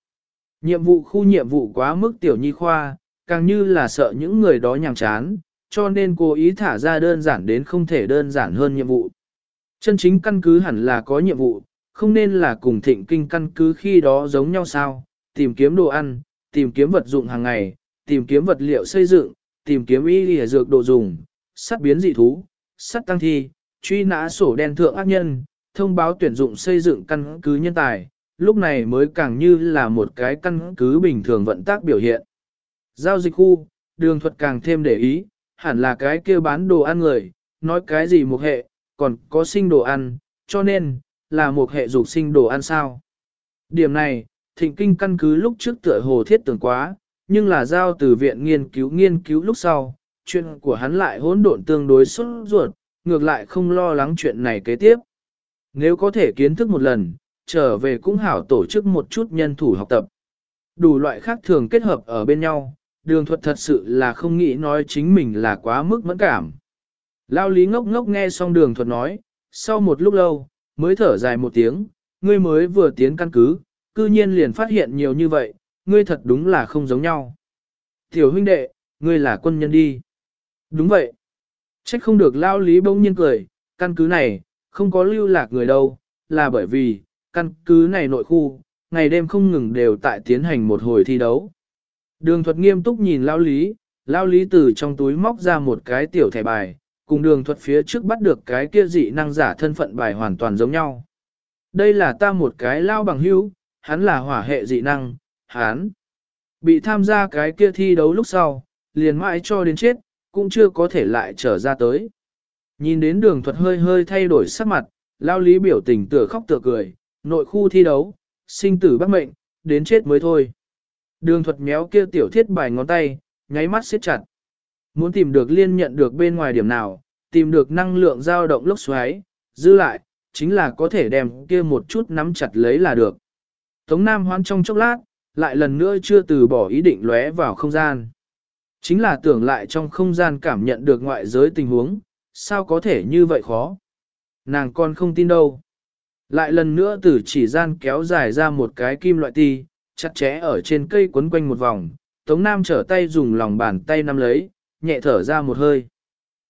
Nhiệm vụ khu nhiệm vụ quá mức tiểu nhi khoa, càng như là sợ những người đó nhàm chán, cho nên cố ý thả ra đơn giản đến không thể đơn giản hơn nhiệm vụ. Chân chính căn cứ hẳn là có nhiệm vụ, không nên là cùng thịnh kinh căn cứ khi đó giống nhau sao, tìm kiếm đồ ăn, tìm kiếm vật dụng hàng ngày, tìm kiếm vật liệu xây dựng, tìm kiếm y lìa dược đồ dùng, sắt biến dị thú, sắt tăng thi, truy nã sổ đen thượng ác nhân, thông báo tuyển dụng xây dựng căn cứ nhân tài, lúc này mới càng như là một cái căn cứ bình thường vận tác biểu hiện. Giao dịch khu, đường thuật càng thêm để ý, hẳn là cái kia bán đồ ăn người, nói cái gì một hệ, còn có sinh đồ ăn, cho nên, là một hệ dục sinh đồ ăn sao. Điểm này, thịnh kinh căn cứ lúc trước tựa hồ thiết tưởng quá, nhưng là giao từ viện nghiên cứu nghiên cứu lúc sau, chuyện của hắn lại hỗn độn tương đối xuất ruột, ngược lại không lo lắng chuyện này kế tiếp. Nếu có thể kiến thức một lần, trở về cũng hảo tổ chức một chút nhân thủ học tập. Đủ loại khác thường kết hợp ở bên nhau, đường thuật thật sự là không nghĩ nói chính mình là quá mức mẫn cảm. Lao lý ngốc ngốc nghe xong đường thuật nói, sau một lúc lâu, mới thở dài một tiếng, ngươi mới vừa tiến căn cứ, cư nhiên liền phát hiện nhiều như vậy, ngươi thật đúng là không giống nhau. Tiểu huynh đệ, ngươi là quân nhân đi. Đúng vậy. Trách không được lao lý bỗng nhiên cười, căn cứ này, không có lưu lạc người đâu, là bởi vì, căn cứ này nội khu, ngày đêm không ngừng đều tại tiến hành một hồi thi đấu. Đường thuật nghiêm túc nhìn lao lý, lao lý từ trong túi móc ra một cái tiểu thẻ bài, cùng đường thuật phía trước bắt được cái kia dị năng giả thân phận bài hoàn toàn giống nhau. Đây là ta một cái lao bằng hữu, hắn là hỏa hệ dị năng, hắn bị tham gia cái kia thi đấu lúc sau, liền mãi cho đến chết, cũng chưa có thể lại trở ra tới. Nhìn đến đường thuật hơi hơi thay đổi sắc mặt, lao lý biểu tình tựa khóc tựa cười, nội khu thi đấu, sinh tử bác mệnh, đến chết mới thôi. Đường thuật méo kia tiểu thiết bài ngón tay, nháy mắt siết chặt. Muốn tìm được liên nhận được bên ngoài điểm nào, tìm được năng lượng dao động lốc xoáy, giữ lại, chính là có thể đem kia một chút nắm chặt lấy là được. Tống Nam hoan trong chốc lát, lại lần nữa chưa từ bỏ ý định lóe vào không gian. Chính là tưởng lại trong không gian cảm nhận được ngoại giới tình huống, sao có thể như vậy khó. Nàng con không tin đâu. Lại lần nữa từ chỉ gian kéo dài ra một cái kim loại ti, chặt chẽ ở trên cây quấn quanh một vòng, Tống Nam trở tay dùng lòng bàn tay nắm lấy, nhẹ thở ra một hơi.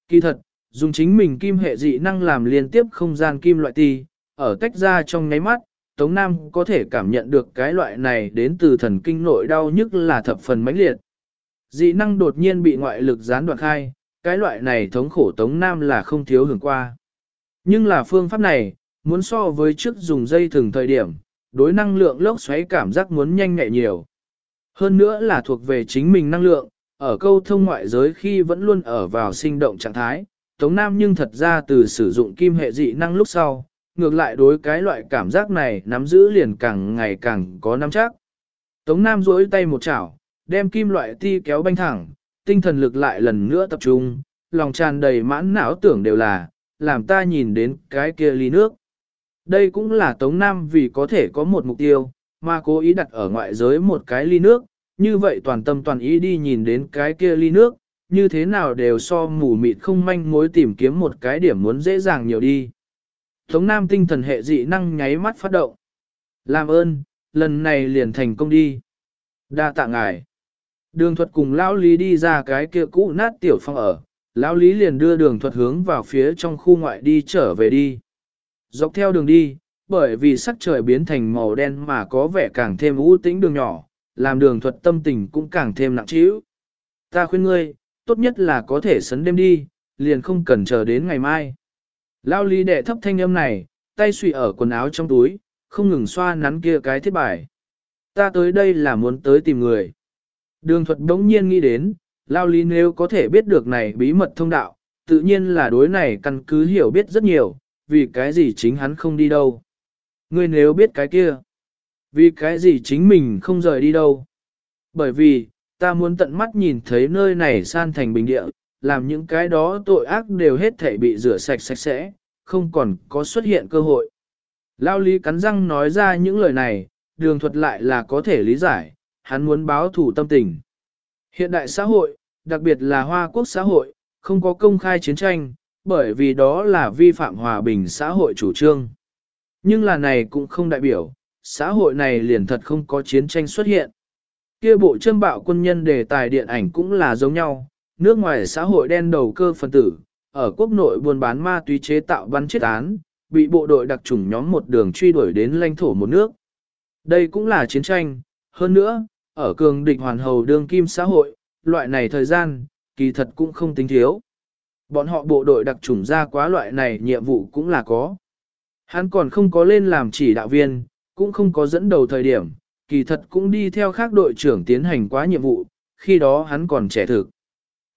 Kỳ thật, dùng chính mình kim hệ dị năng làm liên tiếp không gian kim loại ti, ở tách ra trong nháy mắt, Tống Nam có thể cảm nhận được cái loại này đến từ thần kinh nội đau nhức là thập phần mãnh liệt. Dị năng đột nhiên bị ngoại lực gián đoạn khai, cái loại này thống khổ Tống Nam là không thiếu hưởng qua. Nhưng là phương pháp này, muốn so với trước dùng dây thường thời điểm, đối năng lượng lốc xoáy cảm giác muốn nhanh nhẹ nhiều. Hơn nữa là thuộc về chính mình năng lượng, ở câu thông ngoại giới khi vẫn luôn ở vào sinh động trạng thái, Tống Nam nhưng thật ra từ sử dụng kim hệ dị năng lúc sau, ngược lại đối cái loại cảm giác này nắm giữ liền càng ngày càng có nắm chắc. Tống Nam duỗi tay một chảo, đem kim loại ti kéo banh thẳng, tinh thần lực lại lần nữa tập trung, lòng tràn đầy mãn não tưởng đều là, làm ta nhìn đến cái kia ly nước. Đây cũng là Tống Nam vì có thể có một mục tiêu, mà cố ý đặt ở ngoại giới một cái ly nước, như vậy toàn tâm toàn ý đi nhìn đến cái kia ly nước, như thế nào đều so mù mịt không manh mối tìm kiếm một cái điểm muốn dễ dàng nhiều đi. Tống Nam tinh thần hệ dị năng nháy mắt phát động. Làm ơn, lần này liền thành công đi. Đa tạ ngài. Đường thuật cùng Lão Lý đi ra cái kia cũ nát tiểu phong ở. Lão Lý liền đưa đường thuật hướng vào phía trong khu ngoại đi trở về đi. Dọc theo đường đi, bởi vì sắc trời biến thành màu đen mà có vẻ càng thêm u tĩnh đường nhỏ, làm đường thuật tâm tình cũng càng thêm nặng trĩu. Ta khuyên ngươi, tốt nhất là có thể sấn đêm đi, liền không cần chờ đến ngày mai. Lao lý đệ thấp thanh âm này, tay suy ở quần áo trong túi, không ngừng xoa nắn kia cái thiết bài. Ta tới đây là muốn tới tìm người. Đường thuật đống nhiên nghĩ đến, Lao lý nếu có thể biết được này bí mật thông đạo, tự nhiên là đối này căn cứ hiểu biết rất nhiều, vì cái gì chính hắn không đi đâu. Ngươi nếu biết cái kia, vì cái gì chính mình không rời đi đâu. Bởi vì, ta muốn tận mắt nhìn thấy nơi này san thành bình địa, làm những cái đó tội ác đều hết thể bị rửa sạch sạch sẽ, không còn có xuất hiện cơ hội. Lao lý cắn răng nói ra những lời này, đường thuật lại là có thể lý giải, hắn muốn báo thủ tâm tình. Hiện đại xã hội, đặc biệt là Hoa Quốc xã hội, không có công khai chiến tranh, bởi vì đó là vi phạm hòa bình xã hội chủ trương. Nhưng là này cũng không đại biểu, xã hội này liền thật không có chiến tranh xuất hiện. Kia bộ châm bạo quân nhân đề tài điện ảnh cũng là giống nhau, nước ngoài xã hội đen đầu cơ phân tử, ở quốc nội buôn bán ma túy chế tạo bắn chết án, bị bộ đội đặc trùng nhóm một đường truy đuổi đến lãnh thổ một nước. Đây cũng là chiến tranh, hơn nữa, ở cường địch hoàn hầu đương kim xã hội, loại này thời gian, kỳ thật cũng không tính thiếu. Bọn họ bộ đội đặc trùng ra quá loại này nhiệm vụ cũng là có. Hắn còn không có lên làm chỉ đạo viên, cũng không có dẫn đầu thời điểm, kỳ thật cũng đi theo khác đội trưởng tiến hành quá nhiệm vụ, khi đó hắn còn trẻ thực.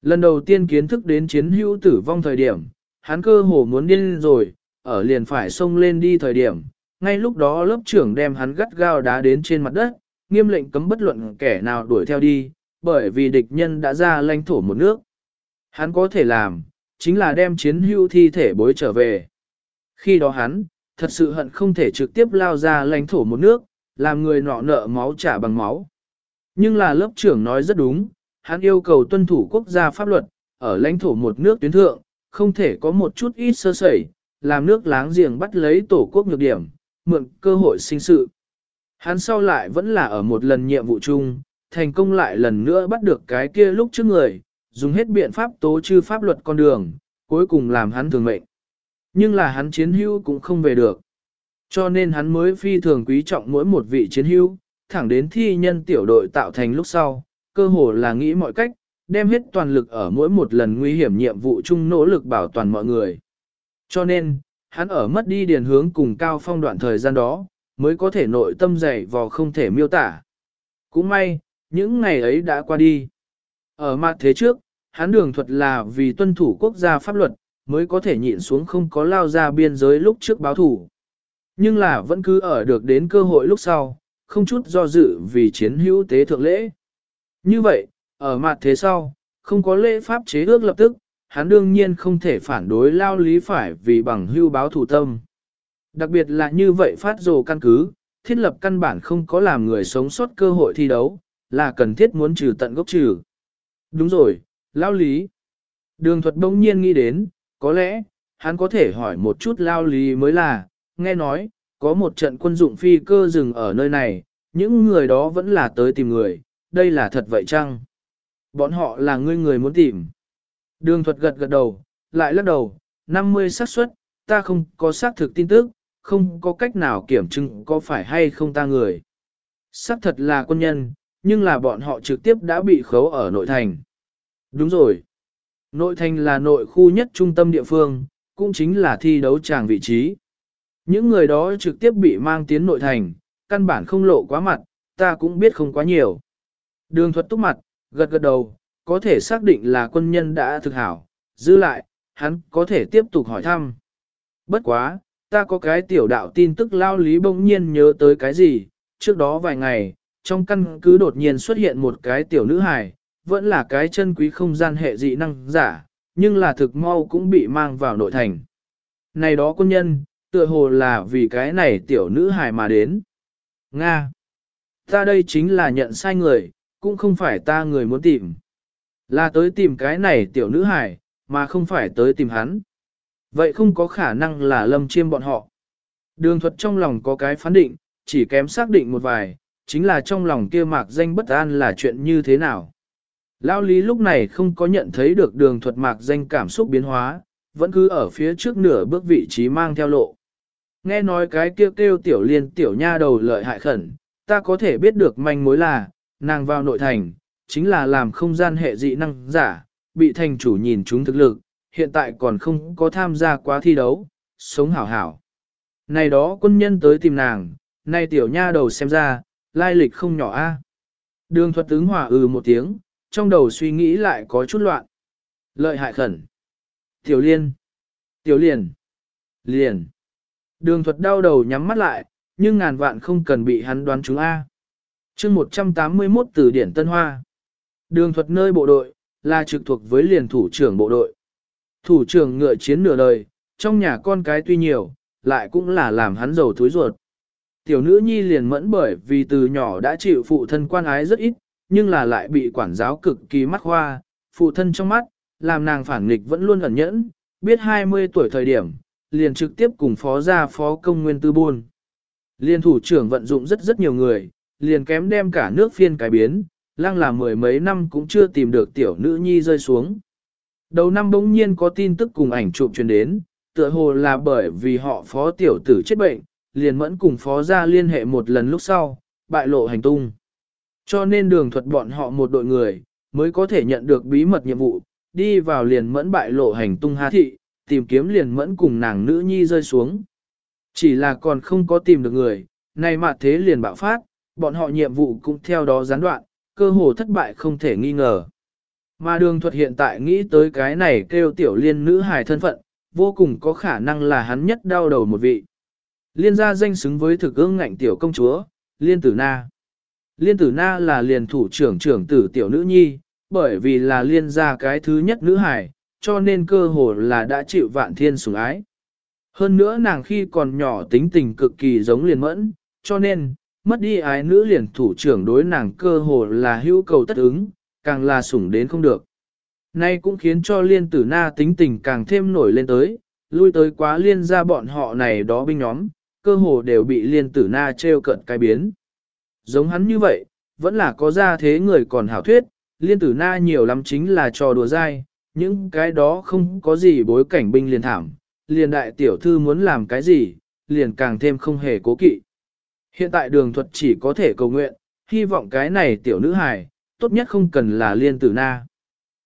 Lần đầu tiên kiến thức đến chiến hữu tử vong thời điểm, hắn cơ hồ muốn điên rồi, ở liền phải xông lên đi thời điểm, ngay lúc đó lớp trưởng đem hắn gắt gao đá đến trên mặt đất, nghiêm lệnh cấm bất luận kẻ nào đuổi theo đi, bởi vì địch nhân đã ra lãnh thổ một nước. Hắn có thể làm, chính là đem chiến hữu thi thể bối trở về. Khi đó hắn, thật sự hận không thể trực tiếp lao ra lãnh thổ một nước, làm người nọ nợ máu trả bằng máu. Nhưng là lớp trưởng nói rất đúng, hắn yêu cầu tuân thủ quốc gia pháp luật, ở lãnh thổ một nước tuyến thượng, không thể có một chút ít sơ sẩy, làm nước láng giềng bắt lấy tổ quốc nhược điểm, mượn cơ hội sinh sự. Hắn sau lại vẫn là ở một lần nhiệm vụ chung, thành công lại lần nữa bắt được cái kia lúc trước người, dùng hết biện pháp tố chư pháp luật con đường, cuối cùng làm hắn thường mệnh. Nhưng là hắn chiến hữu cũng không về được. Cho nên hắn mới phi thường quý trọng mỗi một vị chiến hữu, thẳng đến thi nhân tiểu đội tạo thành lúc sau, cơ hồ là nghĩ mọi cách, đem hết toàn lực ở mỗi một lần nguy hiểm nhiệm vụ chung nỗ lực bảo toàn mọi người. Cho nên, hắn ở mất đi điền hướng cùng cao phong đoạn thời gian đó, mới có thể nội tâm dày vò không thể miêu tả. Cũng may, những ngày ấy đã qua đi. Ở mặt thế trước, hắn đường thuật là vì tuân thủ quốc gia pháp luật, mới có thể nhịn xuống không có lao ra biên giới lúc trước báo thủ. Nhưng là vẫn cứ ở được đến cơ hội lúc sau, không chút do dự vì chiến hữu tế thượng lễ. Như vậy, ở mặt thế sau, không có lễ pháp chế ước lập tức, hắn đương nhiên không thể phản đối lao lý phải vì bằng hưu báo thủ tâm. Đặc biệt là như vậy phát rồ căn cứ, thiết lập căn bản không có làm người sống sót cơ hội thi đấu, là cần thiết muốn trừ tận gốc trừ. Đúng rồi, lao lý. Đường thuật đông nhiên nghĩ đến, có lẽ, hắn có thể hỏi một chút lao lý mới là, nghe nói, có một trận quân dụng phi cơ dừng ở nơi này, những người đó vẫn là tới tìm người, đây là thật vậy chăng? Bọn họ là ngươi người muốn tìm. Đường thuật gật gật đầu, lại lắc đầu, 50 xác suất, ta không có xác thực tin tức, không có cách nào kiểm chứng có phải hay không ta người. Sắc thật là quân nhân, nhưng là bọn họ trực tiếp đã bị khấu ở nội thành. Đúng rồi. Nội thành là nội khu nhất trung tâm địa phương, cũng chính là thi đấu tràng vị trí. Những người đó trực tiếp bị mang tiến nội thành, căn bản không lộ quá mặt, ta cũng biết không quá nhiều. Đường thuật túc mặt, gật gật đầu, có thể xác định là quân nhân đã thực hảo, giữ lại, hắn có thể tiếp tục hỏi thăm. Bất quá, ta có cái tiểu đạo tin tức lao lý bỗng nhiên nhớ tới cái gì, trước đó vài ngày, trong căn cứ đột nhiên xuất hiện một cái tiểu nữ hài, vẫn là cái chân quý không gian hệ dị năng giả, nhưng là thực mau cũng bị mang vào nội thành. Này đó quân nhân, tựa hồ là vì cái này tiểu nữ hài mà đến. Nga! Ta đây chính là nhận sai người, cũng không phải ta người muốn tìm. Là tới tìm cái này tiểu nữ hài, mà không phải tới tìm hắn. Vậy không có khả năng là lâm chiêm bọn họ. Đường thuật trong lòng có cái phán định, chỉ kém xác định một vài, chính là trong lòng kia mạc danh bất an là chuyện như thế nào. Lao lý lúc này không có nhận thấy được đường thuật mạc danh cảm xúc biến hóa, vẫn cứ ở phía trước nửa bước vị trí mang theo lộ. Nghe nói cái kêu kêu tiểu liên tiểu nha đầu lợi hại khẩn, ta có thể biết được manh mối là, nàng vào nội thành, chính là làm không gian hệ dị năng giả, bị thành chủ nhìn chúng thực lực, hiện tại còn không có tham gia quá thi đấu, sống hảo hảo. Này đó quân nhân tới tìm nàng, này tiểu nha đầu xem ra, lai lịch không nhỏ a. Đường thuật tướng hỏa ừ một tiếng, trong đầu suy nghĩ lại có chút loạn. Lợi hại khẩn. Tiểu liên. Tiểu liền. Liền. Đường thuật đau đầu nhắm mắt lại, nhưng ngàn vạn không cần bị hắn đoán chúng A. chương 181 từ điển Tân Hoa. Đường thuật nơi bộ đội, là trực thuộc với liền thủ trưởng bộ đội. Thủ trưởng ngựa chiến nửa đời, trong nhà con cái tuy nhiều, lại cũng là làm hắn giàu thối ruột. Tiểu nữ nhi liền mẫn bởi vì từ nhỏ đã chịu phụ thân quan ái rất ít, nhưng là lại bị quản giáo cực kỳ mắt hoa, phụ thân trong mắt, làm nàng phản nghịch vẫn luôn ẩn nhẫn, biết 20 tuổi thời điểm, liền trực tiếp cùng phó gia phó công nguyên tư buôn. Liên thủ trưởng vận dụng rất rất nhiều người, liền kém đem cả nước phiên cải biến, lăng là mười mấy năm cũng chưa tìm được tiểu nữ nhi rơi xuống. Đầu năm bỗng nhiên có tin tức cùng ảnh chụp truyền đến, tựa hồ là bởi vì họ phó tiểu tử chết bệnh, liền mẫn cùng phó ra liên hệ một lần lúc sau, bại lộ hành tung. Cho nên đường thuật bọn họ một đội người, mới có thể nhận được bí mật nhiệm vụ, đi vào liền mẫn bại lộ hành tung hà thị, tìm kiếm liền mẫn cùng nàng nữ nhi rơi xuống. Chỉ là còn không có tìm được người, nay mà thế liền bạo phát, bọn họ nhiệm vụ cũng theo đó gián đoạn, cơ hồ thất bại không thể nghi ngờ. Mà đường thuật hiện tại nghĩ tới cái này kêu tiểu liên nữ hài thân phận, vô cùng có khả năng là hắn nhất đau đầu một vị. Liên gia danh xứng với thực ương ngạnh tiểu công chúa, Liên Tử Na. Liên Tử Na là liền thủ trưởng trưởng tử tiểu nữ nhi, bởi vì là liên gia cái thứ nhất nữ hài, cho nên cơ hồ là đã chịu vạn thiên sủng ái. Hơn nữa nàng khi còn nhỏ tính tình cực kỳ giống liền mẫn, cho nên, mất đi ái nữ liền thủ trưởng đối nàng cơ hồ là hữu cầu tất ứng, càng là sủng đến không được. Nay cũng khiến cho liên tử na tính tình càng thêm nổi lên tới, lui tới quá liên ra bọn họ này đó binh nhóm, cơ hồ đều bị liên tử na treo cận cái biến. Giống hắn như vậy, vẫn là có ra thế người còn hảo thuyết, liên tử na nhiều lắm chính là trò đùa dai, những cái đó không có gì bối cảnh binh liền thảm, liền đại tiểu thư muốn làm cái gì, liền càng thêm không hề cố kỵ. Hiện tại đường thuật chỉ có thể cầu nguyện, hy vọng cái này tiểu nữ hài, tốt nhất không cần là liên tử na.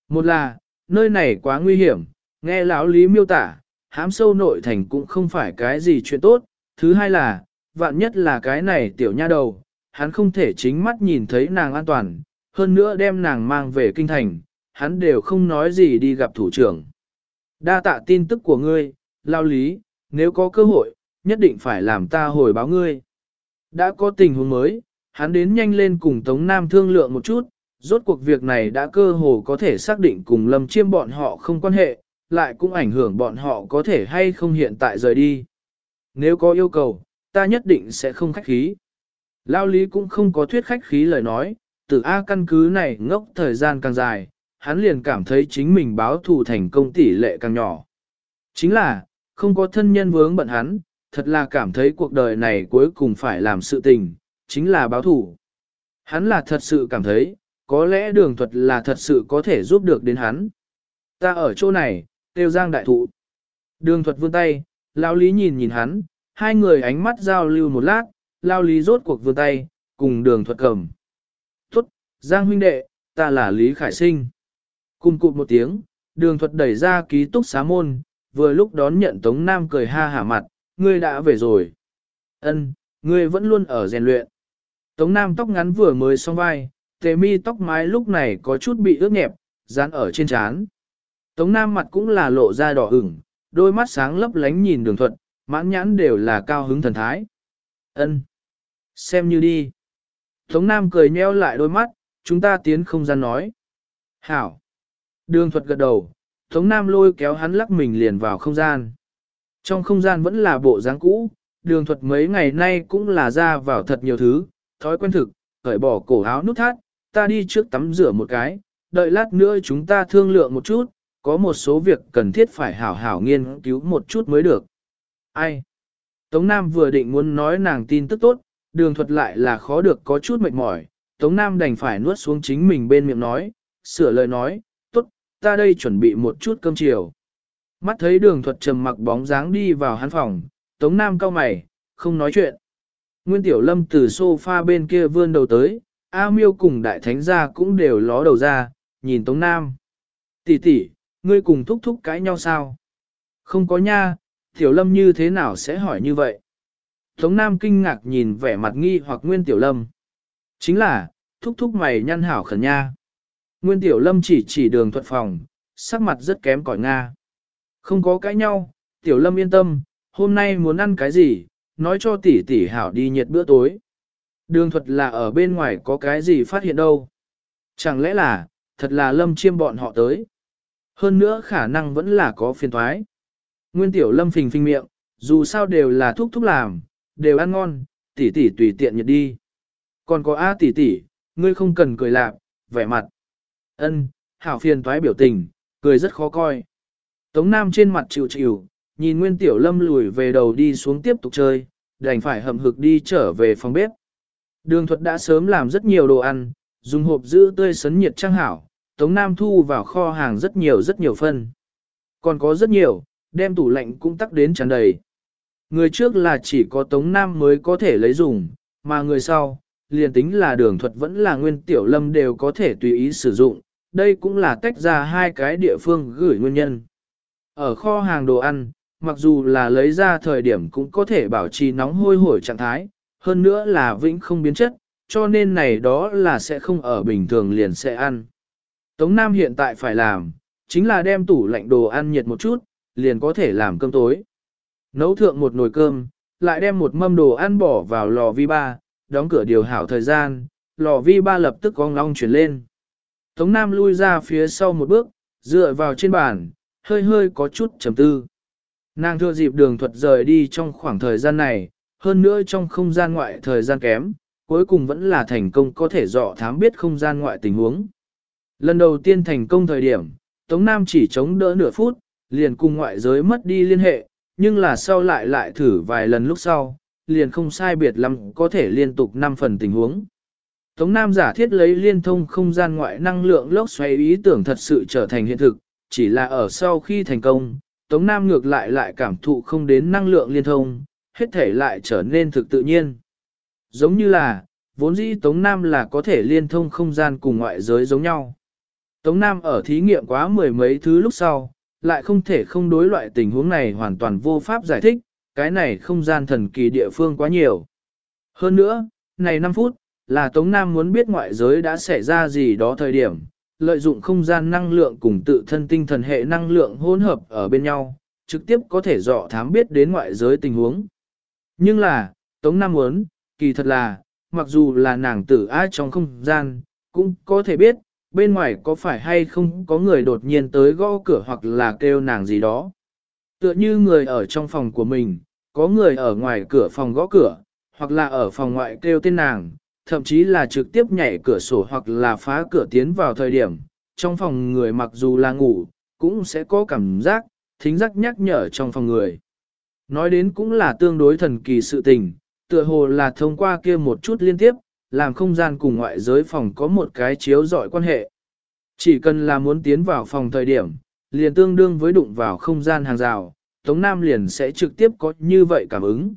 Một là, nơi này quá nguy hiểm, nghe lão lý miêu tả, hám sâu nội thành cũng không phải cái gì chuyện tốt. Thứ hai là, vạn nhất là cái này tiểu nha đầu, hắn không thể chính mắt nhìn thấy nàng an toàn, hơn nữa đem nàng mang về kinh thành, hắn đều không nói gì đi gặp thủ trưởng. Đa tạ tin tức của ngươi, lao lý, nếu có cơ hội, nhất định phải làm ta hồi báo ngươi. Đã có tình huống mới, hắn đến nhanh lên cùng Tống Nam thương lượng một chút, rốt cuộc việc này đã cơ hồ có thể xác định cùng Lâm Chiêm bọn họ không quan hệ, lại cũng ảnh hưởng bọn họ có thể hay không hiện tại rời đi. Nếu có yêu cầu, ta nhất định sẽ không khách khí. Lao lý cũng không có thuyết khách khí lời nói, từ A căn cứ này ngốc thời gian càng dài, hắn liền cảm thấy chính mình báo thù thành công tỷ lệ càng nhỏ. Chính là, không có thân nhân vướng bận hắn, thật là cảm thấy cuộc đời này cuối cùng phải làm sự tình, chính là báo thù. Hắn là thật sự cảm thấy, có lẽ đường thuật là thật sự có thể giúp được đến hắn. Ta ở chỗ này, tiêu giang đại thụ. Đường thuật vươn tay, lao lý nhìn nhìn hắn, hai người ánh mắt giao lưu một lát, lao lý rốt cuộc vươn tay, cùng đường thuật cầm. Tốt, giang huynh đệ, ta là Lý Khải Sinh. Cùng cụt một tiếng, đường thuật đẩy ra ký túc xá môn, vừa lúc đón nhận Tống Nam cười ha hả mặt, ngươi đã về rồi. Ân, ngươi vẫn luôn ở rèn luyện. Tống Nam tóc ngắn vừa mới xong vai, tề mi tóc mái lúc này có chút bị ướt nhẹp, dán ở trên trán. Tống Nam mặt cũng là lộ ra đỏ ửng, đôi mắt sáng lấp lánh nhìn đường Thuận, mãn nhãn đều là cao hứng thần thái. Ân, Xem như đi. Tống Nam cười nheo lại đôi mắt, chúng ta tiến không gian nói. Hảo. Đường thuật gật đầu, Tống Nam lôi kéo hắn lắc mình liền vào không gian. Trong không gian vẫn là bộ dáng cũ, đường thuật mấy ngày nay cũng là ra vào thật nhiều thứ, thói quen thực, cởi bỏ cổ áo nút thắt, ta đi trước tắm rửa một cái, đợi lát nữa chúng ta thương lượng một chút, có một số việc cần thiết phải hảo hảo nghiên cứu một chút mới được. Ai? Tống Nam vừa định muốn nói nàng tin tức tốt, đường thuật lại là khó được có chút mệt mỏi, Tống Nam đành phải nuốt xuống chính mình bên miệng nói, sửa lời nói, tốt, ta đây chuẩn bị một chút cơm chiều. Mắt thấy đường thuật trầm mặc bóng dáng đi vào hắn phòng, Tống Nam cau mày, không nói chuyện. Nguyên Tiểu Lâm từ sofa bên kia vươn đầu tới, A Miêu cùng đại thánh gia cũng đều ló đầu ra, nhìn Tống Nam. Tỷ tỷ, ngươi cùng thúc thúc cãi nhau sao? Không có nha, Tiểu Lâm như thế nào sẽ hỏi như vậy? Tống Nam kinh ngạc nhìn vẻ mặt nghi hoặc Nguyên Tiểu Lâm. Chính là, thúc thúc mày nhăn hảo khẩn nha. Nguyên Tiểu Lâm chỉ chỉ đường thuận phòng, sắc mặt rất kém cỏi Nga. Không có cãi nhau, Tiểu Lâm yên tâm, hôm nay muốn ăn cái gì, nói cho tỷ tỷ hảo đi nhiệt bữa tối. Đường thuật là ở bên ngoài có cái gì phát hiện đâu. Chẳng lẽ là, thật là Lâm chiêm bọn họ tới. Hơn nữa khả năng vẫn là có phiền thoái. Nguyên Tiểu Lâm phình phình miệng, dù sao đều là thúc thúc làm, đều ăn ngon, tỷ tỷ tùy tiện nhật đi. Còn có A tỷ tỷ, ngươi không cần cười lạc, vẻ mặt. Ân, hảo phiền toái biểu tình, cười rất khó coi. Tống Nam trên mặt chịu chịu, nhìn Nguyên Tiểu Lâm lùi về đầu đi xuống tiếp tục chơi, đành phải hậm hực đi trở về phòng bếp. Đường thuật đã sớm làm rất nhiều đồ ăn, dùng hộp giữ tươi sấn nhiệt trang hảo, Tống Nam thu vào kho hàng rất nhiều rất nhiều phân. Còn có rất nhiều, đem tủ lạnh cũng tắc đến tràn đầy. Người trước là chỉ có Tống Nam mới có thể lấy dùng, mà người sau, liền tính là đường thuật vẫn là nguyên tiểu lâm đều có thể tùy ý sử dụng, đây cũng là tách ra hai cái địa phương gửi nguyên nhân. Ở kho hàng đồ ăn, mặc dù là lấy ra thời điểm cũng có thể bảo trì nóng hôi hổi trạng thái, hơn nữa là vĩnh không biến chất, cho nên này đó là sẽ không ở bình thường liền sẽ ăn. Tống Nam hiện tại phải làm, chính là đem tủ lạnh đồ ăn nhiệt một chút, liền có thể làm cơm tối. Nấu thượng một nồi cơm, lại đem một mâm đồ ăn bỏ vào lò vi ba, đóng cửa điều hảo thời gian, lò vi ba lập tức con long chuyển lên. Tống Nam lui ra phía sau một bước, dựa vào trên bàn, hơi hơi có chút trầm tư. Nàng thừa dịp đường thuật rời đi trong khoảng thời gian này, hơn nữa trong không gian ngoại thời gian kém, cuối cùng vẫn là thành công có thể dọ thám biết không gian ngoại tình huống. Lần đầu tiên thành công thời điểm, Tống Nam chỉ chống đỡ nửa phút, liền cùng ngoại giới mất đi liên hệ, nhưng là sau lại lại thử vài lần lúc sau, liền không sai biệt lắm có thể liên tục 5 phần tình huống. Tống Nam giả thiết lấy liên thông không gian ngoại năng lượng lốc xoáy ý tưởng thật sự trở thành hiện thực, chỉ là ở sau khi thành công, Tống Nam ngược lại lại cảm thụ không đến năng lượng liên thông, hết thể lại trở nên thực tự nhiên. Giống như là, vốn dĩ Tống Nam là có thể liên thông không gian cùng ngoại giới giống nhau. Tống Nam ở thí nghiệm quá mười mấy thứ lúc sau, lại không thể không đối loại tình huống này hoàn toàn vô pháp giải thích, cái này không gian thần kỳ địa phương quá nhiều. Hơn nữa, này 5 phút, là Tống Nam muốn biết ngoại giới đã xảy ra gì đó thời điểm, lợi dụng không gian năng lượng cùng tự thân tinh thần hệ năng lượng hỗn hợp ở bên nhau, trực tiếp có thể dọ thám biết đến ngoại giới tình huống. Nhưng là, Tống Nam muốn, kỳ thật là, mặc dù là nàng tử ai trong không gian, cũng có thể biết, bên ngoài có phải hay không có người đột nhiên tới gõ cửa hoặc là kêu nàng gì đó. Tựa như người ở trong phòng của mình, có người ở ngoài cửa phòng gõ cửa, hoặc là ở phòng ngoại kêu tên nàng, thậm chí là trực tiếp nhảy cửa sổ hoặc là phá cửa tiến vào thời điểm, trong phòng người mặc dù là ngủ, cũng sẽ có cảm giác, thính giác nhắc nhở trong phòng người. Nói đến cũng là tương đối thần kỳ sự tình, tựa hồ là thông qua kia một chút liên tiếp, làm không gian cùng ngoại giới phòng có một cái chiếu dọi quan hệ. Chỉ cần là muốn tiến vào phòng thời điểm, liền tương đương với đụng vào không gian hàng rào, Tống Nam liền sẽ trực tiếp có như vậy cảm ứng.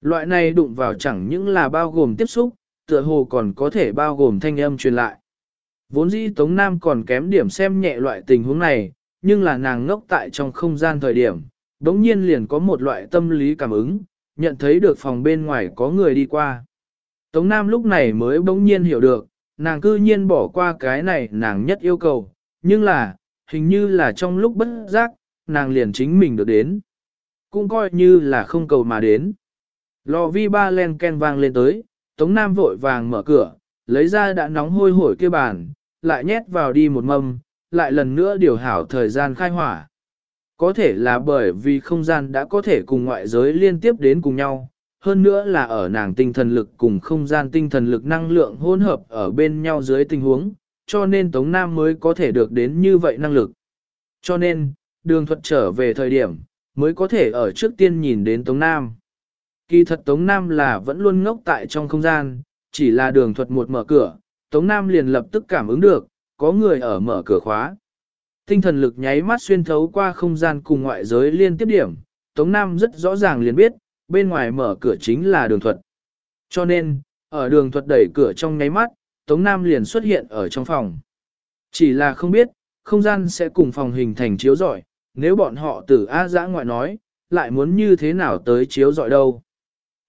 Loại này đụng vào chẳng những là bao gồm tiếp xúc, tựa hồ còn có thể bao gồm thanh âm truyền lại. Vốn dĩ Tống Nam còn kém điểm xem nhẹ loại tình huống này, nhưng là nàng ngốc tại trong không gian thời điểm, đống nhiên liền có một loại tâm lý cảm ứng, nhận thấy được phòng bên ngoài có người đi qua. Tống Nam lúc này mới bỗng nhiên hiểu được, nàng cư nhiên bỏ qua cái này nàng nhất yêu cầu, nhưng là, hình như là trong lúc bất giác, nàng liền chính mình được đến. Cũng coi như là không cầu mà đến. Lò vi ba len ken vang lên tới, Tống Nam vội vàng mở cửa, lấy ra đã nóng hôi hổi kia bàn, lại nhét vào đi một mâm, lại lần nữa điều hảo thời gian khai hỏa. Có thể là bởi vì không gian đã có thể cùng ngoại giới liên tiếp đến cùng nhau, hơn nữa là ở nàng tinh thần lực cùng không gian tinh thần lực năng lượng hỗn hợp ở bên nhau dưới tình huống, cho nên Tống Nam mới có thể được đến như vậy năng lực. Cho nên, đường thuật trở về thời điểm, mới có thể ở trước tiên nhìn đến Tống Nam. Kỳ thật Tống Nam là vẫn luôn ngốc tại trong không gian, chỉ là đường thuật một mở cửa, Tống Nam liền lập tức cảm ứng được, có người ở mở cửa khóa. Tinh thần lực nháy mắt xuyên thấu qua không gian cùng ngoại giới liên tiếp điểm, Tống Nam rất rõ ràng liền biết, bên ngoài mở cửa chính là đường thuật. Cho nên, ở đường thuật đẩy cửa trong nháy mắt, Tống Nam liền xuất hiện ở trong phòng. Chỉ là không biết, không gian sẽ cùng phòng hình thành chiếu giỏi. nếu bọn họ từ A giã ngoại nói, lại muốn như thế nào tới chiếu giỏi đâu.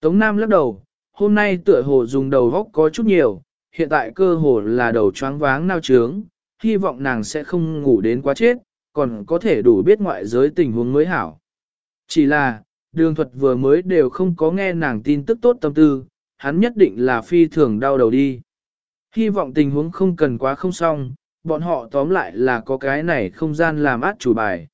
Tống Nam lắc đầu, hôm nay tựa hồ dùng đầu góc có chút nhiều, hiện tại cơ hồ là đầu choáng váng nao trướng, hy vọng nàng sẽ không ngủ đến quá chết, còn có thể đủ biết ngoại giới tình huống mới hảo. Chỉ là, đường thuật vừa mới đều không có nghe nàng tin tức tốt tâm tư, hắn nhất định là phi thường đau đầu đi. Hy vọng tình huống không cần quá không xong, bọn họ tóm lại là có cái này không gian làm át chủ bài.